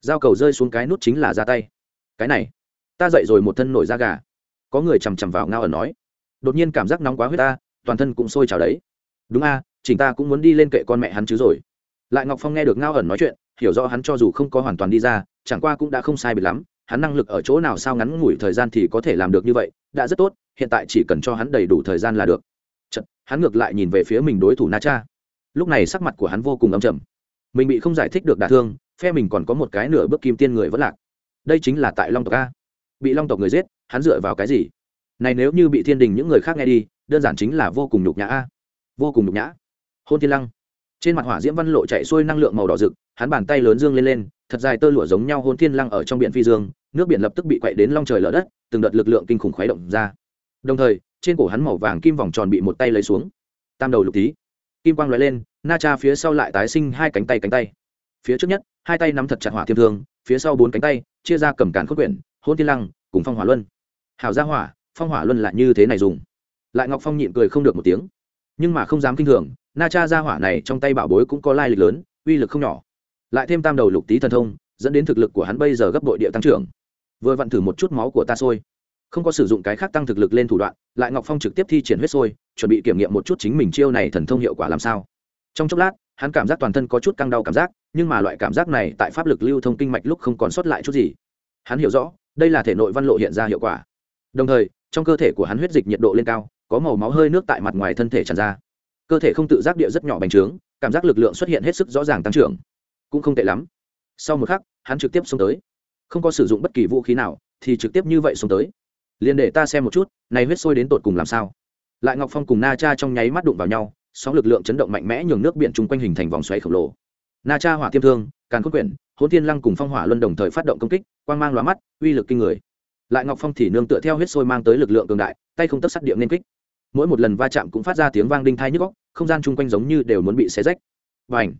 Dao cầu rơi xuống cái nút chính là ra tay. Cái này ta dậy rồi một thân nổi da gà. Có người chằm chằm vào ngao ẩn nói. Đột nhiên cảm giác nóng quá huyết ta toàn thân cũng sôi trào đấy. Đúng a à, chỉnh ta cũng muốn đi lên kệ con mẹ hắn chứ rồi. Lại ngọc phong nghe được ngao ẩn nói chuyện hiểu rõ hắn cho dù không có hoàn toàn đi ra chẳng qua cũng đã không sai biệt lắm hắn năng lực ở chỗ nào sao ngắn ngủi thời gian thì có thể làm được như vậy đã rất tốt hiện tại chỉ cần cho hắn đầy đủ thời gian là được. Chật, hắn ngược lại nhìn về phía mình đối thủ na cha lúc này sắc mặt của hắn vô cùng âm trầm. Mình bị không giải thích được đả thương phe mình còn có một cái nửa bước kim tiên người vẫn lạc. Đây chính là tại long tộc a. Bị long tộc người giết hắn dựa vào cái gì? Này nếu như bị thiên đình những người khác nghe đi đơn giản chính là vô cùng nhục nhã a. Vô cùng nhục nhã. Hôn thiên lăng. Trên mặt hỏa diễm văn lộ chạy xuôi năng lượng màu đỏ rực hắn bàn tay lớn dương lên lên thật dài tơ lụa giống nhau hôn thiên lăng ở trong biển phi dương, nước biển lập tức bị quậy đến long trời lở đất, từng đợt lực lượng kinh khủng khuấy động ra. Đồng thời, trên cổ hắn màu vàng kim vòng tròn bị một tay lấy xuống. Tam đầu lục tí kim quang lóe lên, na cha phía sau lại tái sinh hai cánh tay cánh tay. Phía trước nhất, hai tay nắm thật chặt hỏa thiêm thương, phía sau bốn cánh tay, chia ra cầm cản khốt quyển, hôn thiên lăng, cùng phong hỏa luân. Hảo gia hỏa, phong hỏa luân lại như thế này dùng. Lại ngọc phong nhịn cười không được một tiếng. Nhưng mà không dám kinh thường, na cha gia hỏa này trong tay bảo bối cũng có lai lịch lớn, uy lực không nhỏ lại thêm tam đầu lục tý thần thông, dẫn đến thực lực của hắn bây giờ gấp bội địa tăng trưởng. Vừa vặn thử một chút máu của ta sôi. Không có sử dụng cái khác tăng thực lực lên thủ đoạn, lại ngọc phong trực tiếp thi triển huyết sôi, chuẩn bị kiểm nghiệm một chút chính mình chiêu này thần thông hiệu quả làm sao. Trong chốc lát, hắn cảm giác toàn thân có chút căng đau cảm giác, nhưng mà loại cảm giác này tại pháp lực lưu thông kinh mạch lúc không còn sót lại chút gì. Hắn hiểu rõ, đây là thể nội văn lộ hiện ra hiệu quả. Đồng thời, trong cơ thể của hắn huyết dịch nhiệt độ lên cao, có màu máu hơi nước tại mặt ngoài thân thể tràn ra. Cơ thể không tự giác địa rất nhỏ bành trướng, cảm giác lực lượng xuất hiện hết sức rõ ràng tăng trưởng cũng không tệ lắm. Sau một khắc, hắn trực tiếp xông tới. Không có sử dụng bất kỳ vũ khí nào, thì trực tiếp như vậy xông tới. Liền để ta xem một chút, này huyết sôi đến tột cùng làm sao. Lại ngọc phong cùng na cha trong nháy mắt đụng vào nhau, sóng lực lượng chấn động mạnh mẽ nhường nước biển chung quanh hình thành vòng xoáy khổng lồ. Na cha hỏa tiêm thương, càn khôn quyển hôn thiên lăng cùng phong hỏa luân đồng thời phát động công kích, quang mang lóa mắt, uy lực kinh người. Lại ngọc phong thì nương tựa theo huyết sôi mang tới lực lượng cường đại, tay không tất sắt điện nên kích. Mỗi một lần va chạm cũng phát ra tiếng vang đinh thai nhức góc không gian chung quanh giống như đều muốn bị xé rách. Và ảnh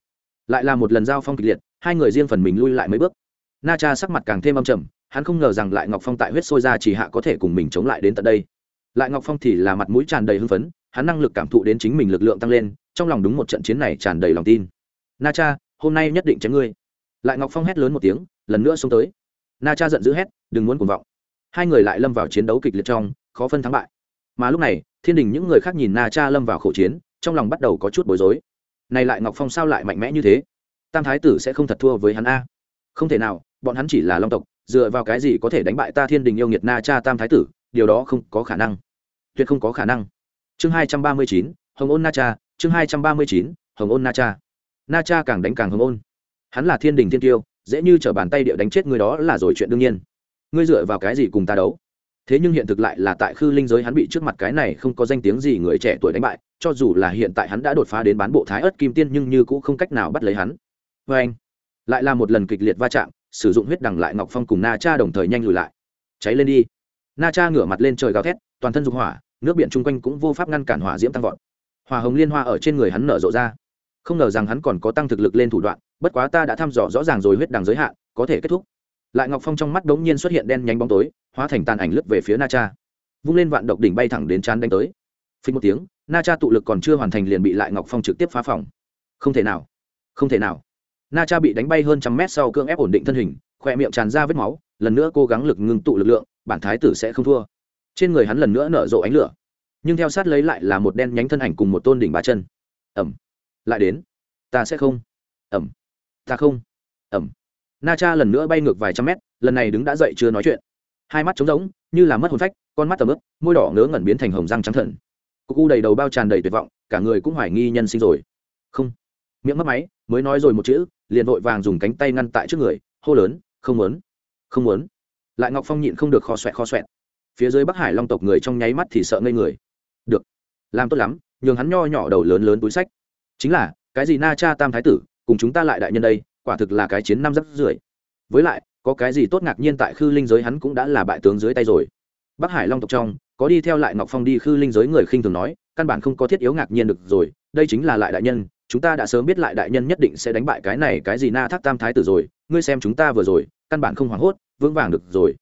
lại là một lần giao phong kịch liệt, hai người riêng phần mình lui lại mấy bước. Na cha sắc mặt càng thêm âm trầm, hắn không ngờ rằng lại ngọc phong tại huyết sôi ra chỉ hạ có thể cùng mình chống lại đến tận đây. Lại ngọc phong thì là mặt mũi tràn đầy hưng phấn, hắn năng lực cảm thụ đến chính mình lực lượng tăng lên, trong lòng đúng một trận chiến này tràn đầy lòng tin. Na cha, hôm nay nhất định chém ngươi. Lại ngọc phong hét lớn một tiếng, lần nữa xông tới. Na cha giận dữ hét, đừng muốn cuồng vọng. Hai người lại lâm vào chiến đấu kịch liệt trong, khó phân thắng bại. Mà lúc này, thiên đình những người khác nhìn na cha lâm vào khẩu chiến, trong lòng bắt đầu có chút bối rối này lại ngọc phong sao lại mạnh mẽ như thế? Tam thái tử sẽ không thật thua với hắn a? Không thể nào, bọn hắn chỉ là long tộc, dựa vào cái gì có thể đánh bại ta thiên đình yêu nghiệt na cha tam thái tử? Điều đó không có khả năng. Tuyệt không có khả năng. Chương hai trăm ba mươi chín, hồng ôn na cha, chương hai trăm ba mươi chín, hồng ôn na cha. Na cha càng đánh càng hồng ôn. Hắn là thiên đình thiên tiêu, dễ như t r ở bàn tay điệu đánh chết người đó là rồi chuyện đương nhiên. Ngươi dựa vào cái gì cùng ta đấu? Thế nhưng hiện thực lại là tại khư linh giới hắn bị trước mặt cái này không có danh tiếng gì người trẻ tuổi đánh bại, cho dù là hiện tại hắn đã đột phá đến bán bộ thái ớt kim tiên nhưng như cũng không cách nào bắt lấy hắn. Vê anh, lại là một lần kịch liệt va chạm, sử dụng huyết đằng lại ngọc phong cùng na cha đồng thời nhanh lùi lại. Cháy lên đi. Na cha ngửa mặt lên trời gào thét, toàn thân dục hỏa, nước biển chung quanh cũng vô pháp ngăn cản hỏa diễm tăng vọt. Hỏa hồng liên hoa ở trên người hắn nở rộ ra. Không ngờ rằng hắn còn có tăng thực lực lên thủ đoạn, bất quá ta đã thăm dò rõ ràng rồi huyết đằng giới hạn, có thể kết thúc lại ngọc phong trong mắt đống nhiên xuất hiện đen nhánh bóng tối, hóa thành tàn ảnh lướt về phía na cha. Vung lên vạn độc đỉnh bay thẳng đến chán đánh tới. Phí một tiếng, na cha tụ lực còn chưa hoàn thành liền bị lại ngọc phong trực tiếp phá phòng. Không thể nào, không thể nào. Na cha bị đánh bay hơn trăm mét sau cưỡng ép ổn định thân hình, khỏe miệng tràn ra vết máu, lần nữa cố gắng lực ngưng tụ lực lượng, bản thái tử sẽ không thua. Trên người hắn lần nữa nở rộ ánh lửa. Nhưng theo sát lấy lại là một đen nhánh thân ảnh cùng một tôn đỉnh ba chân. Ẩm. Lại đến. Ta sẽ không. Ẩm. Ta không. Ẩm na cha lần nữa bay ngược vài trăm mét, lần này đứng đã dậy chưa nói chuyện. Hai mắt trống rỗng, như là mất hồn phách, con mắt tầm ướp môi đỏ ngớ ngẩn biến thành hồng răng trắng thần cục u đầy đầu bao tràn đầy tuyệt vọng, cả người cũng hoài nghi nhân sinh rồi. Không. Miệng mất máy, mới nói rồi một chữ, liền vội vàng dùng cánh tay ngăn tại trước người, hô lớn, không muốn không muốn. Lại ngọc phong nhịn không được kho xoẹt kho xoẹt. Phía dưới bắc hải long tộc người trong nháy mắt thì sợ ngây người. Được, làm tốt lắm, nhường hắn nho nhỏ đầu lớn lớn túi sách. Chính là, cái gì na cha tam thái tử, cùng chúng ta lại đại nhân đây quả thực là cái chiến năm rất rưỡi. Với lại, có cái gì tốt ngạc nhiên tại khư linh giới hắn cũng đã là bại tướng dưới tay rồi. Bắc hải long tộc trong, có đi theo lại ngọc phong đi khư linh giới người khinh thường nói, căn bản không có thiết yếu ngạc nhiên được rồi, đây chính là lại đại nhân, chúng ta đã sớm biết lại đại nhân nhất định sẽ đánh bại cái này cái gì na thác tam thái tử rồi, ngươi xem chúng ta vừa rồi, căn bản không hoảng hốt, vững vàng được rồi.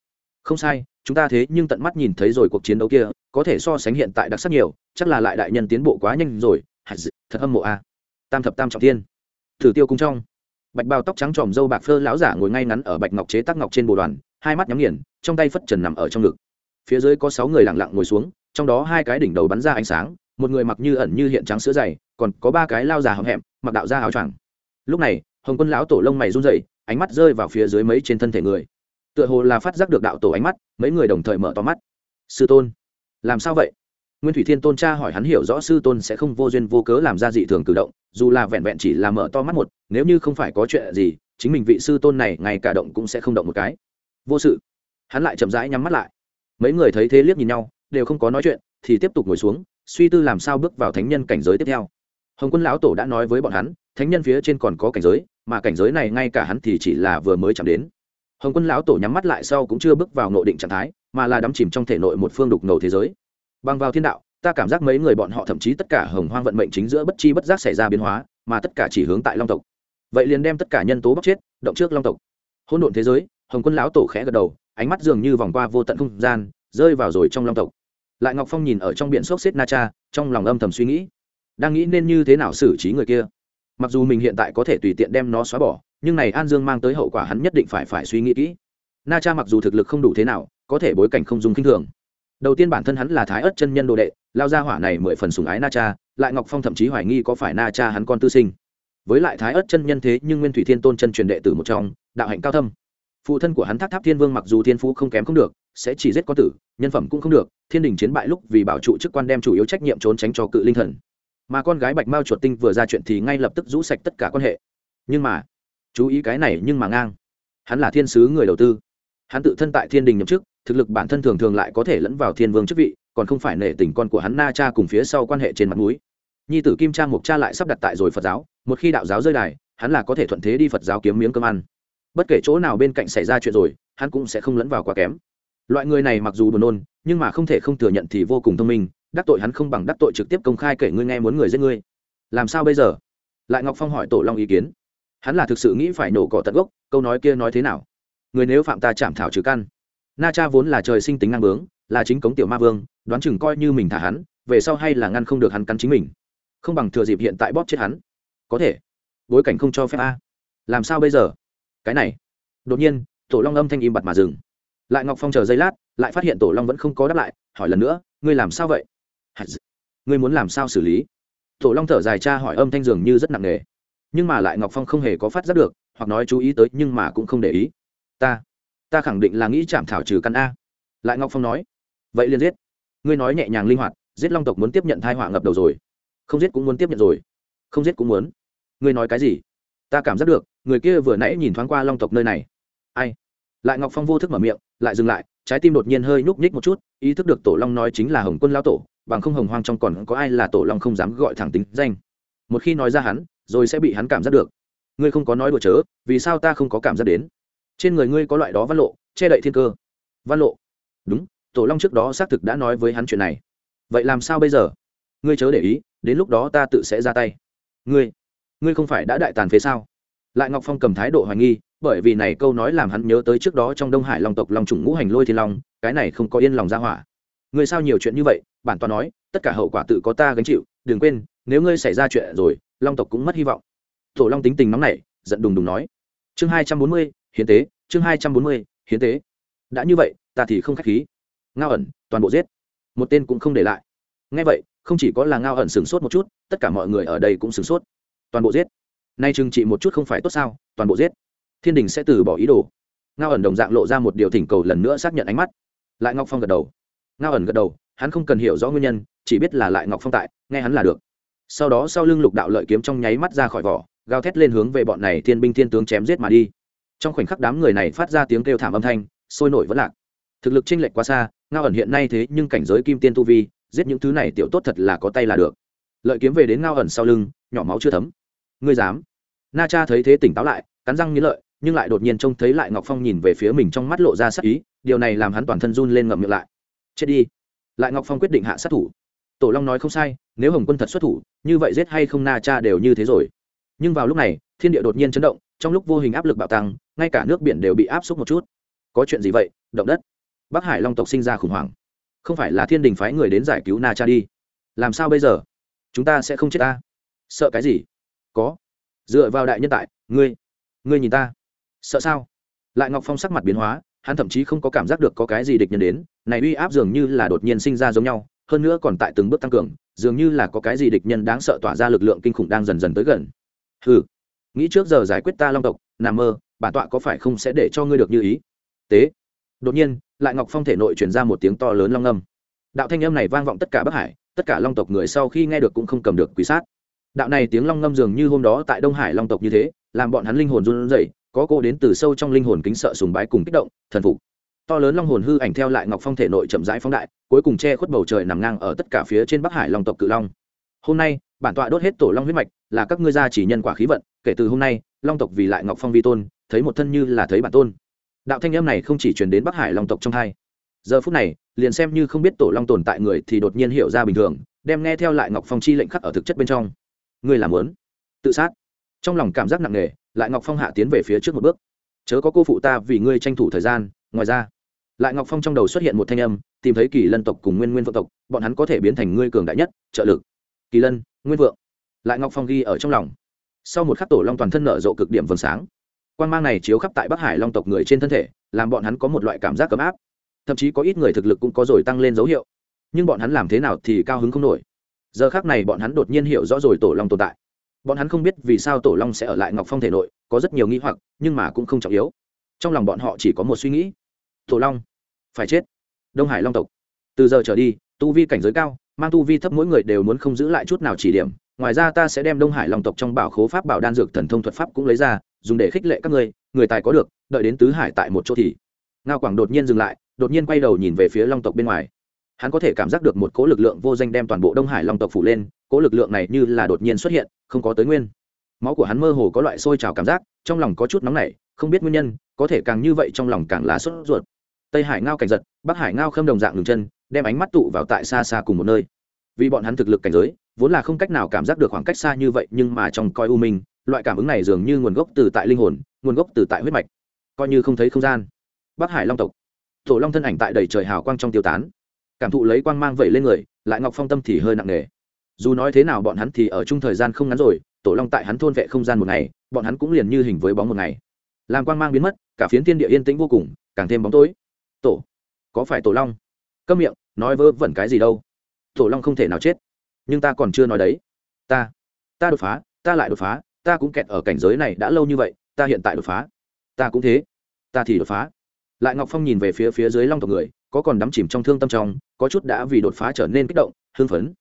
Không sai, chúng ta thế nhưng tận mắt nhìn thấy rồi cuộc chiến đấu kia, có thể so sánh hiện tại đặc sắc nhiều, chắc là lại đại nhân tiến bộ quá nhanh rồi. Thật hâm mộ a tam thập tam trọng thiên. Thử tiêu cung trong bạch bào tóc trắng tròm dâu bạc phơ lão giả ngồi ngay ngắn ở bạch ngọc chế tác ngọc trên bồ đoàn, hai mắt nhắm nghiền, trong tay phất trần nằm ở trong ngực. Phía dưới có sáu người lặng lặng ngồi xuống, trong đó hai cái đỉnh đầu bắn ra ánh sáng, một người mặc như ẩn như hiện trắng sữa dày, còn có ba cái lao già hậm hẹm, mặc đạo ra áo choàng. Lúc này, hồng quân lão tổ lông mày run rẩy, ánh mắt rơi vào phía dưới mấy trên thân thể người. Tựa hồ là phát giác được đạo tổ ánh mắt, mấy người đồng thời mở to mắt. Sư tôn, làm sao vậy? Nguyên thủy thiên tôn cha hỏi hắn hiểu rõ sư tôn sẽ không vô duyên vô cớ làm ra dị thường cử động, dù là vẹn vẹn chỉ là mở to mắt một, nếu như không phải có chuyện gì, chính mình vị sư tôn này ngay cả động cũng sẽ không động một cái. Vô sự. Hắn lại chậm rãi nhắm mắt lại. Mấy người thấy thế liếc nhìn nhau, đều không có nói chuyện, thì tiếp tục ngồi xuống, suy tư làm sao bước vào thánh nhân cảnh giới tiếp theo. Hồng quân lão tổ đã nói với bọn hắn, thánh nhân phía trên còn có cảnh giới, mà cảnh giới này ngay cả hắn thì chỉ là vừa mới chạm đến. Hồng quân lão tổ nhắm mắt lại sau cũng chưa bước vào nội định trạng thái, mà là đắm chìm trong thể nội một phương đục ngầu thế giới bằng vào thiên đạo, ta cảm giác mấy người bọn họ thậm chí tất cả hồng hoang vận mệnh chính giữa bất chi bất giác xảy ra biến hóa, mà tất cả chỉ hướng tại long tộc. Vậy liền đem tất cả nhân tố bóc chết, động trước long tộc. Hỗn độn thế giới, hồng quân lão tổ khẽ gật đầu, ánh mắt dường như vòng qua vô tận không gian, rơi vào rồi trong long tộc. Lại ngọc phong nhìn ở trong biển sốc xếp na cha, trong lòng âm thầm suy nghĩ, đang nghĩ nên như thế nào xử trí người kia. Mặc dù mình hiện tại có thể tùy tiện đem nó xóa bỏ, nhưng này an dương mang tới hậu quả hắn nhất định phải phải suy nghĩ kỹ. Na cha mặc dù thực lực không đủ thế nào, có thể bối cảnh không dùng kinh thường đầu tiên bản thân hắn là thái ớt chân nhân đồ đệ, lao ra hỏa này mười phần sùng ái na cha, lại ngọc phong thậm chí hoài nghi có phải na cha hắn con tư sinh. Với lại thái ớt chân nhân thế nhưng nguyên thủy thiên tôn chân truyền đệ tử một trong, đạo hạnh cao thâm. Phụ thân của hắn tháp tháp thiên vương mặc dù thiên phú không kém không được, sẽ chỉ giết con tử, nhân phẩm cũng không được, thiên đình chiến bại lúc vì bảo trụ chức quan đem chủ yếu trách nhiệm trốn tránh cho cự linh thần. Mà con gái bạch mao chuột tinh vừa ra chuyện thì ngay lập tức rũ sạch tất cả quan hệ. Nhưng mà, chú ý cái này nhưng mà ngang. Hắn là thiên sứ người đầu tư. Hắn tự thân tại thiên đình nhậm chức thực lực bản thân thường thường lại có thể lẫn vào thiên vương chức vị, còn không phải nể tình con của hắn na cha cùng phía sau quan hệ trên mặt núi nhi tử kim trang mục cha lại sắp đặt tại rồi phật giáo, một khi đạo giáo rơi đài, hắn là có thể thuận thế đi phật giáo kiếm miếng cơm ăn. Bất kể chỗ nào bên cạnh xảy ra chuyện rồi, hắn cũng sẽ không lẫn vào quá kém. Loại người này mặc dù buồn nôn, nhưng mà không thể không thừa nhận thì vô cùng thông minh, đắc tội hắn không bằng đắc tội trực tiếp công khai kể ngươi nghe muốn người giết ngươi. Làm sao bây giờ? Lại ngọc phong hỏi tổ long ý kiến. Hắn là thực sự nghĩ phải nổ cỏ tận gốc, câu nói kia nói thế nào? Người nếu phạm ta chạm thảo trừ căn na cha vốn là trời sinh tính năng bướng, là chính cống tiểu ma vương, đoán chừng coi như mình thả hắn, về sau hay là ngăn không được hắn cắn chính mình. Không bằng thừa dịp hiện tại bóp chết hắn. Có thể. Bối cảnh không cho phép a. Làm sao bây giờ? Cái này. Đột nhiên, tổ long âm thanh im bặt mà dừng. Lại ngọc phong chờ giây lát, lại phát hiện tổ long vẫn không có đáp lại, hỏi lần nữa, ngươi làm sao vậy? Ngươi muốn làm sao xử lý? Tổ long thở dài cha hỏi âm thanh dường như rất nặng nề. Nhưng mà lại ngọc phong không hề có phát giác được, hoặc nói chú ý tới, nhưng mà cũng không để ý. Ta ta khẳng định là nghĩ chạm thảo trừ căn a. Lại ngọc phong nói, vậy liền giết. Ngươi nói nhẹ nhàng linh hoạt, giết long tộc muốn tiếp nhận thai họa ngập đầu rồi. Không giết cũng muốn tiếp nhận rồi. Không giết cũng muốn. Ngươi nói cái gì? Ta cảm giác được, người kia vừa nãy nhìn thoáng qua long tộc nơi này. Ai? Lại ngọc phong vô thức mở miệng, lại dừng lại, trái tim đột nhiên hơi nhúc nhích một chút, ý thức được tổ long nói chính là hồng quân lao tổ, bằng không hồng hoang trong còn có ai là tổ long không dám gọi thẳng tính danh. Một khi nói ra hắn, rồi sẽ bị hắn cảm giác được. Ngươi không có nói đùa chớ, vì sao ta không có cảm giác đến? Trên người ngươi có loại đó văn lộ, che đậy thiên cơ. Văn lộ? Đúng, tổ long trước đó xác thực đã nói với hắn chuyện này. Vậy làm sao bây giờ? Ngươi chớ để ý, đến lúc đó ta tự sẽ ra tay. Ngươi ngươi không phải đã đại tàn phế sao? Lại ngọc phong cầm thái độ hoài nghi, bởi vì này câu nói làm hắn nhớ tới trước đó trong đông hải long tộc long trùng ngũ hành lôi thiên long, cái này không có yên lòng ra hỏa. Ngươi sao nhiều chuyện như vậy? Bản toàn nói, tất cả hậu quả tự có ta gánh chịu, đừng quên, nếu ngươi xảy ra chuyện rồi, long tộc cũng mất hy vọng. Tổ long tính tình nóng nảy, giận đùng đùng nói. Chương hai trăm bốn mươi hiến tế, chương hai trăm bốn mươi, hiến tế. Đã như vậy, ta thì không k h á c h khí. Ngao ẩn, toàn bộ giết. Một tên cũng không để lại. Ngay vậy, không chỉ có là ngao ẩn sửng sốt một chút, tất cả mọi người ở đây cũng sửng sốt. Toàn bộ giết. Nay chừng trị một chút không phải tốt sao, toàn bộ giết. Thiên đình sẽ từ bỏ ý đồ. Ngao ẩn đồng dạng lộ ra một điều thỉnh cầu lần nữa xác nhận ánh mắt. Lại ngọc phong gật đầu. Ngao ẩn gật đầu, hắn không cần hiểu rõ nguyên nhân, chỉ biết là lại ngọc phong tại, nghe hắn là được. Sau đó sau lưng lục đạo lợi kiếm trong nháy mắt ra khỏi vỏ, gào thét lên hướng về bọn này thiên binh thiên tướng chém giết mà đi trong khoảnh khắc đám người này phát ra tiếng kêu thảm âm thanh, sôi nổi vẫn lạc. Thực lực chênh lệch quá xa, ngao ẩn hiện nay thế nhưng cảnh giới kim tiên tu vi, giết những thứ này tiểu tốt thật là có tay là được. Lợi kiếm về đến ngao ẩn sau lưng, nhỏ máu chưa thấm. Ngươi dám? Na cha thấy thế tỉnh táo lại, cắn răng nghĩ lợi, nhưng lại đột nhiên trông thấy lại ngọc phong nhìn về phía mình trong mắt lộ ra sắc ý, điều này làm hắn toàn thân run lên ngậm miệng lại. Chết đi. Lại ngọc phong quyết định hạ sát thủ. Tổ long nói không sai, nếu hồng quân thật xuất thủ, như vậy giết hay không na cha đều như thế rồi. Nhưng vào lúc này, thiên địa đột nhiên chấn động, trong lúc vô hình áp lực bạo tăng ngay cả nước biển đều bị áp xúc một chút. Có chuyện gì vậy? Động đất. Bắc hải long tộc sinh ra khủng hoảng. Không phải là thiên đình phái người đến giải cứu na cha đi. Làm sao bây giờ? Chúng ta sẽ không chết ta. Sợ cái gì? Có. Dựa vào đại nhân tại, ngươi ngươi nhìn ta. Sợ sao? Lại ngọc phong sắc mặt biến hóa, hắn thậm chí không có cảm giác được có cái gì địch nhân đến. Này uy áp dường như là đột nhiên sinh ra giống nhau, hơn nữa còn tại từng bước tăng cường, dường như là có cái gì địch nhân đáng sợ tỏa ra lực lượng kinh khủng đang dần dần tới gần. Hừ. Nghĩ trước giờ giải quyết ta long tộc, nằm mơ bản tọa có phải không sẽ để cho ngươi được như ý? Tế. Đột nhiên, lại ngọc phong thể nội chuyển ra một tiếng to lớn long âm. Đạo thanh âm này vang vọng tất cả bắc hải, tất cả long tộc người sau khi nghe được cũng không cầm được quý sát. Đạo này tiếng long ngâm dường như hôm đó tại đông hải long tộc như thế, làm bọn hắn linh hồn run rẩy, có cô đến từ sâu trong linh hồn kính sợ sùng bái cùng kích động, thần phục. To lớn long hồn hư ảnh theo lại ngọc phong thể nội chậm rãi phóng đại, cuối cùng che khuất bầu trời nằm ngang ở tất cả phía trên bắc hải long tộc cự long. Hôm nay, bản tọa đốt hết tổ long huyết mạch, là các ngươi gia chỉ nhân quả khí vận, kể từ hôm nay, long tộc vì lại ngọc phong vi tôn thấy một thân như là thấy bản tôn. Đạo thanh âm này không chỉ truyền đến bắc hải long tộc trong hai. Giờ phút này, liền xem như không biết tổ long tồn tại người thì đột nhiên hiểu ra bình thường, đem nghe theo lại ngọc phong chi lệnh khắc ở thực chất bên trong. Ngươi làm lớn tự sát. Trong lòng cảm giác nặng nề, lại ngọc phong hạ tiến về phía trước một bước. Chớ có cô phụ ta vì ngươi tranh thủ thời gian, ngoài ra. Lại ngọc phong trong đầu xuất hiện một thanh âm, tìm thấy kỳ lân tộc cùng nguyên nguyên vượng tộc, bọn hắn có thể biến thành ngươi cường đại nhất, trợ lực. Kỳ lân, nguyên vượng. Lại ngọc phong ghi ở trong lòng. Sau một khắc tổ long toàn thân nở rộ cực điểm vầng sáng quan mang này chiếu khắp tại bắc hải long tộc người trên thân thể, làm bọn hắn có một loại cảm giác ấm áp. Thậm chí có ít người thực lực cũng có rồi tăng lên dấu hiệu. Nhưng bọn hắn làm thế nào thì cao hứng không nổi. Giờ khác này bọn hắn đột nhiên hiểu rõ rồi tổ long tồn tại. Bọn hắn không biết vì sao tổ long sẽ ở lại ngọc phong thể nội, có rất nhiều nghi hoặc, nhưng mà cũng không trọng yếu. Trong lòng bọn họ chỉ có một suy nghĩ. Tổ long, phải chết. Đông hải long tộc. Từ giờ trở đi, tu vi cảnh giới cao, mang tu vi thấp mỗi người đều muốn không giữ lại chút nào chỉ điểm. Ngoài ra ta sẽ đem đông hải long tộc trong bảo khố pháp bảo đan dược thần thông thuật pháp cũng lấy ra dùng để khích lệ các ngươi, người tài có được, đợi đến tứ hải tại một chỗ thì. Ngao quảng đột nhiên dừng lại, đột nhiên quay đầu nhìn về phía long tộc bên ngoài. Hắn có thể cảm giác được một cỗ lực lượng vô danh đem toàn bộ đông hải long tộc phủ lên, cỗ lực lượng này như là đột nhiên xuất hiện, không có tới nguyên. Máu của hắn mơ hồ có loại sôi trào cảm giác, trong lòng có chút nóng nảy, không biết nguyên nhân, có thể càng như vậy trong lòng càng lá sốt ruột. Tây hải ngao cảnh giật, bắc hải ngao khâm đồng dạng ngừng chân, đem ánh mắt tụ vào tại xa xa cùng một nơi. Vì bọn hắn thực lực cảnh giới, vốn là không cách nào cảm giác được khoảng cách xa như vậy, nhưng mà trong coi u minh loại cảm ứng này dường như nguồn gốc từ tại linh hồn, nguồn gốc từ tại huyết mạch. Coi như không thấy không gian. Bắc hải long tộc. Tổ long thân ảnh tại đầy trời hào quang trong tiêu tán. Cảm thụ lấy quang mang vẩy lên người, lại ngọc phong tâm thì hơi nặng nề. Dù nói thế nào bọn hắn thì ở chung thời gian không ngắn rồi, tổ long tại hắn thôn vệ không gian một ngày, bọn hắn cũng liền như hình với bóng một ngày. Làm quang mang biến mất, cả phiến thiên địa yên tĩnh vô cùng, càng thêm bóng tối. Tổ, có phải tổ long? Câm miệng, nói vớ vẩn cái gì đâu. Tổ long không thể nào chết. Nhưng ta còn chưa nói đấy. Ta ta đột phá, ta lại đột phá ta cũng kẹt ở cảnh giới này đã lâu như vậy, ta hiện tại đột phá. Ta cũng thế. Ta thì đột phá. Lại ngọc phong nhìn về phía phía dưới long tộc người, có còn đắm chìm trong thương tâm trong, có chút đã vì đột phá trở nên kích động, hưng phấn.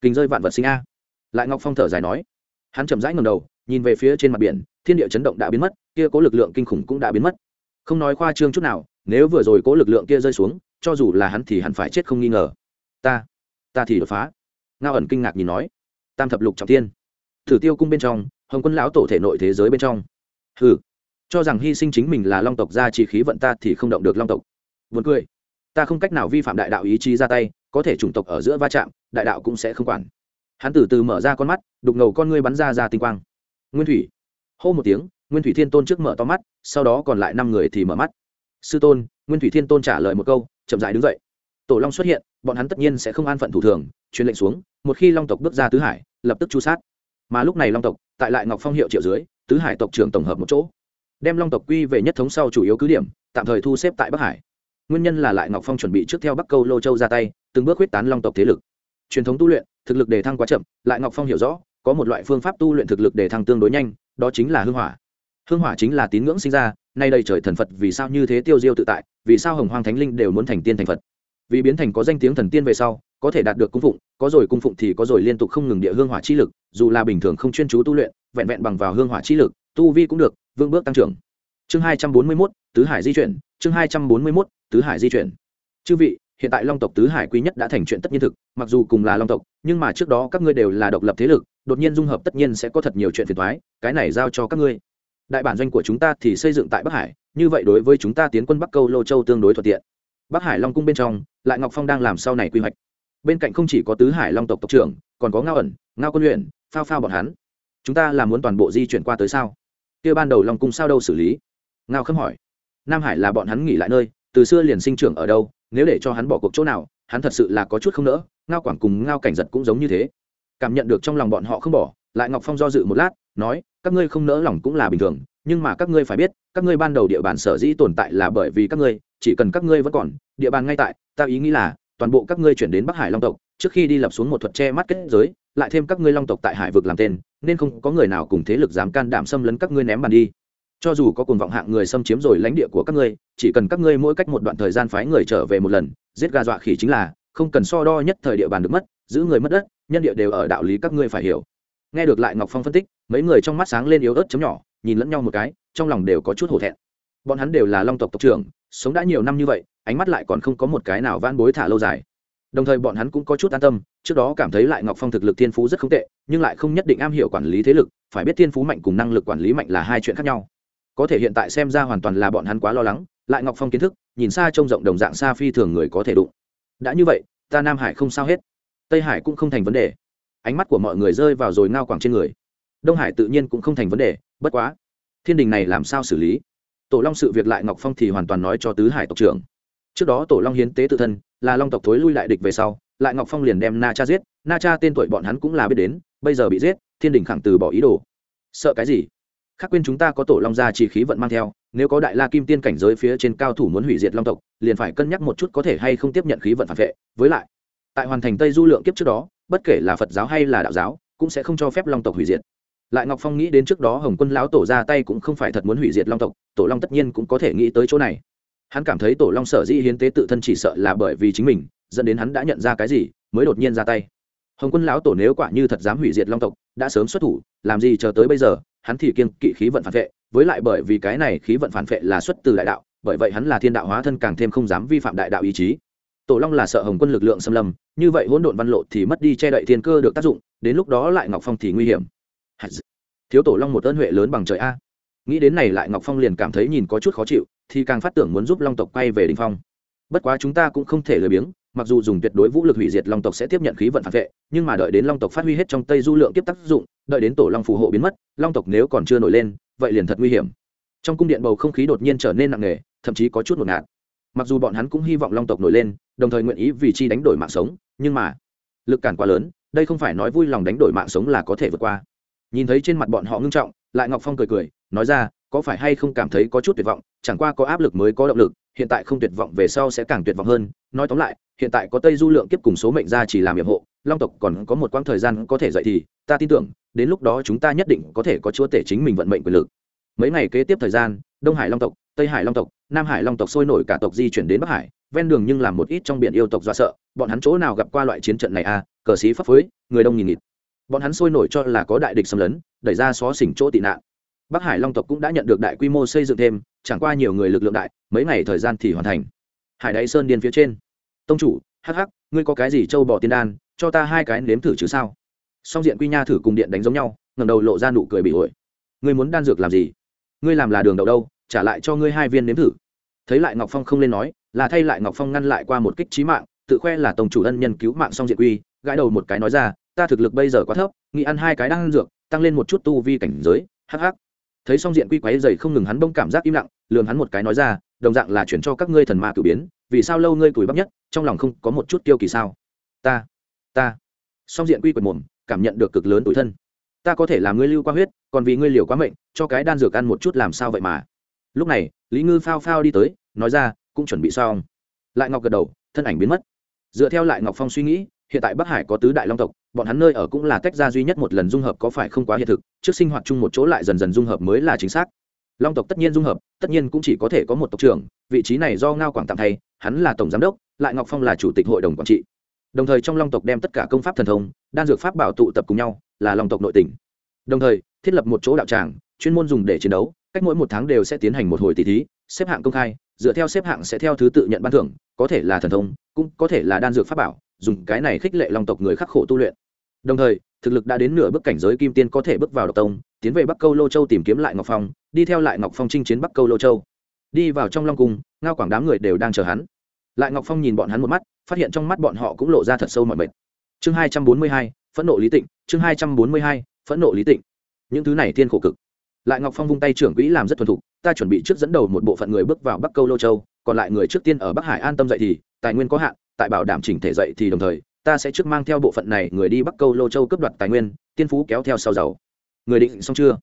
Kinh rơi vạn vật sinh a. Lại ngọc phong thở dài nói. Hắn chậm rãi ngầm đầu, nhìn về phía trên mặt biển, thiên địa chấn động đã biến mất, kia có lực lượng kinh khủng cũng đã biến mất. Không nói khoa trương chút nào, nếu vừa rồi cố lực lượng kia rơi xuống, cho dù là hắn thì hẳn phải chết không nghi ngờ. Ta ta thì đột phá. Ngao ẩn kinh ngạc nhìn nói. Tam thập lục trọng thiên. Thử tiêu cung bên trong hồng quân lão tổ thể nội thế giới bên trong. Ừ cho rằng hy sinh chính mình là long tộc ra chỉ khí vận ta thì không động được long tộc. Vượt cười. Ta không cách nào vi phạm đại đạo ý chí ra tay, có thể chủng tộc ở giữa va chạm, đại đạo cũng sẽ không quản. Hắn từ từ mở ra con mắt, đục ngầu con ngươi bắn ra ra tinh quang. Nguyên thủy. Hô một tiếng, nguyên thủy thiên tôn trước mở to mắt, sau đó còn lại năm người thì mở mắt. Sư tôn, nguyên thủy thiên tôn trả lời một câu, chậm dại đứng dậy. Tổ long xuất hiện, bọn hắn tất nhiên sẽ không an phận thủ thường, truyền lệnh xuống, một khi long tộc bước ra tứ hải, lập tức chu sát mà lúc này long tộc tại lại ngọc phong hiệu triệu dưới tứ hải tộc trưởng tổng hợp một chỗ đem long tộc quy về nhất thống sau chủ yếu cứ điểm tạm thời thu xếp tại bắc hải nguyên nhân là lại ngọc phong chuẩn bị trước theo bắc câu lô châu ra tay từng bước huyết tán long tộc thế lực truyền thống tu luyện thực lực đề thăng quá chậm lại ngọc phong hiểu rõ có một loại phương pháp tu luyện thực lực đề thăng tương đối nhanh đó chính là hương hỏa hương hỏa chính là tín ngưỡng sinh ra nay đây trời thần phật vì sao như thế tiêu diêu tự tại vì sao hồng hoang thánh linh đều muốn thành tiên thành phật vì biến thành có danh tiếng thần tiên về sau có thể đạt được cung phụng có rồi cung phụng thì có rồi liên tục không ngừng địa hương hỏa chi lực, dù là bình thường không chuyên chú tu luyện, vẹn vẹn bằng vào hương hỏa chi lực, tu vi cũng được vương bước tăng trưởng. Chương hai trăm bốn mươi mốt, tứ hải di chuyển, chương hai trăm bốn mươi mốt, tứ hải di chuyển. Chư vị, hiện tại long tộc tứ hải quý nhất đã thành chuyện tất nhiên thực, mặc dù cùng là long tộc, nhưng mà trước đó các ngươi đều là độc lập thế lực, đột nhiên dung hợp tất nhiên sẽ có thật nhiều chuyện phiền thoái cái này giao cho các ngươi. Đại bản doanh của chúng ta thì xây dựng tại bắc hải, như vậy đối với chúng ta tiến quân bắc câu lô châu tương đối thuận tiện. Bắc hải long cung bên trong, lại ngọc phong đang làm sau này quy hoạch bên cạnh không chỉ có tứ hải long tộc tộc trưởng, còn có ngao ẩn, ngao quân luyện, phao phao bọn hắn. Chúng ta là muốn toàn bộ di chuyển qua tới sao? Kia ban đầu long cung sao đâu xử lý? Ngao khâm hỏi. Nam hải là bọn hắn nghỉ lại nơi, từ xưa liền sinh trưởng ở đâu, nếu để cho hắn bỏ cuộc chỗ nào, hắn thật sự là có chút không nỡ, ngao quảng cùng ngao cảnh giật cũng giống như thế. Cảm nhận được trong lòng bọn họ không bỏ, lại ngọc phong do dự một lát, nói, các ngươi không nỡ lòng cũng là bình thường, nhưng mà các ngươi phải biết, các ngươi ban đầu địa bàn sở dĩ tồn tại là bởi vì các ngươi, chỉ cần các ngươi vẫn còn, địa bàn ngay tại, ta ý nghĩ là toàn bộ các ngươi chuyển đến bắc hải long tộc, trước khi đi lập xuống một thuật che mắt kết giới, lại thêm các ngươi long tộc tại hải vực làm tên, nên không có người nào cùng thế lực dám can đảm xâm lấn các ngươi ném bàn đi. Cho dù có cuồng vọng hạng người xâm chiếm rồi lãnh địa của các ngươi, chỉ cần các ngươi mỗi cách một đoạn thời gian phái người trở về một lần, giết gà dọa khỉ chính là, không cần so đo nhất thời địa bàn được mất, giữ người mất đất, nhân địa đều ở đạo lý các ngươi phải hiểu. Nghe được lại ngọc phong phân tích, mấy người trong mắt sáng lên yếu ớt chấm nhỏ, nhìn lẫn nhau một cái, trong lòng đều có chút hổ thẹn. Bọn hắn đều là long tộc tộc trưởng, sống đã nhiều năm như vậy ánh mắt lại còn không có một cái nào van bối thả lâu dài. Đồng thời bọn hắn cũng có chút an tâm, trước đó cảm thấy lại ngọc phong thực lực thiên phú rất không tệ, nhưng lại không nhất định am hiểu quản lý thế lực, phải biết thiên phú mạnh cùng năng lực quản lý mạnh là hai chuyện khác nhau. Có thể hiện tại xem ra hoàn toàn là bọn hắn quá lo lắng, lại ngọc phong kiến thức, nhìn xa trông rộng đồng dạng xa phi thường người có thể đụng. Đã như vậy, ta nam hải không sao hết. Tây hải cũng không thành vấn đề. Ánh mắt của mọi người rơi vào rồi ngao quảng trên người. Đông hải tự nhiên cũng không thành vấn đề, bất quá. Thiên đình này làm sao xử lý? Tổ long sự việc lại ngọc phong thì hoàn toàn nói cho tứ hải tộc trưởng trước đó tổ long hiến tế tự thân, là long tộc thối lui lại địch về sau, lại ngọc phong liền đem na cha giết, na cha tên tuổi bọn hắn cũng là biết đến, bây giờ bị giết, thiên đình khẳng từ bỏ ý đồ. Sợ cái gì? Khác quên chúng ta có tổ long gia chỉ khí vận mang theo, nếu có đại la kim tiên cảnh giới phía trên cao thủ muốn hủy diệt long tộc, liền phải cân nhắc một chút có thể hay không tiếp nhận khí vận phản vệ. Với lại, tại hoàn thành tây du lượng kiếp trước đó, bất kể là phật giáo hay là đạo giáo, cũng sẽ không cho phép long tộc hủy diệt. Lại ngọc phong nghĩ đến trước đó hồng quân lão tổ ra tay cũng không phải thật muốn hủy diệt long tộc, tổ long tất nhiên cũng có thể nghĩ tới chỗ này hắn cảm thấy tổ long sở dĩ hiến tế tự thân chỉ sợ là bởi vì chính mình, dẫn đến hắn đã nhận ra cái gì, mới đột nhiên ra tay. Hồng quân lão tổ nếu quả như thật dám hủy diệt long tộc, đã sớm xuất thủ, làm gì chờ tới bây giờ, hắn thì kiên kỵ khí vận phản vệ, với lại bởi vì cái này khí vận phản vệ là xuất từ đại đạo, bởi vậy hắn là thiên đạo hóa thân càng thêm không dám vi phạm đại đạo ý chí. Tổ long là sợ hồng quân lực lượng xâm lâm, như vậy hỗn độn văn lộ thì mất đi che đậy thiên cơ được tác dụng, đến lúc đó lại ngọc phong thì nguy hiểm. Thiếu tổ long một ơn huệ lớn bằng trời a. Nghĩ đến này lại ngọc phong liền cảm thấy nhìn có chút khó chịu thì càng phát tưởng muốn giúp long tộc quay về đình phong. Bất quá chúng ta cũng không thể lười biếng, mặc dù dùng tuyệt đối vũ lực hủy diệt long tộc sẽ tiếp nhận khí vận phản vệ, nhưng mà đợi đến long tộc phát huy hết trong tây du lượng tiếp tác dụng, đợi đến tổ long phù hộ biến mất, long tộc nếu còn chưa nổi lên, vậy liền thật nguy hiểm. Trong cung điện bầu không khí đột nhiên trở nên nặng nề, thậm chí có chút ngột ngạt. Mặc dù bọn hắn cũng hy vọng long tộc nổi lên, đồng thời nguyện ý vì chi đánh đổi mạng sống, nhưng mà lực cản quá lớn, đây không phải nói vui lòng đánh đổi mạng sống là có thể vượt qua. Nhìn thấy trên mặt bọn họ ngưng trọng, lại ngọc phong cười cười, nói ra, có phải hay không cảm thấy có chút tuyệt vọng chẳng qua có áp lực mới có động lực, hiện tại không tuyệt vọng về sau sẽ càng tuyệt vọng hơn. Nói tóm lại, hiện tại có tây du lượng kiếp cùng số mệnh ra chỉ làm nhiệm hộ, long tộc còn có một quãng thời gian có thể dậy thì, ta tin tưởng, đến lúc đó chúng ta nhất định có thể có chúa tể chính mình vận mệnh quyền lực. Mấy ngày kế tiếp thời gian, đông hải long tộc, tây hải long tộc, nam hải long tộc sôi nổi cả tộc di chuyển đến bắc hải, ven đường nhưng làm một ít trong biển yêu tộc do sợ, bọn hắn chỗ nào gặp qua loại chiến trận này à cờ xí phấp phới người đông nghìn nghịt. Bọn hắn sôi nổi cho là có đại địch xâm lấn, đẩy ra xó xỉnh chỗ tị nạn. Bắc hải long tộc cũng đã nhận được đại quy mô xây dựng thêm chẳng qua nhiều người lực lượng đại, mấy ngày thời gian thì hoàn thành. Hải đáy sơn điên phía trên. Tông chủ, hắc hắc, ngươi có cái gì châu bò tiên đan, cho ta hai cái nếm thử chứ sao? Song diện quy nha thử cùng điện đánh giống nhau ngầm đầu lộ ra nụ cười bị ổi ngươi muốn đan dược làm gì? Ngươi làm là đường đậu đâu, trả lại cho ngươi hai viên nếm thử. Thấy lại ngọc phong không lên nói, là thay lại ngọc phong ngăn lại qua một kích trí mạng, tự khoe là tổng chủ ân nhân cứu mạng song diện quy, gãi đầu một cái nói ra, ta thực lực bây giờ quá thấp, nghĩ ăn hai cái đan dược, tăng lên một chút tu vi cảnh giới, hắc hắc thấy xong diện quy quái dày không ngừng hắn bông cảm giác im lặng lường hắn một cái nói ra, đồng dạng là chuyển cho các ngươi thần ma cử biến, vì sao lâu ngươi cùi bắp nhất, trong lòng không có một chút kiêu kỳ sao? Ta ta. Xong diện quy quệt mồm, cảm nhận được cực lớn tủi thân. Ta có thể làm ngươi lưu qua huyết, còn vì ngươi liều quá mệnh, cho cái đan dược ăn một chút làm sao vậy mà? Lúc này, lý ngư phao phao đi tới, nói ra, cũng chuẩn bị xong. Lại ngọc gật đầu, thân ảnh biến mất. Dựa theo lại ngọc phong suy nghĩ hiện tại bắc hải có tứ đại long tộc, bọn hắn nơi ở cũng là tách ra duy nhất một lần dung hợp có phải không quá hiện thực, trước sinh hoạt chung một chỗ lại dần dần dung hợp mới là chính xác. Long tộc tất nhiên dung hợp, tất nhiên cũng chỉ có thể có một tộc trưởng, vị trí này do ngao quảng tạm thay, hắn là tổng giám đốc, lại ngọc phong là chủ tịch hội đồng quản trị. Đồng thời trong long tộc đem tất cả công pháp thần thông, đan dược pháp bảo tụ tập cùng nhau, là long tộc nội tỉnh. Đồng thời, thiết lập một chỗ đạo tràng, chuyên môn dùng để chiến đấu, cách mỗi một tháng đều sẽ tiến hành một hồi tỷ thí, xếp hạng công khai, dựa theo xếp hạng sẽ theo thứ tự nhận ban thưởng, có thể là thần thông cũng có thể là đan dược pháp bảo, dùng cái này khích lệ long tộc người khắc khổ tu luyện. Đồng thời, thực lực đã đến nửa bước cảnh giới kim tiên có thể bước vào độc tông, tiến về bắc câu lô châu tìm kiếm lại ngọc phong, đi theo lại ngọc phong chinh chiến bắc câu lô châu. Đi vào trong long cung, ngao quảng đám người đều đang chờ hắn. Lại ngọc phong nhìn bọn hắn một mắt, phát hiện trong mắt bọn họ cũng lộ ra thật sâu mọi mệt. Chương hai trăm bốn mươi hai, phẫn nộ lý tịnh, chương hai trăm bốn mươi hai, phẫn nộ lý tịnh. Những thứ này tiên khổ cực. Lại ngọc phong vung tay trưởng quỹ làm rất thuần thục, ta chuẩn bị trước dẫn đầu một bộ phận người bước vào bắc câu lô châu, còn lại người trước tiên ở bắc hải an tâm dậy thì tài nguyên có hạn, tại bảo đảm chỉnh thể dậy thì đồng thời, ta sẽ trước mang theo bộ phận này người đi bắc câu lô châu cướp đoạt tài nguyên, tiên phú kéo theo sau giàu. Người định xong chưa?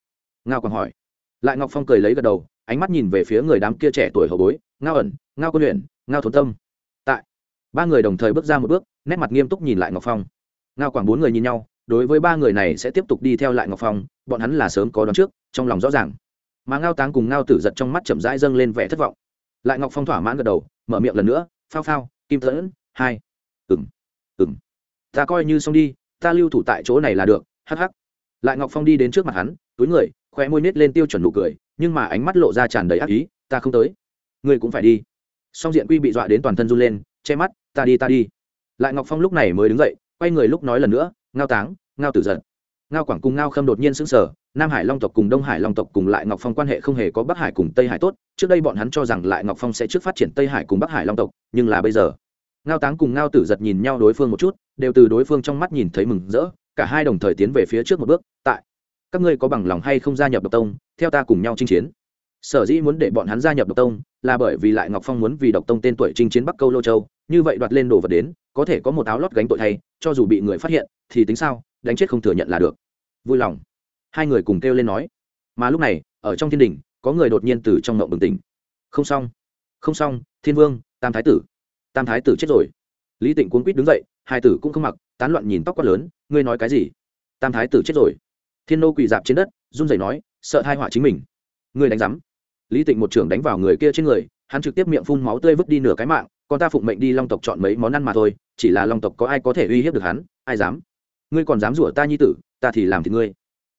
Ngao còn hỏi. Lại ngọc phong cười lấy gật đầu, ánh mắt nhìn về phía người đám kia trẻ tuổi hậu bối, ngao ẩn, ngao quân luyện ngao thốn tâm. Tại, ba người đồng thời bước ra một bước, nét mặt nghiêm túc nhìn lại ngọc phong. Ngao quảng bốn người nhìn nhau, đối với ba người này sẽ tiếp tục đi theo lại ngọc phong, bọn hắn là sớm có đón trước, trong lòng rõ ràng. Mà ngao táng cùng ngao tử giật trong mắt chậm rãi dâng lên vẻ thất vọng. Lại ngọc phong thỏa mãn gật đầu, mở miệng lần nữa phao phao kim tẫn, hai ừng ừng ta coi như xong đi ta lưu thủ tại chỗ này là được hh lại ngọc phong đi đến trước mặt hắn túi người khoe môi nết lên tiêu chuẩn nụ cười nhưng mà ánh mắt lộ ra tràn đầy ác ý ta không tới. Ngươi cũng phải đi. Song diện quy bị dọa đến toàn thân run lên che mắt ta đi ta đi. Lại ngọc phong lúc này mới đứng dậy quay người lúc nói lần nữa ngao táng ngao tử giận ngao quảng cùng ngao khâm đột nhiên sững sờ, nam hải long tộc cùng đông hải long tộc cùng lại ngọc phong quan hệ không hề có bắc hải cùng tây hải tốt, trước đây bọn hắn cho rằng lại ngọc phong sẽ trước phát triển tây hải cùng bắc hải long tộc, nhưng là bây giờ, ngao táng cùng ngao tử giật nhìn nhau đối phương một chút, đều từ đối phương trong mắt nhìn thấy mừng rỡ, cả hai đồng thời tiến về phía trước một bước, tại, các ngươi có bằng lòng hay không gia nhập độc tông, theo ta cùng nhau chinh chiến. Sở dĩ muốn để bọn hắn gia nhập độc tông, là bởi vì lại ngọc phong muốn vì độc tông tên tuổi chinh chiến bắc câu lô châu, như vậy đoạt lên đồ vật đến, có thể có một áo lót gánh tội thay, cho dù bị người phát hiện, thì tính sao? Đánh chết không thừa nhận là được. Vui lòng. Hai người cùng kêu lên nói. Mà lúc này, ở trong thiên đình, có người đột nhiên từ trong ngộng bừng tỉnh. Không xong. Không xong, thiên vương, tam thái tử. Tam thái tử chết rồi. Lý tịnh cuốn quýt đứng dậy, hai tử cũng không mặc, tán loạn nhìn tóc quát lớn, ngươi nói cái gì? Tam thái tử chết rồi. Thiên nô quỳ dạp trên đất, run rẩy nói, sợ thai họa chính mình. Ngươi đánh rắm lý tịnh một trưởng đánh vào người kia trên người, hắn trực tiếp miệng phun máu tươi vứt đi nửa cái mạng còn ta phụng mệnh đi long tộc chọn mấy món ăn mà thôi, chỉ là long tộc có ai có thể uy hiếp được hắn, ai dám? Ngươi còn dám rủa ta nhi tử, ta thì làm thì ngươi.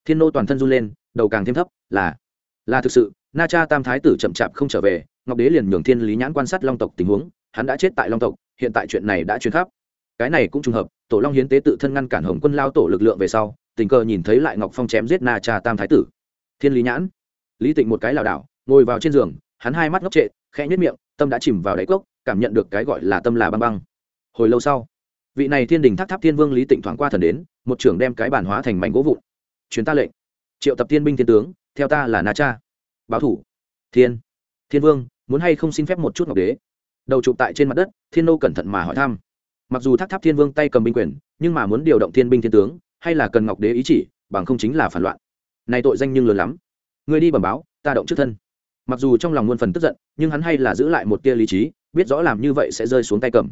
Thiên nô toàn thân run lên, đầu càng thêm thấp, là là thực sự, na cha tam thái tử chậm chạp không trở về, ngọc đế liền nhường thiên lý nhãn quan sát long tộc tình huống, hắn đã chết tại long tộc, hiện tại chuyện này đã truyền khắp. Cái này cũng trùng hợp, tổ long hiến tế tự thân ngăn cản hồng quân lao tổ lực lượng về sau, tình cờ nhìn thấy lại ngọc phong chém giết na cha tam thái tử. Thiên lý nhãn, lý tịnh một cái lảo đảo, ngồi vào trên giường, hắn hai mắt ngốc trệ, khẽ nhất miệng, tâm đã chìm vào đáy cốc, cảm nhận được cái gọi là tâm là băng băng. Hồi lâu sau vị này thiên đình tháp tháp thiên vương lý tịnh thoáng qua thần đến, một trưởng đem cái bản hóa thành mảnh gỗ vụn. Chuyến ta lệnh. Triệu tập thiên binh thiên tướng, theo ta là na cha. Báo thủ. Thiên. Thiên vương, muốn hay không xin phép một chút ngọc đế? Đầu chụp tại trên mặt đất, thiên nô cẩn thận mà hỏi thăm. Mặc dù tháp tháp thiên vương tay cầm binh quyền, nhưng mà muốn điều động thiên binh thiên tướng, hay là cần ngọc đế ý chỉ, bằng không chính là phản loạn. Này tội danh nhưng lớn lắm. Người đi bẩm báo, ta động trước thân. Mặc dù trong lòng muôn phần tức giận, nhưng hắn hay là giữ lại một tia lý trí, biết rõ làm như vậy sẽ rơi xuống tay cầm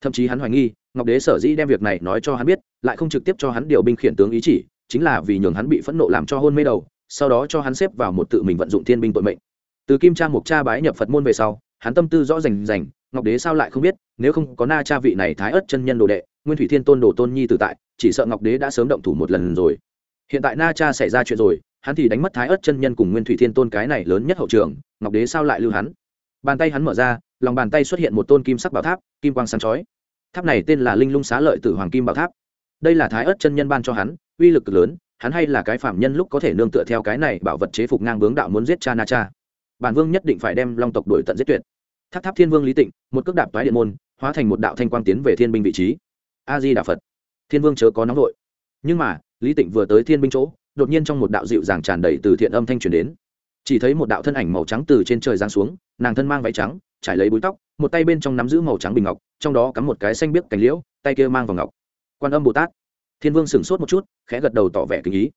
thậm chí hắn hoài nghi, ngọc đế sở dĩ đem việc này nói cho hắn biết, lại không trực tiếp cho hắn điều binh khiển tướng ý chỉ, chính là vì nhường hắn bị phẫn nộ làm cho hôn mê đầu, sau đó cho hắn xếp vào một tự mình vận dụng thiên binh tội mệnh. Từ kim cha mục cha bái nhập phật môn về sau, hắn tâm tư rõ rành rành, ngọc đế sao lại không biết, nếu không có na cha vị này thái ất chân nhân đồ đệ, nguyên thủy thiên tôn đồ tôn nhi tự tại, chỉ sợ ngọc đế đã sớm động thủ một lần rồi. Hiện tại na cha xảy ra chuyện rồi, hắn thì đánh mất thái ớt chân nhân cùng nguyên thủy thiên tôn cái này lớn nhất hậu trường, ngọc đế sao lại lưu hắn? Bàn tay hắn mở ra, lòng bàn tay xuất hiện một tôn kim sắc bảo tháp, kim quang sáng chói. Tháp này tên là linh lung xá lợi tử hoàng kim bảo tháp. Đây là thái ớt chân nhân ban cho hắn, uy lực cực lớn, hắn hay là cái phạm nhân lúc có thể nương tựa theo cái này bảo vật chế phục ngang bướng đạo muốn giết cha na cha. Bản vương nhất định phải đem long tộc đuổi tận giết tuyệt. Tháp tháp thiên vương lý tịnh, một cước đạp toái điện môn, hóa thành một đạo thanh quang tiến về thiên binh vị trí. A di đà phật. Thiên vương chớ có nóng vội. Nhưng mà, lý tịnh vừa tới thiên binh chỗ, đột nhiên trong một đạo dịu dàng tràn đầy từ thiện âm thanh truyền đến chỉ thấy một đạo thân ảnh màu trắng từ trên trời giáng xuống, nàng thân mang váy trắng, trải lấy búi tóc, một tay bên trong nắm giữ màu trắng bình ngọc, trong đó cắm một cái xanh biếc cành liễu, tay kia mang vào ngọc. Quan âm bồ tát. Thiên vương sửng sốt một chút, khẽ gật đầu tỏ vẻ kinh ý.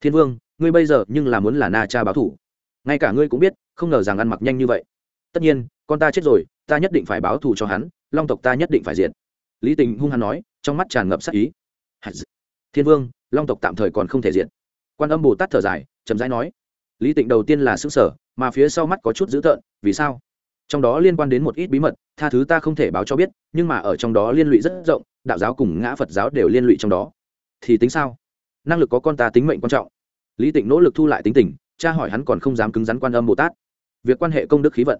Thiên vương, ngươi bây giờ nhưng là muốn là na cha báo thủ. Ngay cả ngươi cũng biết, không ngờ rằng ăn mặc nhanh như vậy. Tất nhiên, con ta chết rồi, ta nhất định phải báo thù cho hắn, long tộc ta nhất định phải diệt. Lý tình hung hăng nói, trong mắt tràn ngập sắc ý. Thiên vương, long tộc tạm thời còn không thể diệt. Quan âm bồ tát thở dài, chậm rãi nói lý tịnh đầu tiên là xứng sở mà phía sau mắt có chút dữ tợn, vì sao? Trong đó liên quan đến một ít bí mật, tha thứ ta không thể báo cho biết, nhưng mà ở trong đó liên lụy rất rộng, đạo giáo cùng ngã phật giáo đều liên lụy trong đó. Thì tính sao? Năng lực có con ta tính mệnh quan trọng. Lý tịnh nỗ lực thu lại tính tình, cha hỏi hắn còn không dám cứng rắn quan âm bồ tát. Việc quan hệ công đức khí vận.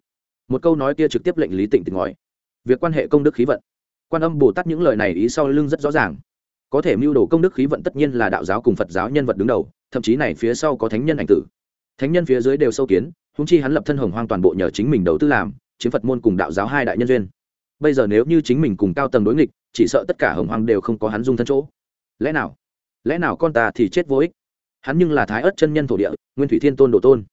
Một câu nói kia trực tiếp lệnh lý tịnh tỉnh ngòi việc quan hệ công đức khí vận. Quan âm bồ tát những lời này ý sau lưng rất rõ ràng. Có thể mưu đồ công đức khí vận tất nhiên là đạo giáo cùng phật giáo nhân vật đứng đầu, thậm chí này phía sau có thánh nhân ảnh tử thánh nhân phía dưới đều sâu kiến húng chi hắn lập thân hồng hoang toàn bộ nhờ chính mình đầu tư làm chiếm phật môn cùng đạo giáo hai đại nhân duyên. Bây giờ nếu như chính mình cùng cao tầng đối nghịch, chỉ sợ tất cả hồng hoang đều không có hắn dung thân chỗ. Lẽ nào? Lẽ nào con ta thì chết vô ích? Hắn nhưng là thái ớt chân nhân thổ địa, nguyên thủy thiên tôn đồ tôn.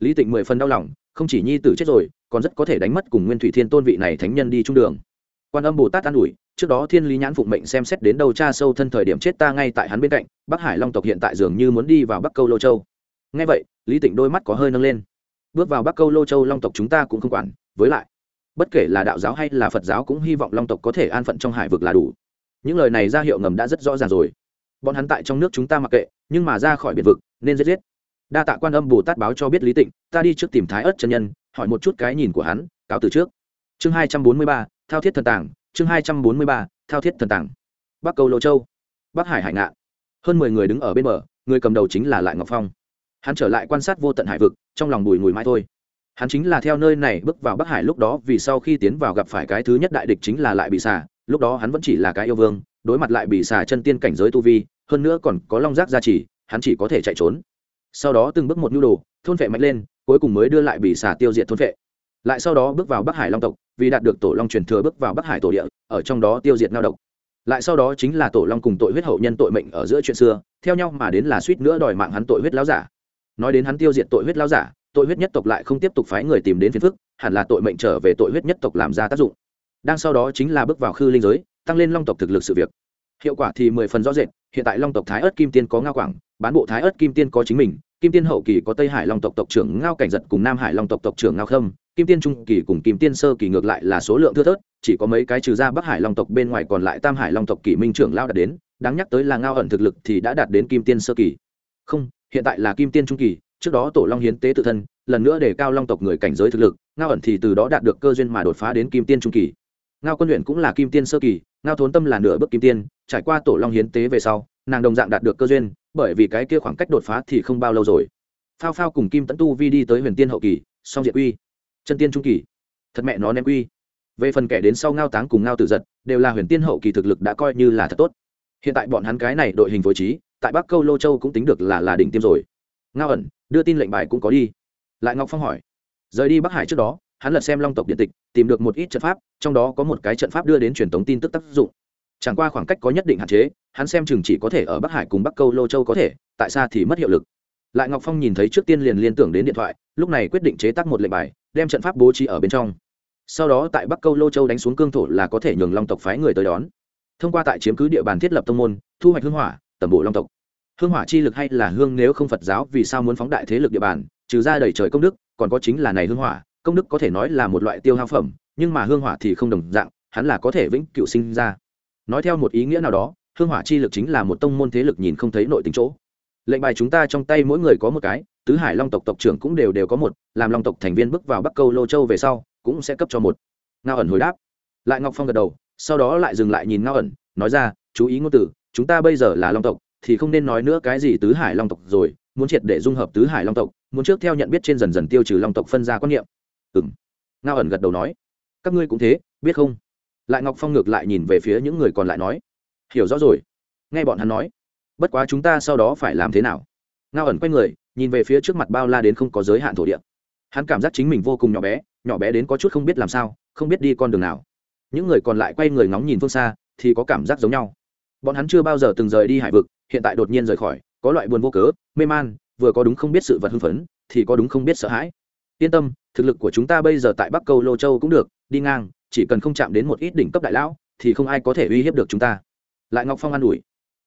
Lý tịnh mười phần đau lòng, không chỉ nhi tử chết rồi, còn rất có thể đánh mất cùng nguyên thủy thiên tôn vị này thánh nhân đi trung đường. Quan âm bồ tát an ủi, trước đó thiên lý nhãn phụng mệnh xem xét đến đầu cha sâu thân thời điểm chết ta ngay tại hắn bên cạnh, bắc hải long tộc hiện tại dường như muốn đi vào bắc câu lô châu ngay vậy, lý tịnh đôi mắt có hơi nâng lên. Bước vào bắc câu lô châu long tộc chúng ta cũng không quản, với lại, bất kể là đạo giáo hay là phật giáo cũng hy vọng long tộc có thể an phận trong hải vực là đủ. Những lời này ra hiệu ngầm đã rất rõ ràng rồi. Bọn hắn tại trong nước chúng ta mặc kệ, nhưng mà ra khỏi biệt vực, nên giết giết. Đa tạ quan âm bồ tát báo cho biết lý tịnh, ta đi trước tìm thái ớt chân nhân, hỏi một chút cái nhìn của hắn, cáo từ trước. Chương hai trăm bốn mươi ba, thao thiết thần tàng, chương hai trăm bốn mươi ba, thao thiết thần tàng. Bắc cầu lô châu, bắc hải hải ngạn. Hơn mười người đứng ở bên bờ, người cầm đầu chính là lại ngọc phong hắn trở lại quan sát vô tận hải vực, trong lòng bùi ngùi mai thôi. Hắn chính là theo nơi này bước vào bắc hải lúc đó, vì sau khi tiến vào gặp phải cái thứ nhất đại địch chính là lại bị xả lúc đó hắn vẫn chỉ là cái yêu vương, đối mặt lại bị xả chân tiên cảnh giới tu vi, hơn nữa còn có long giác gia trì, hắn chỉ có thể chạy trốn. Sau đó từng bước một nhu đồ, thôn vệ mạnh lên, cuối cùng mới đưa lại bị xả tiêu diệt thôn vệ. Lại sau đó bước vào bắc hải long tộc, vì đạt được tổ long truyền thừa bước vào bắc hải tổ địa, ở trong đó tiêu diệt ngao độc. Lại sau đó chính là tổ long cùng tội huyết hậu nhân tội mệnh ở giữa chuyện xưa, theo nhau mà đến là suýt nữa đòi mạng hắn tội huyết láo giả nói đến hắn tiêu diệt tội huyết lao giả, tội huyết nhất tộc lại không tiếp tục phái người tìm đến phiền phức, hẳn là tội mệnh trở về tội huyết nhất tộc làm ra tác dụng. Đang sau đó chính là bước vào khư linh giới, tăng lên long tộc thực lực sự việc. Hiệu quả thì mười phần rõ rệt, hiện tại long tộc thái ớt kim tiên có ngao quảng, bán bộ thái ớt kim tiên có chính mình, kim tiên hậu kỳ có tây hải long tộc tộc trưởng ngao cảnh giật cùng nam hải long tộc tộc trưởng ngao khâm, kim tiên trung kỳ cùng kim tiên sơ kỳ ngược lại là số lượng thưa thớt, chỉ có mấy cái trừ ra bắc hải long tộc bên ngoài còn lại tam hải long tộc kỷ minh trưởng lao đạt đến, đáng nhắc tới là ngao ẩn thực lực thì đã đạt đến kim tiên sơ kỳ. Không hiện tại là kim tiên trung kỳ, trước đó tổ long hiến tế tự thân, lần nữa để cao long tộc người cảnh giới thực lực, ngao ẩn thì từ đó đạt được cơ duyên mà đột phá đến kim tiên trung kỳ. Ngao quân luyện cũng là kim tiên sơ kỳ, ngao thốn tâm là nửa bước kim tiên, trải qua tổ long hiến tế về sau, nàng đồng dạng đạt được cơ duyên, bởi vì cái kia khoảng cách đột phá thì không bao lâu rồi. Phao phao cùng kim tẫn tu vi đi tới huyền tiên hậu kỳ, song diệt uy. Chân tiên trung kỳ. Thật mẹ nó ném uy. Về phần kẻ đến sau ngao táng cùng ngao tử giật, đều là huyền tiên hậu kỳ thực lực đã coi như là thật tốt. Hiện tại bọn hắn cái này đội hình phối trí tại bắc câu lô châu cũng tính được là là đỉnh tiêm rồi. Ngao ẩn, đưa tin lệnh bài cũng có đi. Lại ngọc phong hỏi, rời đi bắc hải trước đó, hắn lật xem long tộc điện tịch, tìm được một ít trận pháp, trong đó có một cái trận pháp đưa đến truyền thống tin tức tác dụng. Chẳng qua khoảng cách có nhất định hạn chế, hắn xem chừng chỉ có thể ở bắc hải cùng bắc câu lô châu có thể, tại sao thì mất hiệu lực. Lại ngọc phong nhìn thấy trước tiên liền liên tưởng đến điện thoại, lúc này quyết định chế tác một lệnh bài, đem trận pháp bố trí ở bên trong. Sau đó tại bắc câu lô châu đánh xuống cương thổ là có thể nhường long tộc phái người tới đón. Thông qua tại chiếm cứ địa bàn thiết lập tông môn, thu hoạch hương hỏa tầm bộ long tộc. Hương hỏa chi lực hay là hương nếu không phật giáo, vì sao muốn phóng đại thế lực địa bàn, trừ ra đầy trời công đức, còn có chính là này hương hỏa, công đức có thể nói là một loại tiêu hao phẩm, nhưng mà hương hỏa thì không đồng dạng, hắn là có thể vĩnh cựu sinh ra. Nói theo một ý nghĩa nào đó, hương hỏa chi lực chính là một tông môn thế lực nhìn không thấy nội tính chỗ. Lệnh bài chúng ta trong tay mỗi người có một cái, tứ hải long tộc tộc trưởng cũng đều đều có một, làm long tộc thành viên bước vào bắc câu lô châu về sau, cũng sẽ cấp cho một. Ngao ẩn hồi đáp. Lại ngọc phong gật đầu, sau đó lại dừng lại nhìn ngao ẩn, nói ra, chú ý ngôn từ chúng ta bây giờ là long tộc, thì không nên nói nữa cái gì tứ hải long tộc rồi, muốn triệt để dung hợp tứ hải long tộc, muốn trước theo nhận biết trên dần dần tiêu trừ long tộc phân ra quan niệm. Ừng ngao ẩn gật đầu nói. Các ngươi cũng thế, biết không? Lại ngọc phong ngược lại nhìn về phía những người còn lại nói. Hiểu rõ rồi. Nghe bọn hắn nói. Bất quá chúng ta sau đó phải làm thế nào? Ngao ẩn quay người, nhìn về phía trước mặt bao la đến không có giới hạn thổ địa. Hắn cảm giác chính mình vô cùng nhỏ bé nhỏ bé đến có chút không biết làm sao, không biết đi con đường nào. Những người còn lại quay người ngóng nhìn phương xa, thì có cảm giác giống nhau bọn hắn chưa bao giờ từng rời đi hải vực, hiện tại đột nhiên rời khỏi, có loại buồn vô cớ, mê man, vừa có đúng không biết sự vật hưng phấn, thì có đúng không biết sợ hãi. Yên tâm, thực lực của chúng ta bây giờ tại bắc câu lô châu cũng được, đi ngang, chỉ cần không chạm đến một ít đỉnh cấp đại lão, thì không ai có thể uy hiếp được chúng ta. Lại ngọc phong an ủi.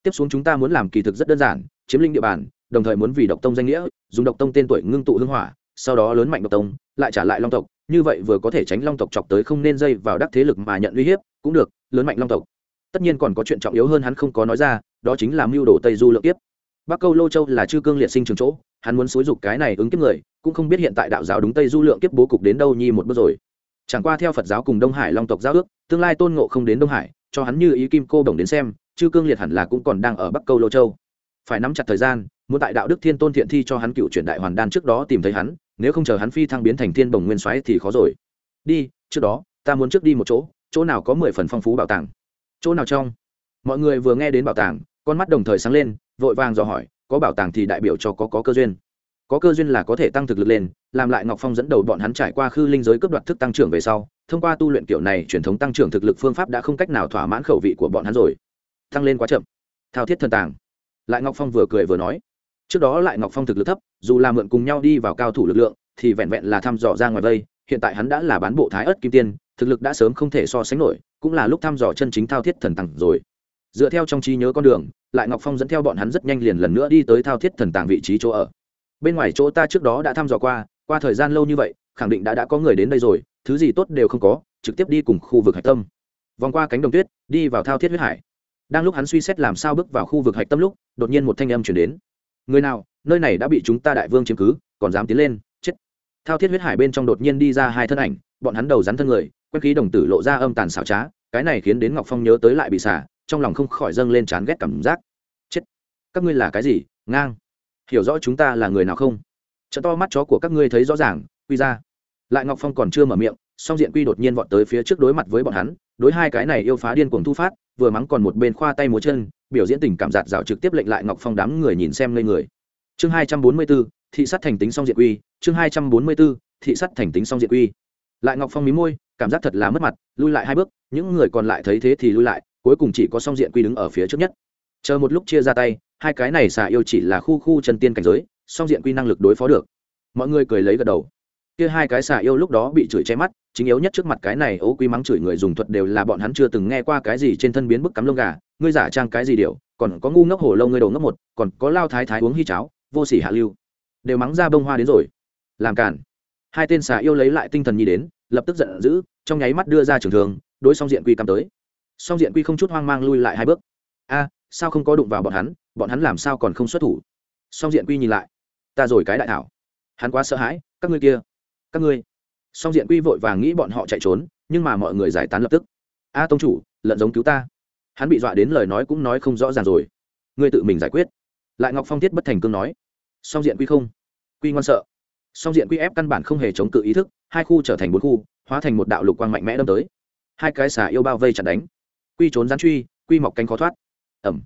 Tiếp xuống chúng ta muốn làm kỳ thực rất đơn giản, chiếm lĩnh địa bàn, đồng thời muốn vì độc tông danh nghĩa, dùng độc tông tên tuổi ngưng tụ hưng hỏa, sau đó lớn mạnh độc tông, lại trả lại long tộc, như vậy vừa có thể tránh long tộc chọc tới không nên dây vào đắc thế lực mà nhận uy hiếp, cũng được, lớn mạnh long tộc tất nhiên còn có chuyện trọng yếu hơn hắn không có nói ra, đó chính là mưu đồ tây du lượng tiếp bắc câu lô châu là chư cương liệt sinh trường chỗ, hắn muốn xúi dục cái này ứng kiếp người, cũng không biết hiện tại đạo giáo đúng tây du lượng kiếp bố cục đến đâu nhi một bước rồi. Chẳng qua theo phật giáo cùng đông hải long tộc giao ước, tương lai tôn ngộ không đến đông hải, cho hắn như ý kim cô đồng đến xem, chư cương liệt hẳn là cũng còn đang ở bắc câu lô châu. Phải nắm chặt thời gian, muốn tại đạo đức thiên tôn thiện thi cho hắn cựu truyền đại hoàn đan trước đó tìm thấy hắn, nếu không chờ hắn phi thăng biến thành thiên bồng nguyên soái thì khó rồi. Đi, trước đó, ta muốn trước đi một chỗ chỗ nào có mười phần phong phú bảo tàng chỗ nào trong? Mọi người vừa nghe đến bảo tàng, con mắt đồng thời sáng lên, vội vàng dò hỏi, có bảo tàng thì đại biểu cho có có cơ duyên. Có cơ duyên là có thể tăng thực lực lên, làm lại ngọc phong dẫn đầu bọn hắn trải qua khư linh giới cấp đoạt thức tăng trưởng về sau, thông qua tu luyện kiểu này, truyền thống tăng trưởng thực lực phương pháp đã không cách nào thỏa mãn khẩu vị của bọn hắn rồi. Tăng lên quá chậm. Thao thiết thần tàng. Lại ngọc phong vừa cười vừa nói, trước đó lại ngọc phong thực lực thấp, dù là mượn cùng nhau đi vào cao thủ lực lượng, thì vẹn vẹn là thăm dò ra ngoài vây, hiện tại hắn đã là bán bộ thái ớt kim tiên, thực lực đã sớm không thể so sánh nổi cũng là lúc thăm dò chân chính thao thiết thần tàng rồi. Dựa theo trong trí nhớ con đường, lại ngọc phong dẫn theo bọn hắn rất nhanh liền lần nữa đi tới thao thiết thần tàng vị trí chỗ ở. Bên ngoài chỗ ta trước đó đã thăm dò qua qua thời gian lâu như vậy, khẳng định đã đã có người đến đây rồi, thứ gì tốt đều không có, trực tiếp đi cùng khu vực hạch tâm. Vòng qua cánh đồng tuyết, đi vào thao thiết huyết hải. Đang lúc hắn suy xét làm sao bước vào khu vực hạch tâm lúc, đột nhiên một thanh âm chuyển đến. Người nào, nơi này đã bị chúng ta đại vương chiếm cứ, còn dám tiến lên, chết. Thao thiết huyết hải bên trong đột nhiên đi ra hai thân ảnh, bọn hắn đầu rắn thân người quen khí đồng tử lộ ra âm tàn xảo trá cái này khiến đến ngọc phong nhớ tới lại bị xả, trong lòng không khỏi dâng lên chán ghét cảm giác. Chết! Các ngươi là cái gì? Ngang! Hiểu rõ chúng ta là người nào không? Chợ to mắt chó của các ngươi thấy rõ ràng, quy ra. Lại ngọc phong còn chưa mở miệng, song diện quy đột nhiên vọt tới phía trước đối mặt với bọn hắn, đối hai cái này yêu phá điên cuồng thu phát, vừa mắng còn một bên khoa tay múa chân, biểu diễn tình cảm giạt rào trực tiếp lệnh lại ngọc phong đám người nhìn xem ngây người. Chương hai trăm bốn mươi b ố thị sát thành tính song diện quy, chương hai trăm bốn mươi b ố thị sát thành tính song diện quy. Lại ngọc phong mí môi, cảm giác thật là mất mặt, lui lại hai bước những người còn lại thấy thế thì lui lại, cuối cùng chỉ có song diện quy đứng ở phía trước nhất. Chờ một lúc chia ra tay, hai cái này xà yêu chỉ là khu khu chân tiên cảnh giới, song diện quy năng lực đối phó được. Mọi người cười lấy gật đầu. Kia hai cái xà yêu lúc đó bị chửi che mắt, chính yếu nhất trước mặt cái này Ố quy mắng chửi người dùng thuật đều là bọn hắn chưa từng nghe qua cái gì trên thân biến bức cắm lông gà, ngươi giả trang cái gì điều còn có ngu ngốc hổ lâu ngươi đầu ngốc một, còn có lao thái thái uống hy cháo, vô sỉ hạ lưu. Đều mắng ra bông hoa đến rồi. Làm cản hai tên xà yêu lấy lại tinh thần nhi đến, lập tức giận dữ, trong nháy mắt đưa ra trường thường đối song diện quy cắm tới. Song diện quy không chút hoang mang lui lại hai bước. A, sao không có đụng vào bọn hắn? Bọn hắn làm sao còn không xuất thủ? Song diện quy nhìn lại. Ta rồi cái đại thảo. Hắn quá sợ hãi, các ngươi kia, các ngươi. Song diện quy vội vàng nghĩ bọn họ chạy trốn, nhưng mà mọi người giải tán lập tức. A tông chủ lợn giống cứu ta. Hắn bị dọa đến lời nói cũng nói không rõ ràng rồi. Ngươi tự mình giải quyết. Lại ngọc phong thiết bất thành cương nói. Song diện quy không. Quy ngoan sợ. Song diện quy ép căn bản không hề chống cự ý thức, hai khu trở thành bốn khu, hóa thành một đạo lục quang mạnh mẽ đâm tới hai cái xà yêu bao vây chặt đánh. Quy trốn gián truy, quy mọc cánh khó thoát. Ẩm.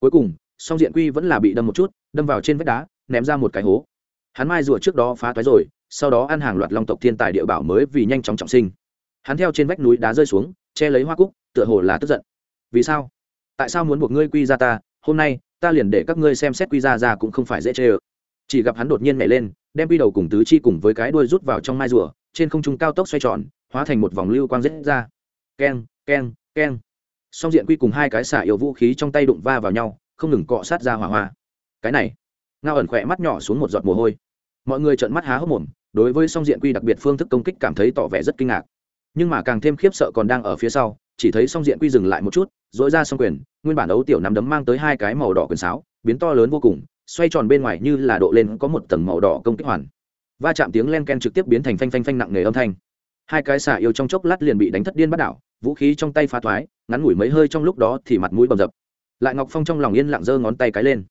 Cuối cùng, song diện quy vẫn là bị đâm một chút, đâm vào trên vách đá, ném ra một cái hố. Hắn mai rùa trước đó phá toái rồi, sau đó ăn hàng loạt long tộc thiên tài địa bảo mới vì nhanh chóng trọng sinh. Hắn theo trên vách núi đá rơi xuống, che lấy hoa cúc, tựa hồ là tức giận. Vì sao? Tại sao muốn buộc ngươi quy ra ta? Hôm nay, ta liền để các ngươi xem xét quy ra ra cũng không phải dễ chê ơ. Chỉ gặp hắn đột nhiên nhảy lên, đem quy đầu cùng tứ chi cùng với cái đuôi rút vào trong mai rùa, trên không trung cao tốc xoay tròn, hóa thành một vòng lưu quang rết ra keng keng keng. Song diện quy cùng hai cái xả yêu vũ khí trong tay đụng va vào nhau, không ngừng cọ sát ra hỏa hoa. Cái này, ngao ẩn khỏe mắt nhỏ xuống một giọt mồ hôi. Mọi người trợn mắt há hốc mồm, đối với song diện quy đặc biệt phương thức công kích cảm thấy tỏ vẻ rất kinh ngạc. Nhưng mà càng thêm khiếp sợ còn đang ở phía sau, chỉ thấy song diện quy dừng lại một chút dỗi ra song quyền, nguyên bản ấu tiểu nắm đấm mang tới hai cái màu đỏ quyền sáo, biến to lớn vô cùng, xoay tròn bên ngoài như là độ lên có một tầng màu đỏ công kích hoàn. Va chạm tiếng len ken trực tiếp biến thành phanh phanh phanh nặng nề âm thanh hai cái xả yêu trong chốc lát liền bị đánh thất điên bắt đảo, vũ khí trong tay phá thoái, ngắn ngủi mấy hơi trong lúc đó thì mặt mũi bầm dập. Lại ngọc phong trong lòng yên lặng giơ ngón tay cái lên.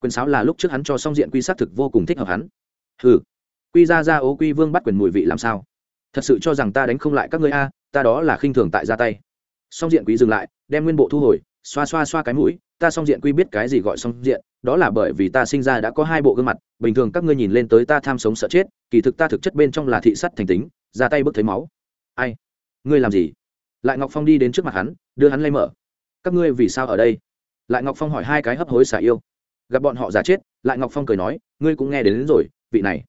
Quyền sáo là lúc trước hắn cho xong diện quy xác thực vô cùng thích hợp hắn. Hừ, quy ra ra ố quy vương bắt quyền mùi vị làm sao? Thật sự cho rằng ta đánh không lại các ngươi a, ta đó là khinh thường tại ra tay. Song diện quý dừng lại, đem nguyên bộ thu hồi, xoa xoa xoa cái mũi, ta song diện quy biết cái gì gọi song diện, đó là bởi vì ta sinh ra đã có hai bộ gương mặt, bình thường các ngươi nhìn lên tới ta tham sống sợ chết, kỳ thực ta thực chất bên trong là thị sắt thành tính ra tay bước thấy máu. Ai? Ngươi làm gì? Lại ngọc phong đi đến trước mặt hắn đưa hắn lay mở. Các ngươi vì sao ở đây? Lại ngọc phong hỏi hai cái hấp hối xả yêu. Gặp bọn họ giả chết lại ngọc phong cười nói ngươi cũng nghe đến, đến rồi vị này.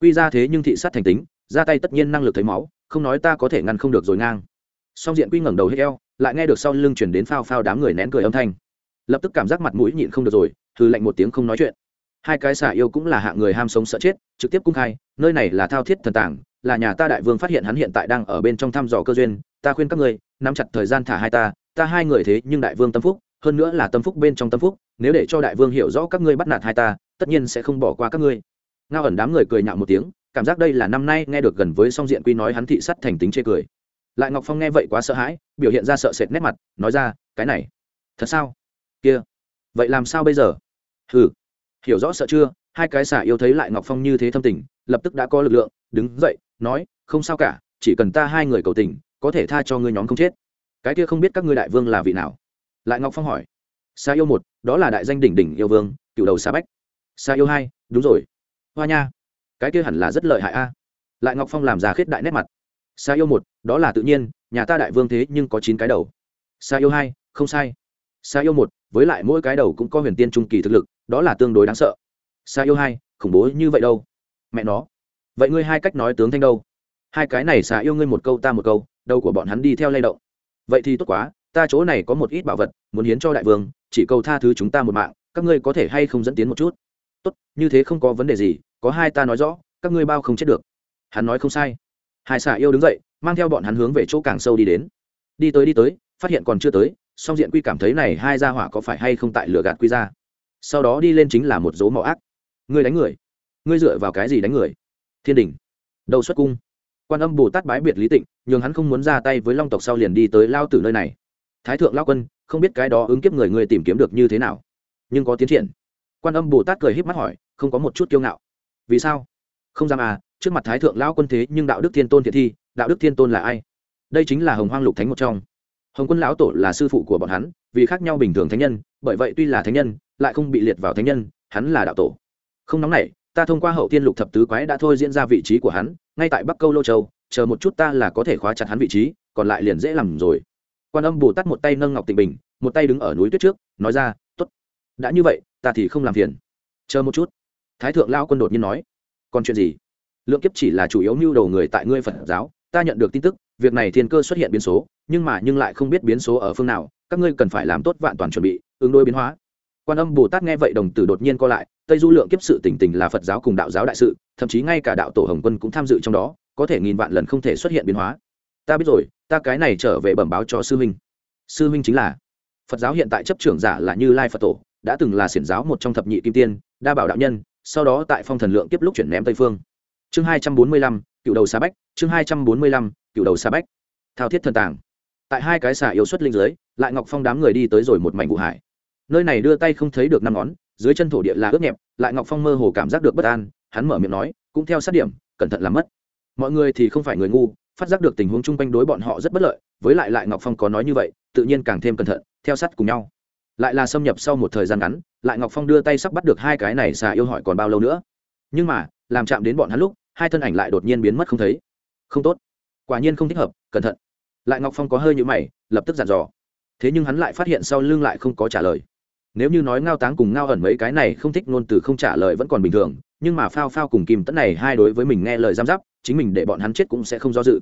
Quy ra thế nhưng thị sát thành tính ra tay tất nhiên năng lực thấy máu không nói ta có thể ngăn không được rồi ngang. Song diện quy ngẩng đầu hết eo lại nghe được sau lưng chuyển đến phao phao đám người nén cười âm thanh. Lập tức cảm giác mặt mũi nhịn không được rồi thư lạnh một tiếng không nói chuyện. Hai cái xả yêu cũng là hạng người ham sống sợ chết trực tiếp cung khai nơi này là thao thiết thần tảng là nhà ta đại vương phát hiện hắn hiện tại đang ở bên trong thăm dò cơ duyên ta khuyên các ngươi nắm chặt thời gian thả hai ta ta hai người thế nhưng đại vương tâm phúc hơn nữa là tâm phúc bên trong tâm phúc nếu để cho đại vương hiểu rõ các ngươi bắt nạt hai ta tất nhiên sẽ không bỏ qua các ngươi. Ngao ẩn đám người cười nhạo một tiếng cảm giác đây là năm nay nghe được gần với song diện quy nói hắn thị sắt thành tính chê cười. Lại ngọc phong nghe vậy quá sợ hãi biểu hiện ra sợ sệt nét mặt nói ra cái này thật sao? Kia vậy làm sao bây giờ? Hừ, hiểu rõ sợ chưa? Hai cái xả yêu thấy lại ngọc phong như thế thâm tình lập tức đã có lực lượng đứng dậy nói, không sao cả, chỉ cần ta hai người cầu tình, có thể tha cho ngươi nhóm không chết. Cái kia không biết các ngươi đại vương là vị nào. Lại ngọc phong hỏi xa yêu một, đó là đại danh đỉnh đỉnh yêu vương, cựu đầu xa bách. Xa yêu hai, đúng rồi. Hoa nha, cái kia hẳn là rất lợi hại a. Lại ngọc phong làm ra khết đại nét mặt. Xa yêu một, đó là tự nhiên, nhà ta đại vương thế nhưng có chín cái đầu. Xa yêu hai, không sai. Xa yêu một, với lại mỗi cái đầu cũng có huyền tiên trung kỳ thực lực, đó là tương đối đáng sợ. Xa yêu hai, khủng bố như vậy đâu. Mẹ nó vậy ngươi hai cách nói tướng thanh đâu? Hai cái này xà yêu ngươi một câu ta một câu, đầu của bọn hắn đi theo lay động. Vậy thì tốt quá, ta chỗ này có một ít bảo vật, muốn hiến cho đại vương, chỉ cầu tha thứ chúng ta một mạng, các ngươi có thể hay không dẫn tiến một chút? Tốt, như thế không có vấn đề gì, có hai ta nói rõ, các ngươi bao không chết được. Hắn nói không sai. Hai xà yêu đứng dậy, mang theo bọn hắn hướng về chỗ càng sâu đi đến. Đi tới đi tới, phát hiện còn chưa tới, song diện quy cảm thấy này hai gia hỏa có phải hay không tại lửa gạt quy ra sau đó đi lên chính là một dấu mỏ ác. Ngươi đánh người. Ngươi dựa vào cái gì đánh người? Thiên đình. Đầu xuất cung. Quan âm bồ tát bái biệt lý tịnh, nhường hắn không muốn ra tay với long tộc sau liền đi tới lao tử nơi này. Thái thượng lao quân, không biết cái đó ứng kiếp người người tìm kiếm được như thế nào, nhưng có tiến triển. Quan âm bồ tát cười híp mắt hỏi, không có một chút kiêu ngạo. Vì sao? Không dám à trước mặt thái thượng lao quân thế nhưng đạo đức thiên tôn thiện thi, đạo đức thiên tôn là ai? Đây chính là hồng hoang lục thánh một trong. Hồng quân lão tổ là sư phụ của bọn hắn, vì khác nhau bình thường thánh nhân, bởi vậy tuy là thánh nhân, lại không bị liệt vào thánh nhân, hắn là đạo tổ. Không nóng này ta thông qua hậu tiên lục thập tứ quái đã thôi diễn ra vị trí của hắn, ngay tại bắc câu lô châu, chờ một chút ta là có thể khóa chặt hắn vị trí, còn lại liền dễ làm rồi. Quan âm bồ tát một tay nâng ngọc tịnh bình, một tay đứng ở núi tuyết trước, nói ra t ố t đã như vậy, ta thì không làm phiền. Chờ một chút. Thái thượng lao quân đột nhiên nói, còn chuyện gì? Lượng kiếp chỉ là chủ yếu mưu đầu người tại ngươi phật giáo, ta nhận được tin tức, việc này thiên cơ xuất hiện biến số, nhưng mà nhưng lại không biết biến số ở phương nào, các ngươi cần phải làm tốt vạn toàn chuẩn bị, ứng đối biến hóa quan âm bồ tát nghe vậy đồng tử đột nhiên co lại tây du lượng kiếp sự tỉnh tình là phật giáo cùng đạo giáo đại sự thậm chí ngay cả đạo tổ hồng quân cũng tham dự trong đó có thể nghìn vạn lần không thể xuất hiện biến hóa. Ta biết rồi ta cái này trở về bẩm báo cho sư huynh. Sư huynh chính là phật giáo hiện tại chấp trưởng giả là như lai phật tổ đã từng là xiển giáo một trong thập nhị kim tiên đa bảo đạo nhân sau đó tại phong thần lượng kiếp lúc chuyển ném tây phương. Chương hai trăm bốn mươi lăm cựu đầu xa bách chương hai trăm bốn mươi lăm cựu đầu xa bách. Thao thiết thần tàng. Tại hai cái xà yếu xuất linh giới, lại ngọc phong đám người đi tới rồi một mảnh vụ hải nơi này đưa tay không thấy được năm ngón, dưới chân thổ địa là ướt nhẹp, lại ngọc phong mơ hồ cảm giác được bất an, hắn mở miệng nói, cũng theo sát điểm, cẩn thận làm mất. Mọi người thì không phải người ngu, phát giác được tình huống chung quanh đối bọn họ rất bất lợi, với lại lại ngọc phong có nói như vậy, tự nhiên càng thêm cẩn thận, theo sát cùng nhau. Lại là xâm nhập sau một thời gian ngắn, lại ngọc phong đưa tay sắp bắt được hai cái này xà yêu hỏi còn bao lâu nữa. Nhưng mà, làm chạm đến bọn hắn lúc, hai thân ảnh lại đột nhiên biến mất không thấy. Không tốt. Quả nhiên không thích hợp, cẩn thận. Lại ngọc phong có hơi nhũ mày, lập tức dặn dò. Thế nhưng hắn lại phát hiện sau lưng lại không có trả lời nếu như nói ngao táng cùng ngao ẩn mấy cái này không thích ngôn từ không trả lời vẫn còn bình thường, nhưng mà phao phao cùng kim tẫn này hai đối với mình nghe lời giam giáp, chính mình để bọn hắn chết cũng sẽ không do dự.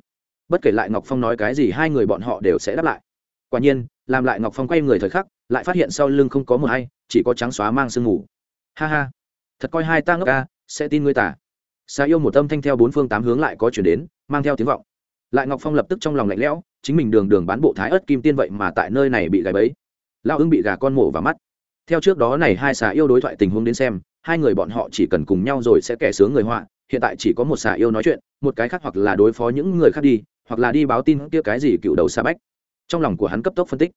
Bất kể lại ngọc phong nói cái gì, hai người bọn họ đều sẽ đáp lại. Quả nhiên, làm lại ngọc phong quay người thời khắc, lại phát hiện sau lưng không có một hay, chỉ có trắng xóa mang sương ngủ ha ha, thật coi hai ta ngốc ca, sẽ tin ngươi tả xa yêu một tâm thanh theo bốn phương tám hướng lại có chuyển đến, mang theo tiếng vọng. Lại ngọc phong lập tức trong lòng lạnh lẽo, chính mình đường đường bán bộ thái ớt kim tiên vậy mà tại nơi này bị gài bẫy. Lao ưng bị gà con mổ vào mắt theo trước đó này hai xà yêu đối thoại tình huống đến xem, hai người bọn họ chỉ cần cùng nhau rồi sẽ kẻ sướng người họa, hiện tại chỉ có một xà yêu nói chuyện, một cái khác hoặc là đối phó những người khác đi, hoặc là đi báo tin kia cái gì cựu đầu xa bách. Trong lòng của hắn cấp tốc phân tích.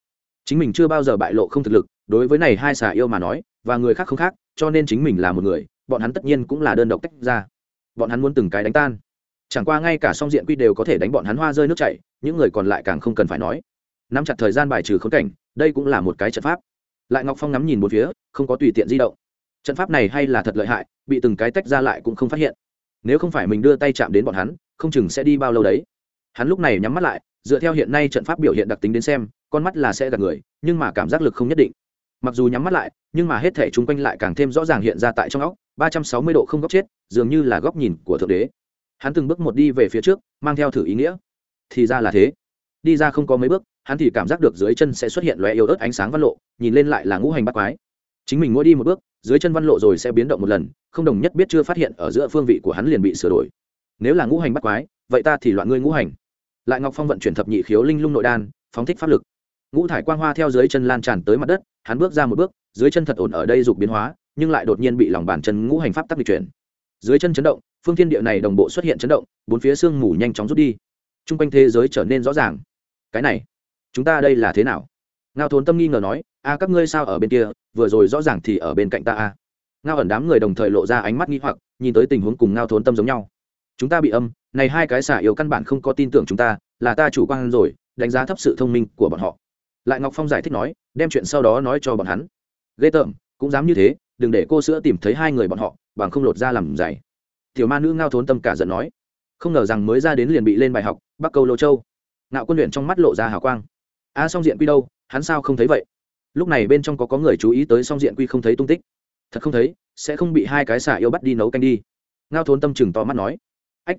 Chính mình chưa bao giờ bại lộ không thực lực, đối với này hai xà yêu mà nói, và người khác không khác, cho nên chính mình là một người, bọn hắn tất nhiên cũng là đơn độc tách ra. Bọn hắn muốn từng cái đánh tan. Chẳng qua ngay cả song diện quy đều có thể đánh bọn hắn hoa rơi nước chảy, những người còn lại càng không cần phải nói. Nắm chặt thời gian bài trừ khốn cảnh, đây cũng là một cái trận pháp lại ngọc phong ngắm nhìn một phía không có tùy tiện di động trận pháp này hay là thật lợi hại bị từng cái tách ra lại cũng không phát hiện nếu không phải mình đưa tay chạm đến bọn hắn không chừng sẽ đi bao lâu đấy hắn lúc này nhắm mắt lại dựa theo hiện nay trận pháp biểu hiện đặc tính đến xem con mắt là sẽ gạt người nhưng mà cảm giác lực không nhất định mặc dù nhắm mắt lại nhưng mà hết thể chung quanh lại càng thêm rõ ràng hiện ra tại trong óc ba trăm sáu mươi độ không góc chết dường như là góc nhìn của thượng đế hắn từng bước một đi về phía trước mang theo thử ý nghĩa thì ra là thế đi ra không có mấy bước hắn thì cảm giác được dưới chân sẽ xuất hiện loé yếu ớt ánh sáng văn lộ, nhìn lên lại là ngũ hành bắt quái. Chính mình mỗi đi một bước, dưới chân văn lộ rồi sẽ biến động một lần, không đồng nhất biết chưa phát hiện ở giữa phương vị của hắn liền bị sửa đổi. Nếu là ngũ hành bắt quái, vậy ta thì loạn ngươi ngũ hành. Lại ngọc phong vận chuyển thập nhị khiếu linh lung nội đan, phóng thích pháp lực. Ngũ thải quang hoa theo dưới chân lan tràn tới mặt đất, hắn bước ra một bước, dưới chân thật ổn ở đây dục biến hóa, nhưng lại đột nhiên bị lòng bàn chân ngũ hành pháp tắc bị chuyển. Dưới chân chấn động, phương thiên địa này đồng bộ xuất hiện chấn động, bốn phía sương mù nhanh chóng rút đi. T r u n g quanh thế giới trở nên rõ ràng. Cái này chúng ta đây là thế nào? Ngao thốn tâm nghi ngờ nói, a, các ngươi sao ở bên kia? Vừa rồi rõ ràng thì ở bên cạnh ta a. Ngao ẩn đám người đồng thời lộ ra ánh mắt nghi hoặc, nhìn tới tình huống cùng ngao thốn tâm giống nhau. Chúng ta bị âm, này hai cái xả yếu căn bản không có tin tưởng chúng ta, là ta chủ quan rồi, đánh giá thấp sự thông minh của bọn họ. Lại ngọc phong giải thích nói, đem chuyện sau đó nói cho bọn hắn. Ghê tởm, cũng dám như thế, đừng để cô sữa tìm thấy hai người bọn họ, bằng không lột ra làm dày. Tiểu ma nữ ngao thốn tâm cả giận nói, không ngờ rằng mới ra đến liền bị lên bài học, bắc câu lô châu. Ngạo quân luyện trong mắt lộ ra hào quang a song diện quy đâu? Hắn sao không thấy vậy? Lúc này bên trong có có người chú ý tới song diện quy không thấy tung tích. Thật không thấy, sẽ không bị hai cái xả yêu bắt đi nấu canh đi. Ngao thốn tâm chừng to mắt nói. Ách,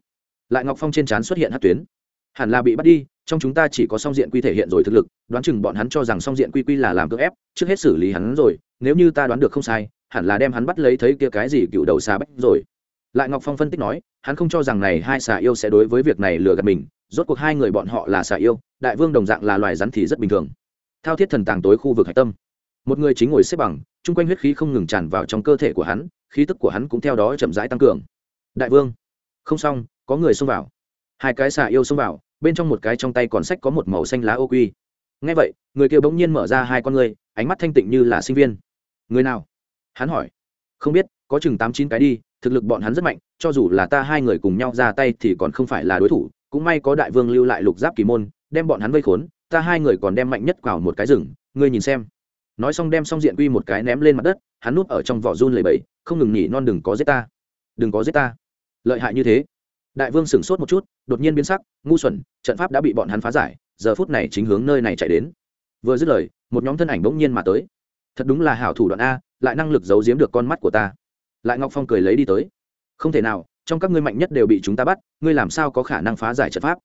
lại ngọc phong trên trán xuất hiện hát tuyến. Hẳn là bị bắt đi, trong chúng ta chỉ có song diện quy thể hiện rồi thực lực, đoán chừng bọn hắn cho rằng song diện quy quy là làm cưỡng ép, trước hết xử lý hắn rồi, nếu như ta đoán được không sai, hẳn là đem hắn bắt lấy thấy kia cái gì cựu đầu xà bách rồi. Lại ngọc phong phân tích nói, hắn không cho rằng này hai xà yêu sẽ đối với việc này lừa gạt mình rốt cuộc hai người bọn họ là xà yêu, đại vương đồng dạng là loài rắn thì rất bình thường. Thao thiết thần tàng tối khu vực hạch tâm. Một người chính ngồi xếp bằng, chung quanh huyết khí không ngừng tràn vào trong cơ thể của hắn, khí tức của hắn cũng theo đó chậm rãi tăng cường. Đại vương, không xong, có người xông vào. Hai cái xà yêu xông vào, bên trong một cái trong tay còn sách có một màu xanh lá ô quy. Ngay vậy, người kia bỗng nhiên mở ra hai con người ánh mắt thanh tịnh như là sinh viên. Người nào? Hắn hỏi. Không biết, có chừng tám chín cái đi, thực lực bọn hắn rất mạnh, cho dù là ta hai người cùng nhau ra tay thì còn không phải là đối thủ cũng may có đại vương lưu lại lục giáp kỳ môn, đem bọn hắn vây khốn, ta hai người còn đem mạnh nhất vào một cái rừng, ngươi nhìn xem. Nói xong đem xong diện quy một cái ném lên mặt đất, hắn núp ở trong vỏ run lầy bẫy không ngừng nhỉ non đừng có giết ta. Đừng có giết ta. Lợi hại như thế. Đại vương sửng sốt một chút, đột nhiên biến sắc, ngu xuẩn, trận pháp đã bị bọn hắn phá giải, giờ phút này chính hướng nơi này chạy đến. Vừa dứt lời, một nhóm thân ảnh bỗng nhiên mà tới. Thật đúng là hảo thủ đoạn a, lại năng lực giấu giếm được con mắt của ta. Lại ngọc phong cười lấy đi tới. Không thể nào trong các ngươi mạnh nhất đều bị chúng ta bắt, ngươi làm sao có khả năng phá giải trận pháp?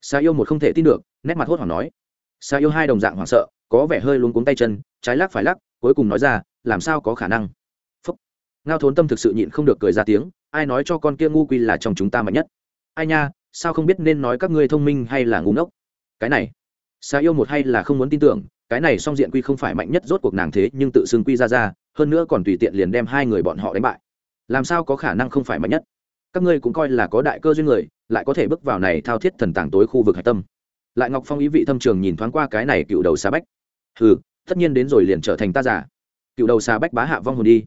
Sa yêu một không thể tin được, nét mặt hốt hoảng nói. Sa yêu hai đồng dạng hoảng sợ, có vẻ hơi luống cuống tay chân, trái lắc phải lắc, cuối cùng nói ra, làm sao có khả năng? Phúc. Ngao thốn tâm thực sự nhịn không được cười ra tiếng, ai nói cho con kia ngu quy là trong chúng ta mạnh nhất? Ai nha, sao không biết nên nói các ngươi thông minh hay là ngu ngốc? Cái này. Sa yêu một hay là không muốn tin tưởng, cái này song diện quy không phải mạnh nhất rốt cuộc nàng thế, nhưng tự xưng quy ra ra, hơn nữa còn tùy tiện liền đem hai người bọn họ đánh bại. Làm sao có khả năng không phải mạnh nhất? Các ngươi cũng coi là có đại cơ duyên người, lại có thể bước vào này thao thiết thần tàng tối khu vực hạch tâm. Lại ngọc phong ý vị thâm trường nhìn thoáng qua cái này cựu đầu xà bách. Hừ, tất nhiên đến rồi liền trở thành ta giả cựu đầu xà bách bá hạ vong hồn đi.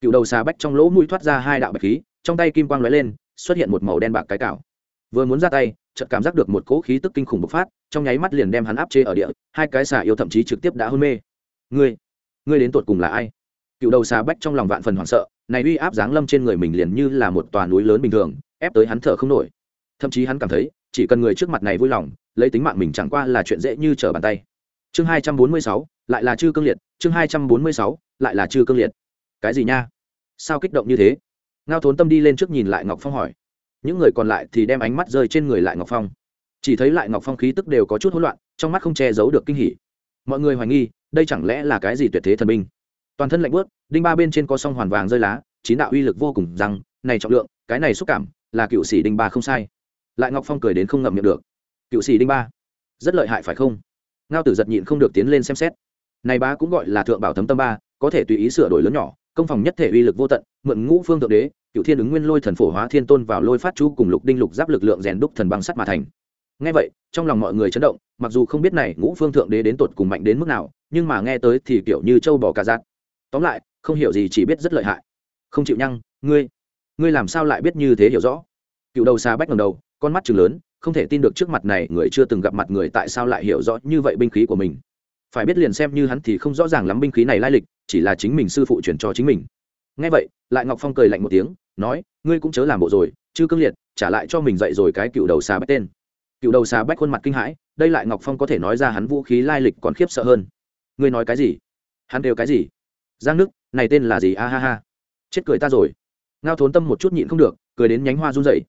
Cựu đầu xà bách trong lỗ mũi thoát ra hai đạo bạch khí, trong tay kim quang lóe lên, xuất hiện một màu đen bạc cái cạo vừa muốn ra tay, chợt cảm giác được một cỗ khí tức kinh khủng bộc phát, trong nháy mắt liền đem hắn áp chế ở địa, hai cái xà yêu thậm chí trực tiếp đã hôn mê. Ngươi ngươi đến tột cùng là ai? Cựu đầu xà bách trong lòng vạn phần hoảng sợ này uy áp giáng lâm trên người mình liền như là một tòa núi lớn bình thường, ép tới hắn thở không nổi. Thậm chí hắn cảm thấy, chỉ cần người trước mặt này vui lòng, lấy tính mạng mình chẳng qua là chuyện dễ như trở bàn tay. Chương hai trăm bốn mươi sáu, lại là chư cương liệt, chương hai trăm bốn mươi sáu, lại là chư cương liệt. Cái gì nha? Sao kích động như thế? Ngao thốn tâm đi lên trước nhìn lại ngọc phong hỏi. Những người còn lại thì đem ánh mắt rơi trên người lại ngọc phong. Chỉ thấy lại ngọc phong khí tức đều có chút hỗn loạn, trong mắt không che giấu được kinh hỉ. Mọi người hoài nghi, đây chẳng lẽ là cái gì tuyệt thế thần binh? Toàn thân lạnh bớt đinh ba bên trên có song hoàn vàng rơi lá, chín đạo uy lực vô cùng rằng này trọng lượng, cái này xúc cảm, là cựu sĩ đinh ba không sai. Lại ngọc phong cười đến không ngậm miệng được. Cựu sĩ đinh ba, rất lợi hại phải không? Ngao tử giật nhịn không được tiến lên xem xét. Này ba cũng gọi là thượng bảo thấm tâm ba, có thể tùy ý sửa đổi lớn nhỏ, công phòng nhất thể uy lực vô tận, mượn ngũ phương thượng đế, cựu thiên ứng nguyên lôi thần phổ hóa thiên tôn vào lôi phát chú cùng lục đinh lục giáp lực lượng rèn đúc thần băng sắt mà thành. Ngay vậy, trong lòng mọi người chấn động, mặc dù không biết này ngũ phương thượng đế đến tột cùng mạnh đến mức nào, nhưng mà nghe tới thì kiểu như châu bò cà giạt tóm lại, không hiểu gì chỉ biết rất lợi hại. Không chịu nhăng, ngươi ngươi làm sao lại biết như thế hiểu rõ? Cựu đầu xa bách ngầm đầu, con mắt chừng lớn, không thể tin được trước mặt này người chưa từng gặp mặt người tại sao lại hiểu rõ như vậy binh khí của mình. Phải biết liền xem như hắn thì không rõ ràng lắm binh khí này lai lịch, chỉ là chính mình sư phụ chuyển cho chính mình. Ngay vậy, lại ngọc phong cười lạnh một tiếng, nói, ngươi cũng chớ làm bộ rồi chứ cương liệt, trả lại cho mình dạy rồi cái cựu đầu xà bách tên. Cựu đầu xà bách khuôn mặt kinh hãi, đây lại ngọc phong có thể nói ra hắn vũ khí lai lịch còn khiếp sợ hơn. Ngươi nói cái gì? Hắn đều cái gì? Giang nước này tên là gì? A ha ha. Chết cười ta rồi. Ngao thốn tâm một chút nhịn không được, cười đến nhánh hoa run rẩy.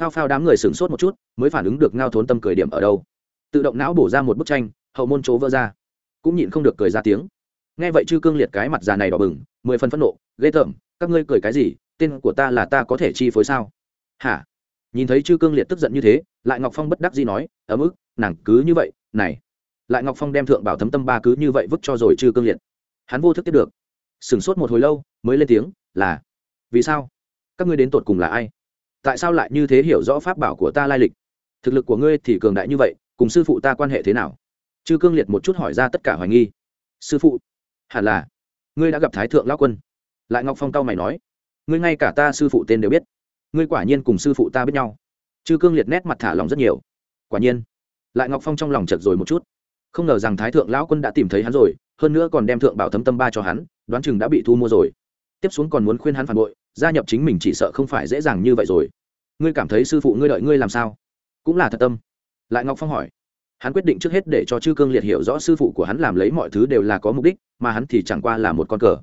phao phao đám người sửng sốt một chút, mới phản ứng được ngao thốn tâm cười điểm ở đâu. Tự động não bổ ra một bức tranh, hậu môn chỗ vỡ ra. Cũng nhịn không được cười ra tiếng. Nghe vậy chư cương liệt cái mặt già này đỏ bừng, mười phần phẫn nộ, ghê tởm, các ngươi cười cái gì, tên của ta là ta có thể chi phối sao? Hả? Nhìn thấy chư cương liệt tức giận như thế, lại ngọc phong bất đắc gì nói, ấm ức, nàng cứ như vậy, này. Lại ngọc phong đem thượng bảo thấm tâm ba cứ như vậy vứt cho rồi chư cương liệt. Hắn vô thức tiếp được sửng sốt một hồi lâu, mới lên tiếng, là, vì sao? Các ngươi đến tột cùng là ai? Tại sao lại như thế hiểu rõ pháp bảo của ta lai lịch? Thực lực của ngươi thì cường đại như vậy, cùng sư phụ ta quan hệ thế nào? Chư cương liệt một chút hỏi ra tất cả hoài nghi. Sư phụ, hẳn là ngươi đã gặp thái thượng lão quân. Lại ngọc phong cao mày nói, ngươi ngay cả ta sư phụ tên đều biết. Ngươi quả nhiên cùng sư phụ ta biết nhau. Chư cương liệt nét mặt thả lòng rất nhiều. Quả nhiên. Lại ngọc phong trong lòng chật rồi một chút không ngờ rằng thái thượng lão quân đã tìm thấy hắn rồi, hơn nữa còn đem thượng bảo thấm tâm ba cho hắn, đoán chừng đã bị thu mua rồi. Tiếp xuống còn muốn khuyên hắn phản bội, gia nhập chính mình chỉ sợ không phải dễ dàng như vậy rồi. Ngươi cảm thấy sư phụ ngươi đợi ngươi làm sao? Cũng là thật tâm. Lại ngọc phong hỏi. Hắn quyết định trước hết để cho chư cương liệt hiểu rõ sư phụ của hắn làm lấy mọi thứ đều là có mục đích, mà hắn thì chẳng qua là một con cờ.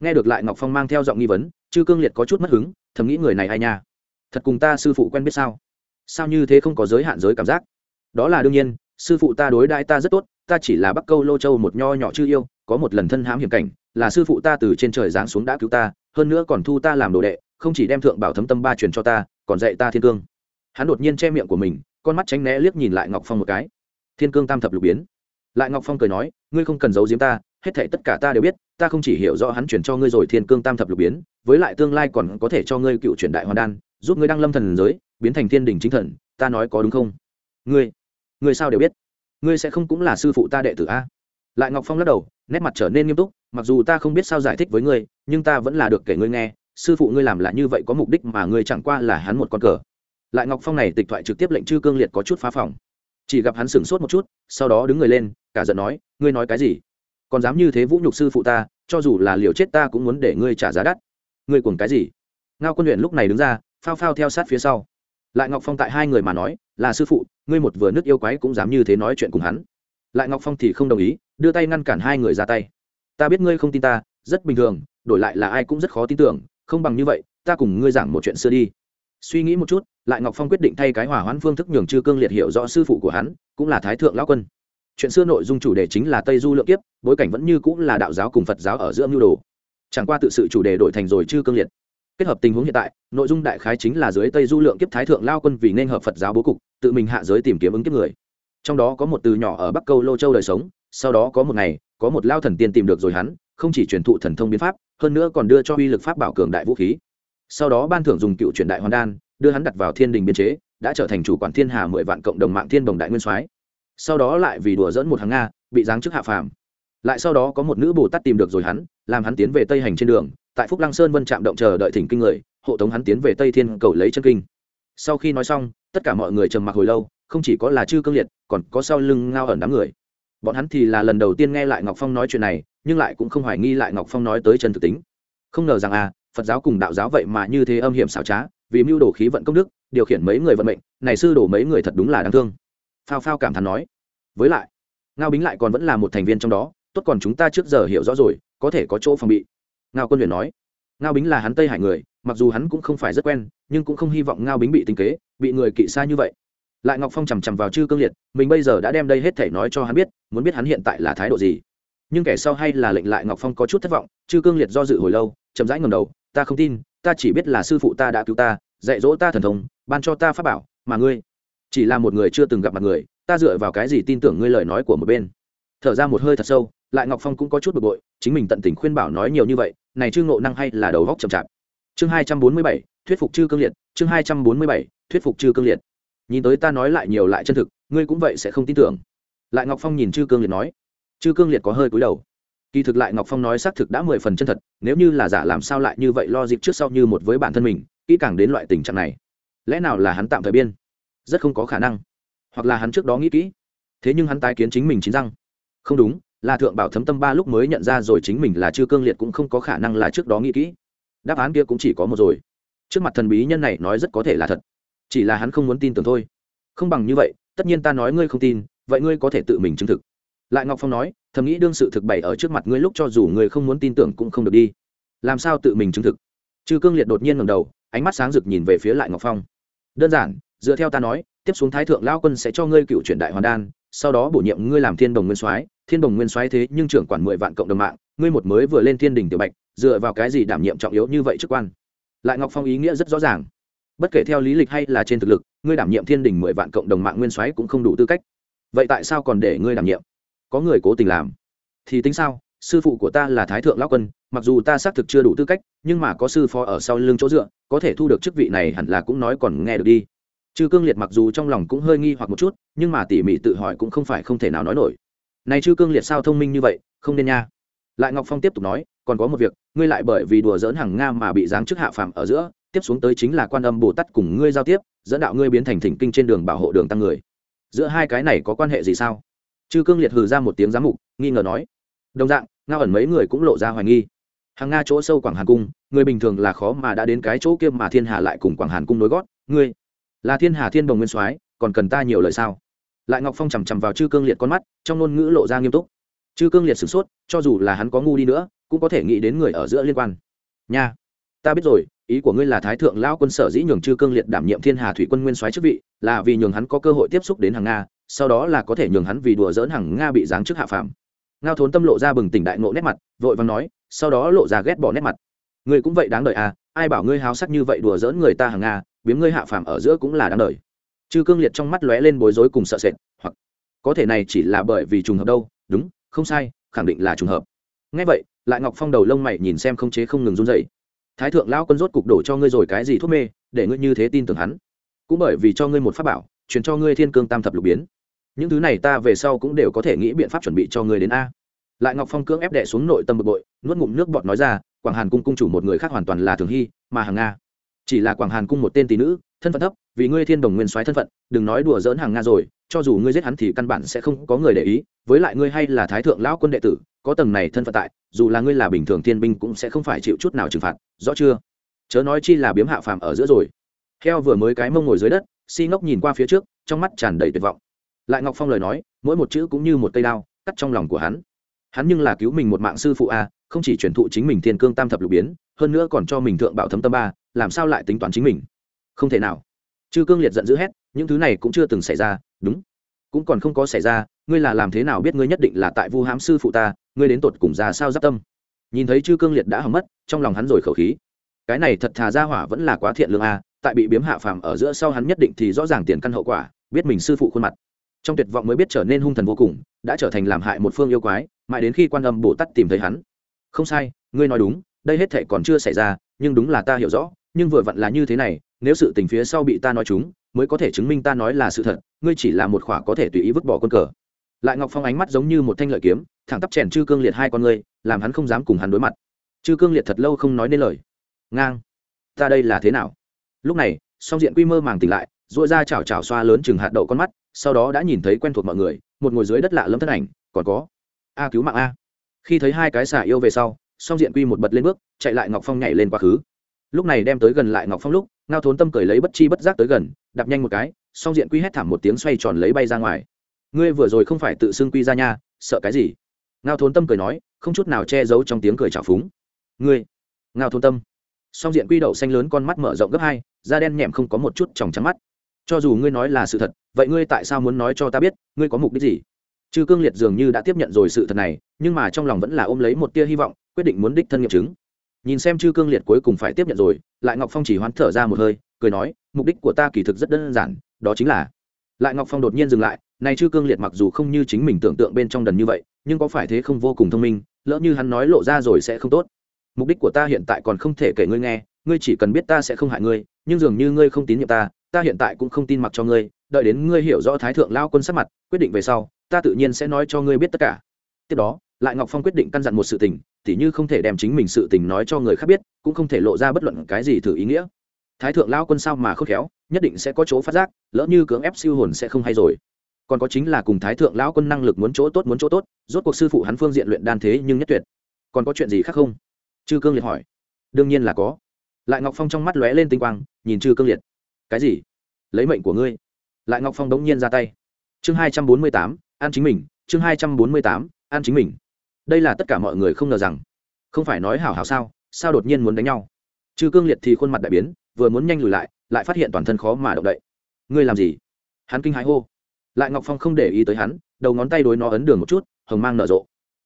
Nghe được lại ngọc phong mang theo giọng nghi vấn, chư cương liệt có chút mất hứng, thầm nghĩ người này ai nha? Thật cùng ta sư phụ quen biết sao? Sao như thế không có giới hạn giới cảm giác? Đó là đương nhiên, sư phụ ta đối đãi ta rất tốt ta chỉ là bắc câu lô châu một nho nhỏ chưa yêu, có một lần thân hãm hiểm cảnh, là sư phụ ta từ trên trời giáng xuống đã cứu ta, hơn nữa còn thu ta làm đồ đệ, không chỉ đem thượng bảo thấm tâm ba truyền cho ta, còn dạy ta thiên cương. Hắn đột nhiên che miệng của mình, con mắt tránh né liếc nhìn lại ngọc phong một cái. Thiên cương tam thập lục biến. Lại ngọc phong cười nói, ngươi không cần giấu giếm ta, hết thảy tất cả ta đều biết, ta không chỉ hiểu rõ hắn chuyển cho ngươi rồi thiên cương tam thập lục biến, với lại tương lai còn có thể cho ngươi cựu truyền đại hoàn đan, giúp ngươi đăng lâm thần giới, biến thành thiên đình chính thần, ta nói có đúng không? Ngươi ngươi sao đều biết? Ngươi sẽ không cũng là sư phụ ta đệ tử a? Lại ngọc phong lắc đầu, nét mặt trở nên nghiêm túc, mặc dù ta không biết sao giải thích với ngươi, nhưng ta vẫn là được kể ngươi nghe, sư phụ ngươi làm là như vậy có mục đích mà ngươi chẳng qua là hắn một con cờ. Lại ngọc phong này tịch thoại trực tiếp lệnh chư cương liệt có chút phá phòng. Chỉ gặp hắn sửng sốt một chút, sau đó đứng người lên, cả giận nói, ngươi nói cái gì? Còn dám như thế vũ nhục sư phụ ta, cho dù là liều chết ta cũng muốn để ngươi trả giá đắt. Ngươi cuồng cái gì? Ngao quân luyện lúc này đứng ra, phao phao theo sát phía sau lại ngọc phong tại hai người mà nói, là sư phụ, ngươi một vừa nước yêu quái cũng dám như thế nói chuyện cùng hắn. Lại ngọc phong thì không đồng ý, đưa tay ngăn cản hai người ra tay. Ta biết ngươi không tin ta, rất bình thường, đổi lại là ai cũng rất khó tin tưởng, không bằng như vậy, ta cùng ngươi giảng một chuyện xưa đi. Suy nghĩ một chút, lại ngọc phong quyết định thay cái hỏa hoãn phương thức nhường chư cương liệt hiểu rõ sư phụ của hắn, cũng là thái thượng lão quân. Chuyện xưa nội dung chủ đề chính là tây du lượng kiếp, bối cảnh vẫn như cũng là đạo giáo cùng phật giáo ở giữa mưu đồ. Chẳng qua tự sự chủ đề đổi thành rồi chư cương liệt kết hợp tình huống hiện tại, nội dung đại khái chính là dưới tây du lượng kiếp thái thượng lao quân vì nên hợp phật giáo bố cục, tự mình hạ giới tìm kiếm ứng kiếp người. Trong đó có một từ nhỏ ở bắc câu lô châu đời sống, sau đó có một ngày, có một lao thần tiên tìm được rồi hắn, không chỉ truyền thụ thần thông biến pháp, hơn nữa còn đưa cho uy lực pháp bảo cường đại vũ khí. Sau đó ban thưởng dùng cựu truyền đại hoàn đan, đưa hắn đặt vào thiên đình biên chế, đã trở thành chủ quản thiên hà mười vạn cộng đồng mạng thiên đồng đại nguyên soái. Sau đó lại vì đùa dẫn một hàng nga, bị giáng chức hạ phàm. Lại sau đó có một nữ bồ tát tìm được rồi hắn, làm hắn tiến về tây hành trên đường tại phúc lăng sơn vân trạm động chờ đợi thỉnh kinh người, hộ tống hắn tiến về tây thiên cầu lấy chân kinh. Sau khi nói xong, tất cả mọi người trầm mặc hồi lâu, không chỉ có là chư cương liệt, còn có sau lưng ngao ẩn đám người. Bọn hắn thì là lần đầu tiên nghe lại ngọc phong nói chuyện này, nhưng lại cũng không hoài nghi lại ngọc phong nói tới chân thực tính. Không ngờ rằng à phật giáo cùng đạo giáo vậy mà như thế âm hiểm xảo trá, vì mưu đồ khí vận công đức, điều khiển mấy người vận mệnh, này sư đổ mấy người thật đúng là đáng thương. Phao phao cảm thán nói. Với lại, ngao bính lại còn vẫn là một thành viên trong đó, tốt còn chúng ta trước giờ hiểu rõ rồi, có thể có chỗ phòng bị ngao quân luyện nói, ngao bính là hắn tây hải người, mặc dù hắn cũng không phải rất quen, nhưng cũng không hy vọng ngao bính bị tình kế, bị người kỵ xa như vậy. Lại ngọc phong chằm chằm vào chư cương liệt, mình bây giờ đã đem đây hết thể nói cho hắn biết, muốn biết hắn hiện tại là thái độ gì. Nhưng kẻ sau hay là lệnh lại ngọc phong có chút thất vọng, chư cương liệt do dự hồi lâu, chậm rãi ngầm đầu, ta không tin, ta chỉ biết là sư phụ ta đã cứu ta, dạy dỗ ta thần thông, ban cho ta pháp bảo, mà ngươi chỉ là một người chưa từng gặp mặt người, ta dựa vào cái gì tin tưởng ngươi lời nói của một bên? Thở ra một hơi thật sâu, lại ngọc phong cũng có chút bực bội, chính mình tận tình khuyên bảo nói nhiều như vậy này chư ngộ năng hay là đầu góc chậm chạp. Chương hai trăm bốn mươi bảy, thuyết phục chư cương liệt. Chương hai trăm bốn mươi bảy, thuyết phục chư cương liệt. Nhìn tới ta nói lại nhiều lại chân thực, ngươi cũng vậy sẽ không tin tưởng. Lại ngọc phong nhìn chư cương liệt nói. Chư cương liệt có hơi cúi đầu. Kỳ thực lại ngọc phong nói xác thực đã mười phần chân thật, nếu như là giả làm sao lại như vậy lo dịp trước sau như một với bản thân mình, kỹ càng đến loại tình trạng này. Lẽ nào là hắn tạm thời biên? Rất không có khả năng. Hoặc là hắn trước đó nghĩ kỹ. Thế nhưng hắn tái kiến chính mình chính răng. Không đúng là thượng bảo thấm tâm ba lúc mới nhận ra rồi chính mình là chưa cương liệt cũng không có khả năng là trước đó nghĩ kỹ. Đáp án kia cũng chỉ có một rồi. Trước mặt thần bí nhân này nói rất có thể là thật. Chỉ là hắn không muốn tin tưởng thôi. Không bằng như vậy, tất nhiên ta nói ngươi không tin, vậy ngươi có thể tự mình chứng thực. Lại ngọc phong nói, thầm nghĩ đương sự thực bày ở trước mặt ngươi lúc cho dù ngươi không muốn tin tưởng cũng không được đi. Làm sao tự mình chứng thực? Chư cương liệt đột nhiên ngầm đầu, ánh mắt sáng rực nhìn về phía lại ngọc phong. Đơn giản, dựa theo ta nói, tiếp xuống thái thượng lao quân sẽ cho ngươi cựu truyền đại hoàn đan, sau đó bổ nhiệm ngươi làm thiên đồng nguyên soái thiên đồng nguyên soái thế nhưng trưởng quản mười vạn cộng đồng mạng, ngươi một mới vừa lên thiên đình tiểu bạch, dựa vào cái gì đảm nhiệm trọng yếu như vậy chức quan? Lại ngọc phong ý nghĩa rất rõ ràng. Bất kể theo lý lịch hay là trên thực lực, ngươi đảm nhiệm thiên đình mười vạn cộng đồng mạng nguyên soái cũng không đủ tư cách. Vậy tại sao còn để ngươi đảm nhiệm? Có người cố tình làm. Thì tính sao? Sư phụ của ta là thái thượng lão quân, mặc dù ta xác thực chưa đủ tư cách, nhưng mà có sư phó ở sau lưng chỗ dựa, có thể thu được chức vị này hẳn là cũng nói còn nghe được đi. Chư cương liệt mặc dù trong lòng cũng hơi nghi hoặc một chút, nhưng mà tỉ mỉ tự hỏi cũng không phải không thể nào nói nổi này chư cương liệt sao thông minh như vậy, không nên nha. Lại ngọc phong tiếp tục nói, còn có một việc, ngươi lại bởi vì đùa dỡn hàng nga mà bị giáng chức hạ phàm ở giữa, tiếp xuống tới chính là quan âm bồ tát cùng ngươi giao tiếp, dẫn đạo ngươi biến thành thỉnh kinh trên đường bảo hộ đường tăng người. Giữa hai cái này có quan hệ gì sao? Chư cương liệt hừ ra một tiếng giám mục, nghi ngờ nói. Đồng dạng, ngao ẩn mấy người cũng lộ ra hoài nghi. Hàng nga chỗ sâu quảng hàn cung, người bình thường là khó mà đã đến cái chỗ kia mà thiên hà lại cùng quảng hàn cung nối gót. Ngươi là thiên hà thiên đồng nguyên soái, còn cần ta nhiều lời sao? Lại ngọc phong chằm chằm vào chư cương liệt con mắt trong ngôn ngữ lộ ra nghiêm túc chư cương liệt sửng sốt cho dù là hắn có ngu đi nữa cũng có thể nghĩ đến người ở giữa liên quan nha ta biết rồi ý của ngươi là thái thượng lao quân sở dĩ nhường chư cương liệt đảm nhiệm thiên hà thủy quân nguyên soái chức vị là vì nhường hắn có cơ hội tiếp xúc đến hàng nga sau đó là có thể nhường hắn vì đùa dỡn hàng nga bị giáng chức hạ phàm ngao thốn tâm lộ ra bừng tỉnh đại ngộ nét mặt vội vàng nói sau đó lộ ra ghét bỏ nét mặt ngươi cũng vậy đáng đợi à ai bảo ngươi háo sắc như vậy đùa dỡn người ta hàng nga biếm ngươi hạ phàm ở giữa cũng là đáng đợi chư cương liệt trong mắt lóe lên bối rối cùng sợ sệt, hoặc có thể này chỉ là bởi vì trùng hợp đâu. Đúng, không sai, khẳng định là trùng hợp. Ngay vậy, lại ngọc phong đầu lông mày nhìn xem không chế không ngừng run dậy thái thượng lao quân rốt cục đổ cho ngươi rồi cái gì thuốc mê, để ngươi như thế tin tưởng hắn. Cũng bởi vì cho ngươi một pháp bảo, truyền cho ngươi thiên cương tam thập lục biến. Những thứ này ta về sau cũng đều có thể nghĩ biện pháp chuẩn bị cho ngươi đến a. Lại ngọc phong cưỡng ép đệ xuống nội tâm bực bội, nuốt ngụm nước bọt nói ra, quảng hàn cung cung chủ một người khác hoàn toàn là thường hy, mà hàng nga. Chỉ là quảng hàn cung một tên tỷ nữ thân phận thấp, vì ngươi thiên đồng nguyên soái thân phận, đừng nói đùa dỡn hàng nga rồi, cho dù ngươi giết hắn thì căn bản sẽ không có người để ý, với lại ngươi hay là thái thượng lão quân đệ tử, có tầng này thân phận tại, dù là ngươi là bình thường thiên binh cũng sẽ không phải chịu chút nào trừng phạt, rõ chưa? Chớ nói chi là biếm hạ phàm ở giữa rồi. Heo vừa mới cái mông ngồi dưới đất, si ngốc nhìn qua phía trước, trong mắt tràn đầy tuyệt vọng. Lại ngọc phong lời nói, mỗi một chữ cũng như một cây đao, cắt trong lòng của hắn. Hắn nhưng là cứu mình một mạng sư phụ a, không chỉ truyền thụ chính mình thiên cương tam thập lục biến, hơn nữa còn cho mình thượng bảo thấm tâm ba, làm sao lại tính toán chính mình? Không thể nào. Chư cương liệt giận dữ hét, những thứ này cũng chưa từng xảy ra, đúng. Cũng còn không có xảy ra, ngươi là làm thế nào biết ngươi nhất định là tại vu hám sư phụ ta, ngươi đến tột cùng ra sao giáp tâm? Nhìn thấy chư cương liệt đã hỏng mất, trong lòng hắn rồi khẩu khí. Cái này thật thà ra hỏa vẫn là quá thiện lương a, tại bị biếm hạ phàm ở giữa sau hắn nhất định thì rõ ràng tiền căn hậu quả, biết mình sư phụ khuôn mặt. Trong tuyệt vọng mới biết trở nên hung thần vô cùng, đã trở thành làm hại một phương yêu quái, mãi đến khi quan âm bồ tát tìm thấy hắn. Không sai, ngươi nói đúng, đây hết thể còn chưa xảy ra, nhưng đúng là ta hiểu rõ, nhưng vừa vặn là như thế này nếu sự tình phía sau bị ta nói chúng, mới có thể chứng minh ta nói là sự thật, ngươi chỉ là một khỏa có thể tùy ý vứt bỏ quân cờ. Lại ngọc phong ánh mắt giống như một thanh lợi kiếm, thẳng tắp chèn chư cương liệt hai con ngươi, làm hắn không dám cùng hắn đối mặt. Chư cương liệt thật lâu không nói nên lời. Ngang. Ta đây là thế nào? Lúc này, song diện quy mơ màng tỉnh lại dội ra chảo chảo xoa lớn chừng hạt đậu con mắt, sau đó đã nhìn thấy quen thuộc mọi người, một ngồi dưới đất lạ lâm thân ảnh, còn có a cứu mạng a. Khi thấy hai cái xả yêu về sau, song diện quy một bật lên bước, chạy lại ngọc phong nhảy lên quá khứ. Lúc này đem tới gần lại ngọc phong lúc ngao thốn tâm cười lấy bất chi bất giác tới gần, đạp nhanh một cái, song diện quy hét thảm một tiếng xoay tròn lấy bay ra ngoài. Ngươi vừa rồi không phải tự xưng quy ra nha, sợ cái gì? Ngao thốn tâm cười nói, không chút nào che giấu trong tiếng cười trào phúng. Ngươi, ngao thốn tâm. Song diện quy đậu xanh lớn con mắt mở rộng gấp hai, da đen nhẹm không có một chút tròng trắng mắt. Cho dù ngươi nói là sự thật, vậy ngươi tại sao muốn nói cho ta biết, ngươi có mục đích gì? Chư cương liệt dường như đã tiếp nhận rồi sự thật này, nhưng mà trong lòng vẫn là ôm lấy một tia hy vọng, quyết định muốn đích thân nghiệm chứng nhìn xem chư cương liệt cuối cùng phải tiếp nhận rồi, lại ngọc phong chỉ hoán thở ra một hơi, cười nói, mục đích của ta kỳ thực rất đơn giản, đó chính là, lại ngọc phong đột nhiên dừng lại, nay chư cương liệt mặc dù không như chính mình tưởng tượng bên trong đần như vậy, nhưng có phải thế không vô cùng thông minh, lỡ như hắn nói lộ ra rồi sẽ không tốt. Mục đích của ta hiện tại còn không thể kể ngươi nghe, ngươi chỉ cần biết ta sẽ không hại ngươi, nhưng dường như ngươi không tín nhiệm ta ta hiện tại cũng không tin mặc cho ngươi, đợi đến ngươi hiểu rõ thái thượng lao quân sắc mặt, quyết định về sau, ta tự nhiên sẽ nói cho ngươi biết tất cả. Tiếp đó lại ngọc phong quyết định căn dặn một sự tình, tỉ như không thể đem chính mình sự tình nói cho người khác biết, cũng không thể lộ ra bất luận cái gì thử ý nghĩa. Thái thượng lao quân sao mà khôn khéo, nhất định sẽ có chỗ phát giác, lỡ như cưỡng ép siêu hồn sẽ không hay rồi. Còn có chính là cùng thái thượng lão quân năng lực muốn chỗ tốt muốn chỗ tốt, rốt cuộc sư phụ hắn phương diện luyện đan thế nhưng nhất tuyệt. Còn có chuyện gì khác không? Chư cương liệt hỏi. Đương nhiên là có. Lại ngọc phong trong mắt lóe lên tinh quang, nhìn chư cương liệt. Cái gì? Lấy mệnh của ngươi. Lại ngọc phong đống nhiên ra tay. Chương hai trăm bốn mươi tám, an chính mình. Chương hai trăm bốn mươi tám, an chính mình đây là tất cả mọi người không ngờ rằng, không phải nói hảo hảo sao sao đột nhiên muốn đánh nhau? Chư cương liệt thì khuôn mặt đại biến, vừa muốn nhanh lùi lại lại phát hiện toàn thân khó mà động đậy. Ngươi làm gì? Hắn kinh hãi hô. Lại ngọc phong không để ý tới hắn, đầu ngón tay đối nó ấn đường một chút, hồng mang nở rộ.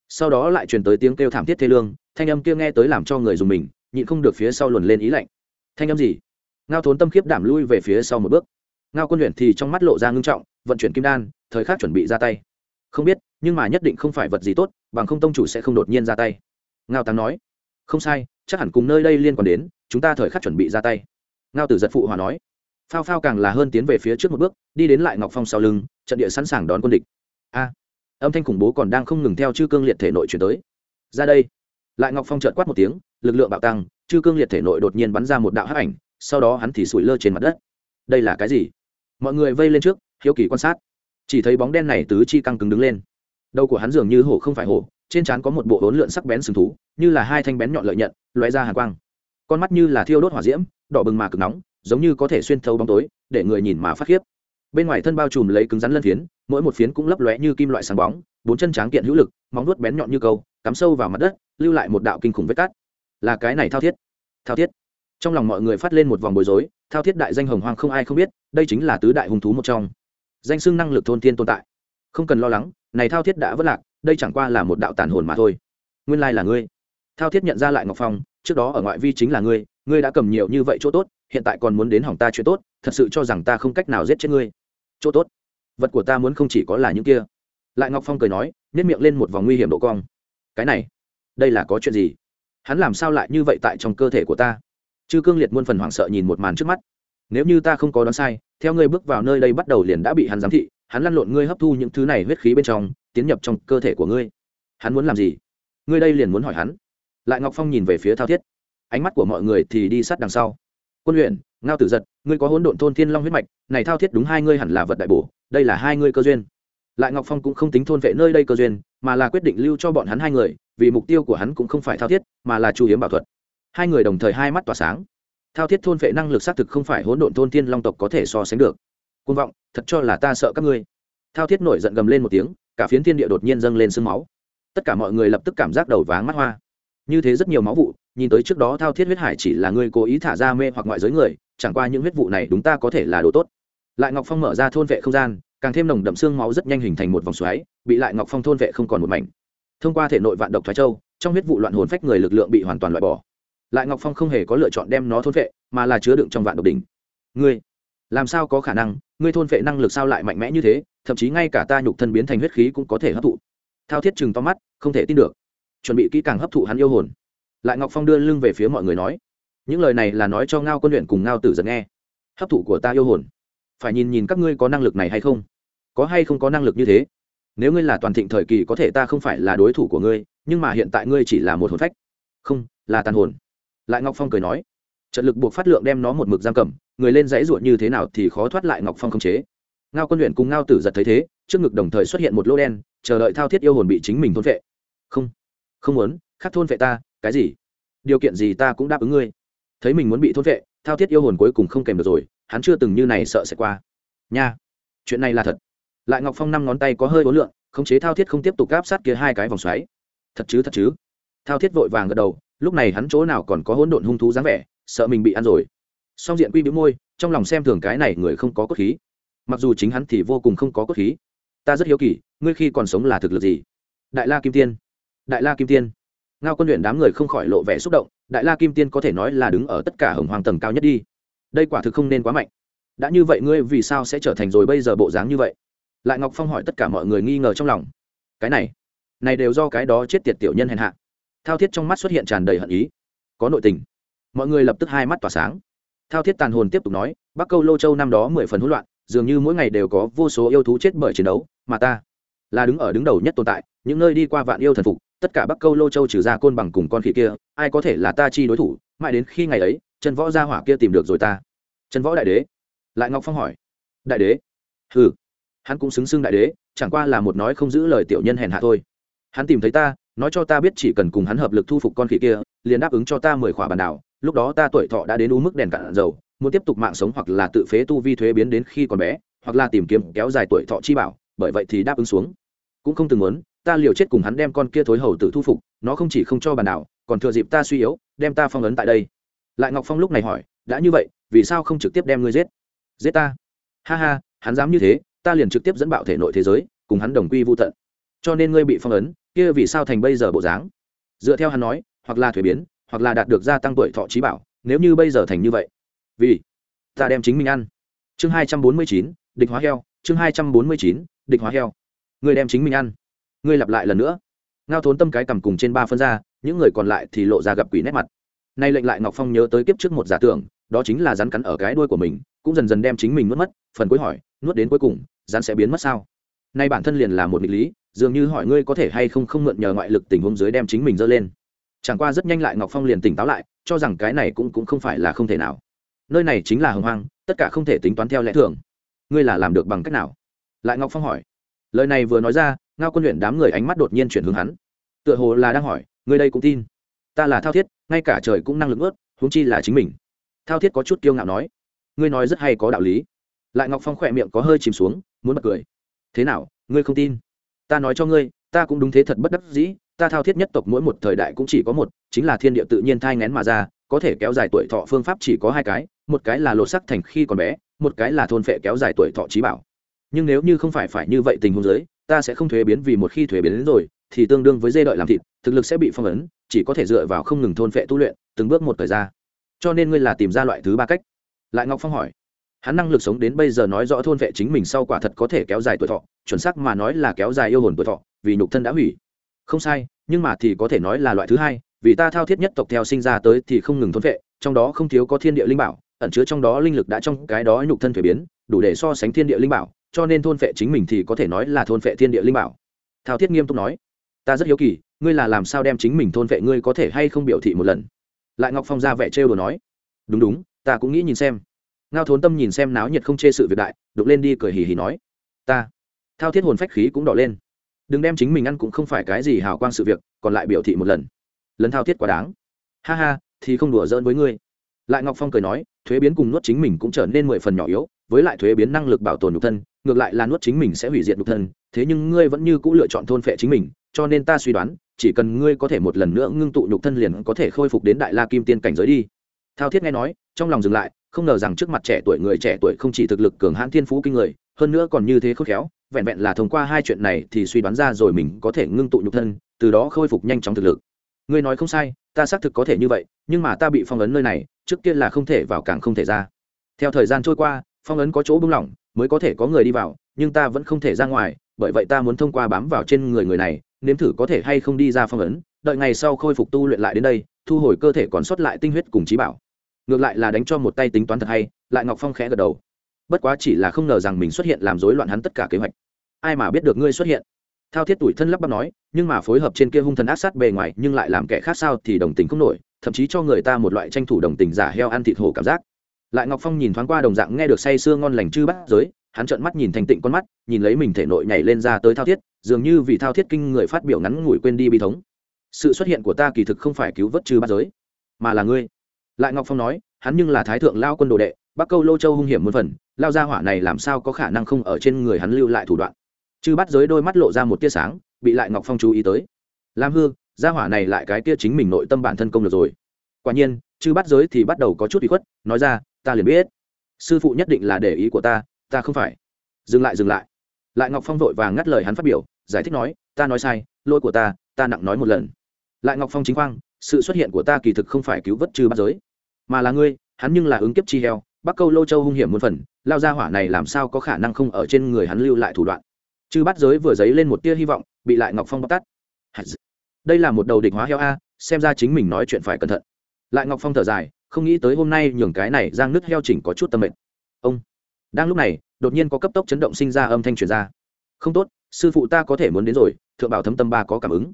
Sau đó lại truyền tới tiếng kêu thảm thiết thê lương, thanh âm kia nghe tới làm cho người dùng mình, nhịn không được phía sau luồn lên ý lạnh. Thanh âm gì? Ngao thốn tâm khiếp đảm lui về phía sau một bước. Ngao quân luyện thì trong mắt lộ ra ngưng trọng, vận chuyển kim đan, thời khắc chuẩn bị ra tay không biết, nhưng mà nhất định không phải vật gì tốt, bằng không tông chủ sẽ không đột nhiên ra tay. Ngao tăng nói, không sai, chắc hẳn cùng nơi đây liên quan đến, chúng ta thời khắc chuẩn bị ra tay. Ngao tử giật phụ hòa nói, phao phao càng là hơn tiến về phía trước một bước, đi đến lại ngọc phong sau lưng, trận địa sẵn sàng đón quân địch. A, âm thanh khủng bố còn đang không ngừng theo chư cương liệt thể nội chuyển tới. Ra đây. Lại ngọc phong trợt quát một tiếng, lực lượng bạo tăng, chư cương liệt thể nội đột nhiên bắn ra một đạo hắc ảnh, sau đó hắn thì sủi lơ trên mặt đất. Đây là cái gì? Mọi người vây lên trước, hiếu kỳ quan sát chỉ thấy bóng đen này tứ chi căng cứng đứng lên. Đầu của hắn dường như hổ không phải hổ, trên trán có một bộ hỗn lượn sắc bén sừng thú, như là hai thanh bén nhọn lợi nhận loé ra hàn quang. Con mắt như là thiêu đốt hỏa diễm, đỏ bừng mà cực nóng, giống như có thể xuyên thấu bóng tối, để người nhìn mà phát khiếp. Bên ngoài thân bao trùm lấy cứng rắn lân phiến, mỗi một phiến cũng lấp lóe như kim loại sáng bóng, bốn chân tráng kiện hữu lực, móng nuốt bén nhọn như câu, cắm sâu vào mặt đất, lưu lại một đạo kinh khủng vết cát là cái này thao thiết. Thao thiết. Trong lòng mọi người phát lên một vòng bối rối, thao thiết đại danh hồng hoang không ai không biết, đây chính là tứ đại hùng thú một trong danh xưng năng lực thôn thiên tồn tại. Không cần lo lắng, này thao thiết đã vất lạc, đây chẳng qua là một đạo tàn hồn mà thôi. Nguyên lai là ngươi. Thao thiết nhận ra lại ngọc phong, trước đó ở ngoại vi chính là ngươi ngươi đã cầm nhiều như vậy chỗ tốt, hiện tại còn muốn đến hỏng ta chuyện tốt, thật sự cho rằng ta không cách nào giết chết ngươi. Chỗ tốt? Vật của ta muốn không chỉ có là những kia. Lại ngọc phong cười nói nhét miệng lên một vòng nguy hiểm độ cong. Cái này, đây là có chuyện gì? Hắn làm sao lại như vậy tại trong cơ thể của ta? Chư cương liệt muôn phần hoảng sợ nhìn một màn trước mắt nếu như ta không có đoán sai, theo ngươi bước vào nơi đây bắt đầu liền đã bị hắn giám thị, hắn lăn lộn ngươi hấp thu những thứ này huyết khí bên trong, tiến nhập trong cơ thể của ngươi. Hắn muốn làm gì? Ngươi đây liền muốn hỏi hắn. Lại ngọc phong nhìn về phía thao thiết. Ánh mắt của mọi người thì đi sát đằng sau. Quân luyện, ngao tử giật, ngươi có hỗn độn thôn thiên long huyết mạch, này thao thiết đúng hai ngươi hẳn là vật đại bổ, đây là hai ngươi cơ duyên. Lại ngọc phong cũng không tính thôn vệ nơi đây cơ duyên, mà là quyết định lưu cho bọn hắn hai người, vì mục tiêu của hắn cũng không phải thao thiết, mà là chu hiếm bảo thuật. Hai người đồng thời hai mắt tỏa sáng thao thiết thôn vệ năng lực xác thực không phải hỗn độn thôn thiên long tộc có thể so sánh được. Côn vọng, thật cho là ta sợ các ngươi. Thao thiết nổi giận gầm lên một tiếng, cả phiến thiên địa đột nhiên dâng lên sương máu. Tất cả mọi người lập tức cảm giác đầu váng mắt hoa. Như thế rất nhiều máu vụ, nhìn tới trước đó thao thiết huyết hải chỉ là ngươi cố ý thả ra mê hoặc ngoại giới người, chẳng qua những huyết vụ này đúng ta có thể là đồ tốt. Lại ngọc phong mở ra thôn vệ không gian, càng thêm nồng đậm xương máu rất nhanh hình thành một vòng xoáy, bị lại ngọc phong thôn vệ không còn một mảnh. Thông qua thể nội vạn độc thoái châu, trong huyết vụ loạn hồn phách người lực lượng bị hoàn toàn loại bỏ lại ngọc phong không hề có lựa chọn đem nó thôn vệ mà là chứa đựng trong vạn độc đỉnh. Ngươi, làm sao có khả năng? Ngươi thôn vệ năng lực sao lại mạnh mẽ như thế? Thậm chí ngay cả ta nhục thân biến thành huyết khí cũng có thể hấp thụ. Thao thiết chừng to mắt, không thể tin được. Chuẩn bị kỹ càng hấp thụ hắn yêu hồn. Lại ngọc phong đưa lưng về phía mọi người nói, những lời này là nói cho ngao quân luyện cùng ngao tử giật nghe. Hấp thụ của ta yêu hồn. Phải nhìn nhìn các ngươi có năng lực này hay không? Có hay không có năng lực như thế? Nếu ngươi là toàn thịnh thời kỳ có thể ta không phải là đối thủ của ngươi, nhưng mà hiện tại ngươi chỉ là một hồn phách. Không, là tàn hồn lại ngọc phong cười nói, trận lực buộc phát lượng đem nó một mực giam cầm, người lên dãy ruột như thế nào thì khó thoát lại ngọc phong không chế. Ngao quân luyện cùng ngao tử giật thấy thế, trước ngực đồng thời xuất hiện một lô đen, chờ đợi thao thiết yêu hồn bị chính mình thôn vệ. Không không muốn khắc thôn vệ ta, cái gì? Điều kiện gì ta cũng đáp ứng ngươi. Thấy mình muốn bị thôn vệ, thao thiết yêu hồn cuối cùng không kèm được rồi, hắn chưa từng như này sợ sẽ qua. Nha, chuyện này là thật. Lại ngọc phong năm ngón tay có hơi ố lượng khống chế thao thiết không tiếp tục gáp sát kia hai cái vòng xoáy. Thật chứ thật chứ. Thao thiết vội vàng gật đầu lúc này hắn chỗ nào còn có hỗn độn hung thú dáng vẻ, sợ mình bị ăn rồi. Song diện quy bĩu môi, trong lòng xem thường cái này người không có cốt khí. Mặc dù chính hắn thì vô cùng không có cốt khí. Ta rất hiếu kỳ, ngươi khi còn sống là thực lực gì? Đại la kim tiên. Đại la kim tiên. Ngao quân luyện đám người không khỏi lộ vẻ xúc động, đại la kim tiên có thể nói là đứng ở tất cả hồng hoàng tầng cao nhất đi. Đây quả thực không nên quá mạnh. Đã như vậy ngươi vì sao sẽ trở thành rồi bây giờ bộ dáng như vậy? Lại ngọc phong hỏi tất cả mọi người nghi ngờ trong lòng. Cái này này đều do cái đó chết tiệt tiểu nhân hèn hạ thao thiết trong mắt xuất hiện tràn đầy hận ý. Có nội tình. Mọi người lập tức hai mắt tỏa sáng. Thao thiết tàn hồn tiếp tục nói, bắc câu lô châu năm đó mười phần hỗn loạn, dường như mỗi ngày đều có vô số yêu thú chết bởi chiến đấu, mà ta là đứng ở đứng đầu nhất tồn tại, những nơi đi qua vạn yêu thần phục, tất cả bắc câu lô châu trừ ra côn bằng cùng con khỉ kia, ai có thể là ta chi đối thủ, mãi đến khi ngày ấy, trần võ gia hỏa kia tìm được rồi ta. Trần võ đại đế. Lại ngọc phong hỏi, đại đế? Ừ hắn cũng xứng xưng đại đế, chẳng qua là một nói không giữ lời tiểu nhân hèn hạ thôi. Hắn tìm thấy ta nói cho ta biết chỉ cần cùng hắn hợp lực thu phục con khỉ kia, liền đáp ứng cho ta mười khỏa bàn đảo, lúc đó ta tuổi thọ đã đến u mức đèn cạn dầu, muốn tiếp tục mạng sống hoặc là tự phế tu vi thuế biến đến khi còn bé, hoặc là tìm kiếm kéo dài tuổi thọ chi bảo, bởi vậy thì đáp ứng xuống. Cũng không từng muốn, ta liều chết cùng hắn đem con kia thối hầu tự thu phục, nó không chỉ không cho bàn đảo, còn thừa dịp ta suy yếu, đem ta phong ấn tại đây. Lại ngọc phong lúc này hỏi, đã như vậy, vì sao không trực tiếp đem ngươi giết? Giết ta? Ha ha, hắn dám như thế, ta liền trực tiếp dẫn bạo thể nội thế giới, cùng hắn đồng quy vô tận. Cho nên ngươi bị phong ấn kia vì sao thành bây giờ bộ dáng? Dựa theo hắn nói, hoặc là thuế biến, hoặc là đạt được gia tăng tuổi thọ trí bảo, nếu như bây giờ thành như vậy. Vì, ta đem chính mình ăn. Chương hai trăm bốn mươi chín, địch hóa heo, chương hai trăm bốn mươi chín, địch hóa heo. Ngươi đem chính mình ăn. Ngươi lặp lại lần nữa. Ngao thốn tâm cái cầm cùng trên ba phân ra, những người còn lại thì lộ ra gặp quỷ nét mặt. Nay lệnh lại ngọc phong nhớ tới kiếp trước một giả tưởng, đó chính là rắn cắn ở cái đuôi của mình, cũng dần dần đem chính mình nuốt mất, phần cuối hỏi, nuốt đến cuối cùng, rắn sẽ biến mất sao? Nay bản thân liền là một nghịch lý dường như hỏi ngươi có thể hay không không mượn nhờ ngoại lực tình huống dưới đem chính mình dơ lên. Chẳng qua rất nhanh lại ngọc phong liền tỉnh táo lại, cho rằng cái này cũng cũng không phải là không thể nào. Nơi này chính là hồng hoang, tất cả không thể tính toán theo lẽ thường. Ngươi là làm được bằng cách nào? Lại ngọc phong hỏi. Lời này vừa nói ra, ngao quân luyện đám người ánh mắt đột nhiên chuyển hướng hắn. Tựa hồ là đang hỏi, ngươi đây cũng tin? Ta là thao thiết, ngay cả trời cũng năng lực ướt, huống chi là chính mình. Thao thiết có chút kiêu ngạo nói. Ngươi nói rất hay có đạo lý. Lại ngọc phong khỏe miệng có hơi chìm xuống, muốn bật cười. Thế nào, ngươi không tin? Ta nói cho ngươi, ta cũng đúng thế thật bất đắc dĩ, ta thao thiết nhất tộc mỗi một thời đại cũng chỉ có một, chính là thiên địa tự nhiên thai ngén mà ra, có thể kéo dài tuổi thọ phương pháp chỉ có hai cái, một cái là lột sắc thành khi còn bé, một cái là thôn phệ kéo dài tuổi thọ trí bảo. Nhưng nếu như không phải phải như vậy tình huống giới ta sẽ không thuế biến vì một khi thuế biến đến rồi, thì tương đương với dê đợi làm thịt, thực lực sẽ bị phong ấn, chỉ có thể dựa vào không ngừng thôn phệ tu luyện, từng bước một thời gian cho nên ngươi là tìm ra loại thứ ba cách. Lại ngọc phong hỏi hắn năng lực sống đến bây giờ nói rõ thôn vệ chính mình sau quả thật có thể kéo dài tuổi thọ, chuẩn xác mà nói là kéo dài yêu hồn tuổi thọ, vì nhục thân đã hủy. Không sai, nhưng mà thì có thể nói là loại thứ hai, vì ta thao thiết nhất tộc theo sinh ra tới thì không ngừng thôn vệ, trong đó không thiếu có thiên địa linh bảo, ẩn chứa trong đó linh lực đã trong cái đó nhục thân thuế biến, đủ để so sánh thiên địa linh bảo, cho nên thôn vệ chính mình thì có thể nói là thôn vệ thiên địa linh bảo. Thao thiết nghiêm túc nói, ta rất hiếu kỳ, ngươi là làm sao đem chính mình thôn vệ ngươi có thể hay không biểu thị một lần? Lại ngọc phong ra vẻ trêu đồ nói, đúng đúng, ta cũng nghĩ nhìn xem ngao thốn tâm nhìn xem náo nhiệt không chê sự việc đại, đục lên đi cười hì hì nói, ta. Thao thiết hồn phách khí cũng đỏ lên. Đừng đem chính mình ăn cũng không phải cái gì hào quang sự việc, còn lại biểu thị một lần. Lần thao thiết quá đáng. Ha ha, thì không đùa giỡn với ngươi. Lại ngọc phong cười nói, thuế biến cùng nuốt chính mình cũng trở nên mười phần nhỏ yếu, với lại thuế biến năng lực bảo tồn nhục thân, ngược lại là nuốt chính mình sẽ hủy diệt nhục thân, thế nhưng ngươi vẫn như c ũ lựa chọn thôn phệ chính mình, cho nên ta suy đoán, chỉ cần ngươi có thể một lần nữa ngưng tụ nhục thân liền có thể khôi phục đến đại la kim tiên cảnh giới đi. Thao thiết nghe nói, trong lòng dừng lại không ngờ rằng trước mặt trẻ tuổi người trẻ tuổi không chỉ thực lực cường hãn thiên phú kinh người, hơn nữa còn như thế khôn khéo, vẹn vẹn là thông qua hai chuyện này thì suy đoán ra rồi mình có thể ngưng tụ nhục thân, từ đó khôi phục nhanh chóng thực lực. Ngươi nói không sai, ta xác thực có thể như vậy, nhưng mà ta bị phong ấn nơi này, trước kia là không thể vào càng không thể ra. Theo thời gian trôi qua, phong ấn có chỗ bung lỏng, mới có thể có người đi vào, nhưng ta vẫn không thể ra ngoài, bởi vậy ta muốn thông qua bám vào trên người người này, nếm thử có thể hay không đi ra phong ấn, đợi ngày sau khôi phục tu luyện lại đến đây, thu hồi cơ thể còn sót lại tinh huyết cùng trí bảo ngược lại là đánh cho một tay tính toán thật hay, lại ngọc phong khẽ gật đầu. Bất quá chỉ là không ngờ rằng mình xuất hiện làm rối loạn hắn tất cả kế hoạch. Ai mà biết được ngươi xuất hiện? Thao thiết tuổi thân lắp bắp nói, nhưng mà phối hợp trên kia hung thần ác sát bề ngoài, nhưng lại làm kẻ khác sao thì đồng tình không nổi, thậm chí cho người ta một loại tranh thủ đồng tình giả heo ăn thịt hổ cảm giác. Lại ngọc phong nhìn thoáng qua đồng dạng nghe được say sưa ngon lành chư bắt giới, hắn trợn mắt nhìn thành tịnh con mắt, nhìn lấy mình thể nội nhảy lên ra tới thao thiết, dường như vì thao thiết kinh người phát biểu ngắn ngủi quên đi bi thống. Sự xuất hiện của ta kỳ thực không phải cứu vớt chư bắt giới, mà là ngươi lại ngọc phong nói, hắn nhưng là thái thượng lao quân đồ đệ, bắc câu lô châu hung hiểm một phần, lao ra hỏa này làm sao có khả năng không ở trên người hắn lưu lại thủ đoạn? Chư bắt giới đôi mắt lộ ra một tia sáng, bị lại ngọc phong chú ý tới. Lam hư, gia hỏa này lại cái tia chính mình nội tâm bản thân công được rồi. Quả nhiên, chư bắt giới thì bắt đầu có chút bị khuất, nói ra, ta liền biết. Sư phụ nhất định là để ý của ta ta không phải. Dừng lại dừng lại. Lại ngọc phong vội vàng ngắt lời hắn phát biểu, giải thích nói, ta nói sai, lỗi của ta ta nặng nói một lần. Lại ngọc phong chính khoang, sự xuất hiện của ta kỳ thực không phải cứu vớt trừ bắt giới mà là ngươi, hắn nhưng là ứng kiếp chi heo, bắc câu lô châu hung hiểm một phần, lao ra hỏa này làm sao có khả năng không ở trên người hắn lưu lại thủ đoạn? Chư bắt giới vừa dấy lên một tia hy vọng, bị lại ngọc phong bóc tắt đây là một đầu địch hóa heo a, xem ra chính mình nói chuyện phải cẩn thận. Lại ngọc phong thở dài, không nghĩ tới hôm nay nhường cái này giang nước heo chỉnh có chút tâm mệnh ông. Đang lúc này, đột nhiên có cấp tốc chấn động sinh ra âm thanh truyền ra. Không tốt, sư phụ ta có thể muốn đến rồi, thượng bảo thấm tâm ba có cảm ứng.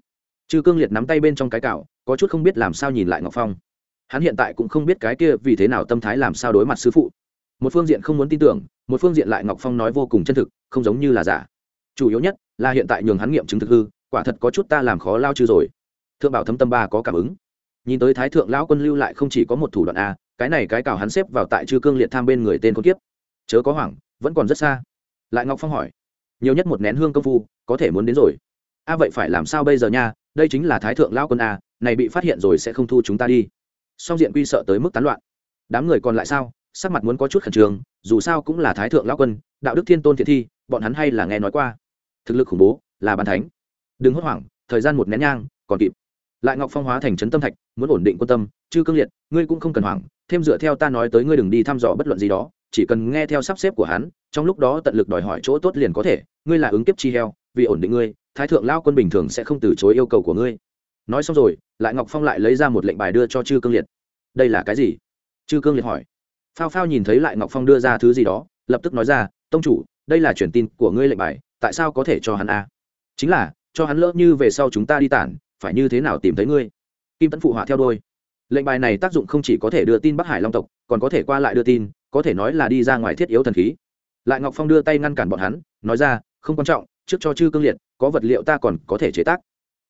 Chư cương liệt nắm tay bên trong cái cạo có chút không biết làm sao nhìn lại ngọc phong hắn hiện tại cũng không biết cái kia vì thế nào tâm thái làm sao đối mặt sư phụ. Một phương diện không muốn tin tưởng, một phương diện lại ngọc phong nói vô cùng chân thực, không giống như là giả. Chủ yếu nhất là hiện tại nhường hắn nghiệm chứng thực hư, quả thật có chút ta làm khó lao chư rồi. Thượng bảo thâm tâm ba có cảm ứng. Nhìn tới thái thượng lão quân lưu lại không chỉ có một thủ đoạn a, cái này cái cào hắn xếp vào tại chư cương liệt tham bên người tên con kiếp. Chớ có hoảng, vẫn còn rất xa. Lại ngọc phong hỏi, nhiều nhất một nén hương công phu, có thể muốn đến rồi. A vậy phải làm sao bây giờ nha? Đây chính là thái thượng lão quân a, này bị phát hiện rồi sẽ không thu chúng ta đi song diện quy sợ tới mức tán loạn. Đám người còn lại sao? Sắc mặt muốn có chút khẩn trương, dù sao cũng là thái thượng lão quân, đạo đức thiên tôn thiện thi, bọn hắn hay là nghe nói qua. Thực lực khủng bố, là bàn thánh. Đừng hốt hoảng, thời gian một nén nhang, còn kịp. Lại ngọc phong hóa thành trấn tâm thạch, muốn ổn định quân tâm chứ cương liệt, ngươi cũng không cần hoảng, thêm dựa theo ta nói tới ngươi đừng đi thăm dò bất luận gì đó, chỉ cần nghe theo sắp xếp của hắn, trong lúc đó tận lực đòi hỏi chỗ tốt liền có thể, ngươi là ứng kiếp chi heo, vì ổn định ngươi, thái thượng lao quân bình thường sẽ không từ chối yêu cầu của ngươi nói xong rồi, lại ngọc phong lại lấy ra một lệnh bài đưa cho chư cương liệt. Đây là cái gì? Chư cương liệt hỏi. Phao phao nhìn thấy lại ngọc phong đưa ra thứ gì đó, lập tức nói ra, tông chủ, đây là truyền tin của ngươi lệnh bài, tại sao có thể cho hắn a? Chính là, cho hắn lỡ như về sau chúng ta đi tản, phải như thế nào tìm thấy ngươi? Kim tấn phụ họa theo đôi lệnh bài này tác dụng không chỉ có thể đưa tin bắc hải long tộc, còn có thể qua lại đưa tin, có thể nói là đi ra ngoài thiết yếu thần khí. Lại ngọc phong đưa tay ngăn cản bọn hắn, nói ra, không quan trọng, trước cho chư cương liệt, có vật liệu ta còn có thể chế tác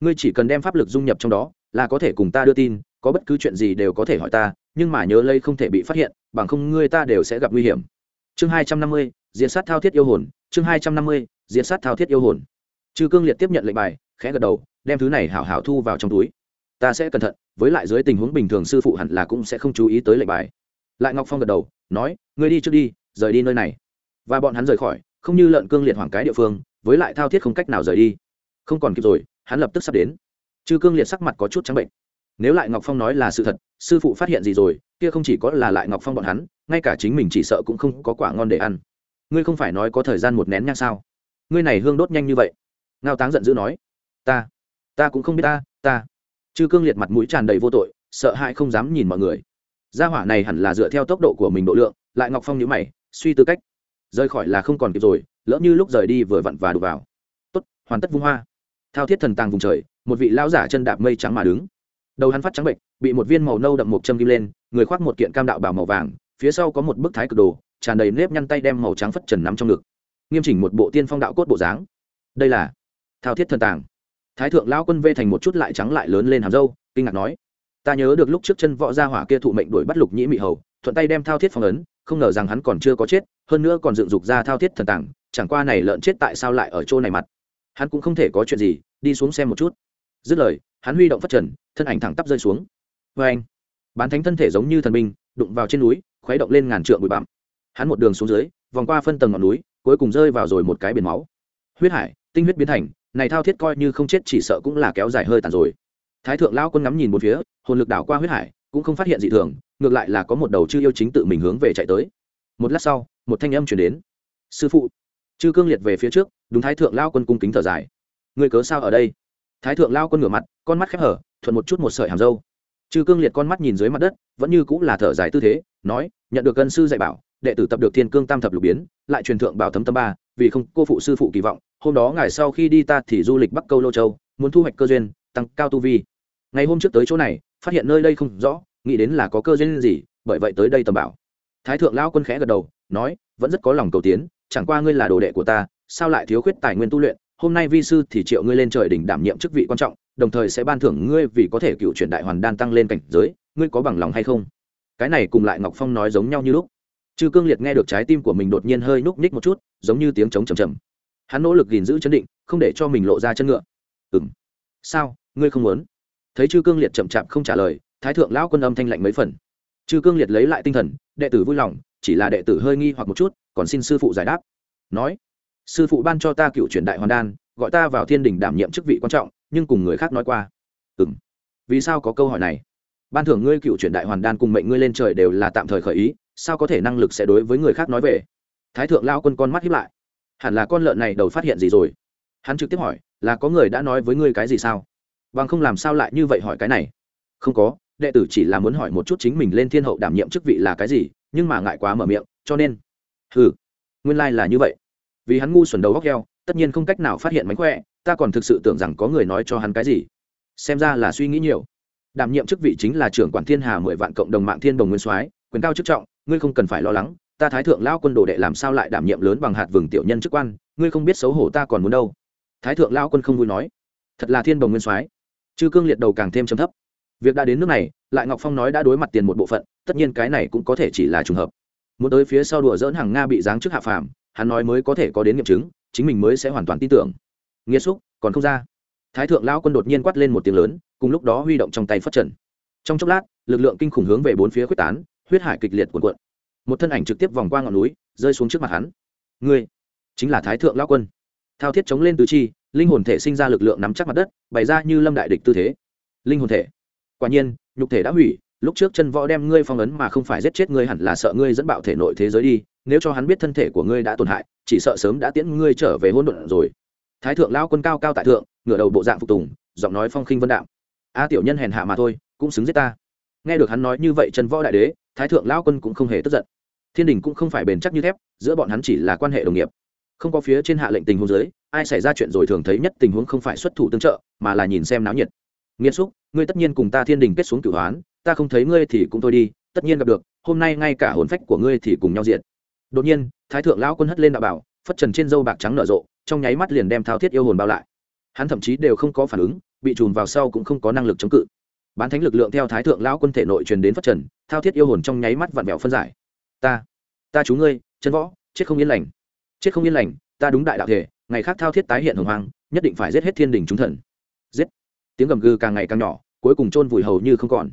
ngươi chỉ cần đem pháp lực dung nhập trong đó, là có thể cùng ta đưa tin, có bất cứ chuyện gì đều có thể hỏi ta, nhưng mà nhớ lây không thể bị phát hiện, bằng không ngươi ta đều sẽ gặp nguy hiểm. Chương hai trăm năm mươi diện sát thao thiết yêu hồn, chương hai trăm năm mươi diện sát thao thiết yêu hồn. Chư cương liệt tiếp nhận lệnh bài, khẽ gật đầu, đem thứ này hảo hảo thu vào trong túi. Ta sẽ cẩn thận, với lại dưới tình huống bình thường sư phụ hẳn là cũng sẽ không chú ý tới lệnh bài. Lại ngọc phong gật đầu, nói, ngươi đi trước đi, rời đi nơi này. Và bọn hắn rời khỏi, không như lợn cương liệt hoàng cái địa phương, với lại thao thiết không cách nào rời đi. Không còn kịp rồi hắn lập tức sắp đến. Chư cương liệt sắc mặt có chút trắng bệnh. Nếu lại ngọc phong nói là sự thật, sư phụ phát hiện gì rồi, kia không chỉ có là lại ngọc phong bọn hắn, ngay cả chính mình chỉ sợ cũng không có quả ngon để ăn. Ngươi không phải nói có thời gian một nén nhang sao? Ngươi này hương đốt nhanh như vậy. Ngao táng giận dữ nói. Ta ta cũng không biết ta ta. Chư cương liệt mặt mũi tràn đầy vô tội, sợ hãi không dám nhìn mọi người. Gia hỏa này hẳn là dựa theo tốc độ của mình độ lượng, lại ngọc phong nhữ mày, suy tư cách. Rời khỏi là không còn kịp rồi, lỡ như lúc rời đi vừa vặn và đục vào. Tốt, hoàn tất vung hoa thao thiết thần tàng vùng trời, một vị lão giả chân đạp mây trắng mà đứng. Đầu hắn phát trắng bệnh, bị một viên màu nâu đậm một châm kim lên, người khoác một kiện cam đạo bảo màu vàng, phía sau có một bức thái cực đồ, tràn đầy nếp nhăn tay đem màu trắng phất trần nắm trong ngực. Nghiêm chỉnh một bộ tiên phong đạo cốt bộ dáng. Đây là thao thiết thần tàng. Thái thượng lão quân vê thành một chút lại trắng lại lớn lên hàm dâu kinh ngạc nói, ta nhớ được lúc trước chân võ gia hỏa kia thụ mệnh đuổi bắt lục nhĩ mị hầu, thuận tay đem thao thiết phong ấn, không ngờ rằng hắn còn chưa có chết, hơn nữa còn dựng dục ra thao thiết thần tàng, chẳng qua này lợn chết tại sao lại ở chỗ này mặt? Hắn cũng không thể có chuyện gì, đi xuống xem một chút. Dứt lời, hắn huy động phát trần, thân ảnh thẳng tắp rơi xuống. Vê anh, bán thánh thân thể giống như thần minh đụng vào trên núi, khuấy động lên ngàn trượng bụi bặm. Hắn một đường xuống dưới, vòng qua phân tầng ngọn núi, cuối cùng rơi vào rồi một cái biển máu. Huyết hải, tinh huyết biến thành, này thao thiết coi như không chết chỉ sợ cũng là kéo dài hơi tàn rồi. Thái thượng lao quân ngắm nhìn một phía, hồn lực đảo qua huyết hải, cũng không phát hiện gì thường, ngược lại là có một đầu chư yêu chính tự mình hướng về chạy tới. Một lát sau, một thanh âm chuyển đến. Sư phụ chư cương liệt về phía trước, đúng thái thượng lao quân cung kính thở dài. Người cớ sao ở đây? Thái thượng lao quân ngửa mặt, con mắt khép hở, thuận một chút một sợi hàm dâu chư cương liệt con mắt nhìn dưới mặt đất, vẫn như cũng là thở dài tư thế, nói, nhận được cân sư dạy bảo, đệ tử tập được thiên cương tam thập lục biến, lại truyền thượng bảo thấm tâm ba, vì không cô phụ sư phụ kỳ vọng, hôm đó ngài sau khi đi ta thì du lịch bắc câu lô châu, muốn thu hoạch cơ duyên, tăng cao tu vi. Ngày hôm trước tới chỗ này, phát hiện nơi đây không rõ, nghĩ đến là có cơ duyên gì, bởi vậy tới đây tầm bảo. Thái thượng Lao quân khẽ gật đầu, nói, vẫn rất có lòng cầu tiến chẳng qua ngươi là đồ đệ của ta, sao lại thiếu khuyết tài nguyên tu luyện? Hôm nay vi sư thì triệu ngươi lên trời đỉnh đảm nhiệm chức vị quan trọng, đồng thời sẽ ban thưởng ngươi vì có thể cựu chuyển đại hoàn đan tăng lên cảnh giới, ngươi có bằng lòng hay không? Cái này cùng lại ngọc phong nói giống nhau như lúc. Chư cương liệt nghe được trái tim của mình đột nhiên hơi núc ních một chút, giống như tiếng trống trầm trầm hắn nỗ lực gìn giữ chấn định, không để cho mình lộ ra chân ngựa. Ừ m sao? Ngươi không muốn? Thấy chư cương liệt chậm chạp không trả lời, thái thượng lão quân âm thanh lạnh mấy phần. Chư cương liệt lấy lại tinh thần, đệ tử vui lòng chỉ là đệ tử hơi nghi hoặc một chút, còn xin sư phụ giải đáp. Nói, sư phụ ban cho ta cựu truyền đại hoàn đan, gọi ta vào thiên đình đảm nhiệm chức vị quan trọng, nhưng cùng người khác nói qua. Ừ m vì sao có câu hỏi này? Ban thưởng ngươi cựu truyền đại hoàn đan cùng mệnh ngươi lên trời đều là tạm thời khởi ý, sao có thể năng lực sẽ đối với người khác nói về? Thái thượng lao quân con mắt hiếp lại. Hẳn là con lợn này đầu phát hiện gì rồi? Hắn trực tiếp hỏi, là có người đã nói với ngươi cái gì sao? Bằng không làm sao lại như vậy hỏi cái này? Không có, đệ tử chỉ là muốn hỏi một chút chính mình lên thiên hậu đảm nhiệm chức vị là cái gì nhưng mà ngại quá mở miệng, cho nên, hừ, nguyên lai、like、là như vậy. Vì hắn ngu xuẩn đầu góc heo, tất nhiên không cách nào phát hiện mánh khỏe, ta còn thực sự tưởng rằng có người nói cho hắn cái gì. Xem ra là suy nghĩ nhiều. Đảm nhiệm chức vị chính là trưởng quản thiên hà mười vạn cộng đồng mạng thiên đồng nguyên soái, quyền cao chức trọng, ngươi không cần phải lo lắng, ta thái thượng lao quân đồ đệ làm sao lại đảm nhiệm lớn bằng hạt vừng tiểu nhân chức quan, ngươi không biết xấu hổ ta còn muốn đâu. Thái thượng lao quân không vui nói. Thật là thiên đồng nguyên soái. Chư cương liệt đầu càng thêm chấm thấp việc đã đến nước này, lại ngọc phong nói đã đối mặt tiền một bộ phận, tất nhiên cái này cũng có thể chỉ là trùng hợp. Muốn tới phía sau đùa dỡn hàng nga bị giáng trước hạ phàm, hắn nói mới có thể có đến nghiệm chứng, chính mình mới sẽ hoàn toàn tin tưởng. Nghĩa xúc, còn không ra. Thái thượng lão quân đột nhiên quát lên một tiếng lớn, cùng lúc đó huy động trong tay phất trần. Trong chốc lát, lực lượng kinh khủng hướng về bốn phía quyết tán, huyết hải kịch liệt cuộn cuộn. Một thân ảnh trực tiếp vòng qua ngọn núi, rơi xuống trước mặt hắn. Ngươi chính là thái thượng lão quân. Thao thiết chống lên tứ chi, linh hồn thể sinh ra lực lượng nắm chắc mặt đất, bày ra như lâm đại địch tư thế. Linh hồn thể quả nhiên, nhục thể đã hủy, lúc trước chân võ đem ngươi phong ấn mà không phải giết chết ngươi hẳn là sợ ngươi dẫn bạo thể nội thế giới đi, nếu cho hắn biết thân thể của ngươi đã tổn hại, chỉ sợ sớm đã tiễn ngươi trở về hôn độn rồi. Thái thượng lao quân cao cao tại thượng, ngửa đầu bộ dạng phục tùng, giọng nói phong khinh vân đạo a à, tiểu nhân hèn hạ mà thôi, cũng xứng giết ta. Nghe được hắn nói như vậy chân võ đại đế, thái thượng lao quân cũng không hề tức giận. Thiên đình cũng không phải bền chắc như thép, giữa bọn hắn chỉ là quan hệ đồng nghiệp. Không có phía trên hạ lệnh tình huống dưới, ai xảy ra chuyện rồi thường thấy nhất tình huống không phải xuất thủ tương trợ, mà là nhìn xem náo nhiệt nghiêm xúc, ngươi tất nhiên cùng ta thiên đình kết xuống cửu hoán, ta không thấy ngươi thì cũng thôi đi, tất nhiên gặp được, hôm nay ngay cả hồn phách của ngươi thì cùng nhau diện đột nhiên, thái thượng lão quân hất lên đạo bảo, phất trần trên dâu bạc trắng nở rộ, trong nháy mắt liền đem thao thiết yêu hồn bao lại. Hắn thậm chí đều không có phản ứng, bị trùn vào sau cũng không có năng lực chống cự. Bán thánh lực lượng theo thái thượng lão quân thể nội truyền đến phất trần, thao thiết yêu hồn trong nháy mắt vặn vẹo phân giải. Ta ta chú ngươi, chân võ, chết không yên lành. Chết không yên lành, ta đúng đại đạo thể, ngày khác thao thiết tái hiện hồng hoang, nhất định phải giết hết thiên đình chúng thần. Giết tiếng gầm gừ càng ngày càng nhỏ, cuối cùng chôn vùi hầu như không còn.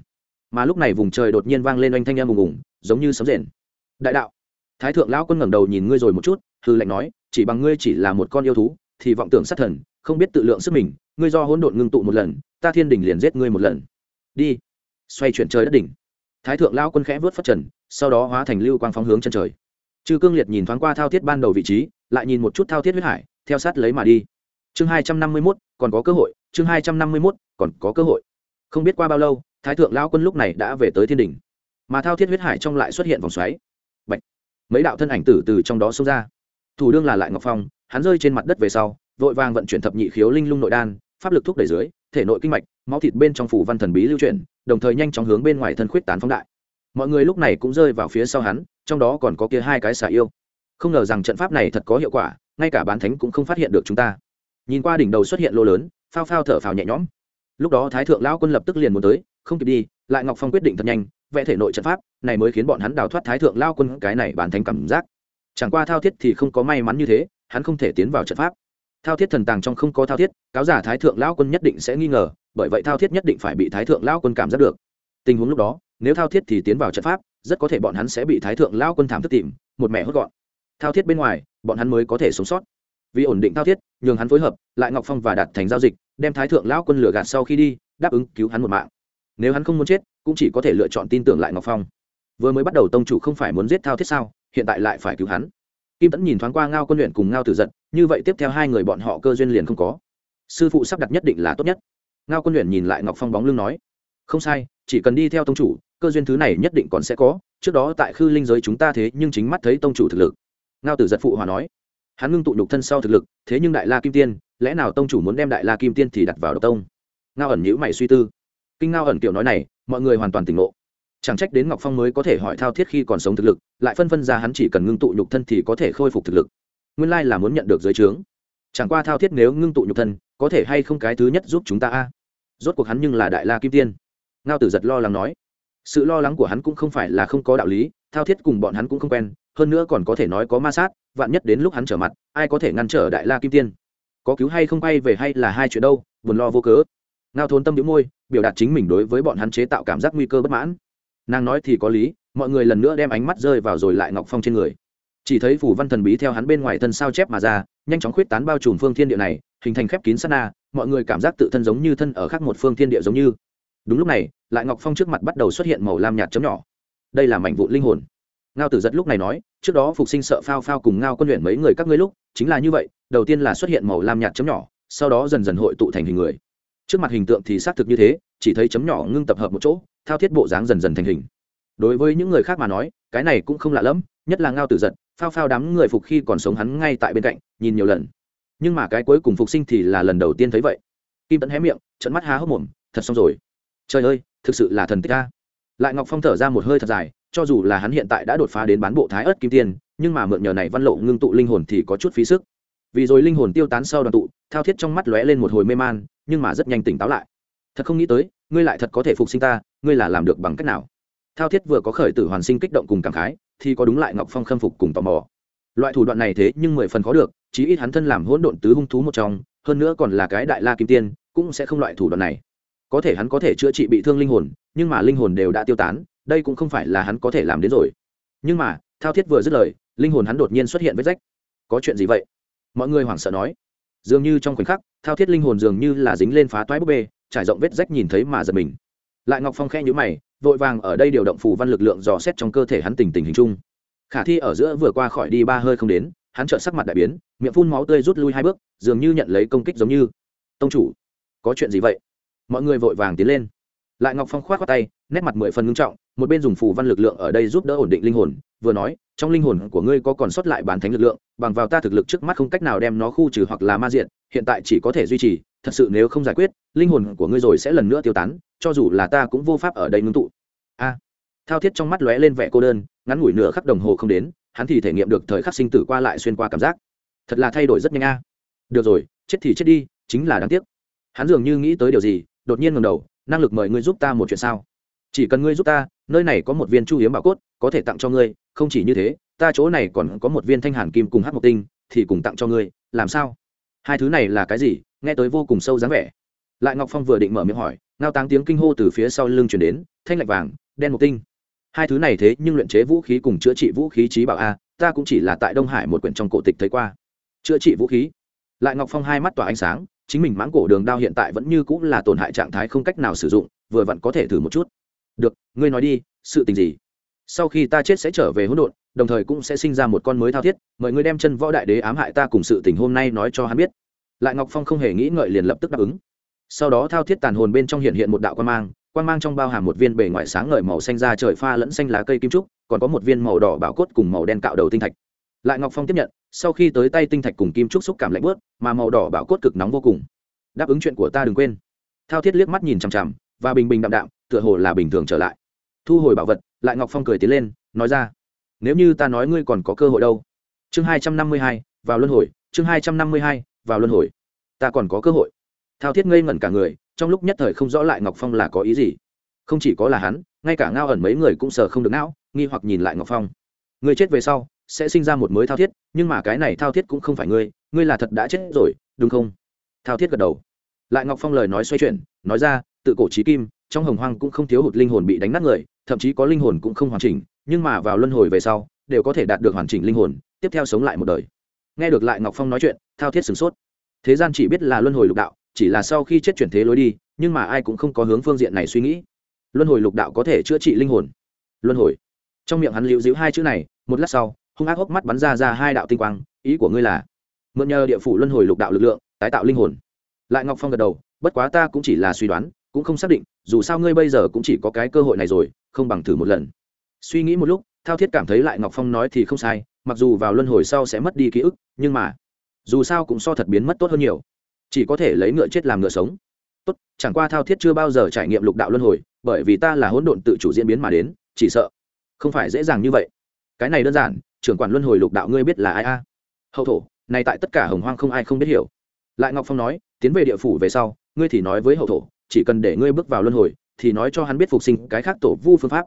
Mà lúc này vùng trời đột nhiên vang lên oanh thanh em ùng ùng, giống như sấm rền. Đại đạo, thái thượng lão quân ngẩng đầu nhìn ngươi rồi một chút, hư lệnh nói, chỉ bằng ngươi chỉ là một con yêu thú, thì vọng tưởng sát thần, không biết tự lượng sức mình, ngươi do hỗn độn ngưng tụ một lần, ta thiên đình liền giết ngươi một lần. Đi, xoay chuyển trời đất đỉnh. Thái thượng lão quân khẽ vớt phát trần, sau đó hóa thành lưu quang phóng hướng chân trời. Chư cương liệt nhìn thoáng qua thao thiết ban đầu vị trí, lại nhìn một chút thao thiết huyết hải, theo sát lấy mà đi. Chương hai trăm năm mươi mốt còn có cơ hội, chương hai trăm năm mươi mốt, còn có cơ hội. Không biết qua bao lâu, thái thượng lao quân lúc này đã về tới thiên đình. Mà thao thiết huyết hải trong lại xuất hiện vòng xoáy. Bạch. mấy đạo thân ảnh tử từ trong đó xông ra. Thủ đương là lại ngọc phong, hắn rơi trên mặt đất về sau, vội vàng vận chuyển thập nhị khiếu linh lung nội đan, pháp lực thúc đẩy dưới, thể nội kinh mạch, máu thịt bên trong phủ văn thần bí lưu chuyển, đồng thời nhanh chóng hướng bên ngoài thân khuyết tán phóng đại. Mọi người lúc này cũng rơi vào phía sau hắn, trong đó còn có kia hai cái xả yêu. Không ngờ rằng trận pháp này thật có hiệu quả, ngay cả bán thánh cũng không phát hiện được chúng ta nhìn qua đỉnh đầu xuất hiện lô lớn, phao phao thở phào nhẹ nhõm. Lúc đó thái thượng lão quân lập tức liền muốn tới, không kịp đi, lại ngọc phong quyết định thật nhanh, vẽ thể nội trận pháp, này mới khiến bọn hắn đào thoát thái thượng lao quân cái này bản thành cảm giác. Chẳng qua thao thiết thì không có may mắn như thế, hắn không thể tiến vào trận pháp. Thao thiết thần tàng trong không có thao thiết, cáo giả thái thượng lao quân nhất định sẽ nghi ngờ, bởi vậy thao thiết nhất định phải bị thái thượng lao quân cảm giác được. Tình huống lúc đó, nếu thao thiết thì tiến vào trận pháp, rất có thể bọn hắn sẽ bị thái thượng lao quân thảm thức tìm, một mẹ hốt gọn. Thao thiết bên ngoài, bọn hắn mới có thể sống sót vì ổn định thao thiết, nhường hắn phối hợp, lại ngọc phong và đạt thành giao dịch, đem thái thượng lão quân lửa gạt sau khi đi, đáp ứng cứu hắn một mạng. Nếu hắn không muốn chết, cũng chỉ có thể lựa chọn tin tưởng lại ngọc phong. Vừa mới bắt đầu tông chủ không phải muốn giết thao thiết sao, hiện tại lại phải cứu hắn. Kim tẫn nhìn thoáng qua ngao quân luyện cùng ngao tử giận như vậy tiếp theo hai người bọn họ cơ duyên liền không có. Sư phụ sắp đặt nhất định là tốt nhất. Ngao quân luyện nhìn lại ngọc phong bóng lưng nói, không sai, chỉ cần đi theo tông chủ, cơ duyên thứ này nhất định còn sẽ có, trước đó tại khư linh giới chúng ta thế nhưng chính mắt thấy tông chủ thực lực. Ngao tử giật phụ hòa nói hắn ngưng tụ nhục thân sau thực lực, thế nhưng đại la kim tiên, lẽ nào tông chủ muốn đem đại la kim tiên thì đặt vào độc tông? Ngao ẩn nhữ mày suy tư. Kinh ngao ẩn kiểu nói này, mọi người hoàn toàn tỉnh ngộ. Chẳng trách đến ngọc phong mới có thể hỏi thao thiết khi còn sống thực lực, lại phân phân ra hắn chỉ cần ngưng tụ nhục thân thì có thể khôi phục thực lực. Nguyên lai là muốn nhận được giới trướng. Chẳng qua thao thiết nếu ngưng tụ nhục thân, có thể hay không cái thứ nhất giúp chúng ta a? Rốt cuộc hắn nhưng là đại la kim tiên. Ngao tử giật lo lắng nói. Sự lo lắng của hắn cũng không phải là không có đạo lý, thao thiết cùng bọn hắn cũng không quen hơn nữa còn có thể nói có ma sát, vạn nhất đến lúc hắn trở mặt, ai có thể ngăn trở đại la kim tiên? Có cứu hay không quay về hay là hai chuyện đâu, buồn lo vô cớ. Ngao thôn tâm đĩu môi, biểu đạt chính mình đối với bọn hắn chế tạo cảm giác nguy cơ bất mãn. Nàng nói thì có lý, mọi người lần nữa đem ánh mắt rơi vào rồi lại ngọc phong trên người. Chỉ thấy phủ văn thần bí theo hắn bên ngoài thân sao chép mà ra, nhanh chóng khuyết tán bao trùm phương thiên địa này, hình thành khép kín sát na, mọi người cảm giác tự thân giống như thân ở khác một phương thiên địa giống như. Đúng lúc này, lại ngọc phong trước mặt bắt đầu xuất hiện màu lam nhạt chấm nhỏ. Đây là mảnh vụ linh hồn ngao tử giật lúc này nói, trước đó phục sinh sợ phao phao cùng ngao quân luyện mấy người các ngươi lúc, chính là như vậy, đầu tiên là xuất hiện màu lam nhạt chấm nhỏ, sau đó dần dần hội tụ thành hình người. Trước mặt hình tượng thì xác thực như thế, chỉ thấy chấm nhỏ ngưng tập hợp một chỗ, thao thiết bộ dáng dần dần thành hình. Đối với những người khác mà nói, cái này cũng không lạ lẫm, nhất là ngao tử giật, phao phao đám người phục khi còn sống hắn ngay tại bên cạnh, nhìn nhiều lần. Nhưng mà cái cuối cùng phục sinh thì là lần đầu tiên thấy vậy. Kim tẫn hé miệng trận mắt há hốc mồm, thật xong rồi. Trời ơi, thực sự là thần tích ca lại ngọc phong thở ra một hơi thật dài cho dù là hắn hiện tại đã đột phá đến bán bộ thái ớt kim tiên, nhưng mà mượn nhờ này văn lộ ngưng tụ linh hồn thì có chút phí sức. Vì rồi linh hồn tiêu tán sau đoàn tụ, thao thiết trong mắt lóe lên một hồi mê man, nhưng mà rất nhanh tỉnh táo lại. Thật không nghĩ tới, ngươi lại thật có thể phục sinh ta, ngươi là làm được bằng cách nào? Thao thiết vừa có khởi tử hoàn sinh kích động cùng cảm khái, thì có đúng lại ngọc phong khâm phục cùng tò mò. Loại thủ đoạn này thế nhưng mười phần khó được, chí ít hắn thân làm hỗn độn tứ hung thú một trong, hơn nữa còn là cái đại la kim tiên, cũng sẽ không loại thủ đoạn này. Có thể hắn có thể chữa trị bị thương linh hồn, nhưng mà linh hồn đều đã tiêu tán đây cũng không phải là hắn có thể làm đến rồi. Nhưng mà, thao thiết vừa dứt lời, linh hồn hắn đột nhiên xuất hiện vết rách. Có chuyện gì vậy? Mọi người hoảng sợ nói. Dường như trong khoảnh khắc, thao thiết linh hồn dường như là dính lên phá toái búp bê, trải rộng vết rách nhìn thấy mà giật mình. Lại ngọc phong khe nhữ mày, vội vàng ở đây điều động phù văn lực lượng dò xét trong cơ thể hắn tình tình hình chung. Khả thi ở giữa vừa qua khỏi đi ba hơi không đến, hắn trợn sắc mặt đại biến, miệng phun máu tươi rút lui hai bước, dường như nhận lấy công kích giống như. Tông chủ, có chuyện gì vậy? Mọi người vội vàng tiến lên. Lại ngọc phong khoát khoát tay, nét mặt mười phần ngưng trọng một bên dùng phù văn lực lượng ở đây giúp đỡ ổn định linh hồn, vừa nói, trong linh hồn của ngươi có còn sót lại bán thánh lực lượng, bằng vào ta thực lực trước mắt không cách nào đem nó khu trừ hoặc là ma diện hiện tại chỉ có thể duy trì, thật sự nếu không giải quyết, linh hồn của ngươi rồi sẽ lần nữa tiêu tán, cho dù là ta cũng vô pháp ở đây ngưng tụ. A. Thao thiết trong mắt lóe lên vẻ cô đơn, ngắn ngủi nửa khắc đồng hồ không đến, hắn thì thể nghiệm được thời khắc sinh tử qua lại xuyên qua cảm giác. Thật là thay đổi rất nhanh a. Được rồi, chết thì chết đi, chính là đáng tiếc. Hắn dường như nghĩ tới điều gì, đột nhiên ngầm đầu, năng lực mời ngươi giúp ta một chuyện sao? Chỉ cần ngươi giúp ta, nơi này có một viên chu hiếm bảo cốt, có thể tặng cho ngươi, không chỉ như thế, ta chỗ này còn có một viên thanh hàn kim cùng hát mộc tinh, thì cùng tặng cho ngươi, làm sao? Hai thứ này là cái gì? Nghe tới vô cùng sâu dáng vẻ. Lại ngọc phong vừa định mở miệng hỏi, ngao táng tiếng kinh hô từ phía sau lưng chuyển đến, thanh lạch vàng, đen mộc tinh. Hai thứ này thế nhưng luyện chế vũ khí cùng chữa trị vũ khí trí bảo a, ta cũng chỉ là tại đông hải một quyển trong cổ tịch thấy qua. Chữa trị vũ khí. Lại ngọc phong hai mắt tỏa ánh sáng, chính mình mãng cổ đường đao hiện tại vẫn như cũng là tổn hại trạng thái không cách nào sử dụng, vừa vặn có thể thử một chút được, ngươi nói đi, sự tình gì? Sau khi ta chết sẽ trở về hỗn độn, đồng thời cũng sẽ sinh ra một con mới thao thiết, mời ngươi đem chân võ đại đế ám hại ta cùng sự tình hôm nay nói cho hắn biết. Lại ngọc phong không hề nghĩ ngợi liền lập tức đáp ứng. Sau đó thao thiết tàn hồn bên trong hiện hiện một đạo quan mang quan mang trong bao hàm một viên bề ngoại sáng ngời màu xanh ra trời pha lẫn xanh lá cây kim trúc, còn có một viên màu đỏ bảo cốt cùng màu đen cạo đầu tinh thạch. Lại ngọc phong tiếp nhận, sau khi tới tay tinh thạch cùng kim trúc xúc cảm lạnh bớt mà màu đỏ bảo cốt cực nóng vô cùng. Đáp ứng chuyện của ta đừng quên. Thao thiết liếc mắt nhìn chằm chằm, và bình bình đạm đạm tựa hồ là bình thường trở lại. Thu hồi bảo vật, lại ngọc phong cười tiến lên, nói ra, nếu như ta nói ngươi còn có cơ hội đâu? Chương hai trăm năm mươi hai, vào luân hồi, chương hai trăm năm mươi hai, vào luân hồi. Ta còn có cơ hội. Thao thiết ngây ngẩn cả người, trong lúc nhất thời không rõ lại ngọc phong là có ý gì. Không chỉ có là hắn, ngay cả ngao ẩn mấy người cũng sờ không được não, nghi hoặc nhìn lại ngọc phong. Người chết về sau, sẽ sinh ra một mới thao thiết, nhưng mà cái này thao thiết cũng không phải ngươi ngươi là thật đã chết rồi, đúng không? Thao thiết gật đầu. Lại ngọc phong lời nói xoay chuyển, nói ra, tự cổ trí kim trong hồng hoang cũng không thiếu hụt linh hồn bị đánh nát người, thậm chí có linh hồn cũng không hoàn chỉnh, nhưng mà vào luân hồi về sau, đều có thể đạt được hoàn chỉnh linh hồn, tiếp theo sống lại một đời. Nghe được lại ngọc phong nói chuyện, thao thiết sửng sốt. Thế gian chỉ biết là luân hồi lục đạo, chỉ là sau khi chết chuyển thế lối đi, nhưng mà ai cũng không có hướng phương diện này suy nghĩ. Luân hồi lục đạo có thể chữa trị linh hồn. Luân hồi. Trong miệng hắn lưu giữ hai chữ này, một lát sau, hung ác hốc mắt bắn ra ra hai đạo tinh quang, ý của ngươi là, mượn nhờ địa phủ luân hồi lục đạo lực lượng, tái tạo linh hồn. Lại ngọc phong gật đầu, bất quá ta cũng chỉ là suy đoán cũng không xác định, dù sao ngươi bây giờ cũng chỉ có cái cơ hội này rồi, không bằng thử một lần. Suy nghĩ một lúc, thao thiết cảm thấy lại ngọc phong nói thì không sai, mặc dù vào luân hồi sau sẽ mất đi ký ức, nhưng mà, dù sao cũng so thật biến mất tốt hơn nhiều. Chỉ có thể lấy ngựa chết làm ngựa sống. Tốt, chẳng qua thao thiết chưa bao giờ trải nghiệm lục đạo luân hồi, bởi vì ta là hỗn độn tự chủ diễn biến mà đến, chỉ sợ không phải dễ dàng như vậy. Cái này đơn giản, trưởng quản luân hồi lục đạo ngươi biết là ai a? Hậu thổ, này tại tất cả hồng hoang không ai không biết hiểu. Lại ngọc phong nói, tiến về địa phủ về sau, ngươi thì nói với hậu thổ chỉ cần để ngươi bước vào luân hồi, thì nói cho hắn biết phục sinh cái khác tổ vu phương pháp.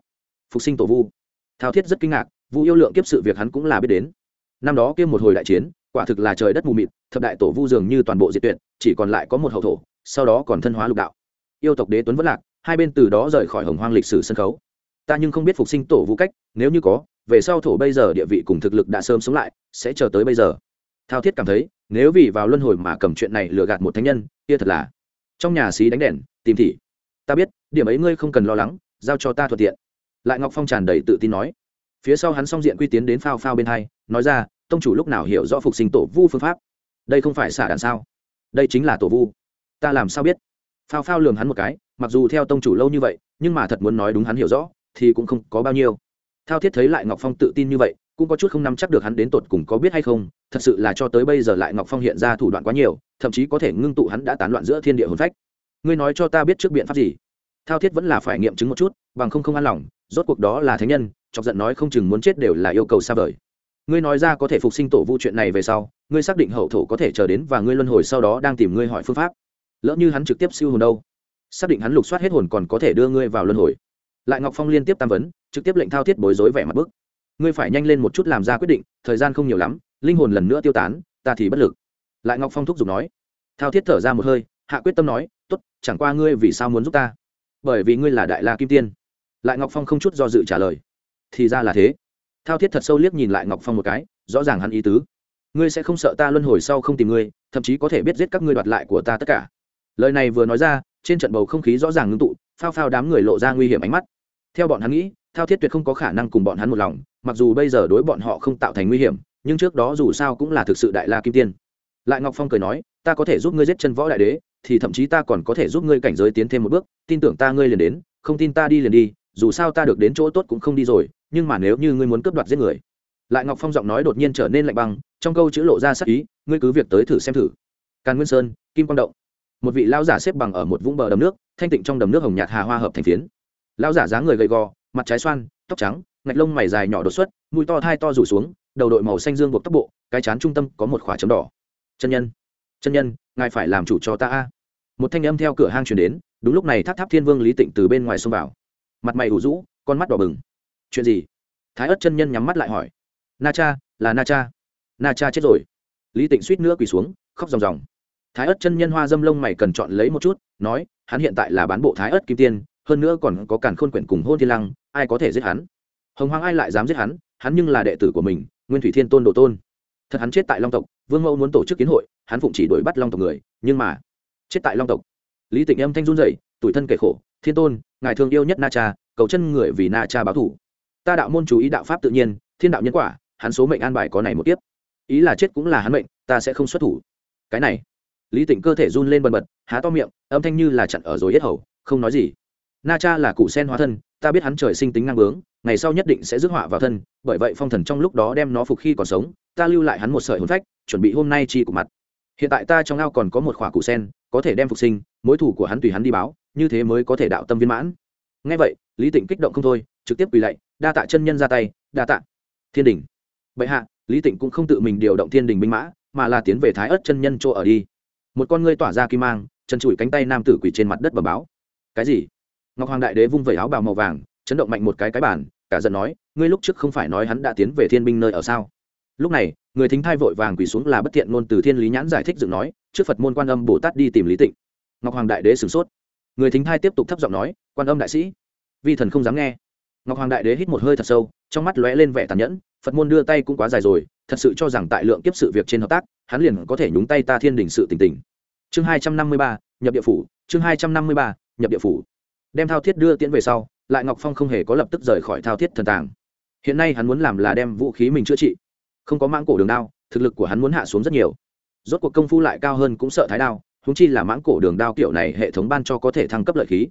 Phục sinh tổ vu. Thao thiết rất kinh ngạc, vu yêu lượng kiếp sự việc hắn cũng là biết đến. Năm đó kia một hồi đại chiến, quả thực là trời đất mù mịt, thập đại tổ vu dường như toàn bộ diệt tuyệt, chỉ còn lại có một hậu thổ, sau đó còn thân hóa lục đạo. Yêu tộc đế tuấn vẫn lạc, hai bên từ đó rời khỏi hồng hoang lịch sử sân khấu. Ta nhưng không biết phục sinh tổ vu cách, nếu như có, về sau thổ bây giờ địa vị cùng thực lực đã sớm sống lại, sẽ chờ tới bây giờ. Thao thiết cảm thấy, nếu vì vào luân hồi mà cầm chuyện này lừa gạt một thánh nhân, kia thật là trong nhà xí đánh đèn, tìm thị. Ta biết, điểm ấy ngươi không cần lo lắng, giao cho ta thuận tiện. Lại ngọc phong tràn đầy tự tin nói. Phía sau hắn song diện quy tiến đến phao phao bên hai, nói ra, tông chủ lúc nào hiểu rõ phục sinh tổ vu phương pháp? Đây không phải xả đạn sao? Đây chính là tổ vu. Ta làm sao biết? Phao phao lường hắn một cái, mặc dù theo tông chủ lâu như vậy, nhưng mà thật muốn nói đúng hắn hiểu rõ, thì cũng không có bao nhiêu. Thao thiết thấy lại ngọc phong tự tin như vậy cũng có chút không nắm chắc được hắn đến tột cùng có biết hay không, thật sự là cho tới bây giờ lại ngọc phong hiện ra thủ đoạn quá nhiều, thậm chí có thể ngưng tụ hắn đã tán loạn giữa thiên địa hồn phách. Ngươi nói cho ta biết trước biện pháp gì? Thao thiết vẫn là phải nghiệm chứng một chút, bằng không không an lòng, rốt cuộc đó là thánh nhân, chọc giận nói không chừng muốn chết đều là yêu cầu xa vời. Ngươi nói ra có thể phục sinh tổ vu chuyện này về sau, ngươi xác định hậu thổ có thể chờ đến và ngươi luân hồi sau đó đang tìm ngươi hỏi phương pháp. Lỡ như hắn trực tiếp siêu hồn đâu? Xác định hắn lục soát hết hồn còn có thể đưa ngươi vào luân hồi. Lại ngọc phong liên tiếp tam vấn, trực tiếp lệnh thao thiết bối rối vẻ mặt bức ngươi phải nhanh lên một chút làm ra quyết định, thời gian không nhiều lắm, linh hồn lần nữa tiêu tán, ta thì bất lực. Lại ngọc phong thúc giục nói. Thao thiết thở ra một hơi, hạ quyết tâm nói t ố t chẳng qua ngươi vì sao muốn giúp ta? Bởi vì ngươi là đại la kim tiên. Lại ngọc phong không chút do dự trả lời. Thì ra là thế. Thao thiết thật sâu liếc nhìn lại ngọc phong một cái, rõ ràng hắn ý tứ. Ngươi sẽ không sợ ta luân hồi sau không tìm ngươi, thậm chí có thể biết giết các ngươi đoạt lại của ta tất cả. Lời này vừa nói ra, trên trận bầu không khí rõ ràng ngưng tụ, phao phao đám người lộ ra nguy hiểm ánh mắt. Theo bọn hắn nghĩ, thao thiết tuyệt không có khả năng cùng bọn hắn một lòng mặc dù bây giờ đối bọn họ không tạo thành nguy hiểm, nhưng trước đó dù sao cũng là thực sự đại la kim tiên. Lại ngọc phong cười nói, ta có thể giúp ngươi giết chân võ đại đế, thì thậm chí ta còn có thể giúp ngươi cảnh giới tiến thêm một bước, tin tưởng ta ngươi liền đến, không tin ta đi liền đi, dù sao ta được đến chỗ tốt cũng không đi rồi, nhưng mà nếu như ngươi muốn cướp đoạt giết người. Lại ngọc phong giọng nói đột nhiên trở nên lạnh băng, trong câu chữ lộ ra sắc ý, ngươi cứ việc tới thử xem thử. Càn nguyên sơn, kim quang động. Một vị lao giả xếp bằng ở một vũng bờ đầm nước, thanh tịnh trong đầm nước hồng nhạt hà hoa hợp thành phiến. Lao giả dáng người gầy gò, mặt trái xoan, tóc trắng ngạch lông mày dài nhỏ đột xuất, mũi to thai to rủ xuống, đầu đội màu xanh dương buộc tóc bộ, cái chán trung tâm có một khỏa chấm đỏ. Chân nhân chân nhân, ngài phải làm chủ cho ta a. Một thanh âm theo cửa hang chuyển đến, đúng lúc này tháp tháp thiên vương lý tịnh từ bên ngoài xông vào. Mặt mày ủ rũ, con mắt đỏ bừng. Chuyện gì? Thái ớt chân nhân nhắm mắt lại hỏi. Na cha, là na cha. Na cha chết rồi. Lý tịnh suýt nữa quỳ xuống, khóc ròng ròng. Thái ớt chân nhân hoa dâm lông mày cần chọn lấy một chút, nói, hắn hiện tại là bán bộ thái ớt kim tiên, hơn nữa còn có cản khôn quyển cùng hôn thiên lăng, ai có thể giết hắn? Hồng hoàng ai lại dám giết hắn? Hắn nhưng là đệ tử của mình, nguyên thủy thiên tôn đồ tôn. Thật hắn chết tại long tộc, vương mẫu muốn tổ chức kiến hội, hắn phụng chỉ đuổi bắt long tộc người, nhưng mà chết tại long tộc. Lý tịnh âm thanh run dậy tủi thân kể khổ, thiên tôn, ngài thương yêu nhất na cha, cầu chân người vì na cha báo thủ. Ta đạo môn chú ý đạo pháp tự nhiên, thiên đạo nhân quả, hắn số mệnh an bài có này một tiếp ý là chết cũng là hắn mệnh, ta sẽ không xuất thủ. Cái này, lý tịnh cơ thể run lên bần bật, há to miệng, âm thanh như là chặn ở rồi yết hầu, không nói gì. Na cha là cụ sen hóa thân ta biết hắn trời sinh tính năng bướng, ngày sau nhất định sẽ rước họa vào thân, bởi vậy phong thần trong lúc đó đem nó phục khi còn sống, ta lưu lại hắn một sợi hồn phách, chuẩn bị hôm nay chi của mặt. Hiện tại ta trong ao còn có một khỏa cụ sen, có thể đem phục sinh, mối thủ của hắn tùy hắn đi báo, như thế mới có thể đạo tâm viên mãn. Ngay vậy, lý tịnh kích động không thôi, trực tiếp quỳ lạy, đa tạ chân nhân ra tay, đa tạ. Thiên đình. Bệ hạ, lý tịnh cũng không tự mình điều động thiên đình binh mã, mà là tiến về thái ất chân nhân chỗ ở đi. Một con ngươi tỏa ra kim mang, chân trụi cánh tay nam tử quỳ trên mặt đất bờ báo. Cái gì? Ngọc hoàng đại đế vung vẩy áo bào màu vàng, chấn động mạnh một cái cái bản cả giận nói, ngươi lúc trước không phải nói hắn đã tiến về thiên binh nơi ở sao? Lúc này, người thính thai vội vàng quỳ xuống là bất thiện ngôn từ thiên lý nhãn giải thích dựng nói, trước phật môn quan âm bồ tát đi tìm lý tịnh. Ngọc hoàng đại đế sửng sốt. Người thính thai tiếp tục thấp giọng nói, quan âm đại sĩ, vi thần không dám nghe. Ngọc hoàng đại đế hít một hơi thật sâu, trong mắt lóe lên vẻ tàn nhẫn, phật môn đưa tay cũng quá dài rồi, thật sự cho rằng tại lượng kiếp sự việc trên hợp tác, hắn liền có thể nhúng tay ta thiên đình sự tình tình. Chương hai trăm năm mươi ba, nhập địa phủ, chương hai trăm năm mươi ba, nhập địa phủ đem thao thiết đưa tiễn về sau, lại ngọc phong không hề có lập tức rời khỏi thao thiết thần tàng. Hiện nay hắn muốn làm là đem vũ khí mình chữa trị. Không có mãng cổ đường đao, thực lực của hắn muốn hạ xuống rất nhiều. Rốt cuộc công phu lại cao hơn cũng sợ thái đao húng chi là mãng cổ đường đao kiểu này hệ thống ban cho có thể thăng cấp lợi khí.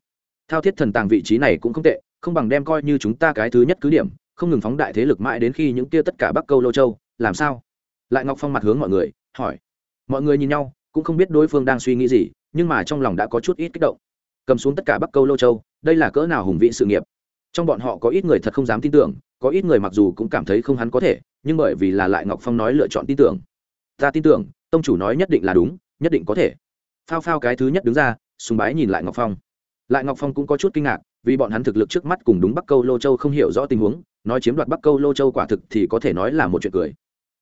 Thao thiết thần tàng vị trí này cũng không tệ, không bằng đem coi như chúng ta cái thứ nhất cứ điểm, không ngừng phóng đại thế lực mãi đến khi những kia tất cả bắc câu, lô châu, làm sao? Lại ngọc phong mặt hướng mọi người, hỏi. Mọi người nhìn nhau, cũng không biết đối phương đang suy nghĩ gì, nhưng mà trong lòng đã có chút ít kích động cầm xuống tất cả bắc câu lô châu, đây là cỡ nào hùng vị sự nghiệp. Trong bọn họ có ít người thật không dám tin tưởng, có ít người mặc dù cũng cảm thấy không hắn có thể, nhưng bởi vì là lại ngọc phong nói lựa chọn tin tưởng. Ta tin tưởng, tông chủ nói nhất định là đúng, nhất định có thể. Phao phao cái thứ nhất đứng ra, sùng bái nhìn lại ngọc phong. Lại ngọc phong cũng có chút kinh ngạc, vì bọn hắn thực lực trước mắt cùng đúng bắc câu lô châu không hiểu rõ tình huống, nói chiếm đoạt bắc câu lô châu quả thực thì có thể nói là một chuyện cười.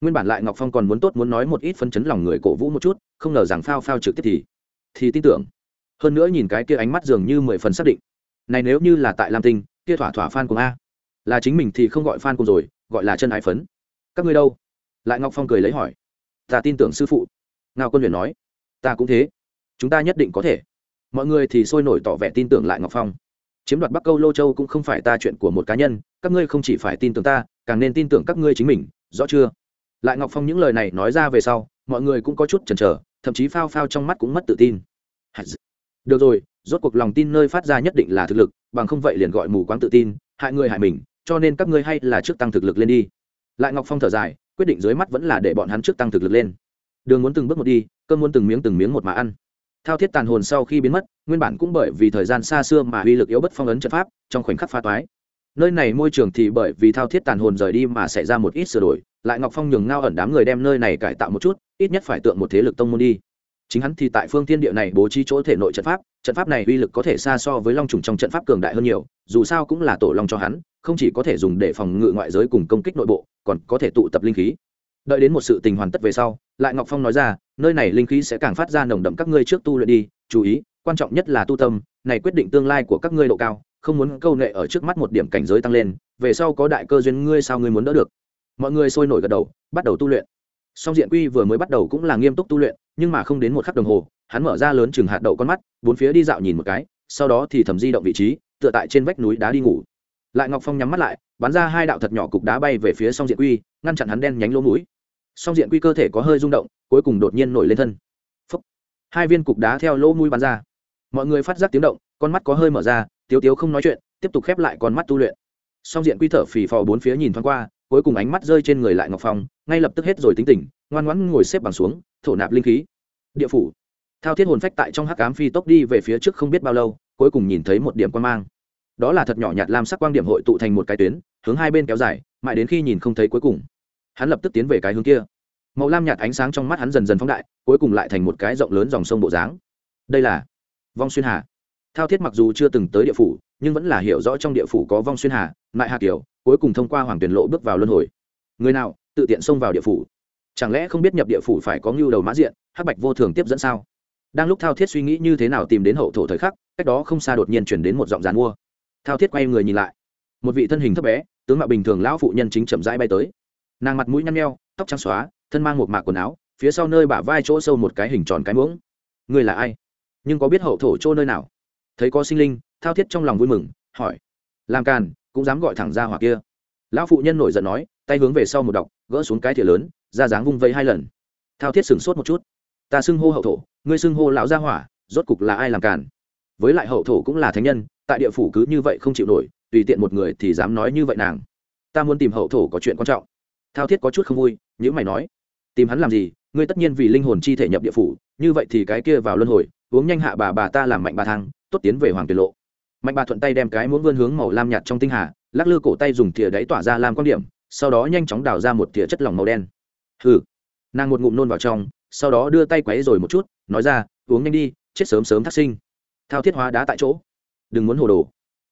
Nguyên bản lại ngọc phong còn muốn tốt muốn nói một ít phân chấn lòng người cổ vũ một chút, không ngờ rằng phao phao trực tiếp thì thì tin tưởng hơn nữa nhìn cái kia ánh mắt dường như mười phần xác định. Này nếu như là tại lam tinh, kia thỏa thỏa phan cùng a. Là chính mình thì không gọi phan cùng rồi, gọi là chân ái phấn. Các ngươi đâu? Lại ngọc phong cười lấy hỏi. Ta tin tưởng sư phụ. Ngao quân luyện nói. Ta cũng thế. Chúng ta nhất định có thể. Mọi người thì sôi nổi tỏ vẻ tin tưởng lại ngọc phong. Chiếm đoạt bắc câu lô châu cũng không phải ta chuyện của một cá nhân, các ngươi không chỉ phải tin tưởng ta, càng nên tin tưởng các ngươi chính mình, rõ chưa? Lại ngọc phong những lời này nói ra về sau, mọi người cũng có chút chần chờ, thậm chí phao phao trong mắt cũng mất tự tin được rồi, rốt cuộc lòng tin nơi phát ra nhất định là thực lực, bằng không vậy liền gọi mù quáng tự tin, hại người hại mình, cho nên các ngươi hay là trước tăng thực lực lên đi. Lại ngọc phong thở dài, quyết định dưới mắt vẫn là để bọn hắn trước tăng thực lực lên. Đường muốn từng bước một đi cơm muốn từng miếng từng miếng một mà ăn. Thao thiết tàn hồn sau khi biến mất, nguyên bản cũng bởi vì thời gian xa xưa mà uy lực yếu bất phong ấn trận pháp, trong khoảnh khắc pha toái. Nơi này môi trường thì bởi vì thao thiết tàn hồn rời đi mà xảy ra một ít sửa đổi, lại ngọc phong nhường ngao ẩn đám người đem nơi này cải tạo một chút, ít nhất phải tượng một thế lực tông môn đi chính hắn thì tại phương tiên địa này bố trí chỗ thể nội trận pháp trận pháp này uy lực có thể xa so với long trùng trong trận pháp cường đại hơn nhiều, dù sao cũng là tổ long cho hắn, không chỉ có thể dùng để phòng ngự ngoại giới cùng công kích nội bộ, còn có thể tụ tập linh khí. Đợi đến một sự tình hoàn tất về sau, lại ngọc phong nói ra, nơi này linh khí sẽ càng phát ra nồng đậm các ngươi trước tu luyện đi, chú ý, quan trọng nhất là tu tâm, này quyết định tương lai của các ngươi độ cao, không muốn câu nệ ở trước mắt một điểm cảnh giới tăng lên, về sau có đại cơ duyên ngươi sao ngươi muốn đỡ được. Mọi người sôi nổi gật đầu, bắt đầu tu luyện. Song diện quy vừa mới bắt đầu cũng là nghiêm túc tu luyện nhưng mà không đến một khắc đồng hồ, hắn mở ra lớn chừng hạt đậu con mắt, bốn phía đi dạo nhìn một cái, sau đó thì thầm di động vị trí, tựa tại trên vách núi đá đi ngủ. Lại ngọc phong nhắm mắt lại, bắn ra hai đạo thật nhỏ cục đá bay về phía song diện quy, ngăn chặn hắn đen nhánh lỗ mũi. Song diện quy cơ thể có hơi rung động, cuối cùng đột nhiên nổi lên thân. Phúc. hai viên cục đá theo lỗ mũi bắn ra. Mọi người phát giác tiếng động, con mắt có hơi mở ra, tiếu tiếu không nói chuyện, tiếp tục khép lại con mắt tu luyện. Song diện quy thở phì phò bốn phía nhìn thoáng qua, cuối cùng ánh mắt rơi trên người lại ngọc phong ngay lập tức hết rồi tính tình, ngoan ngoãn ngồi xếp bằng xuống, thổ nạp linh khí. Địa phủ. Thao thiết hồn phách tại trong hắc ám phi tốc đi về phía trước không biết bao lâu, cuối cùng nhìn thấy một điểm quan mang. Đó là thật nhỏ nhạt lam sắc quang điểm hội tụ thành một cái tuyến, hướng hai bên kéo dài, mãi đến khi nhìn không thấy cuối cùng. Hắn lập tức tiến về cái hướng kia. Màu lam nhạt ánh sáng trong mắt hắn dần dần phóng đại, cuối cùng lại thành một cái rộng lớn dòng sông bộ dáng. Đây là vong xuyên hà. Thao thiết mặc dù chưa từng tới địa phủ, nhưng vẫn là hiểu rõ trong địa phủ có vong xuyên hà, mại hà kiều, cuối cùng thông qua hoàng tuyển lộ bước vào luân hồi. Người nào? Tự tiện xông vào địa phủ. Chẳng lẽ không biết nhập địa phủ phải có ngưu đầu mã diện, hắc bạch vô thường tiếp dẫn sao? Đang lúc thao thiết suy nghĩ như thế nào tìm đến hậu thổ thời khắc, cách đó không xa đột nhiên chuyển đến một giọng dàn mua. Thao thiết quay người nhìn lại. Một vị thân hình thấp bé, tướng mạo bình thường lão phụ nhân chính chậm rãi bay tới. Nàng mặt mũi nhăn nheo, tóc trắng xóa, thân mang một mạc quần áo, phía sau nơi bả vai chỗ sâu một cái hình tròn cái muỗng. Người là ai? Nhưng có biết hậu thổ chỗ nơi nào? Thấy có sinh linh, thao thiết trong lòng vui mừng, hỏi. Làm càn, cũng dám gọi thẳng ra hỏa kia. Lão phụ nhân nổi giận nói tay hướng về sau một đọc, gỡ xuống cái thìa lớn, ra dáng vung vây hai lần. Thao thiết sửng sốt một chút. Ta xưng hô hậu thổ, ngươi xưng hô lão gia hỏa, rốt cục là ai làm càn? Với lại hậu thổ cũng là thánh nhân, tại địa phủ cứ như vậy không chịu nổi, tùy tiện một người thì dám nói như vậy nàng. Ta muốn tìm hậu thổ có chuyện quan trọng. Thao thiết có chút không vui nhữ mày nói. Tìm hắn làm gì? Ngươi tất nhiên vì linh hồn chi thể nhập địa phủ, như vậy thì cái kia vào luân hồi, uống nhanh hạ bà bà ta làm mạnh bà thang, tốt tiến về hoàng tiền lộ. Mạnh bà thuận tay đem cái muốn vươn hướng màu lam nhạt trong tinh hà, lắc lư cổ tay dùng thìa đáy tỏa ra làm quan điểm sau đó nhanh chóng đào ra một thìa chất lỏng màu đen. Hừ. Nàng một ngụm nôn vào trong, sau đó đưa tay quấy rồi một chút, nói ra, uống nhanh đi, chết sớm sớm thác sinh. Thao thiết hóa đá tại chỗ. Đừng muốn hồ đồ.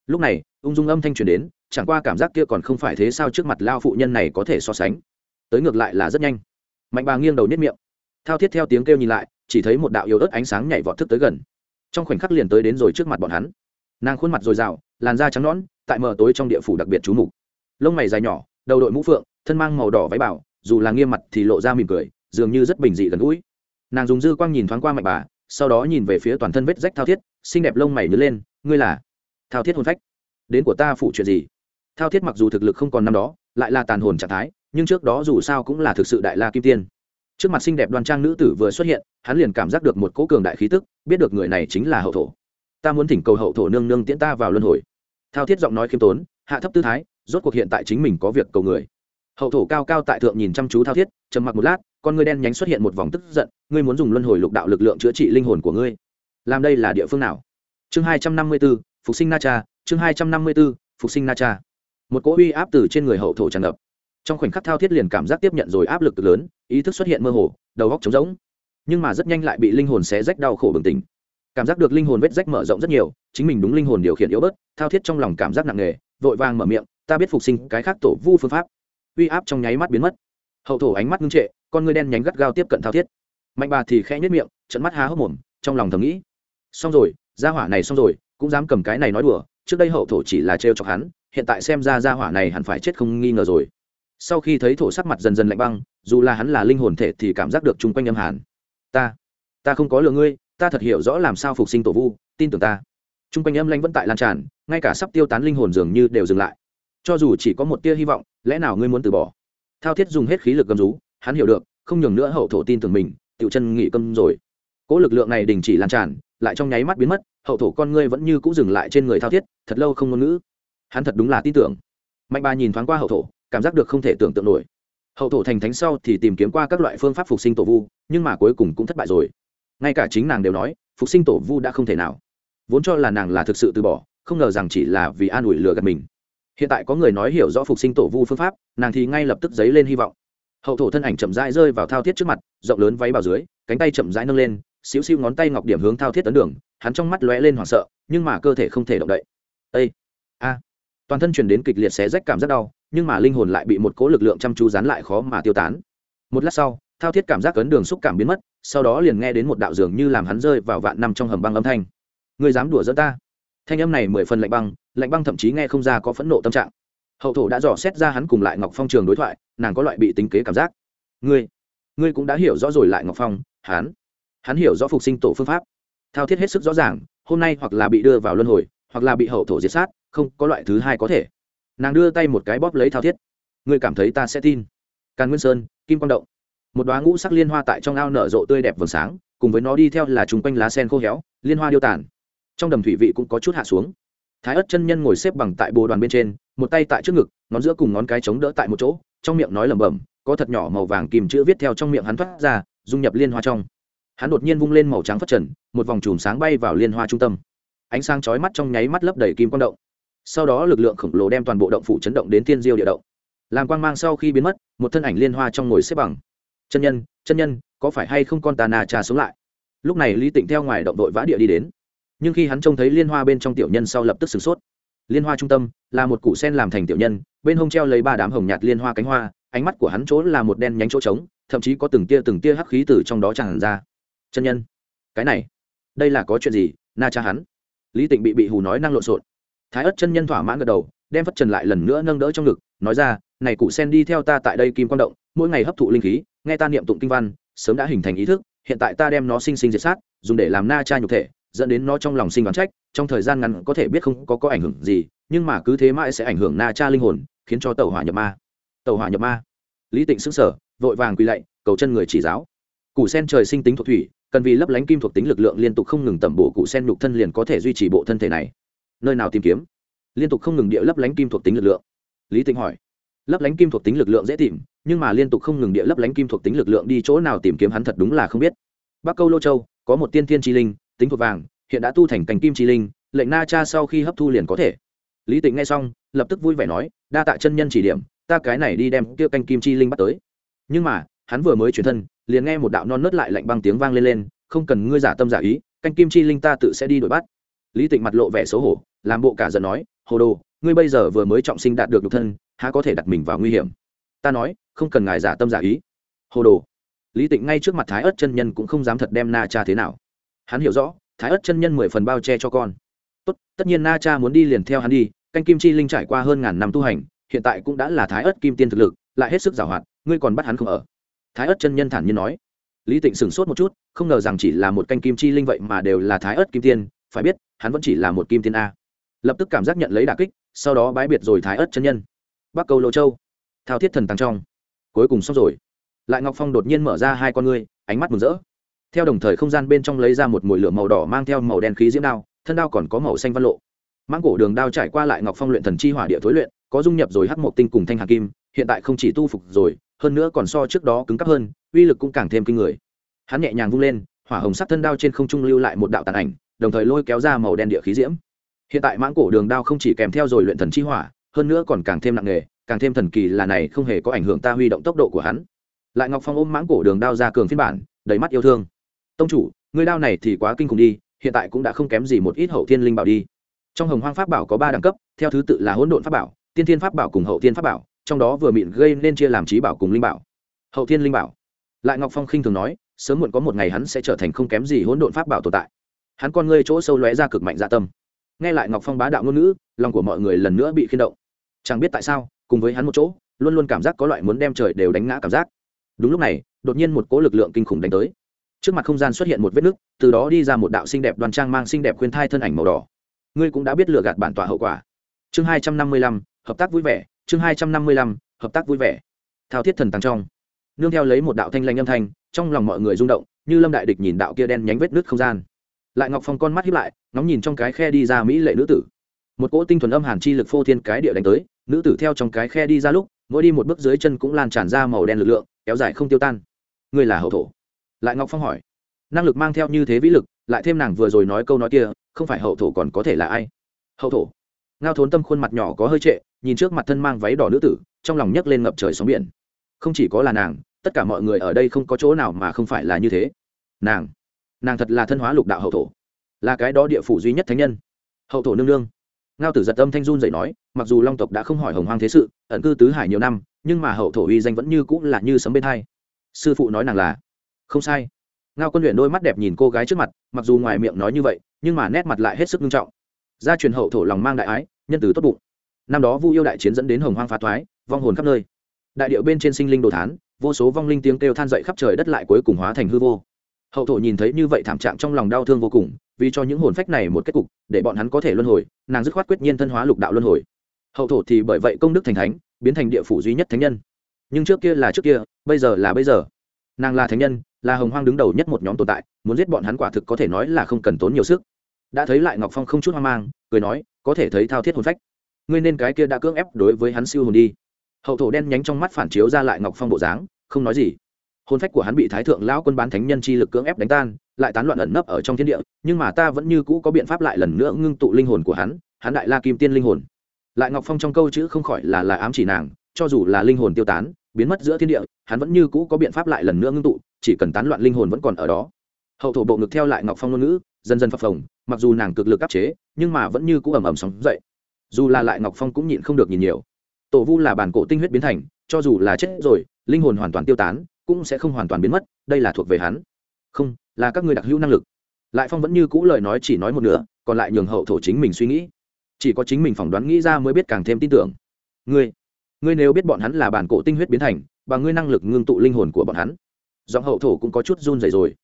Lúc này, ung dung âm thanh truyền đến, chẳng qua cảm giác kia còn không phải thế sao trước mặt lao phụ nhân này có thể so sánh. Tới ngược lại là rất nhanh. Mạnh bà nghiêng đầu nếp miệng. Thao thiết theo tiếng kêu nhìn lại, chỉ thấy một đạo yếu ớt ánh sáng nhảy vọt thức tới gần. Trong khoảnh khắc liền tới đến rồi trước mặt bọn hắn. Nàng khuôn mặt dồi dào, làn da trắng nõn, tại mờ tối trong địa phủ đặc biệt trú mục. Lông mày dài nhỏ đầu đội mũ phượng, thân mang màu đỏ váy bảo, dù là nghiêm mặt thì lộ ra mỉm cười, dường như rất bình dị gần gũi. Nàng dùng dư quang nhìn thoáng qua mạnh bà, sau đó nhìn về phía toàn thân vết rách thao thiết, xinh đẹp lông mày nhớ lên, ngươi là thao thiết hôn phách? Đến của ta phụ chuyện gì? Thao thiết mặc dù thực lực không còn năm đó, lại là tàn hồn trạng thái, nhưng trước đó dù sao cũng là thực sự đại la kim tiên. Trước mặt xinh đẹp đoan trang nữ tử vừa xuất hiện, hắn liền cảm giác được một cỗ cường đại khí tức, biết được người này chính là hậu thổ. Ta muốn thỉnh cầu hậu thổ nương nương tiễn ta vào luân hồi. Thao thiết giọng nói khiêm tốn, hạ thấp tư thái rốt cuộc hiện tại chính mình có việc cầu người. Hậu thổ cao cao tại thượng nhìn chăm chú thao thiết, trầm mặc một lát, con ngươi đen nhánh xuất hiện một vòng tức giận, ngươi muốn dùng luân hồi lục đạo lực lượng chữa trị linh hồn của ngươi. Làm đây là địa phương nào? Chương hai trăm năm mươi b ố phục sinh na cha, chương hai trăm năm mươi b ố phục sinh na cha. Một cỗ uy áp từ trên người hậu thổ tràn ngập. Trong khoảnh khắc thao thiết liền cảm giác tiếp nhận rồi áp lực lớn, ý thức xuất hiện mơ hồ, đầu góc trống rỗng. Nhưng mà rất nhanh lại bị linh hồn xé rách đau khổ bừng tỉnh. Cảm giác được linh hồn vết rách mở rộng rất nhiều, chính mình đúng linh hồn điều khiển yếu bớt, thao thiết trong lòng cảm giác nặng nề, vội vàng mở miệng ta biết phục sinh cái khác tổ vu phương pháp. Uy áp trong nháy mắt biến mất. Hậu thổ ánh mắt ngưng trệ, con ngươi đen nhánh gắt gao tiếp cận thao thiết. Mạnh bà thì khẽ nhất miệng trận mắt há hốc mồm, trong lòng thầm nghĩ. Xong rồi, gia hỏa này xong rồi, cũng dám cầm cái này nói đùa, trước đây hậu thổ chỉ là trêu chọc hắn, hiện tại xem ra gia hỏa này hẳn phải chết không nghi ngờ rồi. Sau khi thấy thổ sắc mặt dần dần lạnh băng, dù là hắn là linh hồn thể thì cảm giác được chung quanh âm hàn. Ta ta không có lừa ngươi, ta thật hiểu rõ làm sao phục sinh tổ vu, tin tưởng ta. Chung quanh âm lanh vẫn tại lan tràn, ngay cả sắp tiêu tán linh hồn dường như đều dừng lại cho dù chỉ có một tia hy vọng, lẽ nào ngươi muốn từ bỏ? Thao thiết dùng hết khí lực gầm rú, hắn hiểu được, không nhường nữa hậu thổ tin tưởng mình, tiểu chân nghỉ câm rồi. Cỗ lực lượng này đình chỉ lan tràn, lại trong nháy mắt biến mất, hậu thổ con ngươi vẫn như cũ dừng lại trên người thao thiết, thật lâu không ngôn ngữ. Hắn thật đúng là tin tưởng. Mạnh ba nhìn thoáng qua hậu thổ, cảm giác được không thể tưởng tượng nổi. Hậu thổ thành thánh sau thì tìm kiếm qua các loại phương pháp phục sinh tổ vu, nhưng mà cuối cùng cũng thất bại rồi. Ngay cả chính nàng đều nói, phục sinh tổ vu đã không thể nào. Vốn cho là nàng là thực sự từ bỏ, không ngờ rằng chỉ là vì an ủi lừa gạt mình hiện tại có người nói hiểu rõ phục sinh tổ vu phương pháp, nàng thì ngay lập tức dấy lên hy vọng. Hậu thổ thân ảnh chậm rãi rơi vào thao thiết trước mặt, rộng lớn váy vào dưới, cánh tay chậm rãi nâng lên, xíu xiu ngón tay ngọc điểm hướng thao thiết tấn đường, hắn trong mắt lóe lên hoảng sợ, nhưng mà cơ thể không thể động đậy. Ây a! Toàn thân truyền đến kịch liệt xé rách cảm giác đau, nhưng mà linh hồn lại bị một cố lực lượng chăm chú dán lại khó mà tiêu tán. Một lát sau, thao thiết cảm giác ấn đường xúc cảm biến mất, sau đó liền nghe đến một đạo dường như làm hắn rơi vào vạn năm trong hầm băng âm thanh. Người dám đùa dẫn ta? Thanh âm này mười phần lạnh băng lạnh băng thậm chí nghe không ra có phẫn nộ tâm trạng. Hậu thổ đã dò xét ra hắn cùng lại ngọc phong trường đối thoại, nàng có loại bị tính kế cảm giác. Ngươi ngươi cũng đã hiểu rõ rồi lại ngọc phong, hắn hắn hiểu rõ phục sinh tổ phương pháp. Thao thiết hết sức rõ ràng, hôm nay hoặc là bị đưa vào luân hồi, hoặc là bị hậu thổ diệt sát, không, có loại thứ hai có thể. Nàng đưa tay một cái bóp lấy thao thiết. Ngươi cảm thấy ta sẽ tin. Càn nguyên sơn, kim quang động. Một đoá ngũ sắc liên hoa tại trong ao nở rộ tươi đẹp vầng sáng, cùng với nó đi theo là chung quanh lá sen khô héo, liên hoa điêu tàn. Trong đầm thủy vị cũng có chút hạ xuống thái ất chân nhân ngồi xếp bằng tại bồ đoàn bên trên, một tay tại trước ngực, ngón giữa cùng ngón cái chống đỡ tại một chỗ, trong miệng nói lẩm bẩm, có thật nhỏ màu vàng kìm chữ viết theo trong miệng hắn thoát ra, dung nhập liên hoa trong. Hắn đột nhiên vung lên màu trắng phất trần, một vòng chùm sáng bay vào liên hoa trung tâm. Ánh sáng chói mắt trong nháy mắt lấp đầy kim quang động. Sau đó lực lượng khổng lồ đem toàn bộ động phủ chấn động đến thiên diêu địa động. Làm quang mang sau khi biến mất, một thân ảnh liên hoa trong ngồi xếp bằng. Chân nhân chân nhân, có phải hay không con tà nà trà sống lại? Lúc này lý tịnh theo ngoài động đội vã địa đi đến nhưng khi hắn trông thấy liên hoa bên trong tiểu nhân sau lập tức sửng sốt. Liên hoa trung tâm là một củ sen làm thành tiểu nhân, bên hông treo lấy ba đám hồng nhạt liên hoa cánh hoa, ánh mắt của hắn chỗ là một đen nhánh chỗ trống, thậm chí có từng tia từng tia hắc khí từ trong đó tràn ra. Chân nhân, cái này, đây là có chuyện gì? Na cha hắn. Lý tịnh bị bị hù nói năng lộn xộn. Thái ất chân nhân thỏa mãn gật đầu, đem phất trần lại lần nữa nâng đỡ trong ngực, nói ra, này cụ sen đi theo ta tại đây kim quan động, mỗi ngày hấp thụ linh khí, nghe ta niệm tụng kinh văn, sớm đã hình thành ý thức, hiện tại ta đem nó sinh sinh diệt sát, dùng để làm na cha nhục thể dẫn đến nó trong lòng sinh đoán trách, trong thời gian ngắn có thể biết không có có ảnh hưởng gì, nhưng mà cứ thế mãi sẽ ảnh hưởng na cha linh hồn, khiến cho tàu hỏa nhập ma. Tàu hỏa nhập ma. Lý tịnh xứng sở vội vàng quỳ lạy, cầu chân người chỉ giáo. Củ sen trời sinh tính thuộc thủy, cần vì lấp lánh kim thuộc tính lực lượng liên tục không ngừng tẩm bổ cụ sen nhục thân liền có thể duy trì bộ thân thể này. Nơi nào tìm kiếm? Liên tục không ngừng địa lấp lánh kim thuộc tính lực lượng. Lý Tịnh hỏi. Lấp lánh kim thuộc tính lực lượng dễ tìm, nhưng mà liên tục không ngừng địa lấp lánh kim thuộc tính lực lượng đi chỗ nào tìm kiếm hắn thật đúng là không biết. Bắc câu lô châu, có một tiên thiên chi linh tính thuộc vàng, hiện đã tu thành cành kim chi linh, lệnh na cha sau khi hấp thu liền có thể. Lý tịnh nghe xong, lập tức vui vẻ nói, đa tạ chân nhân chỉ điểm, ta cái này đi đem kia canh kim chi linh bắt tới. Nhưng mà, hắn vừa mới chuyển thân, liền nghe một đạo non nớt lại lạnh băng tiếng vang lên lên, không cần ngươi giả tâm giả ý canh kim chi linh ta tự sẽ đi đuổi bắt. Lý tịnh mặt lộ vẻ xấu hổ, làm bộ cả giận nói, hồ đồ, ngươi bây giờ vừa mới trọng sinh đạt được nhục thân, há có thể đặt mình vào nguy hiểm? Ta nói, không cần ngài giả tâm giả ý. Hồ đồ. Lý tịnh ngay trước mặt thái ớt chân nhân cũng không dám thật đem na cha thế nào hắn hiểu rõ, thái ớt chân nhân mười phần bao che cho con. Tốt, tất nhiên na cha muốn đi liền theo hắn đi, canh kim chi linh trải qua hơn ngàn năm tu hành, hiện tại cũng đã là thái ớt kim tiên thực lực, lại hết sức giảo hoạt ngươi còn bắt hắn không ở. Thái ớt chân nhân thản nhiên nói. Lý tịnh sửng sốt một chút, không ngờ rằng chỉ là một canh kim chi linh vậy mà đều là thái ớt kim tiên, phải biết, hắn vẫn chỉ là một kim tiên a. Lập tức cảm giác nhận lấy đà kích, sau đó bái biệt rồi thái ớt chân nhân. Bắc cầu lô châu, thao thiết thần tăng trong. Cuối cùng xong rồi. Lại ngọc phong đột nhiên mở ra hai con ngươi, ánh mắt mừng rỡ theo đồng thời không gian bên trong lấy ra một mùi lửa màu đỏ mang theo màu đen khí diễm đao, thân đao còn có màu xanh văn lộ. Mang cổ đường đao trải qua lại ngọc phong luyện thần chi hỏa địa thối luyện, có dung nhập rồi hắc mộc tinh cùng thanh hà kim, hiện tại không chỉ tu phục rồi, hơn nữa còn so trước đó cứng cắp hơn, uy lực cũng càng thêm kinh người. Hắn nhẹ nhàng vung lên, hỏa hồng sắc thân đao trên không trung lưu lại một đạo tàn ảnh, đồng thời lôi kéo ra màu đen địa khí diễm. Hiện tại mãng cổ đường đao không chỉ kèm theo rồi luyện thần chi hỏa, hơn nữa còn càng thêm nặng nghề càng thêm thần kỳ là này không hề có ảnh hưởng ta huy động tốc độ của hắn. Lại ngọc phong ôm mãng cổ đường đao ra cường phiên bản, đầy mắt yêu thương tông chủ, ngươi đao này thì quá kinh khủng đi, hiện tại cũng đã không kém gì một ít hậu thiên linh bảo đi. Trong hồng hoang pháp bảo có ba đẳng cấp, theo thứ tự là hỗn độn pháp bảo, tiên thiên pháp bảo cùng hậu thiên pháp bảo, trong đó vừa mịn gây nên chia làm trí bảo cùng linh bảo. Hậu thiên linh bảo. Lại ngọc phong khinh thường nói, sớm muộn có một ngày hắn sẽ trở thành không kém gì hỗn độn pháp bảo tồn tại. Hắn con ngươi chỗ sâu lóe ra cực mạnh dạ tâm. Nghe lại ngọc phong bá đạo ngôn ngữ, lòng của mọi người lần nữa bị khiên động. Chẳng biết tại sao, cùng với hắn một chỗ, luôn luôn cảm giác có loại muốn đem trời đều đánh ngã cảm giác. Đúng lúc này, đột nhiên một cỗ lực lượng kinh khủng đánh tới trước mặt không gian xuất hiện một vết nứt, từ đó đi ra một đạo xinh đẹp đoan trang mang xinh đẹp khuyên thai thân ảnh màu đỏ. Ngươi cũng đã biết lựa gạt bản tỏa hậu quả. Chương hai trăm năm mươi lăm, hợp tác vui vẻ. Chương hai trăm năm mươi lăm, hợp tác vui vẻ. Thao thiết thần tăng trong. Nương theo lấy một đạo thanh lanh âm thanh, trong lòng mọi người rung động, như lâm đại địch nhìn đạo kia đen nhánh vết nứt không gian. Lại ngọc phong con mắt hiếp lại, ngóng nhìn trong cái khe đi ra mỹ lệ nữ tử. Một cỗ tinh thuần âm hàn chi lực phô thiên cái địa đánh tới, nữ tử theo trong cái khe đi ra lúc, mỗi đi một bước dưới chân cũng lan tràn ra màu đen lực lượng, kéo dài không tiêu tan. Ngươi là hậu thổ lại ngọc phong hỏi, năng lực mang theo như thế vĩ lực, lại thêm nàng vừa rồi nói câu nói kia, không phải hậu thổ còn có thể là ai? Hậu thổ? Ngao thốn tâm khuôn mặt nhỏ có hơi trệ, nhìn trước mặt thân mang váy đỏ nữ tử, trong lòng nhấc lên ngập trời sóng biển. Không chỉ có là nàng, tất cả mọi người ở đây không có chỗ nào mà không phải là như thế. Nàng nàng thật là thân hóa lục đạo hậu thổ, là cái đó địa phủ duy nhất thánh nhân. Hậu thổ nương nương. Ngao tử giật âm thanh run dậy nói, mặc dù long tộc đã không hỏi hồng hoang thế sự, ẩn cư tứ hải nhiều năm, nhưng mà hậu thổ uy danh vẫn như cũng là như sấm bên hai. Sư phụ nói nàng là không sai. Ngao quân luyện đôi mắt đẹp nhìn cô gái trước mặt, mặc dù ngoài miệng nói như vậy, nhưng mà nét mặt lại hết sức nghiêm trọng. Gia truyền hậu thổ lòng mang đại ái, nhân từ tốt bụng. Năm đó vu yêu đại chiến dẫn đến hồng hoang phá thoái, vong hồn khắp nơi. Đại điệu bên trên sinh linh đồ thán, vô số vong linh tiếng kêu than dậy khắp trời đất lại cuối cùng hóa thành hư vô. Hậu thổ nhìn thấy như vậy thảm trạng trong lòng đau thương vô cùng, vì cho những hồn phách này một kết cục, để bọn hắn có thể luân hồi, nàng dứt khoát quyết nhiên thân hóa lục đạo luân hồi. Hậu thổ thì bởi vậy công đức thành thánh, biến thành địa phủ duy nhất thánh nhân. Nhưng trước kia là trước kia, bây giờ là bây giờ. Nàng là thánh nhân là hồng hoang đứng đầu nhất một nhóm tồn tại, muốn giết bọn hắn quả thực có thể nói là không cần tốn nhiều sức. Đã thấy lại ngọc phong không chút hoang mang, cười nói, có thể thấy thao thiết hồn phách. Ngươi nên cái kia đã cưỡng ép đối với hắn siêu hồn đi. Hậu thổ đen nhánh trong mắt phản chiếu ra lại ngọc phong bộ dáng, không nói gì. Hồn phách của hắn bị thái thượng lão quân bán thánh nhân chi lực cưỡng ép đánh tan, lại tán loạn ẩn nấp ở trong thiên địa, nhưng mà ta vẫn như cũ có biện pháp lại lần nữa ngưng tụ linh hồn của hắn hắn đại la kim tiên linh hồn. Lại ngọc phong trong câu chữ không khỏi là là ám chỉ nàng, cho dù là linh hồn tiêu tán, biến mất giữa thiên địa, hắn vẫn như cũ có biện pháp lại lần nữa ngưng tụ chỉ cần tán loạn linh hồn vẫn còn ở đó. Hậu thổ bộ ngực theo lại ngọc phong ngôn ngữ, dần dần phập phồng, mặc dù nàng cực lực áp chế, nhưng mà vẫn như cũ ẩm ẩm sóng dậy. Dù là lại ngọc phong cũng nhịn không được nhìn nhiều. Tổ vu là bản cổ tinh huyết biến thành, cho dù là chết rồi, linh hồn hoàn toàn tiêu tán, cũng sẽ không hoàn toàn biến mất, đây là thuộc về hắn. Không, là các người đặc hữu năng lực. Lại phong vẫn như cũ lời nói chỉ nói một nửa, còn lại nhường hậu thổ chính mình suy nghĩ. Chỉ có chính mình phỏng đoán nghĩ ra mới biết càng thêm tin tưởng. Ngươi ngươi nếu biết bọn hắn là bản cổ tinh huyết biến thành và ngươi năng lực ngưng tụ linh hồn của bọn hắn giọng hậu thổ cũng có chút run rẩy rồi.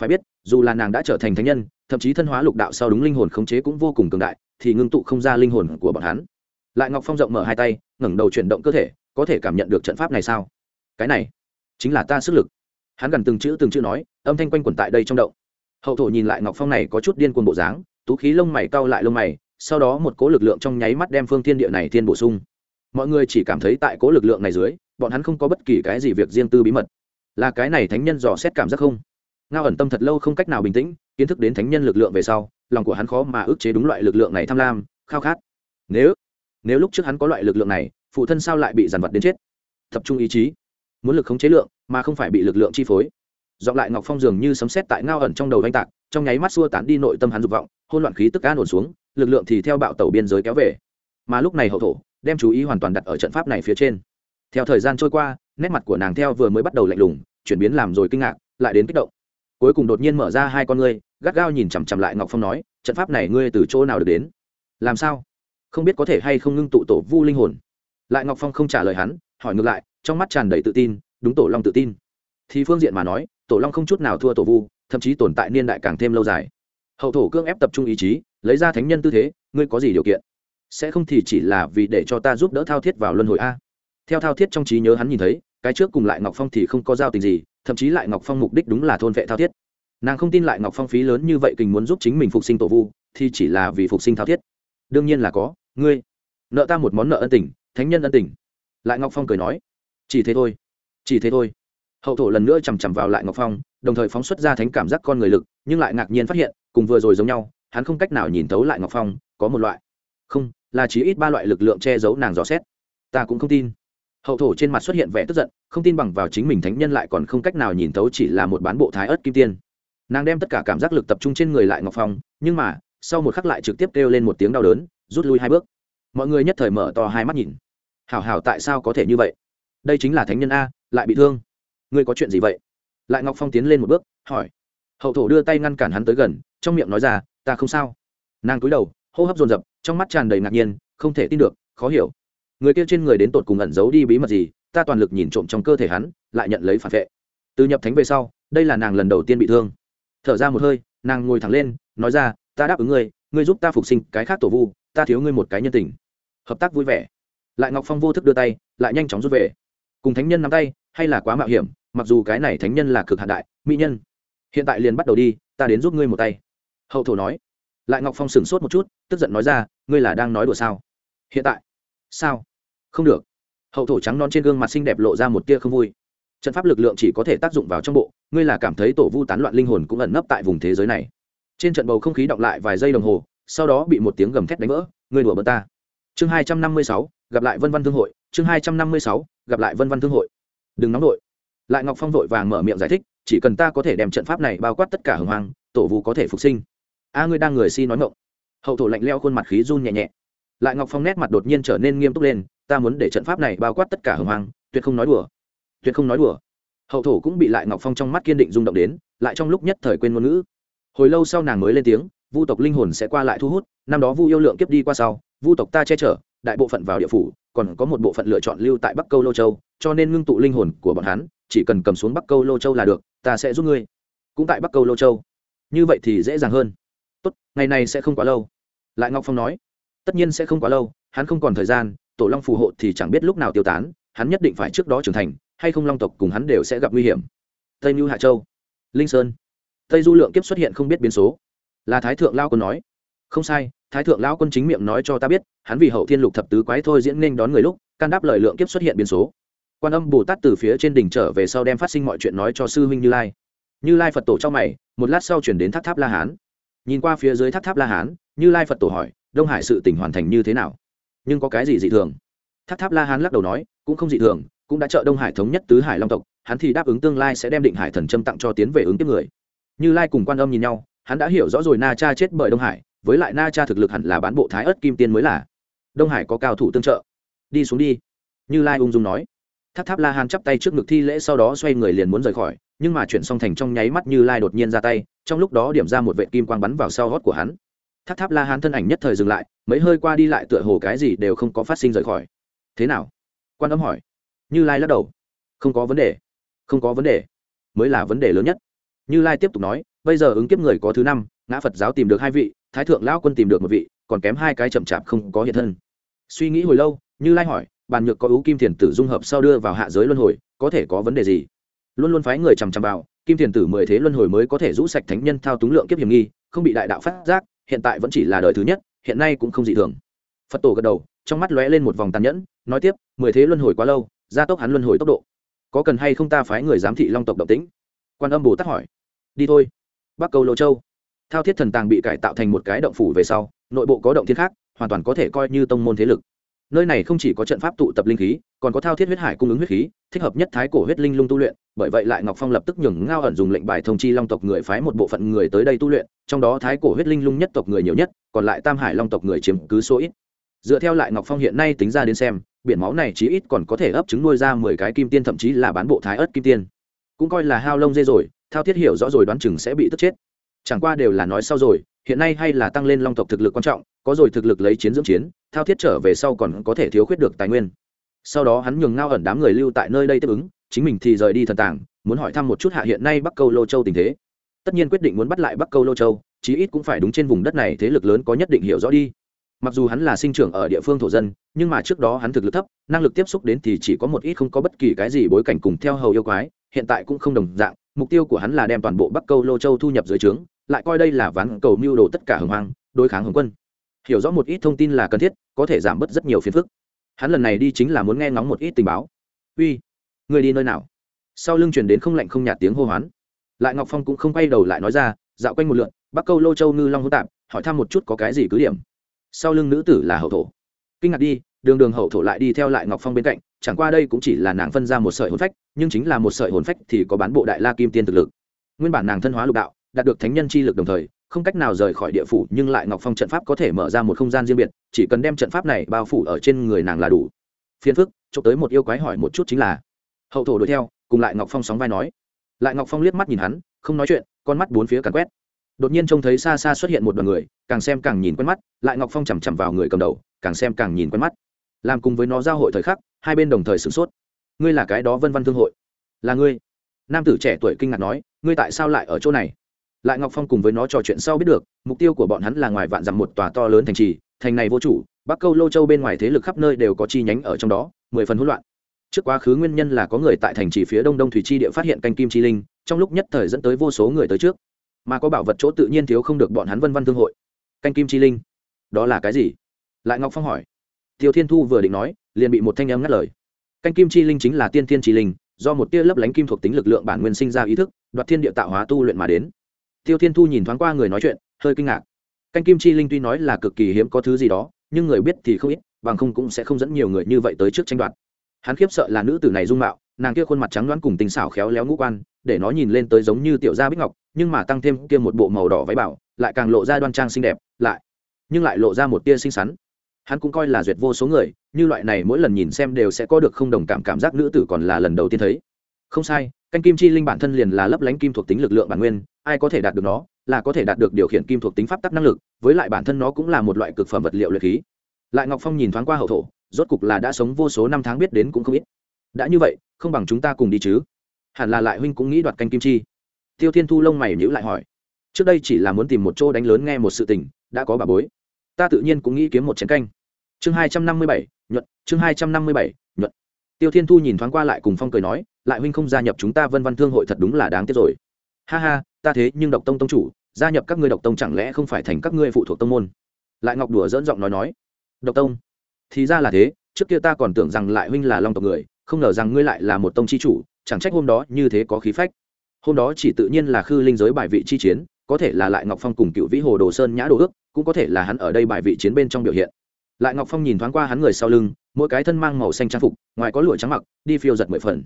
Phải biết, dù là nàng đã trở thành thánh nhân, thậm chí thân hóa lục đạo sau đúng linh hồn khống chế cũng vô cùng cường đại, thì ngưng tụ không ra linh hồn của bọn hắn. Lại ngọc phong rộng mở hai tay, ngẩng đầu chuyển động cơ thể, có thể cảm nhận được trận pháp này sao? Cái này, chính là ta sức lực. Hắn gần từng chữ từng chữ nói, âm thanh quanh quẩn tại đây trong động. Hậu thổ nhìn lại ngọc phong này có chút điên cuồng bộ dáng, tú khí lông mày cau lại lông mày, sau đó một cố lực lượng trong nháy mắt đem phương thiên địa này thiên bổ sung. Mọi người chỉ cảm thấy tại cố lực lượng này dưới, bọn hắn không có bất kỳ cái gì việc riêng tư bí mật là cái này thánh nhân dò xét cảm giác không? Ngao ẩn tâm thật lâu không cách nào bình tĩnh, kiến thức đến thánh nhân lực lượng về sau, lòng của hắn khó mà ức chế đúng loại lực lượng này tham lam, khao khát. Nếu nếu lúc trước hắn có loại lực lượng này, phụ thân sao lại bị dằn vặt đến chết? Tập trung ý chí, muốn lực khống chế lượng, mà không phải bị lực lượng chi phối. Dọn lại ngọc phong dường như sấm xét tại ngao ẩn trong đầu oanh tạc, trong nháy mắt xua tán đi nội tâm hắn dục vọng hôn loạn khí tức an ổn xuống, lực lượng thì theo bạo tàu biên giới kéo về. Mà lúc này hậu thổ, đem chú ý hoàn toàn đặt ở trận pháp này phía trên theo thời gian trôi qua, nét mặt của nàng theo vừa mới bắt đầu lạnh lùng, chuyển biến làm rồi kinh ngạc, lại đến kích động. Cuối cùng đột nhiên mở ra hai con ngươi, gắt gao nhìn chằm chằm lại ngọc phong nói, trận pháp này ngươi từ chỗ nào được đến? Làm sao? Không biết có thể hay không ngưng tụ tổ vu linh hồn? Lại ngọc phong không trả lời hắn, hỏi ngược lại, trong mắt tràn đầy tự tin, đúng tổ long tự tin. Thì phương diện mà nói, tổ long không chút nào thua tổ vu, thậm chí tồn tại niên đại càng thêm lâu dài. Hậu thổ cương ép tập trung ý chí, lấy ra thánh nhân tư thế, ngươi có gì điều kiện? Sẽ không thì chỉ là vì để cho ta giúp đỡ thao thiết vào luân hồi a theo thao thiết trong trí nhớ hắn nhìn thấy, cái trước cùng lại ngọc phong thì không có giao tình gì, thậm chí lại ngọc phong mục đích đúng là thôn vệ thao thiết. Nàng không tin lại ngọc phong phí lớn như vậy kình muốn giúp chính mình phục sinh tổ vu, thì chỉ là vì phục sinh thao thiết. Đương nhiên là có, ngươi, nợ ta một món nợ ân tình, thánh nhân ân tình. Lại ngọc phong cười nói, chỉ thế thôi, chỉ thế thôi. Hậu thổ lần nữa chằm chằm vào lại ngọc phong, đồng thời phóng xuất ra thánh cảm giác con người lực, nhưng lại ngạc nhiên phát hiện, cùng vừa rồi giống nhau, hắn không cách nào nhìn thấu lại ngọc phong, có một loại, không, là chỉ ít ba loại lực lượng che giấu nàng dò xét. Ta cũng không tin hậu thổ trên mặt xuất hiện vẻ tức giận, không tin bằng vào chính mình thánh nhân lại còn không cách nào nhìn thấu chỉ là một bán bộ thái ớt kim tiên. Nàng đem tất cả cảm giác lực tập trung trên người lại ngọc phong, nhưng mà, sau một khắc lại trực tiếp kêu lên một tiếng đau đớn, rút lui hai bước. Mọi người nhất thời mở to hai mắt nhìn. Hảo hảo tại sao có thể như vậy? Đây chính là thánh nhân a, lại bị thương. Ngươi có chuyện gì vậy? Lại ngọc phong tiến lên một bước, hỏi. Hậu thổ đưa tay ngăn cản hắn tới gần, trong miệng nói ra, ta không sao. Nàng cúi đầu, hô hấp dồn dập, trong mắt tràn đầy ngạc nhiên, không thể tin được, khó hiểu người kia trên người đến tột cùng ẩn giấu đi bí mật gì, ta toàn lực nhìn trộm trong cơ thể hắn, lại nhận lấy phản vệ. Từ nhập thánh về sau, đây là nàng lần đầu tiên bị thương. Thở ra một hơi, nàng ngồi thẳng lên, nói ra, ta đáp ứng ngươi ngươi giúp ta phục sinh cái khác tổ vu, ta thiếu ngươi một cái nhân tình. Hợp tác vui vẻ. Lại ngọc phong vô thức đưa tay, lại nhanh chóng rút về. Cùng thánh nhân nắm tay, hay là quá mạo hiểm, mặc dù cái này thánh nhân là cực hạn đại, mỹ nhân. Hiện tại liền bắt đầu đi, ta đến giúp ngươi một tay. Hậu thổ nói. Lại ngọc phong sửng sốt một chút, tức giận nói ra, ngươi là đang nói đùa sao? Hiện tại sao? Không được. Hậu thổ trắng non trên gương mặt xinh đẹp lộ ra một tia không vui. Trận pháp lực lượng chỉ có thể tác dụng vào trong bộ, ngươi là cảm thấy tổ vu tán loạn linh hồn cũng ẩn nấp tại vùng thế giới này. Trên trận bầu không khí động lại vài giây đồng hồ, sau đó bị một tiếng gầm thét đánh vỡ, ngươi đùa bờ ta. Chương hai trăm năm mươi sáu, gặp lại vân văn thương hội. Chương hai trăm năm mươi sáu, gặp lại vân văn thương hội. Đừng nóng đội lại ngọc phong vội vàng mở miệng giải thích, chỉ cần ta có thể đem trận pháp này bao quát tất cả hồng hoàng tổ vu có thể phục sinh. A, ngươi đang người si nói ngộng hậu thổ lạnh leo khuôn mặt khí run nhẹ nhẹ lại ngọc phong nét mặt đột nhiên trở nên nghiêm túc lên, ta muốn để trận pháp này bao quát tất cả hồng hoang, tuyệt không nói đùa, tuyệt không nói đùa. Hậu thổ cũng bị lại ngọc phong trong mắt kiên định rung động đến, lại trong lúc nhất thời quên ngôn ngữ. Hồi lâu sau nàng mới lên tiếng, vu tộc linh hồn sẽ qua lại thu hút, năm đó vu yêu lượng kiếp đi qua sau, vu tộc ta che chở, đại bộ phận vào địa phủ, còn có một bộ phận lựa chọn lưu tại bắc câu lô châu, cho nên ngưng tụ linh hồn của bọn hắn, chỉ cần cầm xuống bắc câu lô châu là được, ta sẽ giúp ngươi. Cũng tại bắc câu lô châu. Như vậy thì dễ dàng hơn. Tốt, ngày này sẽ không quá lâu. Lại ngọc phong nói tất nhiên sẽ không quá lâu, hắn không còn thời gian, tổ long phù hộ thì chẳng biết lúc nào tiêu tán, hắn nhất định phải trước đó trưởng thành, hay không long tộc cùng hắn đều sẽ gặp nguy hiểm. Tây mưu hạ châu, linh sơn. Tây du lượng kiếp xuất hiện không biết biến số. Là thái thượng lao quân nói. Không sai, thái thượng lão quân chính miệng nói cho ta biết, hắn vì hậu thiên lục thập tứ quái thôi diễn nên đón người lúc, can đáp lời lượng kiếp xuất hiện biến số. Quan âm bồ tát từ phía trên đỉnh trở về sau đem phát sinh mọi chuyện nói cho sư huynh như lai. Như lai phật tổ trong mày, một lát sau chuyển đến tháp tháp la hán. Nhìn qua phía dưới tháp tháp la hán, như lai phật tổ hỏi đông hải sự tỉnh hoàn thành như thế nào? Nhưng có cái gì dị thường? Tháp tháp la hán lắc đầu nói, cũng không dị thường, cũng đã trợ đông hải thống nhất tứ hải long tộc, hắn thì đáp ứng tương lai sẽ đem định hải thần trâm tặng cho tiến về ứng tiếp người. Như lai cùng quan âm nhìn nhau, hắn đã hiểu rõ rồi na cha chết bởi đông hải, với lại na cha thực lực hẳn là bán bộ thái ớt kim tiên mới là. Đông hải có cao thủ tương trợ. Đi xuống đi. Như lai ung dung nói. Tháp tháp la hán chắp tay trước ngực thi lễ sau đó xoay người liền muốn rời khỏi, nhưng mà chuyển xong thành trong nháy mắt như lai đột nhiên ra tay, trong lúc đó điểm ra một vệ kim quang bắn vào sau gót của hắn tháp tháp la hán thân ảnh nhất thời dừng lại, mấy hơi qua đi lại tựa hồ cái gì đều không có phát sinh rời khỏi. Thế nào? Quan âm hỏi. Như lai lắc đầu. Không có vấn đề, không có vấn đề, mới là vấn đề lớn nhất. Như lai tiếp tục nói, bây giờ ứng kiếp người có thứ năm, ngã phật giáo tìm được hai vị, thái thượng lão quân tìm được một vị, còn kém hai cái chậm chạp không có hiện thân. Suy nghĩ hồi lâu, như lai hỏi, bàn nhược có ưu kim thiền tử dung hợp sau đưa vào hạ giới luân hồi, có thể có vấn đề gì? Luôn luôn phái người chằm chằm vào, kim thiền tử mười thế luân hồi mới có thể rũ sạch thánh nhân thao túng lượng kiếp hiểm nghi, không bị đại đạo phát giác hiện tại vẫn chỉ là đời thứ nhất, hiện nay cũng không dị thường. Phật tổ gật đầu, trong mắt lóe lên một vòng tàn nhẫn, nói tiếp, mười thế luân hồi quá lâu, gia tốc hắn luân hồi tốc độ. Có cần hay không ta phái người giám thị long tộc động tĩnh? Quan âm bồ tát hỏi. Đi thôi. Bắc cầu lô châu. Thao thiết thần tàng bị cải tạo thành một cái động phủ về sau, nội bộ có động thiên khác, hoàn toàn có thể coi như tông môn thế lực. Nơi này không chỉ có trận pháp tụ tập linh khí, còn có thao thiết huyết hải cung ứng huyết khí, thích hợp nhất thái cổ huyết linh lung tu luyện, bởi vậy lại ngọc phong lập tức nhường ngao ẩn dùng lệnh bài thông chi long tộc người phái một bộ phận người tới đây tu luyện trong đó thái cổ huyết linh lung nhất tộc người nhiều nhất, còn lại tam hải long tộc người chiếm cứ số ít. Dựa theo lại ngọc phong hiện nay tính ra đến xem, biển máu này chí ít còn có thể ấp trứng nuôi ra mười cái kim tiên, thậm chí là bán bộ thái ớt kim tiên. Cũng coi là hao lông dê rồi, thao thiết hiểu rõ rồi đoán chừng sẽ bị tức chết. Chẳng qua đều là nói sau rồi, hiện nay hay là tăng lên long tộc thực lực quan trọng, có rồi thực lực lấy chiến dưỡng chiến, thao thiết trở về sau còn có thể thiếu khuyết được tài nguyên. Sau đó hắn nhường ngao ẩn đám người lưu tại nơi đây tiếp ứng, chính mình thì rời đi thần tàng, muốn hỏi thăm một chút hạ hiện nay bắc câu lô châu tình thế tất nhiên quyết định muốn bắt lại bắc câu lô châu, chí ít cũng phải đúng trên vùng đất này thế lực lớn có nhất định hiểu rõ đi. Mặc dù hắn là sinh trưởng ở địa phương thổ dân, nhưng mà trước đó hắn thực lực thấp, năng lực tiếp xúc đến thì chỉ có một ít không có bất kỳ cái gì bối cảnh cùng theo hầu yêu quái, hiện tại cũng không đồng dạng, mục tiêu của hắn là đem toàn bộ bắc câu lô châu thu nhập dưới trướng, lại coi đây là ván cầu mưu đồ tất cả hồng hoang, đối kháng hồng quân. Hiểu rõ một ít thông tin là cần thiết, có thể giảm bớt rất nhiều phiền phức. Hắn lần này đi chính là muốn nghe ngóng một ít tình báo. Uy, người đi nơi nào? Sau lưng chuyển đến không lạnh không nhạt tiếng hô hoán lại ngọc phong cũng không quay đầu lại nói ra, dạo quanh một lượn, bắc câu lô châu ngư long hỗn tạp, hỏi thăm một chút có cái gì cứ điểm. Sau lưng nữ tử là hậu thổ. Kinh ngạc đi, đường đường hậu thổ lại đi theo lại ngọc phong bên cạnh, chẳng qua đây cũng chỉ là nàng phân ra một sợi hồn phách, nhưng chính là một sợi hồn phách thì có bán bộ đại la kim tiên thực lực. Nguyên bản nàng thân hóa lục đạo, đạt được thánh nhân chi lực đồng thời, không cách nào rời khỏi địa phủ, nhưng lại ngọc phong trận pháp có thể mở ra một không gian riêng biệt, chỉ cần đem trận pháp này bao phủ ở trên người nàng là đủ. Phiền phức, chụp tới một yêu quái hỏi một chút chính là. Hậu thổ đuổi theo, cùng lại ngọc phong sóng vai nói lại ngọc phong liếc mắt nhìn hắn, không nói chuyện, con mắt bốn phía càn quét. Đột nhiên trông thấy xa xa xuất hiện một đoàn người, càng xem càng nhìn quen mắt, lại ngọc phong chằm chằm vào người cầm đầu, càng xem càng nhìn quen mắt. Làm cùng với nó giao hội thời khắc, hai bên đồng thời sửng sốt. Ngươi là cái đó vân văn thương hội. Là ngươi. Nam tử trẻ tuổi kinh ngạc nói, ngươi tại sao lại ở chỗ này? Lại ngọc phong cùng với nó trò chuyện sau biết được, mục tiêu của bọn hắn là ngoài vạn dặm một tòa to lớn thành trì, thành này vô chủ, bắc câu lô châu bên ngoài thế lực khắp nơi đều có chi nhánh ở trong đó, mười phần hỗn loạn trước quá khứ nguyên nhân là có người tại thành trì phía đông đông thủy chi địa phát hiện canh kim chi linh, trong lúc nhất thời dẫn tới vô số người tới trước. Mà có bảo vật chỗ tự nhiên thiếu không được bọn hắn vân văn thương hội. Canh kim chi linh? Đó là cái gì? Lại ngọc phong hỏi. Tiêu thiên thu vừa định nói, liền bị một thanh em ngắt lời. Canh kim chi linh chính là tiên thiên chi linh, do một tia lấp lánh kim thuộc tính lực lượng bản nguyên sinh ra ý thức, đoạt thiên địa tạo hóa tu luyện mà đến. Tiêu thiên thu nhìn thoáng qua người nói chuyện, hơi kinh ngạc. Canh kim chi linh tuy nói là cực kỳ hiếm có thứ gì đó, nhưng người biết thì không ít, bằng không cũng sẽ không dẫn nhiều người như vậy tới trước tranh đoạt hắn khiếp sợ là nữ tử này dung mạo, nàng kia khuôn mặt trắng đoán cùng tinh xảo khéo léo ngũ quan, để nó nhìn lên tới giống như tiểu gia bích ngọc, nhưng mà tăng thêm kia một bộ màu đỏ váy bảo, lại càng lộ ra đoan trang xinh đẹp, lại, nhưng lại lộ ra một tia xinh xắn. Hắn cũng coi là duyệt vô số người, như loại này mỗi lần nhìn xem đều sẽ có được không đồng cảm cảm giác nữ tử còn là lần đầu tiên thấy. Không sai, canh kim chi linh bản thân liền là lấp lánh kim thuộc tính lực lượng bản nguyên, ai có thể đạt được nó, là có thể đạt được điều khiển kim thuộc tính pháp tắc năng lực, với lại bản thân nó cũng là một loại cực phẩm vật liệu luyện khí. Lại ngọc phong nhìn thoáng qua hậu thổ rốt cục là đã sống vô số năm tháng biết đến cũng không ít. Đã như vậy, không bằng chúng ta cùng đi chứ. Hẳn là lại huynh cũng nghĩ đoạt canh kim chi. Tiêu thiên thu lông mày nhữ lại hỏi. Trước đây chỉ là muốn tìm một chỗ đánh lớn nghe một sự tình, đã có bà bối. Ta tự nhiên cũng nghĩ kiếm một chén canh. Chương hai trăm năm mươi bảy, nhuận, chương hai trăm năm mươi bảy, nhuận. Tiêu thiên thu nhìn thoáng qua lại cùng phong cười nói, lại huynh không gia nhập chúng ta vân văn thương hội thật đúng là đáng tiếc rồi. Ha ha, ta thế nhưng độc tông tông chủ, gia nhập các ngươi độc tông chẳng lẽ không phải thành các ngươi phụ thuộc tông môn? Lại ngọc đùa dỡn giọng nói nói. Độc tông? Thì ra là thế, trước kia ta còn tưởng rằng lại huynh là long tộc người, không ngờ rằng ngươi lại là một tông chi chủ, chẳng trách hôm đó như thế có khí phách. Hôm đó chỉ tự nhiên là khư linh giới bài vị chi chiến, có thể là lại ngọc phong cùng cựu vĩ hồ đồ sơn nhã đồ ước, cũng có thể là hắn ở đây bài vị chiến bên trong biểu hiện. Lại ngọc phong nhìn thoáng qua hắn người sau lưng, mỗi cái thân mang màu xanh trang phục, ngoài có lụa trắng mặc, đi phiêu giật mười phần.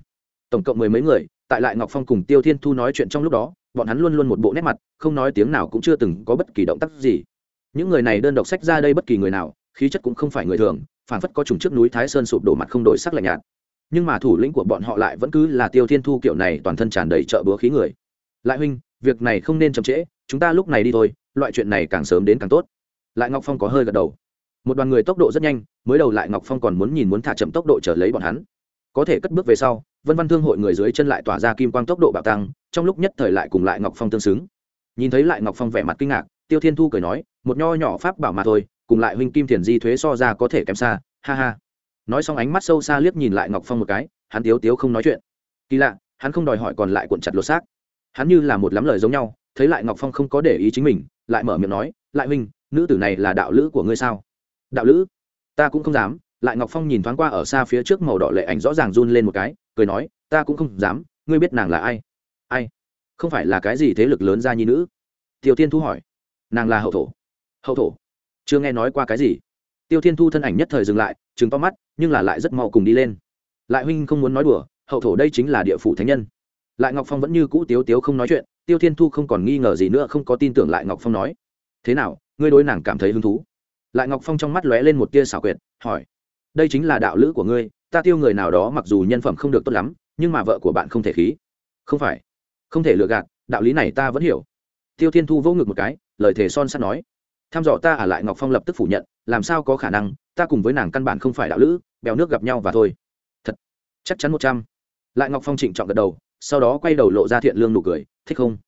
Tổng cộng mười mấy người, tại lại ngọc phong cùng tiêu thiên thu nói chuyện trong lúc đó, bọn hắn luôn luôn một bộ nét mặt, không nói tiếng nào cũng chưa từng có bất kỳ động tác gì. Những người này đơn độc sách ra đây bất kỳ người nào, khí chất cũng không phải người thường phản phất có trùng trước núi thái sơn sụp đổ mặt không đổi sắc lạnh nhạt. Nhưng mà thủ lĩnh của bọn họ lại vẫn cứ là tiêu thiên thu kiểu này toàn thân tràn đầy trợ búa khí người. Lại huynh, việc này không nên chậm trễ, chúng ta lúc này đi thôi, loại chuyện này càng sớm đến càng tốt. Lại ngọc phong có hơi gật đầu. Một đoàn người tốc độ rất nhanh, mới đầu lại ngọc phong còn muốn nhìn muốn thả chậm tốc độ trở lấy bọn hắn. Có thể cất bước về sau, vân văn thương hội người dưới chân lại tỏa ra kim quang tốc độ bạo tăng, trong lúc nhất thời lại cùng lại ngọc phong tương xứng. Nhìn thấy lại ngọc phong vẻ mặt kinh ngạc, tiêu thiên thu cười nói, một nho nhỏ pháp bảo mà thôi cùng lại huynh kim thiền di thuế so ra có thể kém xa, ha ha. Nói xong ánh mắt sâu xa liếc nhìn lại ngọc phong một cái, hắn tiếu tiếu không nói chuyện. Kỳ lạ, hắn không đòi hỏi còn lại cuộn chặt lột xác. Hắn như là một lắm lời giống nhau, thấy lại ngọc phong không có để ý chính mình, lại mở miệng nói, lại huynh, nữ tử này là đạo lữ của ngươi sao? Đạo lữ? Ta cũng không dám. Lại ngọc phong nhìn thoáng qua ở xa phía trước màu đỏ lệ ảnh rõ ràng run lên một cái, cười nói, ta cũng không dám, ngươi biết nàng là ai? Ai? Không phải là cái gì thế lực lớn ra nhi nữ? Tiểu tiên thu hỏi. Nàng là hậu thổ. Hậu thổ? Chưa nghe nói qua cái gì. Tiêu thiên thu thân ảnh nhất thời dừng lại chừng to mắt, nhưng là lại rất mau cùng đi lên. Lại huynh không muốn nói đùa, hậu thổ đây chính là địa phủ thánh nhân. Lại ngọc phong vẫn như cũ tiếu tiếu không nói chuyện, tiêu thiên thu không còn nghi ngờ gì nữa, không có tin tưởng lại ngọc phong nói. Thế nào, ngươi đối nàng cảm thấy hứng thú? Lại ngọc phong trong mắt lóe lên một tia xảo quyệt, hỏi. Đây chính là đạo lữ của ngươi, ta tiêu người nào đó mặc dù nhân phẩm không được tốt lắm, nhưng mà vợ của bạn không thể khí. Không phải, không thể lừa gạt, đạo lý này ta vẫn hiểu. Tiêu thiên thu vỗ ngực một cái, lời thề son sắt nói tham dò ta à lại ngọc phong lập tức phủ nhận, làm sao có khả năng, ta cùng với nàng căn bản không phải đạo lữ bèo nước gặp nhau và thôi. Thật, chắc chắn một trăm. Lại ngọc phong trịnh trọng gật đầu, sau đó quay đầu lộ ra thiện lương nụ cười, thích không?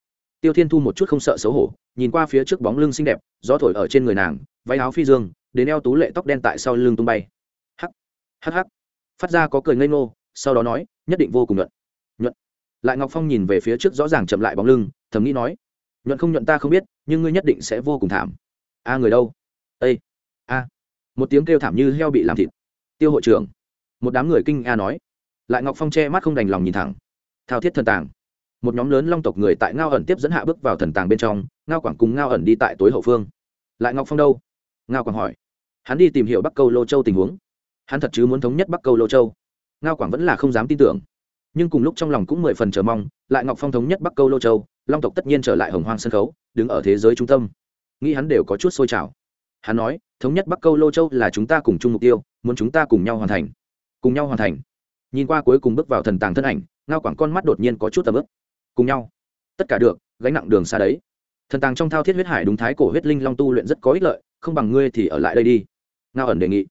Tiêu thiên thu một chút không sợ xấu hổ, nhìn qua phía trước bóng lưng xinh đẹp, gió thổi ở trên người nàng, váy áo phi dương, đến eo tú lệ tóc đen tại sau lưng tung bay. Hắc hắc hắc. Phát ra có cười ngây ngô, sau đó nói, nhất định vô cùng nhuận. Nhuận. Lại ngọc phong nhìn về phía trước rõ ràng chậm lại bóng lưng, thầm nghĩ nói, nhuận không nhuận ta không biết, nhưng ngươi nhất định sẽ vô cùng thảm a người đâu? Ây a, một tiếng kêu thảm như heo bị làm thịt. Tiêu hội trưởng, một đám người kinh a nói. Lại ngọc phong che mắt không đành lòng nhìn thẳng. Thao thiết thần tàng. Một nhóm lớn long tộc người tại ngao ẩn tiếp dẫn hạ bước vào thần tàng bên trong, ngao quảng cùng ngao ẩn đi tại tối hậu phương. Lại ngọc phong đâu? Ngao quảng hỏi. Hắn đi tìm hiểu bắc câu lô châu tình huống. Hắn thật chứ muốn thống nhất bắc câu lô châu. Ngao quảng vẫn là không dám tin tưởng. Nhưng cùng lúc trong lòng cũng mười phần chờ mong, lại ngọc phong thống nhất bắc câu lô châu, long tộc tất nhiên trở lại hồng hoang sân khấu, đứng ở thế giới trung tâm nghĩ hắn đều có chút sôi trào. Hắn nói, thống nhất bắc câu lô châu là chúng ta cùng chung mục tiêu, muốn chúng ta cùng nhau hoàn thành. Cùng nhau hoàn thành. Nhìn qua cuối cùng bước vào thần tàng thân ảnh, ngao quảng con mắt đột nhiên có chút tầm ướp cùng nhau. Tất cả được, gánh nặng đường xa đấy. Thần tàng trong thao thiết huyết hải đúng thái cổ huyết linh long tu luyện rất có ích lợi, không bằng ngươi thì ở lại đây đi. Ngao ẩn đề nghị.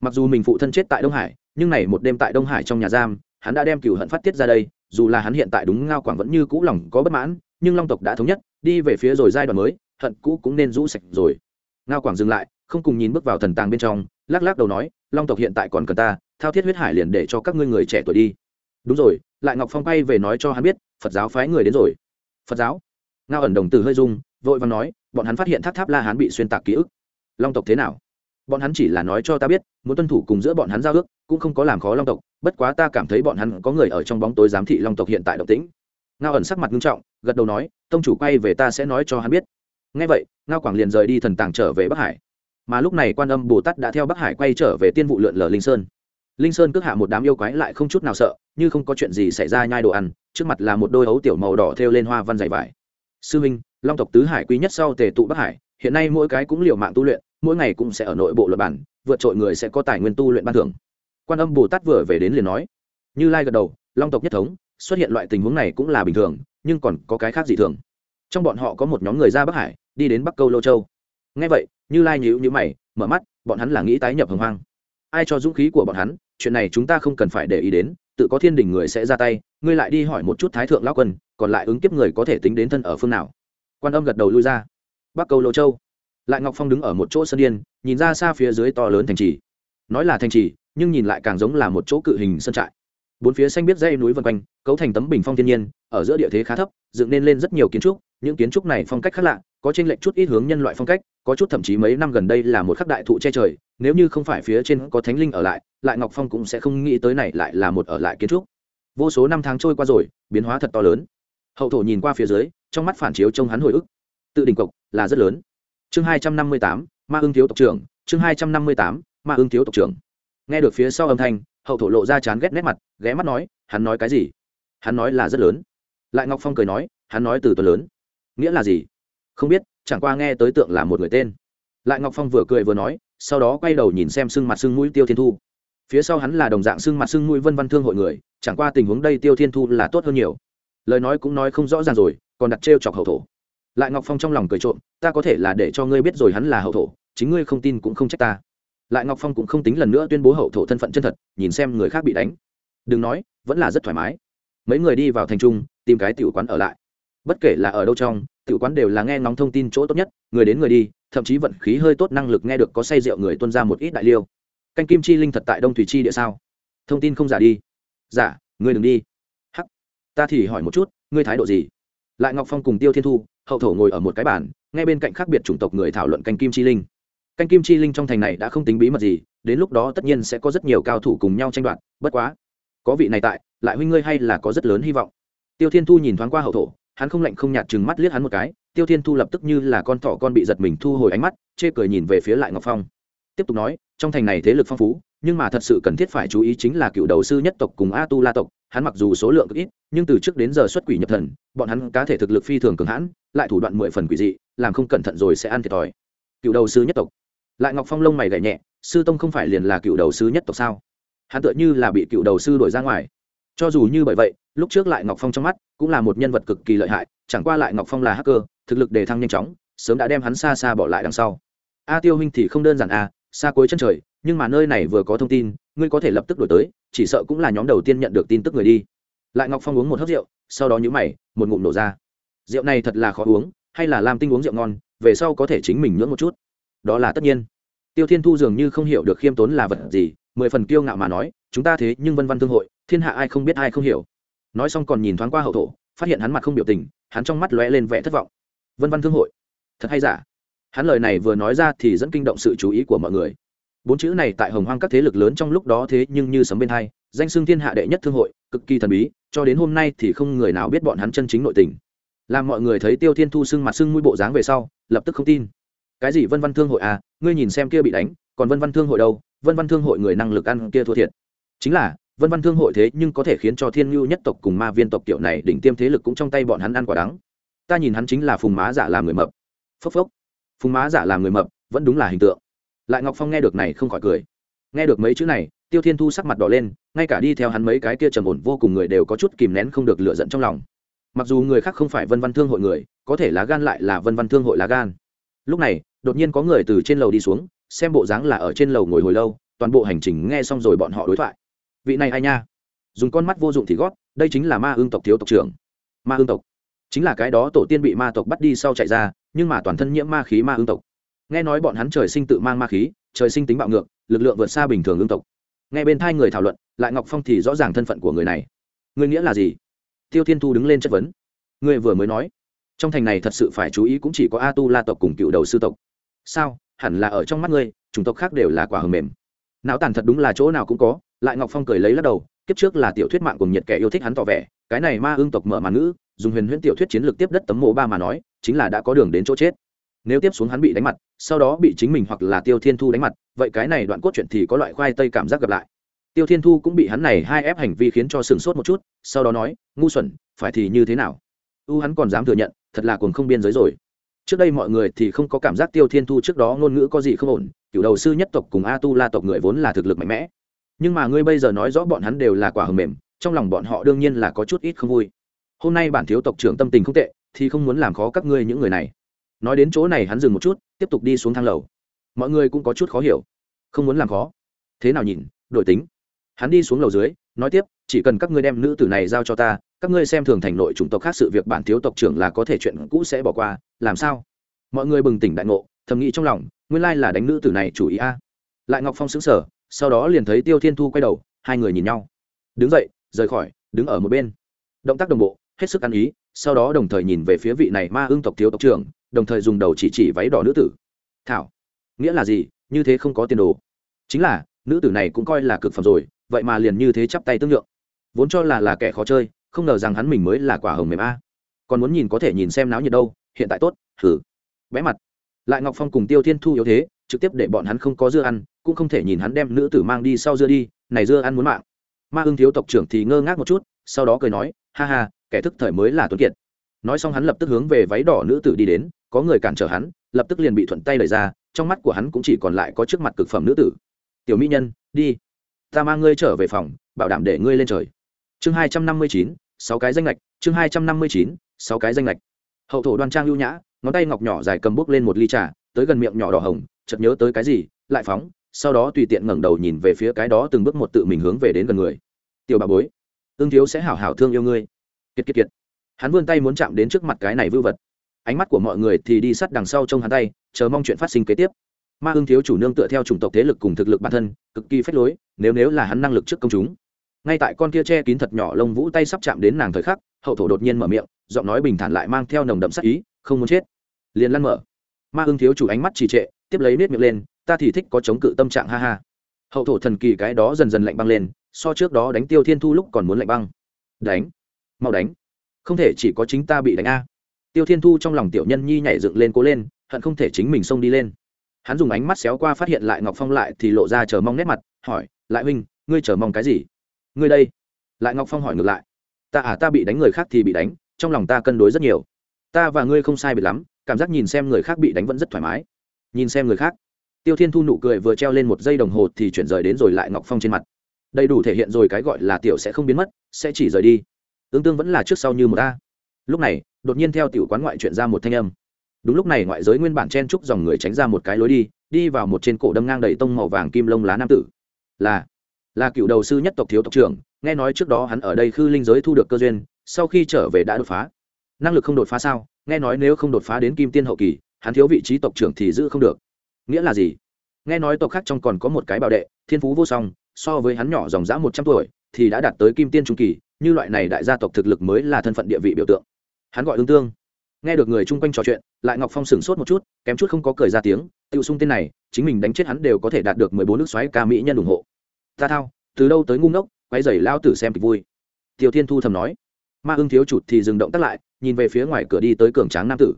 Mặc dù mình phụ thân chết tại đông hải, nhưng này một đêm tại đông hải trong nhà giam, hắn đã đem cửu hận phát tiết ra đây, dù là hắn hiện tại đúng ngao quảng vẫn như cũ lòng có bất mãn, nhưng long tộc đã thống nhất, đi về phía rồi giai đoạn mới hận cũ cũng nên rũ sạch rồi. Ngao quảng dừng lại, không cùng nhìn bước vào thần tàng bên trong, lắc lắc đầu nói, long tộc hiện tại còn cần ta, thao thiết huyết hải liền để cho các ngươi người trẻ tuổi đi. Đúng rồi, lại ngọc phong bay về nói cho hắn biết, phật giáo phái người đến rồi. Phật giáo? Ngao ẩn đồng từ hơi dung vội và nói, bọn hắn phát hiện tháp tháp la hắn bị xuyên tạc ký ức. Long tộc thế nào? Bọn hắn chỉ là nói cho ta biết, muốn tuân thủ cùng giữa bọn hắn giao ước, cũng không có làm khó long tộc, bất quá ta cảm thấy bọn hắn có người ở trong bóng tối giám thị long tộc hiện tại động tĩnh. Ngao ẩn sắc mặt nghiêm trọng, gật đầu nói, tông chủ quay về ta sẽ nói cho hắn biết ngay vậy, ngao quảng liền rời đi thần tàng trở về bắc hải. Mà lúc này quan âm bồ tát đã theo bắc hải quay trở về tiên vụ lượn lờ linh sơn. Linh sơn cước hạ một đám yêu quái lại không chút nào sợ, như không có chuyện gì xảy ra nhai đồ ăn, trước mặt là một đôi ấu tiểu màu đỏ thêu lên hoa văn dày vải. Sư minh, long tộc tứ hải quý nhất sau tề tụ bắc hải, hiện nay mỗi cái cũng liều mạng tu luyện, mỗi ngày cũng sẽ ở nội bộ luật bản vượt trội người sẽ có tài nguyên tu luyện ban thưởng. Quan âm bồ tát vừa về đến liền nói, như lai gật đầu, long tộc nhất thống, xuất hiện loại tình huống này cũng là bình thường, nhưng còn có cái khác dị thường trong bọn họ có một nhóm người ra bắc hải, đi đến bắc câu lô châu. Ngay vậy, như lai nhíu nhíu mày, mở mắt, bọn hắn là nghĩ tái nhập hồng hoang. Ai cho dũng khí của bọn hắn, chuyện này chúng ta không cần phải để ý đến, tự có thiên đình người sẽ ra tay, ngươi lại đi hỏi một chút thái thượng lão quân, còn lại ứng kiếp người có thể tính đến thân ở phương nào. Quan âm gật đầu lui ra. Bắc câu lô châu. Lại ngọc phong đứng ở một chỗ sân điên, nhìn ra xa phía dưới to lớn thành trì. Nói là thành trì, nhưng nhìn lại càng giống là một chỗ cự hình sân trại. Bốn phía xanh biết dây núi vân quanh, cấu thành tấm bình phong thiên nhiên, ở giữa địa thế khá thấp, dựng nên lên rất nhiều kiến trúc những kiến trúc này phong cách khác lạ, có trên lệnh chút ít hướng nhân loại phong cách, có chút thậm chí mấy năm gần đây là một khắc đại thụ che trời, nếu như không phải phía trên có thánh linh ở lại lại ngọc phong cũng sẽ không nghĩ tới này lại là một ở lại kiến trúc. Vô số năm tháng trôi qua rồi, biến hóa thật to lớn. Hậu thổ nhìn qua phía dưới, trong mắt phản chiếu trông hắn hồi ức. Tự đỉnh cộc là rất lớn. Chương hai trăm năm mươi tám, ma ưng thiếu tộc trưởng, chương hai trăm năm mươi tám, ma ưng thiếu tộc trưởng. Nghe được phía sau âm thanh, hậu thổ lộ ra chán ghét nét mặt, ghé mắt nói, hắn nói cái gì? Hắn nói là rất lớn. Lại ngọc phong cười nói, hắn nói từ tuần lớn nghĩa là gì? Không biết, chẳng qua nghe tới tượng là một người tên. Lại ngọc phong vừa cười vừa nói, sau đó quay đầu nhìn xem sưng mặt sưng mũi tiêu thiên thu. Phía sau hắn là đồng dạng sưng mặt sưng mũi vân văn thương hội người, chẳng qua tình huống đây tiêu thiên thu là tốt hơn nhiều. Lời nói cũng nói không rõ ràng rồi, còn đặt trêu chọc hậu thổ. Lại ngọc phong trong lòng cười trộm, ta có thể là để cho ngươi biết rồi hắn là hậu thổ, chính ngươi không tin cũng không trách ta. Lại ngọc phong cũng không tính lần nữa tuyên bố hậu thổ thân phận chân thật, nhìn xem người khác bị đánh. Đừng nói, vẫn là rất thoải mái. Mấy người đi vào thành trung, tìm cái tiểu quán ở lại bất kể là ở đâu trong, tiểu quán đều là nghe ngóng thông tin chỗ tốt nhất, người đến người đi, thậm chí vận khí hơi tốt năng lực nghe được có say rượu người tuân ra một ít đại liêu. Canh kim chi linh thật tại đông thủy chi địa sao? Thông tin không giả đi. Giả, ngươi đừng đi. Hắc, ta thì hỏi một chút, ngươi thái độ gì? Lại ngọc phong cùng tiêu thiên thu, hậu thổ ngồi ở một cái bàn, ngay bên cạnh khác biệt chủng tộc người thảo luận canh kim chi linh. Canh kim chi linh trong thành này đã không tính bí mật gì, đến lúc đó tất nhiên sẽ có rất nhiều cao thủ cùng nhau tranh đoạt, bất quá, có vị này tại, lại huynh ngươi hay là có rất lớn hy vọng. Tiêu thiên thu nhìn thoáng qua hậu thổ hắn không lạnh không nhạt chừng mắt liếc hắn một cái, tiêu thiên thu lập tức như là con thỏ con bị giật mình thu hồi ánh mắt, chê cười nhìn về phía lại ngọc phong. Tiếp tục nói, trong thành này thế lực phong phú, nhưng mà thật sự cần thiết phải chú ý chính là cựu đầu sư nhất tộc cùng a tu la tộc, hắn mặc dù số lượng ít, nhưng từ trước đến giờ xuất quỷ nhập thần, bọn hắn cá thể thực lực phi thường cường hãn, lại thủ đoạn mười phần quỷ dị, làm không cẩn thận rồi sẽ ăn thiệt thòi. Cựu đầu sư nhất tộc. Lại ngọc phong lông mày gậy nhẹ, sư tông không phải liền là cựu đầu sư nhất tộc sao? Hắn tựa như là bị cựu đầu sư đuổi ra ngoài. Cho dù như bởi vậy lúc trước lại ngọc phong trong mắt, cũng là một nhân vật cực kỳ lợi hại, chẳng qua lại ngọc phong là hacker, thực lực đề thăng nhanh chóng, sớm đã đem hắn xa xa bỏ lại đằng sau. A tiêu huynh thì không đơn giản a xa cuối chân trời, nhưng mà nơi này vừa có thông tin, ngươi có thể lập tức đổi tới, chỉ sợ cũng là nhóm đầu tiên nhận được tin tức người đi. Lại ngọc phong uống một hớp rượu, sau đó nhũ mày, một ngụm nổ ra. Rượu này thật là khó uống, hay là làm tinh uống rượu ngon, về sau có thể chính mình nhưỡng một chút. Đó là tất nhiên. Tiêu thiên thu dường như không hiểu được khiêm tốn là vật gì, mười phần kiêu ngạo mà nói, chúng ta thế nhưng vân văn thương hội, thiên hạ ai không biết ai không hiểu nói xong còn nhìn thoáng qua hậu thổ, phát hiện hắn mặt không biểu tình, hắn trong mắt lóe lên vẻ thất vọng. Vân văn thương hội. Thật hay giả? Hắn lời này vừa nói ra thì dẫn kinh động sự chú ý của mọi người. Bốn chữ này tại hồng hoang các thế lực lớn trong lúc đó thế nhưng như sấm bên hai, danh xưng thiên hạ đệ nhất thương hội, cực kỳ thần bí, cho đến hôm nay thì không người nào biết bọn hắn chân chính nội tình. Làm mọi người thấy tiêu thiên thu xưng mặt xưng mũi bộ dáng về sau, lập tức không tin. Cái gì vân văn thương hội à ngươi nhìn xem kia bị đánh, còn vân văn thương hội đâu? Vân văn thương hội người năng lực ăn kia thua thiệt. Chính là vân văn thương hội thế nhưng có thể khiến cho thiên nhu nhất tộc cùng ma viên tộc tiểu này đỉnh tiêm thế lực cũng trong tay bọn hắn ăn quả đắng. Ta nhìn hắn chính là phùng má giả làm người mập. Phốc phốc. Phùng má giả làm người mập, vẫn đúng là hình tượng. Lại ngọc phong nghe được này không khỏi cười. Nghe được mấy chữ này, tiêu thiên thu sắc mặt đỏ lên, ngay cả đi theo hắn mấy cái kia trầm ổn vô cùng người đều có chút kìm nén không được lựa giận trong lòng. Mặc dù người khác không phải vân văn thương hội người, có thể lá gan lại là vân văn thương hội lá gan. Lúc này, đột nhiên có người từ trên lầu đi xuống, xem bộ dáng là ở trên lầu ngồi hồi lâu, toàn bộ hành trình nghe xong rồi bọn họ đối thoại vị này ai nha? Dùng con mắt vô dụng thì gót, đây chính là ma ương tộc thiếu tộc trưởng. Ma ương tộc. Chính là cái đó tổ tiên bị ma tộc bắt đi sau chạy ra, nhưng mà toàn thân nhiễm ma khí ma ương tộc. Nghe nói bọn hắn trời sinh tự mang ma khí, trời sinh tính bạo ngược, lực lượng vượt xa bình thường ương tộc. Nghe bên thai người thảo luận, lại ngọc phong thì rõ ràng thân phận của người này. Người nghĩa là gì? Tiêu thiên thu đứng lên chất vấn. Người vừa mới nói, trong thành này thật sự phải chú ý cũng chỉ có a tu la tộc cùng cựu đầu sư tộc. Sao? Hẳn là ở trong mắt ngươi, chủng tộc khác đều là quả hầm mềm. Não tàn thật đúng là chỗ nào cũng có lại ngọc phong cười lấy lắc đầu, kiếp trước là tiểu thuyết mạng cùng nhiệt kẻ yêu thích hắn tỏ vẻ, cái này ma ương tộc mở màn ngữ, dùng huyền huyễn tiểu thuyết chiến lược tiếp đất tấm mộ ba mà nói, chính là đã có đường đến chỗ chết. Nếu tiếp xuống hắn bị đánh mặt, sau đó bị chính mình hoặc là tiêu thiên thu đánh mặt, vậy cái này đoạn cốt truyện thì có loại khoai tây cảm giác gặp lại. Tiêu thiên thu cũng bị hắn này hai ép hành vi khiến cho sừng sốt một chút, sau đó nói, ngu xuẩn, phải thì như thế nào? U hắn còn dám thừa nhận, thật là cuồng không biên giới rồi. Trước đây mọi người thì không có cảm giác tiêu thiên thu trước đó ngôn ngữ có gì không ổn kiểu đầu sư nhất tộc cùng a tu la tộc người vốn là thực lực mạnh mẽ nhưng mà ngươi bây giờ nói rõ bọn hắn đều là quả hầm mềm, trong lòng bọn họ đương nhiên là có chút ít không vui. Hôm nay bản thiếu tộc trưởng tâm tình không tệ, thì không muốn làm khó các ngươi những người này. Nói đến chỗ này hắn dừng một chút, tiếp tục đi xuống thang lầu. Mọi người cũng có chút khó hiểu. Không muốn làm khó. Thế nào nhìn, đổi tính. Hắn đi xuống lầu dưới, nói tiếp, chỉ cần các ngươi đem nữ tử này giao cho ta, các ngươi xem thường thành nội chủng tộc khác sự việc bản thiếu tộc trưởng là có thể chuyện cũ sẽ bỏ qua, làm sao? Mọi người bừng tỉnh đại ngộ, thầm nghĩ trong lòng, nguyên lai là đánh nữ tử này chủ ý a. Lại ngọc phong xứng sở sau đó liền thấy tiêu thiên thu quay đầu, hai người nhìn nhau. Đứng dậy, rời khỏi, đứng ở một bên. Động tác đồng bộ, hết sức ăn ý, sau đó đồng thời nhìn về phía vị này ma ương tộc thiếu tộc trưởng, đồng thời dùng đầu chỉ chỉ váy đỏ nữ tử. Thảo, nghĩa là gì? Như thế không có tiền đồ. Chính là, nữ tử này cũng coi là cực phẩm rồi, vậy mà liền như thế chắp tay tương lượng vốn cho là là kẻ khó chơi, không ngờ rằng hắn mình mới là quả hồng mềm a. Còn muốn nhìn có thể nhìn xem náo nhiệt đâu, hiện tại tốt thử vẽ mặt, lại ngọc phong cùng tiêu thiên thu yếu thế, trực tiếp để bọn hắn không có dưa ăn cũng không thể nhìn hắn đem nữ tử mang đi sau dưa đi, này dưa ăn muốn mạng. Ma ưng thiếu tộc trưởng thì ngơ ngác một chút, sau đó cười nói, ha ha, kẻ thức thời mới là tuấn kiệt. Nói xong hắn lập tức hướng về váy đỏ nữ tử đi đến, có người cản trở hắn, lập tức liền bị thuận tay lời ra, trong mắt của hắn cũng chỉ còn lại có trước mặt cực phẩm nữ tử. Tiểu mỹ nhân, đi, ta mang ngươi trở về phòng, bảo đảm để ngươi lên trời. Chương hai trăm năm mươi chín, sáu cái danh lệch, chương hai trăm năm mươi chín, sáu cái danh lệch. Hậu thổ đoan trang lưu nhã, ngón tay ngọc nhỏ dài cầm bốc lên một ly trà, tới gần miệng nhỏ đỏ hồng, chợt nhớ tới cái gì, lại phóng sau đó tùy tiện ngẩng đầu nhìn về phía cái đó từng bước một tự mình hướng về đến gần người. Tiểu bà bối ương thiếu sẽ hảo hảo thương yêu ngươi. Kiệt kiệt kiệt. Hắn vươn tay muốn chạm đến trước mặt cái này vư vật. Ánh mắt của mọi người thì đi sát đằng sau trong hắn tay, chờ mong chuyện phát sinh kế tiếp. Ma ương thiếu chủ nương tựa theo chủng tộc thế lực cùng thực lực bản thân, cực kỳ phách lối, nếu nếu là hắn năng lực trước công chúng. Ngay tại con kia che kín thật nhỏ lông vũ tay sắp chạm đến nàng thời khắc, hậu thổ đột nhiên mở miệng, giọng nói bình thản lại mang theo nồng đậm sắc ý, không muốn chết. Liền lăn mở. Ma ương thiếu chủ ánh mắt trì trệ, tiếp lấy nết miệng lên ta thì thích có chống cự tâm trạng, ha ha. Hậu thổ thần kỳ cái đó dần dần lạnh băng lên, so trước đó đánh tiêu thiên thu lúc còn muốn lạnh băng. Đánh. Mau đánh. Không thể chỉ có chính ta bị đánh a. Tiêu thiên thu trong lòng tiểu nhân nhi nhảy dựng lên cố lên, hận không thể chính mình xông đi lên. Hắn dùng ánh mắt xéo qua phát hiện lại ngọc phong lại thì lộ ra chờ mong nét mặt, hỏi, lại huynh, ngươi chờ mong cái gì? Ngươi đây. Lại ngọc phong hỏi ngược lại, ta à ta bị đánh người khác thì bị đánh, trong lòng ta cân đối rất nhiều. Ta và ngươi không sai biệt lắm, cảm giác nhìn xem người khác bị đánh vẫn rất thoải mái. Nhìn xem người khác? Tiêu thiên thu nụ cười vừa treo lên một giây đồng hồ thì chuyển rời đến rồi lại ngọc phong trên mặt. Đầy đủ thể hiện rồi cái gọi là tiểu sẽ không biến mất, sẽ chỉ rời đi. Tương tương vẫn là trước sau như một ta lúc này, đột nhiên theo tiểu quán ngoại chuyện ra một thanh âm. Đúng lúc này ngoại giới nguyên bản chen trúc dòng người tránh ra một cái lối đi đi vào một trên cổ đâm ngang đầy tông màu vàng kim lông lá nam tử. Là là cựu đầu sư nhất tộc thiếu tộc trưởng, nghe nói trước đó hắn ở đây khư linh giới thu được cơ duyên, sau khi trở về đã đột phá. Năng lực không đột phá sao? Nghe nói nếu không đột phá đến kim tiên hậu kỳ, hắn thiếu vị trí tộc trưởng thì giữ không được nghĩa là gì? Nghe nói tộc khác trong còn có một cái bảo đệ, thiên phú vô song, so với hắn nhỏ dòng dã một trăm tuổi, thì đã đạt tới kim tiên trung kỳ, như loại này đại gia tộc thực lực mới là thân phận địa vị biểu tượng. Hắn gọi ứng tương. Nghe được người chung quanh trò chuyện, lại ngọc phong sửng sốt một chút, kém chút không có cười ra tiếng tự sung tên này, chính mình đánh chết hắn đều có thể đạt được mười bốn nước xoáy ca mỹ nhân ủng hộ. Ta thao, từ đâu tới ngu ngốc, quay dày lao tử xem kịch vui. Tiêu thiên thu thầm nói. Ma ưng thiếu chụt thì dừng động tắt lại, nhìn về phía ngoài cửa đi tới cường tráng nam tử.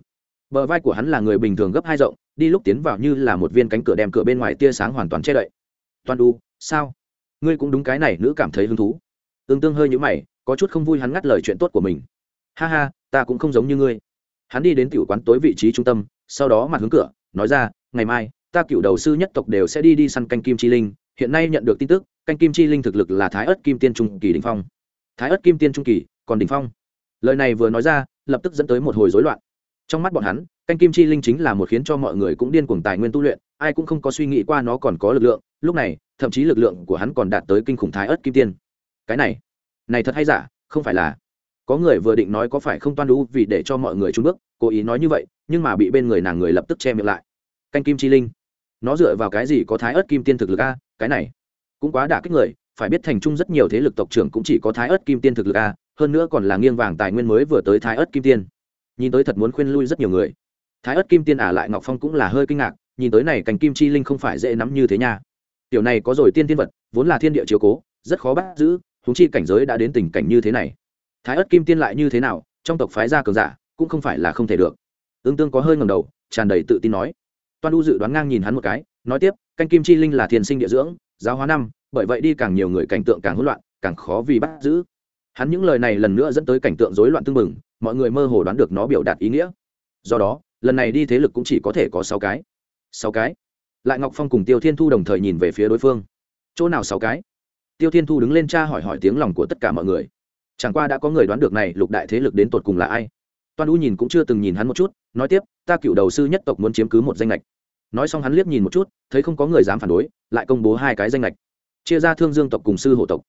Bờ vai của hắn là người bình thường gấp hai rộng đi lúc tiến vào như là một viên cánh cửa đem cửa bên ngoài tia sáng hoàn toàn che đậy. Toàn đu, sao? Ngươi cũng đúng cái này, nữ cảm thấy hứng thú. Tương tương hơi nhũ mày, có chút không vui hắn ngắt lời chuyện tốt của mình. Ha ha, ta cũng không giống như ngươi. Hắn đi đến tiểu quán tối vị trí trung tâm, sau đó mặt hướng cửa, nói ra, ngày mai, ta cựu đầu sư nhất tộc đều sẽ đi đi săn canh kim chi linh. Hiện nay nhận được tin tức, canh kim chi linh thực lực là thái ớt kim tiên trung kỳ đình phong. Thái ớt kim tiên trung kỳ, còn đình phong. Lời này vừa nói ra, lập tức dẫn tới một hồi rối loạn trong mắt bọn hắn, canh kim chi linh chính là một khiến cho mọi người cũng điên cuồng tài nguyên tu luyện, ai cũng không có suy nghĩ qua nó còn có lực lượng, lúc này, thậm chí lực lượng của hắn còn đạt tới kinh khủng thái ớt kim tiên. Cái này này thật hay giả, không phải là. Có người vừa định nói có phải không toan đu vì để cho mọi người trúng bước, cố ý nói như vậy, nhưng mà bị bên người nàng người lập tức che miệng lại. Canh kim chi linh, nó dựa vào cái gì có thái ớt kim tiên thực lực a? Cái này, cũng quá đả kích người, phải biết thành trung rất nhiều thế lực tộc trưởng cũng chỉ có thái ớt kim tiên thực lực a, hơn nữa còn là nghiêng vàng tài nguyên mới vừa tới thái ớt kim tiên nhìn tới thật muốn khuyên lui rất nhiều người. Thái ớt kim tiên ả lại ngọc phong cũng là hơi kinh ngạc, nhìn tới này cành kim chi linh không phải dễ nắm như thế nha. Tiểu này có rồi tiên tiên vật, vốn là thiên địa chiếu cố, rất khó bắt giữ húng chi cảnh giới đã đến tình cảnh như thế này. Thái ất kim tiên lại như thế nào, trong tộc phái gia cường giả, cũng không phải là không thể được. Ương tương có hơi ngầm đầu, tràn đầy tự tin nói. Toan u dự đoán ngang nhìn hắn một cái, nói tiếp canh kim chi linh là thiên sinh địa dưỡng, giáo hóa năm, bởi vậy đi càng nhiều người cảnh tượng càng hỗn loạn, càng khó vì bắt giữ. Hắn những lời này lần nữa dẫn tới cảnh tượng rối loạn tương mừng mọi người mơ hồ đoán được nó biểu đạt ý nghĩa. Do đó, lần này đi thế lực cũng chỉ có thể có sáu cái. Sáu cái? Lại ngọc phong cùng tiêu thiên thu đồng thời nhìn về phía đối phương. Chỗ nào sáu cái? Tiêu thiên thu đứng lên tra hỏi hỏi tiếng lòng của tất cả mọi người. Chẳng qua đã có người đoán được này lục đại thế lực đến tột cùng là ai. Toan u nhìn cũng chưa từng nhìn hắn một chút, nói tiếp, ta cựu đầu sư nhất tộc muốn chiếm cứ một danh lệch nói xong hắn liếc nhìn một chút, thấy không có người dám phản đối, lại công bố hai cái danh lệch chia ra thương dương tộc cùng sư hộ tộc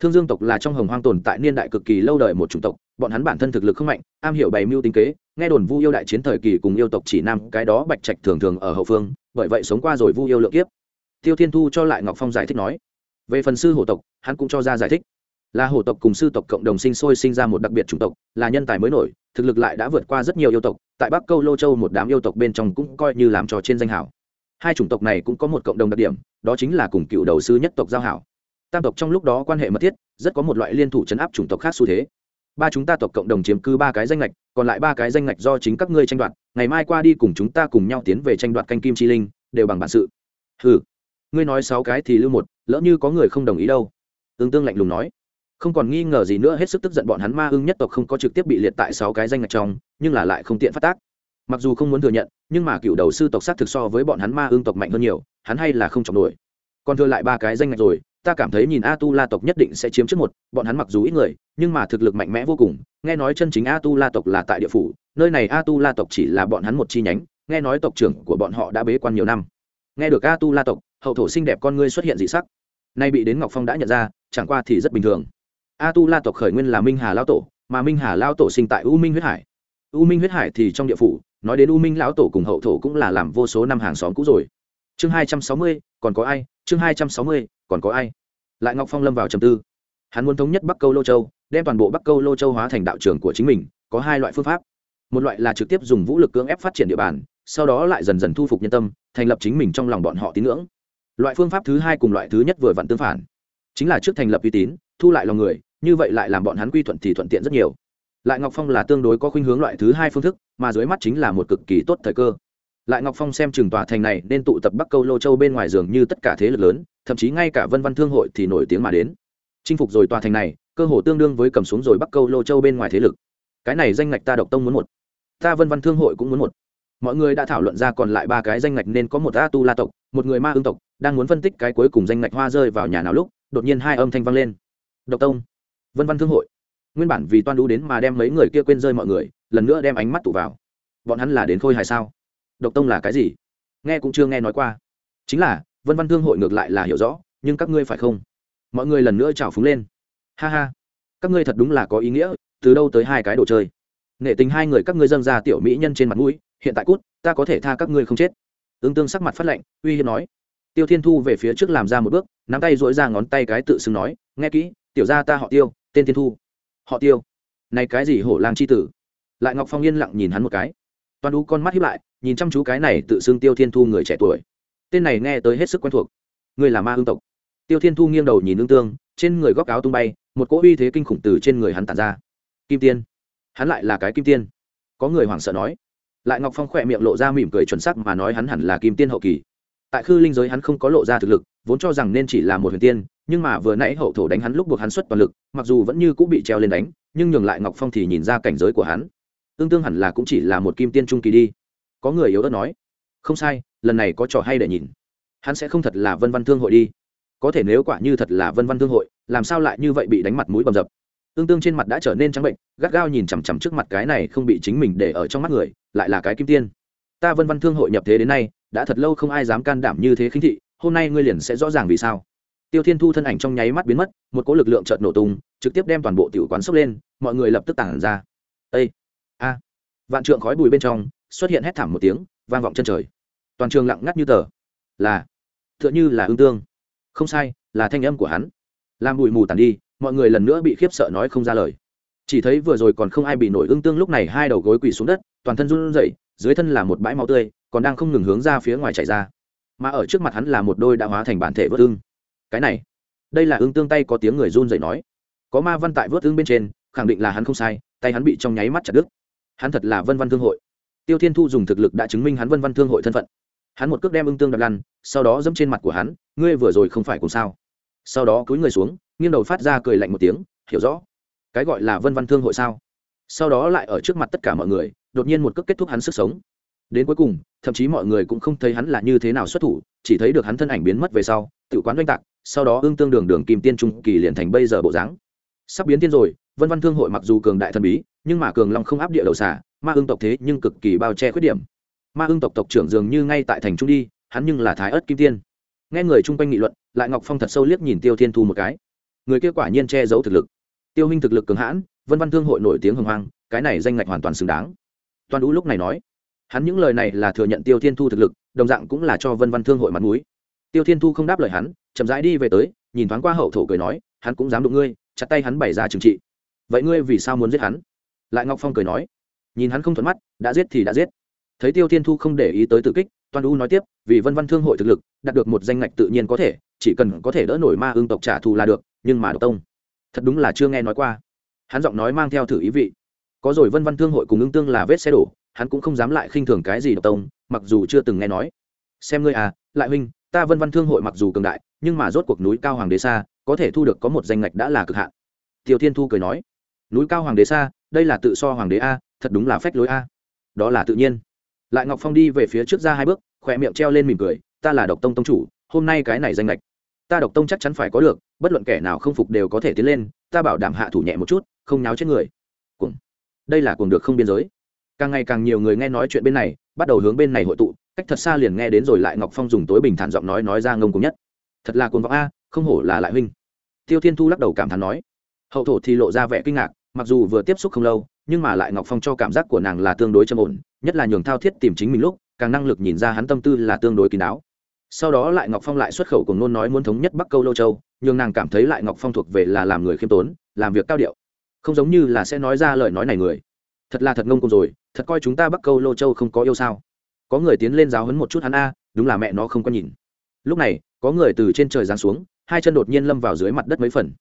thương dương tộc là trong hồng hoang tồn tại niên đại cực kỳ lâu đời một chủng tộc, bọn hắn bản thân thực lực không mạnh, am hiểu bày mưu tính kế, nghe đồn vu yêu đại chiến thời kỳ cùng yêu tộc chỉ nam, cái đó bạch trạch thường thường ở hậu phương, bởi vậy sống qua rồi vu yêu lượng kiếp. Tiêu thiên thu cho lại ngọc phong giải thích nói, về phần sư hổ tộc, hắn cũng cho ra giải thích. Là hổ tộc cùng sư tộc cộng đồng sinh sôi sinh ra một đặc biệt chủng tộc, là nhân tài mới nổi, thực lực lại đã vượt qua rất nhiều yêu tộc, tại bắc câu lô châu một đám yêu tộc bên trong cũng coi như làm trò trên danh hảo hai chủng tộc này cũng có một cộng đồng đặc điểm, đó chính là cùng cựu đầu sư nhất tộc giao hảo tam tộc trong lúc đó quan hệ mật thiết, rất có một loại liên thủ chấn áp chủng tộc khác xu thế. Ba chúng ta tộc cộng đồng chiếm cứ ba cái danh lệch còn lại ba cái danh lệch do chính các ngươi tranh đoạt, ngày mai qua đi cùng chúng ta cùng nhau tiến về tranh đoạt canh kim chi linh, đều bằng bản sự. Ừ ngươi nói sáu cái thì lưu một, lỡ như có người không đồng ý đâu. Tương tương lạnh lùng nói. Không còn nghi ngờ gì nữa, hết sức tức giận bọn hắn ma ưng nhất tộc không có trực tiếp bị liệt tại sáu cái danh ngạch trong, nhưng là lại không tiện phát tác. Mặc dù không muốn thừa nhận, nhưng mà cựu đầu sư tộc xác thực so với bọn hắn ma ưng tộc mạnh hơn nhiều, hắn hay là không chọc nổi. Còn thừa lại ba cái danh ngạch rồi ta cảm thấy nhìn a tu la tộc nhất định sẽ chiếm trước một, bọn hắn mặc dù ít người, nhưng mà thực lực mạnh mẽ vô cùng. Nghe nói chân chính a tu la tộc là tại địa phủ, nơi này a tu la tộc chỉ là bọn hắn một chi nhánh, nghe nói tộc trưởng của bọn họ đã bế quan nhiều năm. Nghe được a tu la tộc, hậu thổ xinh đẹp con ngươi xuất hiện dị sắc. Nay bị đến ngọc phong đã nhận ra, chẳng qua thì rất bình thường. A tu la tộc khởi nguyên là minh hà lao tổ, mà minh hà lao tổ sinh tại u minh huyết hải. U minh huyết hải thì trong địa phủ, nói đến u minh lão tổ cùng hậu thổ cũng là làm vô số năm hàng xóm cũ rồi. Chương hai trăm sáu mươi, còn có ai? Chương hai trăm sáu mươi còn có ai? Lại ngọc phong lâm vào trầm tư. Hắn muốn thống nhất bắc câu lô châu, đem toàn bộ bắc câu lô châu hóa thành đạo trường của chính mình, có hai loại phương pháp. Một loại là trực tiếp dùng vũ lực cưỡng ép phát triển địa bàn, sau đó lại dần dần thu phục nhân tâm, thành lập chính mình trong lòng bọn họ tín ngưỡng. Loại phương pháp thứ hai cùng loại thứ nhất vừa vặn tương phản. Chính là trước thành lập uy tín, thu lại lòng người, như vậy lại làm bọn hắn quy thuận thì thuận tiện rất nhiều. Lại ngọc phong là tương đối có khuynh hướng loại thứ hai phương thức, mà dưới mắt chính là một cực kỳ tốt thời cơ. Lại ngọc phong xem Trường tòa thành này nên tụ tập bắc câu lô châu bên ngoài giường như tất cả thế lực lớn thậm chí ngay cả vân văn thương hội thì nổi tiếng mà đến. Chinh phục rồi tòa thành này, cơ hồ tương đương với cầm xuống rồi bắc câu lô châu bên ngoài thế lực. Cái này danh ngạch ta độc tông muốn một. Ta vân văn thương hội cũng muốn một. Mọi người đã thảo luận ra còn lại ba cái danh ngạch nên có một a tu la tộc, một người ma ương tộc, đang muốn phân tích cái cuối cùng danh ngạch hoa rơi vào nhà nào lúc, đột nhiên hai âm thanh vang lên. Độc tông. Vân văn thương hội. Nguyên bản vì toan đu đến mà đem mấy người kia quên rơi mọi người, lần nữa đem ánh mắt tụ vào. Bọn hắn là đến khôi hài sao? Độc tông là cái gì? Nghe cũng chưa nghe nói qua. Chính là vân văn thương hội ngược lại là hiểu rõ, nhưng các ngươi phải không? Mọi người lần nữa chào phúng lên. Ha ha, các ngươi thật đúng là có ý nghĩa, từ đâu tới hai cái đồ chơi? Nể tình hai người các ngươi dâng ra tiểu mỹ nhân trên mặt mũi, hiện tại cút, ta có thể tha các ngươi không chết. Ứng tương sắc mặt phát lệnh uy hiếp nói. Tiêu thiên thu về phía trước làm ra một bước, nắm tay dỗi ra ngón tay cái tự xưng nói, nghe kỹ, tiểu ra ta họ tiêu, tên thiên thu. Họ tiêu? Này cái gì hổ lang c h i tử? Lại ngọc phong yên lặng nhìn hắn một cái. Toàn đu con mắt hiếp lại, nhìn chăm chú cái này tự xưng tiêu thiên thu người trẻ tuổi tên này nghe tới hết sức quen thuộc. Người là ma ương tộc. Tiêu thiên thu nghiêng đầu nhìn ương tương, trên người góc áo tung bay, một cỗ uy thế kinh khủng từ trên người hắn tàn ra. Kim tiên. Hắn lại là cái kim tiên. Có người hoảng sợ nói. Lại ngọc phong khỏe miệng lộ ra mỉm cười chuẩn sắc mà nói hắn hẳn là kim tiên hậu kỳ. Tại khư linh giới hắn không có lộ ra thực lực, vốn cho rằng nên chỉ là một huyền tiên, nhưng mà vừa nãy hậu thổ đánh hắn lúc buộc hắn xuất toàn lực, mặc dù vẫn như cũng bị treo lên đánh, nhưng nhường lại ngọc phong thì nhìn ra cảnh giới của hắn. Tương tương hẳn là cũng chỉ là một kim tiên trung kỳ đi. Có người yếu ớt nói không sai, lần này có trò hay để nhìn. Hắn sẽ không thật là vân văn thương hội đi. Có thể nếu quả như thật là vân văn thương hội, làm sao lại như vậy bị đánh mặt mũi bầm dập? Tương tương trên mặt đã trở nên trắng bệnh, gắt gao nhìn chằm chằm trước mặt cái này không bị chính mình để ở trong mắt người, lại là cái kim tiên. Ta vân văn thương hội nhập thế đến nay, đã thật lâu không ai dám can đảm như thế khinh thị, hôm nay ngươi liền sẽ rõ ràng vì sao. Tiêu thiên thu thân ảnh trong nháy mắt biến mất, một cỗ lực lượng chợt nổ tung, trực tiếp đem toàn bộ tiểu quán sốc lên, mọi người lập tức tản ra. Ây a! Vạn trượng khói bùi bên trong, xuất hiện hét thảm một tiếng vang vọng chân trời. Toàn trường lặng ngắt như tờ. Là t h ư ợ n h ư là ương tương. Không sai, là thanh âm của hắn. Làm bụi mù tàn đi, mọi người lần nữa bị khiếp sợ nói không ra lời. Chỉ thấy vừa rồi còn không ai bị nổi ương tương lúc này hai đầu gối quỳ xuống đất, toàn thân run rẩy, dưới thân là một bãi máu tươi, còn đang không ngừng hướng ra phía ngoài chạy ra. Mà ở trước mặt hắn là một đôi đã hóa thành bản thể vớt ương. Cái này, đây là ương tương tay có tiếng người run dậy nói. Có ma văn tại vớt ương bên trên, khẳng định là hắn không sai, tay hắn bị trong nháy mắt chặt đứt. Hắn thật là vân văn thương hội tiêu thiên thu dùng thực lực đã chứng minh hắn vân văn thương hội thân phận. Hắn một cước đem ưng tương đập lăn, sau đó dẫm trên mặt của hắn, ngươi vừa rồi không phải cùng sao? Sau đó cúi người xuống, nghiêng đầu phát ra cười lạnh một tiếng, hiểu rõ. Cái gọi là vân văn thương hội sao? Sau đó lại ở trước mặt tất cả mọi người, đột nhiên một cước kết thúc hắn sức sống. Đến cuối cùng, thậm chí mọi người cũng không thấy hắn là như thế nào xuất thủ, chỉ thấy được hắn thân ảnh biến mất về sau, tự quán doanh tạc, sau đó ưng tương đường đường kim tiên trung kỳ liền thành bây giờ bộ dáng. Sắp biến tiên rồi, vân văn thương hội mặc dù cường đại thần bí, nhưng mà cường long không áp địa đầu xả ma ưng tộc thế nhưng cực kỳ bao che khuyết điểm. Ma ưng tộc tộc trưởng dường như ngay tại thành trung đi, hắn nhưng là thái ớt kim tiên. Nghe người chung quanh nghị luận, lại ngọc phong thật sâu liếc nhìn tiêu thiên thu một cái. Người kia quả nhiên che giấu thực lực. Tiêu Hinh thực lực cường hãn, vân văn thương hội nổi tiếng hồng hoang, cái này danh ngạch hoàn toàn xứng đáng. Toàn Đũ lúc này nói, hắn những lời này là thừa nhận tiêu thiên thu thực lực, đồng dạng cũng là cho vân văn thương hội mặt mũi. Tiêu thiên thu không đáp lời hắn, chậm rãi đi về tới, nhìn thoáng qua hậu thổ cười nói, hắn cũng dám đụng ngươi, chặt tay hắn bày ra trừng trị. Vậy ngươi vì sao muốn giết hắn? Lại ngọc phong cười nói nhìn hắn không thuận mắt, đã giết thì đã giết. Thấy tiêu thiên thu không để ý tới tự kích toàn u nói tiếp, vì vân văn thương hội thực lực, đạt được một danh ngạch tự nhiên có thể, chỉ cần có thể đỡ nổi ma ương tộc trả thù là được, nhưng mà độc tông. Thật đúng là chưa nghe nói qua. Hắn giọng nói mang theo thử ý vị. Có rồi vân văn thương hội cùng ưng tương là vết xe đổ, hắn cũng không dám lại khinh thường cái gì độc tông, mặc dù chưa từng nghe nói. Xem ngươi à lại huynh, ta vân văn thương hội mặc dù cường đại, nhưng mà rốt cuộc núi cao hoàng đế xa, có thể thu được có một danh ngạch đã là cực hạn. Tiêu thiên thu cười nói, núi cao hoàng đế xa, đây là tự so hoàng đế a thật đúng là phách lối a. Đó là tự nhiên. Lại ngọc phong đi về phía trước ra hai bước, khỏe miệng treo lên mỉm cười, ta là độc tông tông chủ, hôm nay cái này danh lệch ta độc tông chắc chắn phải có được, bất luận kẻ nào không phục đều có thể tiến lên, ta bảo đảm hạ thủ nhẹ một chút, không nháo chết người. Cuồng. Đây là cuồng được không biên giới. Càng ngày càng nhiều người nghe nói chuyện bên này, bắt đầu hướng bên này hội tụ, cách thật xa liền nghe đến rồi lại ngọc phong dùng tối bình thản giọng nói nói ra ngông cùng nhất. Thật là cuồng vọng a, không hổ là lại huynh. Tiêu thiên thu lắc đầu cảm thán nói. Hậu thổ thì lộ ra vẻ kinh ngạc, mặc dù vừa tiếp xúc không lâu nhưng mà lại ngọc phong cho cảm giác của nàng là tương đối trầm ổn, nhất là nhường thao thiết tìm chính mình lúc, càng năng lực nhìn ra hắn tâm tư là tương đối kín đáo. Sau đó lại ngọc phong lại xuất khẩu cùng nôn nói muốn thống nhất bắc câu lô châu, nhường nàng cảm thấy lại ngọc phong thuộc về là làm người khiêm tốn, làm việc cao điệu. Không giống như là sẽ nói ra lời nói này người. Thật là thật ngông cùng rồi, thật coi chúng ta bắc câu lô châu không có yêu sao. Có người tiến lên giáo hấn một chút hắn a, đúng là mẹ nó không có nhìn. Lúc này, có người từ trên trời giáng xuống, hai chân đột nhiên lâm vào dưới mặt đất mấy phần.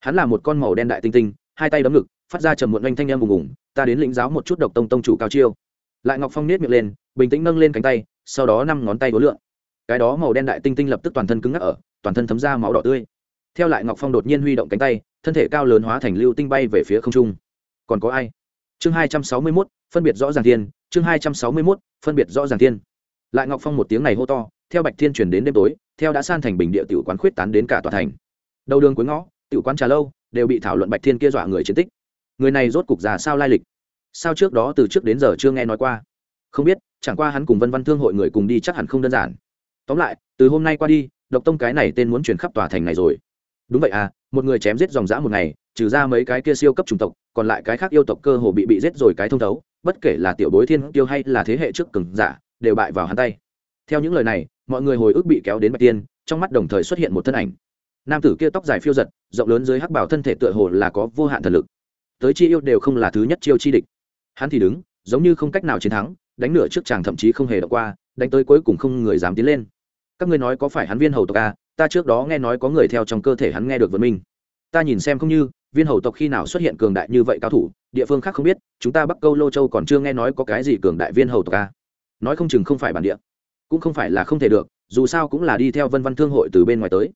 Hắn là một con màu đen đại tinh tinh, hai tay đấm ngực phát ra trầm muộn oanh thanh em bùng bùng ta đến lĩnh giáo một chút độc tông tông chủ cao chiêu. Lại ngọc phong nết miệng lên, bình tĩnh nâng lên cánh tay, sau đó năm ngón tay đối lượng cái đó màu đen đại tinh tinh lập tức toàn thân cứng ngắc ở, toàn thân thấm ra máu đỏ tươi. Theo lại ngọc phong đột nhiên huy động cánh tay, thân thể cao lớn hóa thành lưu tinh bay về phía không trung. Còn có ai? Chương hai trăm sáu mươi mốt, phân biệt rõ ràng thiên, chương hai trăm sáu mươi mốt, phân biệt rõ ràng thiên. Lại ngọc phong một tiếng này hô to, theo bạch thiên chuyển đến đêm tối, theo đã san thành bình địa tiểu quán khuyết tán đến cả tòa thành. Đầu đường cuối ngõ, tiểu quán trà lâu, đều bị thảo luận bạch thiên kia dọa người chiến tích người này rốt cục già sao lai lịch. Sao trước đó từ trước đến giờ chưa nghe nói qua? Không biết, chẳng qua hắn cùng vân văn thương hội người cùng đi chắc hẳn không đơn giản. Tóm lại, từ hôm nay qua đi, độc tông cái này tên muốn chuyển khắp tòa thành này rồi. Đúng vậy à một người chém giết dòng dã một ngày, trừ ra mấy cái kia siêu cấp chủng tộc, còn lại cái khác yêu tộc cơ hồ bị bị giết rồi cái thông thấu, bất kể là tiểu bối thiên tiêu hay là thế hệ trước cường giả, đều bại vào hắn tay. Theo những lời này, mọi người hồi ức bị kéo đến bạch tiên, trong mắt đồng thời xuất hiện một thân ảnh. Nam tử kia tóc dài phiêu giật, rộng lớn dưới hắc bảo thân thể tựa hồ là có vô hạn thần lực tới chi yêu đều không là thứ nhất chiêu chi địch. Hắn thì đứng, giống như không cách nào chiến thắng, đánh nửa trước chàng thậm chí không hề đọc qua, đánh tới cuối cùng không người dám tiến lên. Các ngươi nói có phải hắn viên hầu tộc à? Ta trước đó nghe nói có người theo trong cơ thể hắn nghe được vân minh. Ta nhìn xem không như, viên hầu tộc khi nào xuất hiện cường đại như vậy cao thủ, địa phương khác không biết, chúng ta bắc câu lô châu còn chưa nghe nói có cái gì cường đại viên hầu tộc à? Nói không chừng không phải bản địa, cũng không phải là không thể được, dù sao cũng là đi theo vân văn thương hội từ bên ngoài tới.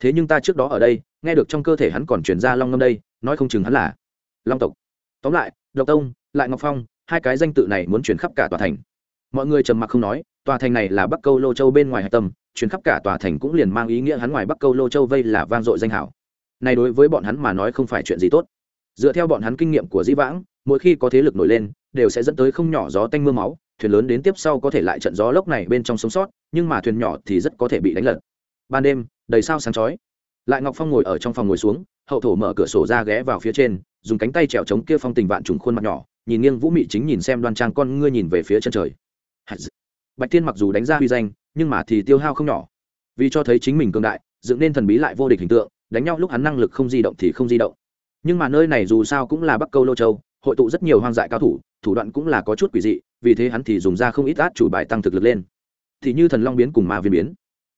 Thế nhưng ta trước đó ở đây, nghe được trong cơ thể hắn còn chuyển ra long ngâm đây, nói không chừng hắn là long tộc. Tóm lại, độc tông, lại ngọc phong, hai cái danh tự này muốn chuyển khắp cả tòa thành. Mọi người trầm mặc không nói, tòa thành này là bắc câu lô châu bên ngoài hạch tâm chuyển khắp cả tòa thành cũng liền mang ý nghĩa hắn ngoài bắc câu lô châu vây là vang dội danh hảo. Này đối với bọn hắn mà nói không phải chuyện gì tốt. Dựa theo bọn hắn kinh nghiệm của dĩ vãng, mỗi khi có thế lực nổi lên, đều sẽ dẫn tới không nhỏ gió tanh mưa máu, thuyền lớn đến tiếp sau có thể lại trận gió lốc này bên trong sống sót, nhưng mà thuyền nhỏ thì rất có thể bị đánh lật. Ban đêm, đầy sao sáng chói. Lại ngọc phong ngồi ở trong phòng ngồi xuống, hậu thổ mở cửa sổ ra ghé vào phía trên dùng cánh tay trèo chống kia phong tình vạn trùng khuôn mặt nhỏ, nhìn nghiêng vũ mị chính nhìn xem đoan trang con ngươi nhìn về phía chân trời. Bạch thiên mặc dù đánh ra huy danh, nhưng mà thì tiêu hao không nhỏ. Vì cho thấy chính mình cường đại, dựng nên thần bí lại vô địch hình tượng, đánh nhau lúc hắn năng lực không di động thì không di động. Nhưng mà nơi này dù sao cũng là bắc câu lô châu, hội tụ rất nhiều hoang dại cao thủ thủ đoạn cũng là có chút quỷ dị, vì thế hắn thì dùng ra không ít át chủ bài tăng thực lực lên. Thì như thần long biến cùng ma viên biến.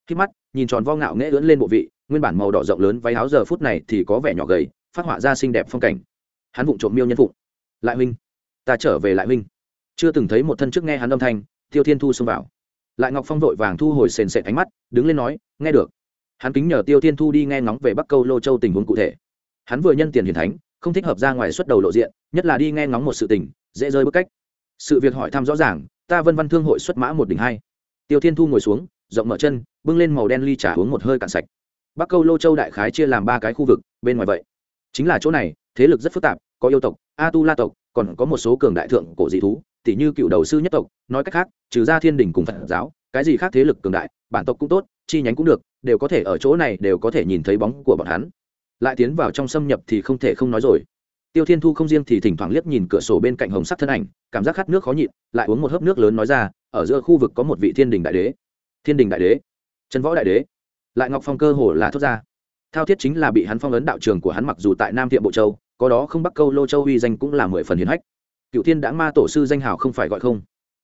Khi mắt, nhìn tròn vo ngạo nghễ ưỡn lên bộ vị, nguyên bản màu đỏ rộng lớn váy áo giờ phút này thì có vẻ nhỏ gầy, phát họa ra xinh đẹp phong cảnh hắn vụng trộm miêu nhân phụng lại huynh, ta trở về lại huynh. Chưa từng thấy một thân trước nghe hắn âm thanh, tiêu thiên thu xông vào. Lại ngọc phong vội vàng thu hồi sền sệt ánh mắt, đứng lên nói, nghe được. Hắn kính nhờ tiêu thiên thu đi nghe ngóng về bắc câu lô châu tình huống cụ thể. Hắn vừa nhân tiền hiền thánh, không thích hợp ra ngoài xuất đầu lộ diện, nhất là đi nghe ngóng một sự tình, dễ rơi bức cách. Sự việc hỏi thăm rõ ràng, ta vân văn thương hội xuất mã một đỉnh hai. Tiêu thiên thu ngồi xuống, rộng mở chân, bưng lên màu đen ly trà uống một hơi cạn sạch. Bắc câu lô châu đại khái chia làm ba cái khu vực, bên ngoài vậy. Chính là chỗ này, thế lực rất phức tạp có yêu tộc a tu la tộc, còn có một số cường đại thượng cổ dị thú, tỉ như cựu đầu sư nhất tộc, nói cách khác, trừ ra thiên đình cùng phật giáo, cái gì khác thế lực cường đại, bản tộc cũng tốt, chi nhánh cũng được, đều có thể ở chỗ này đều có thể nhìn thấy bóng của bọn hắn. Lại tiến vào trong xâm nhập thì không thể không nói rồi. Tiêu thiên thu không riêng thì thỉnh thoảng liếc nhìn cửa sổ bên cạnh hồng sắc thân ảnh, cảm giác khát nước khó nhịn, lại uống một hớp nước lớn nói ra, ở giữa khu vực có một vị thiên đình đại đế. Thiên đình đại đế? Trần võ đại đế. Lại ngọc phong cơ hồ là thốt ra. Thao thiết chính là bị hắn phong ấn đạo trường của hắn mặc dù tại nam thiện bộ châu có đó không bắc câu lô châu uy danh cũng là mười phần hiến hách. Cựu thiên đã ma tổ sư danh hào không phải gọi không.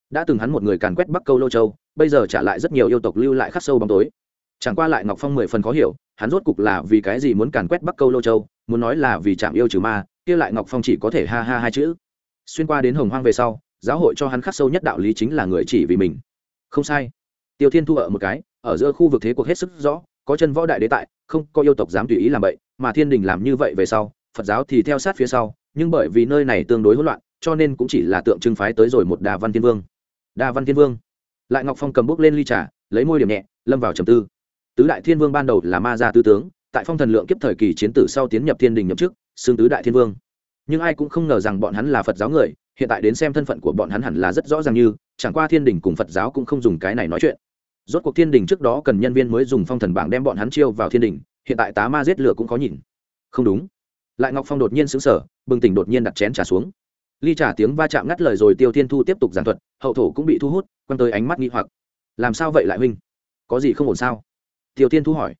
Đã từng hắn một người càn quét bắc câu lô châu, bây giờ trả lại rất nhiều yêu tộc lưu lại khắc sâu bóng tối. Chẳng qua lại ngọc phong mười phần khó hiểu, hắn rốt cục là vì cái gì muốn càn quét bắc câu lô châu, muốn nói là vì chạm yêu trừ ma, kia lại ngọc phong chỉ có thể ha ha hai chữ. Xuyên qua đến hồng hoang về sau, giáo hội cho hắn khắc sâu nhất đạo lý chính là người chỉ vì mình. Không sai. Tiêu thiên thu ở một cái, ở giữa khu vực thế cuộc hết sức rõ, có chân võ đại đế tại, không có yêu tộc dám tùy ý làm vậy mà thiên đình làm như vậy về sau phật giáo thì theo sát phía sau, nhưng bởi vì nơi này tương đối hỗn loạn, cho nên cũng chỉ là tượng trưng phái tới rồi một đà văn thiên vương. Đà văn thiên vương. Lại ngọc phong cầm bút lên ly trà, lấy môi điểm nhẹ, lâm vào trầm tư. Tứ đại thiên vương ban đầu là ma gia tư tướng, tại phong thần lượng kiếp thời kỳ chiến tử sau tiến nhập thiên đình nhậm chức xương tứ đại thiên vương. Nhưng ai cũng không ngờ rằng bọn hắn là phật giáo người, hiện tại đến xem thân phận của bọn hắn hẳn là rất rõ ràng như, chẳng qua thiên đình cùng phật giáo cũng không dùng cái này nói chuyện. Rốt cuộc thiên đình trước đó cần nhân viên mới dùng phong thần bảng đem bọn hắn chiêu vào thiên đình, hiện tại tá ma giết lửa cũng có nhìn. Không đúng lại ngọc phong đột nhiên xứng sở bừng tỉnh đột nhiên đặt chén trà xuống. Ly trả tiếng va chạm ngắt lời rồi tiêu thiên thu tiếp tục giảng thuật, hậu thổ cũng bị thu hút, quăng tới ánh mắt nghi hoặc. Làm sao vậy lại huynh? Có gì không ổn sao? Tiêu thiên thu hỏi.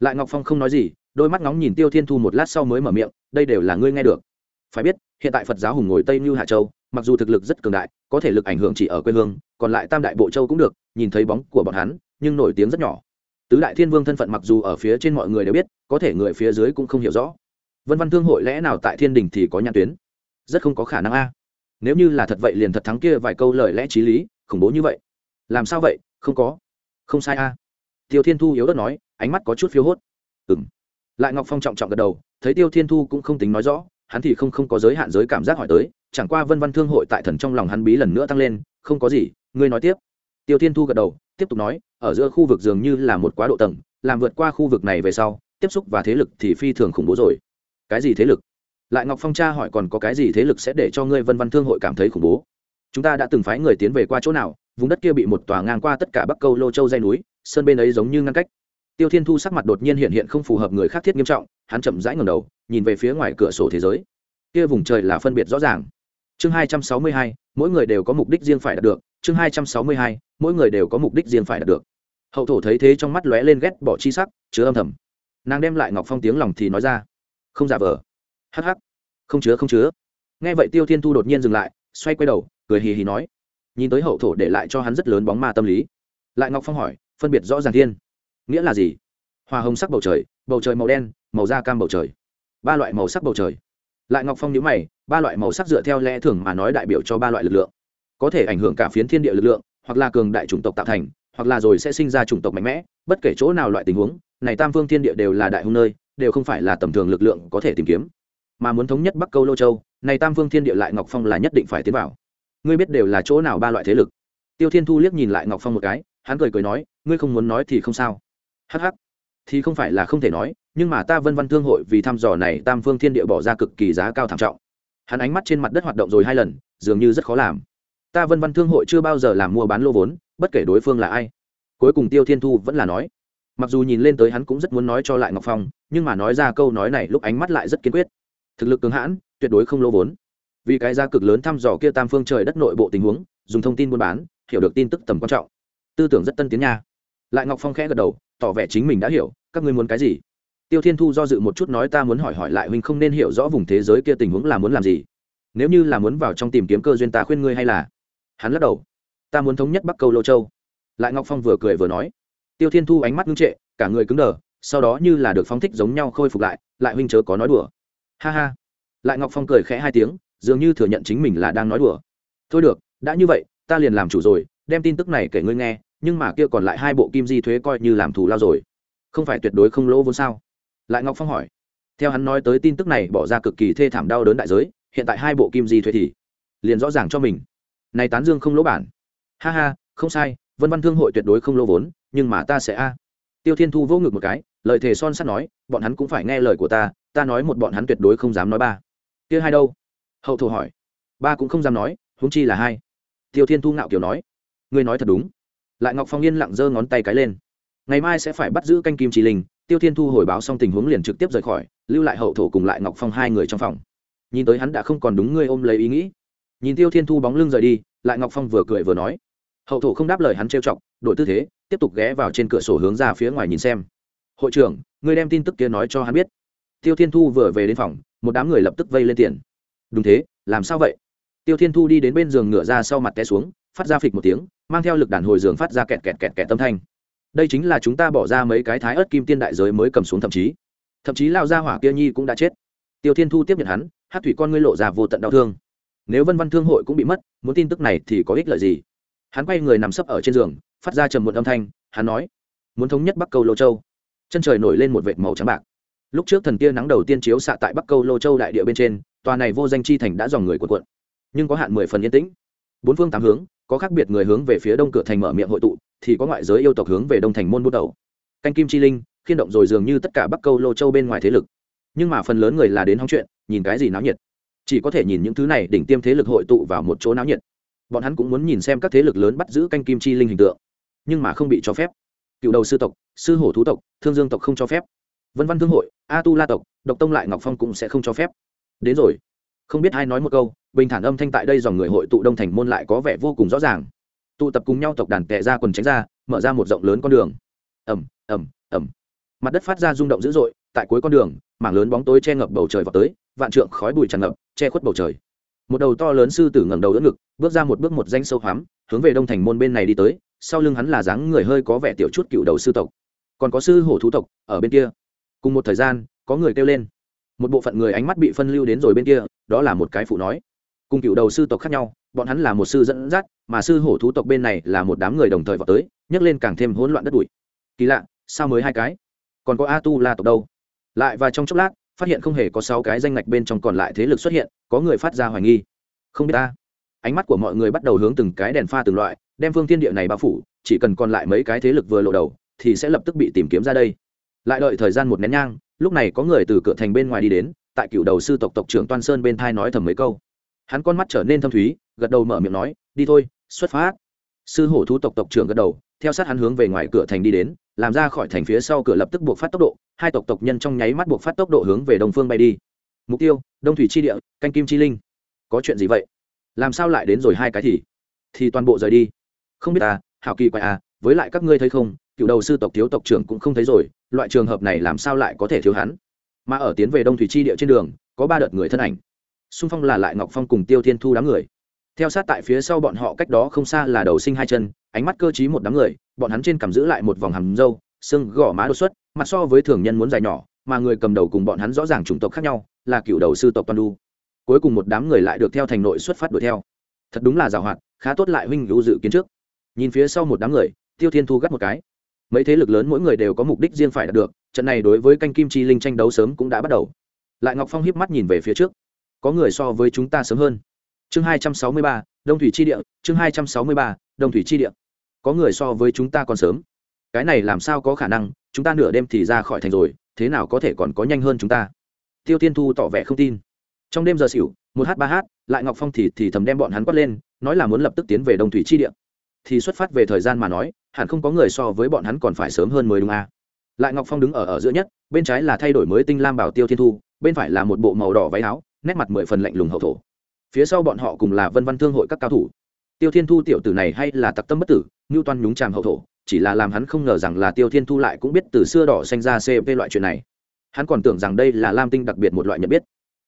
Lại ngọc phong không nói gì, đôi mắt ngóng nhìn tiêu thiên thu một lát sau mới mở miệng, đây đều là ngươi nghe được. Phải biết, hiện tại phật giáo hùng ngồi tây như hạ châu, mặc dù thực lực rất cường đại, có thể lực ảnh hưởng chỉ ở quê hương, còn lại tam đại bộ châu cũng được, nhìn thấy bóng của bọn hắn, nhưng nổi tiếng rất nhỏ. Tứ đại thiên vương thân phận mặc dù ở phía trên mọi người đều biết, có thể người phía dưới cũng không hiểu rõ vân văn thương hội lẽ nào tại thiên đình thì có nhãn tuyến? Rất không có khả năng a. Nếu như là thật vậy liền thật thắng kia vài câu lời lẽ t r í lý, khủng bố như vậy. Làm sao vậy? Không có. Không sai a. Tiêu thiên thu yếu đất nói, ánh mắt có chút phiếu hốt. Ừng lại ngọc phong trọng trọng gật đầu, thấy tiêu thiên thu cũng không tính nói rõ, hắn thì không không có giới hạn giới cảm giác hỏi tới, chẳng qua vân văn thương hội tại thần trong lòng hắn bí lần nữa tăng lên, không có gì, ngươi nói tiếp. Tiêu thiên thu gật đầu, tiếp tục nói, ở giữa khu vực dường như là một quá độ tầng, làm vượt qua khu vực này về sau, tiếp xúc và thế lực thì phi thường khủng bố rồi cái gì thế lực? Lại ngọc phong cha hỏi còn có cái gì thế lực sẽ để cho ngươi vân văn thương hội cảm thấy khủng bố? Chúng ta đã từng phái người tiến về qua chỗ nào, vùng đất kia bị một tòa ngang qua tất cả bắc câu lô châu dây núi, sơn bên ấy giống như ngăn cách. Tiêu thiên thu sắc mặt đột nhiên hiện hiện không phù hợp người khác thiết nghiêm trọng, hắn chậm rãi ngầm đầu, nhìn về phía ngoài cửa sổ thế giới. Kia vùng trời là phân biệt rõ ràng. Chương hai trăm sáu mươi hai, mỗi người đều có mục đích riêng phải đạt được. Chương hai trăm sáu mươi hai, mỗi người đều có mục đích riêng phải đạt được. Hậu thổ thấy thế trong mắt lóe lên ghét bỏ chi sắc, chứa âm thầm. Nàng đem lại ngọc phong tiếng lòng thì nói ra không giả vờ. Hắc hắc. Không chứa không chứa. Nghe vậy tiêu thiên thu đột nhiên dừng lại, xoay quay đầu, cười hì hì nói, nhìn tới hậu thổ để lại cho hắn rất lớn bóng ma tâm lý. Lại ngọc phong hỏi, phân biệt rõ ràng thiên. Nghĩa là gì? Hoa hồng sắc bầu trời bầu trời màu đen, màu da cam bầu trời. Ba loại màu sắc bầu trời. Lại ngọc phong nhữ mày, ba loại màu sắc dựa theo lẽ thường mà nói đại biểu cho ba loại lực lượng. Có thể ảnh hưởng cả phiến thiên địa lực lượng, hoặc là cường đại chủng tộc tạo thành, hoặc là rồi sẽ sinh ra chủng tộc mạnh mẽ, bất kể chỗ nào loại tình huống, này tam phương thiên địa đều là đại hung nơi đều không phải là tầm thường lực lượng có thể tìm kiếm. Mà muốn thống nhất bắc câu lô châu này tam Vương thiên địa lại ngọc phong là nhất định phải tiến vào. Ngươi biết đều là chỗ nào ba loại thế lực. Tiêu thiên thu liếc nhìn lại ngọc phong một cái hắn cười cười nói ngươi không muốn nói thì không sao. Hắc hắc, thì không phải là không thể nói nhưng mà ta vân văn thương hội vì thăm dò này tam phương thiên địa bỏ ra cực kỳ giá cao thảm trọng. Hắn ánh mắt trên mặt đất hoạt động rồi hai lần dường như rất khó làm. Ta vân văn thương hội chưa bao giờ làm mua bán lô vốn bất kể đối phương là ai. Cuối cùng tiêu thiên thu vẫn là nói mặc dù nhìn lên tới hắn cũng rất muốn nói cho lại ngọc phong, nhưng mà nói ra câu nói này lúc ánh mắt lại rất kiên quyết. Thực lực cường hãn, tuyệt đối không lỗ vốn. Vì cái giá cực lớn thăm dò kia tam phương trời đất nội bộ tình huống, dùng thông tin buôn bán, hiểu được tin tức tầm quan trọng. Tư tưởng rất tân tiến nha. Lại ngọc phong khẽ gật đầu, tỏ vẻ chính mình đã hiểu, các ngươi muốn cái gì? Tiêu thiên thu do dự một chút nói ta muốn hỏi hỏi lại huynh không nên hiểu rõ vùng thế giới kia tình huống là muốn làm gì. Nếu như là muốn vào trong tìm kiếm cơ duyên ta khuyên ngươi hay là? Hắn lắc đầu. Ta muốn thống nhất bắc câu lô châu. Lại ngọc phong vừa cười vừa nói tiêu thiên thu ánh mắt ngưng trệ, cả người cứng đờ, sau đó như là được phóng thích giống nhau khôi phục lại lại huynh chớ có nói đùa. Ha ha. Lại ngọc phong cười khẽ hai tiếng, dường như thừa nhận chính mình là đang nói đùa. Thôi được, đã như vậy, ta liền làm chủ rồi, đem tin tức này kể ngươi nghe, nhưng mà kia còn lại hai bộ kim di thuế coi như làm thù lao rồi. Không phải tuyệt đối không lỗ vốn sao? Lại ngọc phong hỏi. Theo hắn nói tới tin tức này bỏ ra cực kỳ thê thảm đau đớn đại giới, hiện tại hai bộ kim di thuế thì liền rõ ràng cho mình. Này tán dương không lỗ bản. Ha ha, không sai, vân văn thương hội tuyệt đối không lỗ vốn nhưng mà ta sẽ a. Tiêu thiên thu vô ngực một cái, lời thề son sắt nói, bọn hắn cũng phải nghe lời của ta ta nói một bọn hắn tuyệt đối không dám nói ba. Kia hai đâu? Hậu thổ hỏi. Ba cũng không dám nói, huống chi là hai. Tiêu thiên thu ngạo kiểu nói. Ngươi nói thật đúng. Lại ngọc phong yên lặng giơ ngón tay cái lên. Ngày mai sẽ phải bắt giữ canh kim trì linh, tiêu thiên thu hồi báo xong tình huống liền trực tiếp rời khỏi, lưu lại hậu thổ cùng lại ngọc phong hai người trong phòng. Nhìn tới hắn đã không còn đúng ngươi ôm lấy ý nghĩ. Nhìn tiêu thiên thu bóng lưng rời đi, lại ngọc phong vừa cười vừa nói. Hậu thổ không đáp lời hắn trêu chọc, đổi tư thế tiếp tục ghé vào trên cửa sổ hướng ra phía ngoài nhìn xem. Hội trưởng ngươi đem tin tức kia nói cho hắn biết. Tiêu thiên thu vừa về đến phòng, một đám người lập tức vây lên tiền. Đúng thế, làm sao vậy? Tiêu thiên thu đi đến bên giường ngửa ra sau mặt té xuống, phát ra phịch một tiếng, mang theo lực đàn hồi giường phát ra kẹt kẹt kẹt kẹt tâm thanh. Đây chính là chúng ta bỏ ra mấy cái thái ớt kim tiên đại giới mới cầm xuống thậm chí. Thậm chí lao ra hỏa kia nhi cũng đã chết. Tiêu thiên thu tiếp nhận hắn, hát thủy con ngươi lộ ra vô tận đau thương. Nếu vân văn thương hội cũng bị mất, muốn tin tức này thì có ích lợi gì? Hắn quay người nằm sấp ở trên giường phát ra trầm một âm thanh, hắn nói, muốn thống nhất bắc câu lô châu. Chân trời nổi lên một vệt màu trắng bạc. Lúc trước thần tia nắng đầu tiên chiếu xạ tại bắc câu lô châu đại địa bên trên, tòa này vô danh chi thành đã dòng người cuộn cuộn, nhưng có hạn mười phần yên tĩnh. Bốn phương tám hướng, có khác biệt người hướng về phía đông cửa thành mở miệng hội tụ, thì có ngoại giới yêu tộc hướng về đông thành môn bút đầu. Canh kim chi linh, khiên động rồi dường như tất cả bắc câu lô châu bên ngoài thế lực. Nhưng mà phần lớn người là đến hóng chuyện, nhìn cái gì náo nhiệt. Chỉ có thể nhìn những thứ này đỉnh tiêm thế lực hội tụ vào một chỗ náo nhiệt. Bọn hắn cũng muốn nhìn xem các thế lực lớn bắt giữ canh kim chi linh hình tượng nhưng mà không bị cho phép. Cựu đầu sư tộc, sư hổ thú tộc, thương dương tộc không cho phép. Vân văn thương hội, a tu la tộc, độc tông lại ngọc phong cũng sẽ không cho phép. Đến rồi. Không biết ai nói một câu, bình thản âm thanh tại đây dòng người hội tụ đông thành môn lại có vẻ vô cùng rõ ràng. Tụ tập cùng nhau tộc đàn tệ ra quần tránh ra, mở ra một rộng lớn con đường. Ẩm ẩm ẩm mặt đất phát ra rung động dữ dội, tại cuối con đường, mảng lớn bóng tối che ngập bầu trời vào tới, vạn trượng khói bụi tràn ngập, che khuất bầu trời. Một đầu to lớn sư tử ngẩng đầu đỡ ngực, bước ra một bước một danh sâu hoắm, hướng về đông thành môn bên này đi tới sau lưng hắn là dáng người hơi có vẻ tiểu chút cựu đầu sư tộc. Còn có sư hổ thú tộc, ở bên kia. Cùng một thời gian, có người kêu lên. Một bộ phận người ánh mắt bị phân lưu đến rồi bên kia, đó là một cái phụ nói. Cùng cựu đầu sư tộc khác nhau, bọn hắn là một sư dẫn dắt, mà sư hổ thú tộc bên này là một đám người đồng thời vào tới, nhấc lên càng thêm hỗn loạn đất bụi. Kỳ lạ, sao mới hai cái? Còn có a tu la tộc đâu? Lại và trong chốc lát, phát hiện không hề có sáu cái danh ngạch bên trong còn lại thế lực xuất hiện, có người phát ra hoài nghi. Không biết ta. Ánh mắt của mọi người bắt đầu hướng từng cái đèn pha từng loại đem phương thiên địa này bao phủ, chỉ cần còn lại mấy cái thế lực vừa lộ đầu, thì sẽ lập tức bị tìm kiếm ra đây. Lại đợi thời gian một nén nhang, lúc này có người từ cửa thành bên ngoài đi đến, tại cựu đầu sư tộc tộc trưởng toan sơn bên thai nói thầm mấy câu. Hắn con mắt trở nên thâm thúy, gật đầu mở miệng nói, đi thôi, xuất phát. Sư hổ thú tộc tộc trưởng gật đầu, theo sát hắn hướng về ngoài cửa thành đi đến, làm ra khỏi thành phía sau cửa lập tức buộc phát tốc độ, hai tộc tộc nhân trong nháy mắt buộc phát tốc độ hướng về đông phương bay đi. Mục tiêu, đông thủy chi địa, canh kim chi linh. Có chuyện gì vậy? Làm sao lại đến rồi hai cái thì? Thì toàn bộ rời đi không biết à hảo kỳ quay à với lại các ngươi thấy không, cựu đầu sư tộc thiếu tộc trưởng cũng không thấy rồi, loại trường hợp này làm sao lại có thể thiếu hắn? Mà ở tiến về đông thủy chi địa trên đường, có ba đợt người thân ảnh. Xung phong là lại ngọc phong cùng tiêu thiên thu đám người. Theo sát tại phía sau bọn họ cách đó không xa là đầu sinh hai chân, ánh mắt cơ t một đám người, bọn hắn trên cầm giữ lại một vòng hầm râu, xương gõ má đột xuất, mặt so với thường nhân muốn dài nhỏ, mà người cầm đầu cùng bọn hắn rõ ràng chủng tộc khác nhau, là cựu đầu sư tộc toàn đu. Cuối cùng một đám người lại được theo thành nội xuất phát đuổi theo. Thật đúng là giàu hoạt, khá tốt lại huynh hữu dự kiến trước nhìn phía sau một đám người, tiêu thiên thu gắt một cái. Mấy thế lực lớn mỗi người đều có mục đích riêng phải đạt được, trận này đối với canh kim chi linh tranh đấu sớm cũng đã bắt đầu. Lại ngọc phong hiếp mắt nhìn về phía trước. Có người so với chúng ta sớm hơn. Chương hai trăm sáu mươi ba, đông thủy chi địa, chương hai trăm sáu mươi ba, đông thủy chi địa. Có người so với chúng ta còn sớm. Cái này làm sao có khả năng, chúng ta nửa đêm thì ra khỏi thành rồi, thế nào có thể còn có nhanh hơn chúng ta? Tiêu tiên thu tỏ vẻ không tin. Trong đêm giờ xỉu, một h ba h lại ngọc phong thì thì thầm đem bọn hắn quát lên, nói là muốn lập tức tiến về đông thủy chi địa thì xuất phát về thời gian mà nói, hẳn không có người so với bọn hắn còn phải sớm hơn mới đúng à. lại ngọc phong đứng ở ở giữa nhất, bên trái là thay đổi mới tinh lam bảo tiêu thiên thu, bên phải là một bộ màu đỏ váy áo, nét mặt mười phần lạnh lùng hậu thổ. Phía sau bọn họ cùng là vân văn thương hội các cao thủ. Tiêu thiên thu tiểu tử này hay là tặc tâm bất tử, ngưu toan nhúng tràm hậu thổ, chỉ là làm hắn không ngờ rằng là tiêu thiên thu lại cũng biết từ xưa đỏ xanh ra cp loại chuyện này. Hắn còn tưởng rằng đây là lam tinh đặc biệt một loại nhận biết.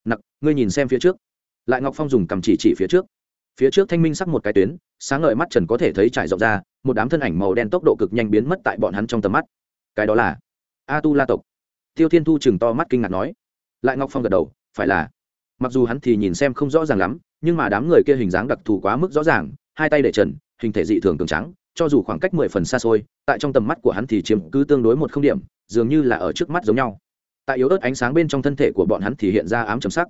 Nặc, ngươi nhìn xem phía trước. Lại ngọc phong dùng cầm chỉ chỉ phía trước phía trước thanh minh sắc một cái tuyến, sáng ngời mắt trần có thể thấy trải rộng ra, một đám thân ảnh màu đen tốc độ cực nhanh biến mất tại bọn hắn trong tầm mắt. Cái đó là a tu la tộc. Tiêu thiên thu chừng to mắt kinh ngạc nói. Lại ngọc phong gật đầu, phải là. Mặc dù hắn thì nhìn xem không rõ ràng lắm, nhưng mà đám người kia hình dáng đặc thù quá mức rõ ràng, hai tay để trần, hình thể dị thường cường trắng cho dù khoảng cách mười phần xa xôi, tại trong tầm mắt của hắn thì chiếm cứ tương đối một không điểm, dường như là ở trước mắt giống nhau. Tại yếu ớt ánh sáng bên trong thân thể của bọn hắn thì hiện ra ám chấm sắc.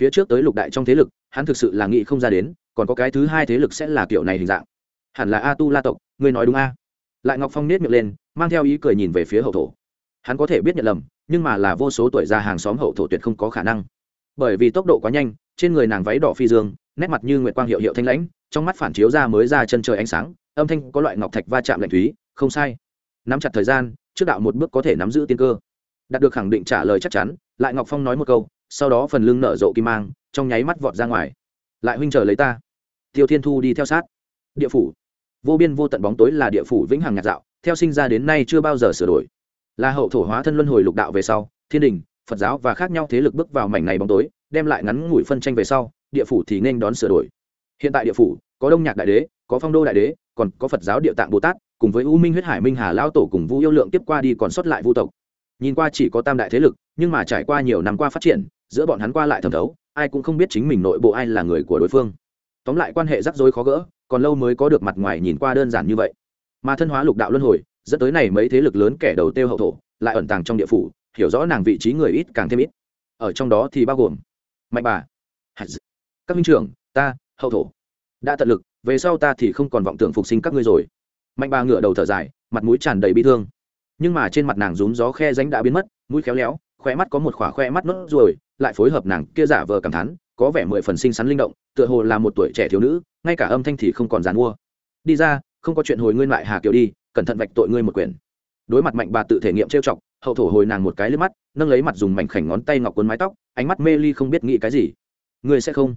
Phía trước tới lục đại trong thế lực, hắn thực sự là nghĩ không ra đến còn có cái thứ hai thế lực sẽ là kiểu này hình dạng. Hẳn là a tu la tộc, ngươi nói đúng a? Lại ngọc phong nết miệng lên, mang theo ý cười nhìn về phía hậu thổ. Hắn có thể biết nhận lầm, nhưng mà là vô số tuổi già hàng xóm hậu thổ tuyệt không có khả năng. Bởi vì tốc độ quá nhanh, trên người nàng váy đỏ phi dương, nét mặt như nguyệt quang hiệu hiệu thanh lãnh, trong mắt phản chiếu ra mới ra chân trời ánh sáng, âm thanh có loại ngọc thạch va chạm lạnh thúy, không sai. Nắm chặt thời gian, trước đạo một bước có thể nắm giữ tiên cơ. Đạt được khẳng định trả lời chắc chắn, lại ngọc phong nói một câu, sau đó phần lưng nở rộ kim mang, trong nháy mắt vọt ra ngoài lại huynh chờ lấy ta. Tiêu thiên thu đi theo sát. Địa phủ. Vô biên vô tận bóng tối là địa phủ vĩnh hằng nhạc dạo, theo sinh ra đến nay chưa bao giờ sửa đổi. Là hậu thổ hóa thân luân hồi lục đạo về sau, thiên đình, phật giáo và khác nhau thế lực bước vào mảnh này bóng tối, đem lại ngắn ngủi phân tranh về sau, địa phủ thì nên đón sửa đổi. Hiện tại địa phủ, có đông nhạc đại đế, có phong đô đại đế, còn có phật giáo địa tạng bồ tát, cùng với u minh huyết hải minh hà lao tổ cùng vu yêu lượng tiếp qua đi còn sót lại vu tộc. Nhìn qua chỉ có tam đại thế lực, nhưng mà trải qua nhiều năm qua phát triển, giữa bọn hắn qua lại thẩm thấu ai cũng không biết chính mình nội bộ ai là người của đối phương. Tóm lại quan hệ rắc rối khó gỡ, còn lâu mới có được mặt ngoài nhìn qua đơn giản như vậy. Mà thân hóa lục đạo luân hồi, dẫn tới này mấy thế lực lớn kẻ đầu tiêu hậu thổ, lại ẩn tàng trong địa phủ, hiểu rõ nàng vị trí người ít càng thêm ít. Ở trong đó thì bao gồm mạnh bà các minh trưởng, ta, hậu thổ. Đã tận lực, về sau ta thì không còn vọng tưởng phục sinh các ngươi rồi. Mạnh bà ngửa đầu thở dài, mặt mũi tràn đầy bi thương. Nhưng mà trên mặt nàng rúm gió khe ránh đã biến mất, mũi khéo léo khoe mắt có một khỏa khoe mắt nốt ruồi lại phối hợp nàng kia giả vờ cảm thán, có vẻ mười phần xinh xắn linh động, tựa hồ là một tuổi trẻ thiếu nữ, ngay cả âm thanh thì không còn dàn mua. Đi ra, không có chuyện hồi ngươi lại hà kiều đi, cẩn thận vạch tội ngươi một quyền. Đối mặt mạnh bà tự thể nghiệm trêu chọc, hậu thổ hồi nàng một cái lên mắt, nâng lấy mặt dùng mảnh khảnh ngón tay ngọc cuốn mái tóc, ánh mắt mê ly không biết nghĩ cái gì. Ngươi sẽ không?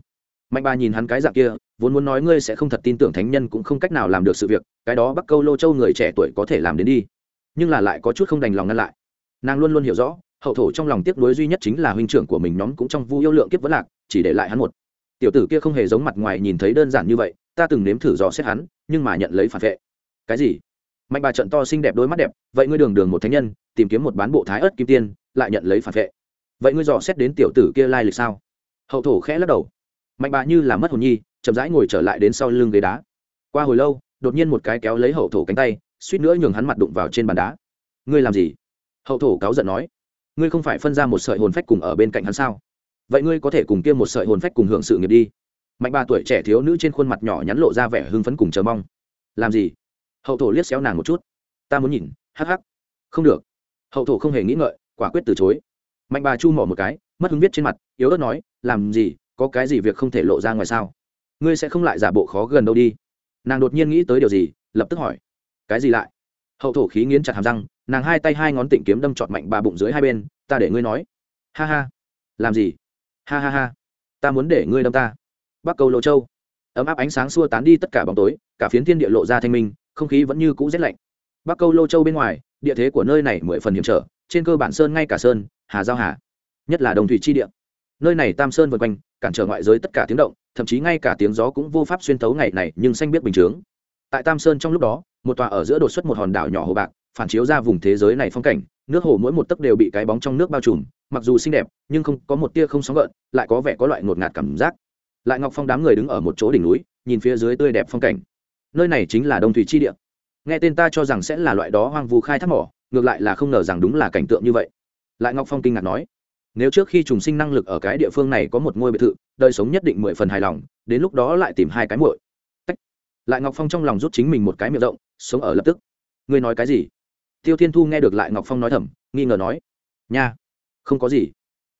Mạnh bà nhìn hắn cái dạng kia, vốn muốn nói ngươi sẽ không thật tin tưởng thánh nhân cũng không cách nào làm được sự việc, cái đó bắc câu lô châu người trẻ tuổi có thể làm đến đi. Nhưng là lại có chút không đành lòng ngăn lại. Nàng luôn luôn hiểu rõ hậu thổ trong lòng tiếc nuối duy nhất chính là huynh trưởng của mình nhóm cũng trong vu yêu lượng kiếp vẫn lạc, chỉ để lại hắn một. Tiểu tử kia không hề giống mặt ngoài nhìn thấy đơn giản như vậy, ta từng nếm thử dò xét hắn, nhưng mà nhận lấy phản vệ. Cái gì? Mạnh bà trận to xinh đẹp đôi mắt đẹp, vậy ngươi đường đường một thánh nhân, tìm kiếm một bán bộ thái ớt kim tiên, lại nhận lấy phản vệ. Vậy ngươi dò xét đến tiểu tử kia lai lịch sao? Hậu thổ khẽ lắc đầu. Mạnh bà như là mất hồn nhi, chậm rãi ngồi trở lại đến sau lưng ghế đá. Qua hồi lâu, đột nhiên một cái kéo lấy hậu thổ cánh tay, suýt nữa nhường hắn mặt đụng vào trên bàn đá. Ngươi làm gì? Hậu thổ cáu giận nói ngươi không phải phân ra một sợi hồn phách cùng ở bên cạnh hắn sao? Vậy ngươi có thể cùng kia một sợi hồn phách cùng hưởng sự nghiệp đi. Mạnh ba tuổi trẻ thiếu nữ trên khuôn mặt nhỏ nhắn lộ ra vẻ hưng phấn cùng chờ mong. Làm gì? Hậu thổ liếc xéo nàng một chút. Ta muốn nhìn. Hắc hắc. Không được. Hậu thổ không hề nghĩ ngợi, quả quyết từ chối. Mạnh bà chu mỏ một cái, mất hứng viết trên mặt, yếu ớt nói, làm gì? Có cái gì việc không thể lộ ra ngoài sao? Ngươi sẽ không lại giả bộ khó gần đâu đi. Nàng đột nhiên nghĩ tới điều gì, lập tức hỏi, cái gì lại? Hậu thổ khí nghiến chặt hàm răng nàng hai tay hai ngón tịnh kiếm đâm trọt mạnh bà bụng dưới hai bên, ta để ngươi nói. Ha ha. Làm gì? Ha ha ha. Ta muốn để ngươi đâm ta. Bắc cầu lộ châu. Ấm áp ánh sáng xua tán đi tất cả bóng tối, cả phiến thiên địa lộ ra thanh minh, không khí vẫn như cũ rét lạnh. Bắc câu lô châu bên ngoài, địa thế của nơi này mười phần hiểm trở, trên cơ bản sơn ngay cả sơn, hà giao hà, nhất là đồng thủy chi địa. Nơi này tam sơn vượt quanh, cản trở ngoại giới tất cả tiếng động, thậm chí ngay cả tiếng gió cũng vô pháp xuyên thấu ngày này, nhưng xanh biết bình chướng. Tại tam sơn trong lúc đó, một tòa ở giữa đột xuất một hòn đảo nhỏ hồ bạc phản chiếu ra vùng thế giới này phong cảnh, nước hồ mỗi một tấc đều bị cái bóng trong nước bao trùm, mặc dù xinh đẹp, nhưng không, có một tia không sóng gợn, lại có vẻ có loại ngột ngạt cảm giác. Lại ngọc phong đám người đứng ở một chỗ đỉnh núi, nhìn phía dưới tươi đẹp phong cảnh. Nơi này chính là đông thủy chi địa. Nghe tên ta cho rằng sẽ là loại đó hoang vu khai thác mỏ, ngược lại là không ngờ rằng đúng là cảnh tượng như vậy. Lại ngọc phong kinh ngạc nói, nếu trước khi trùng sinh năng lực ở cái địa phương này có một ngôi biệt thự, đời sống nhất định mười phần hài lòng, đến lúc đó lại tìm hai cái muội. Lại ngọc phong trong lòng rút chính mình một cái miệng rộng, sống ở lập tức. Ngươi nói cái gì? Tiêu thiên thu nghe được lại ngọc phong nói thầm, nghi ngờ nói, nha, không có gì.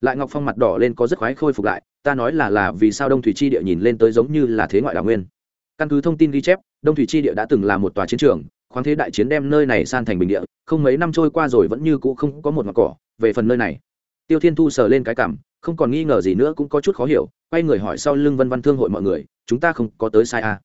Lại ngọc phong mặt đỏ lên có rất khoái khôi phục lại, ta nói là là vì sao đông thủy chi địa nhìn lên tới giống như là thế ngoại đào nguyên. Căn cứ thông tin ghi chép, đông thủy chi địa đã từng là một tòa chiến trường, khoáng thế đại chiến đem nơi này san thành bình địa, không mấy năm trôi qua rồi vẫn như cũ không có một mặt cỏ. Về phần nơi này, tiêu thiên thu sờ lên cái cảm, không còn nghi ngờ gì nữa cũng có chút khó hiểu, quay người hỏi sau lưng vân văn thương hội mọi người, chúng ta không có tới sai à.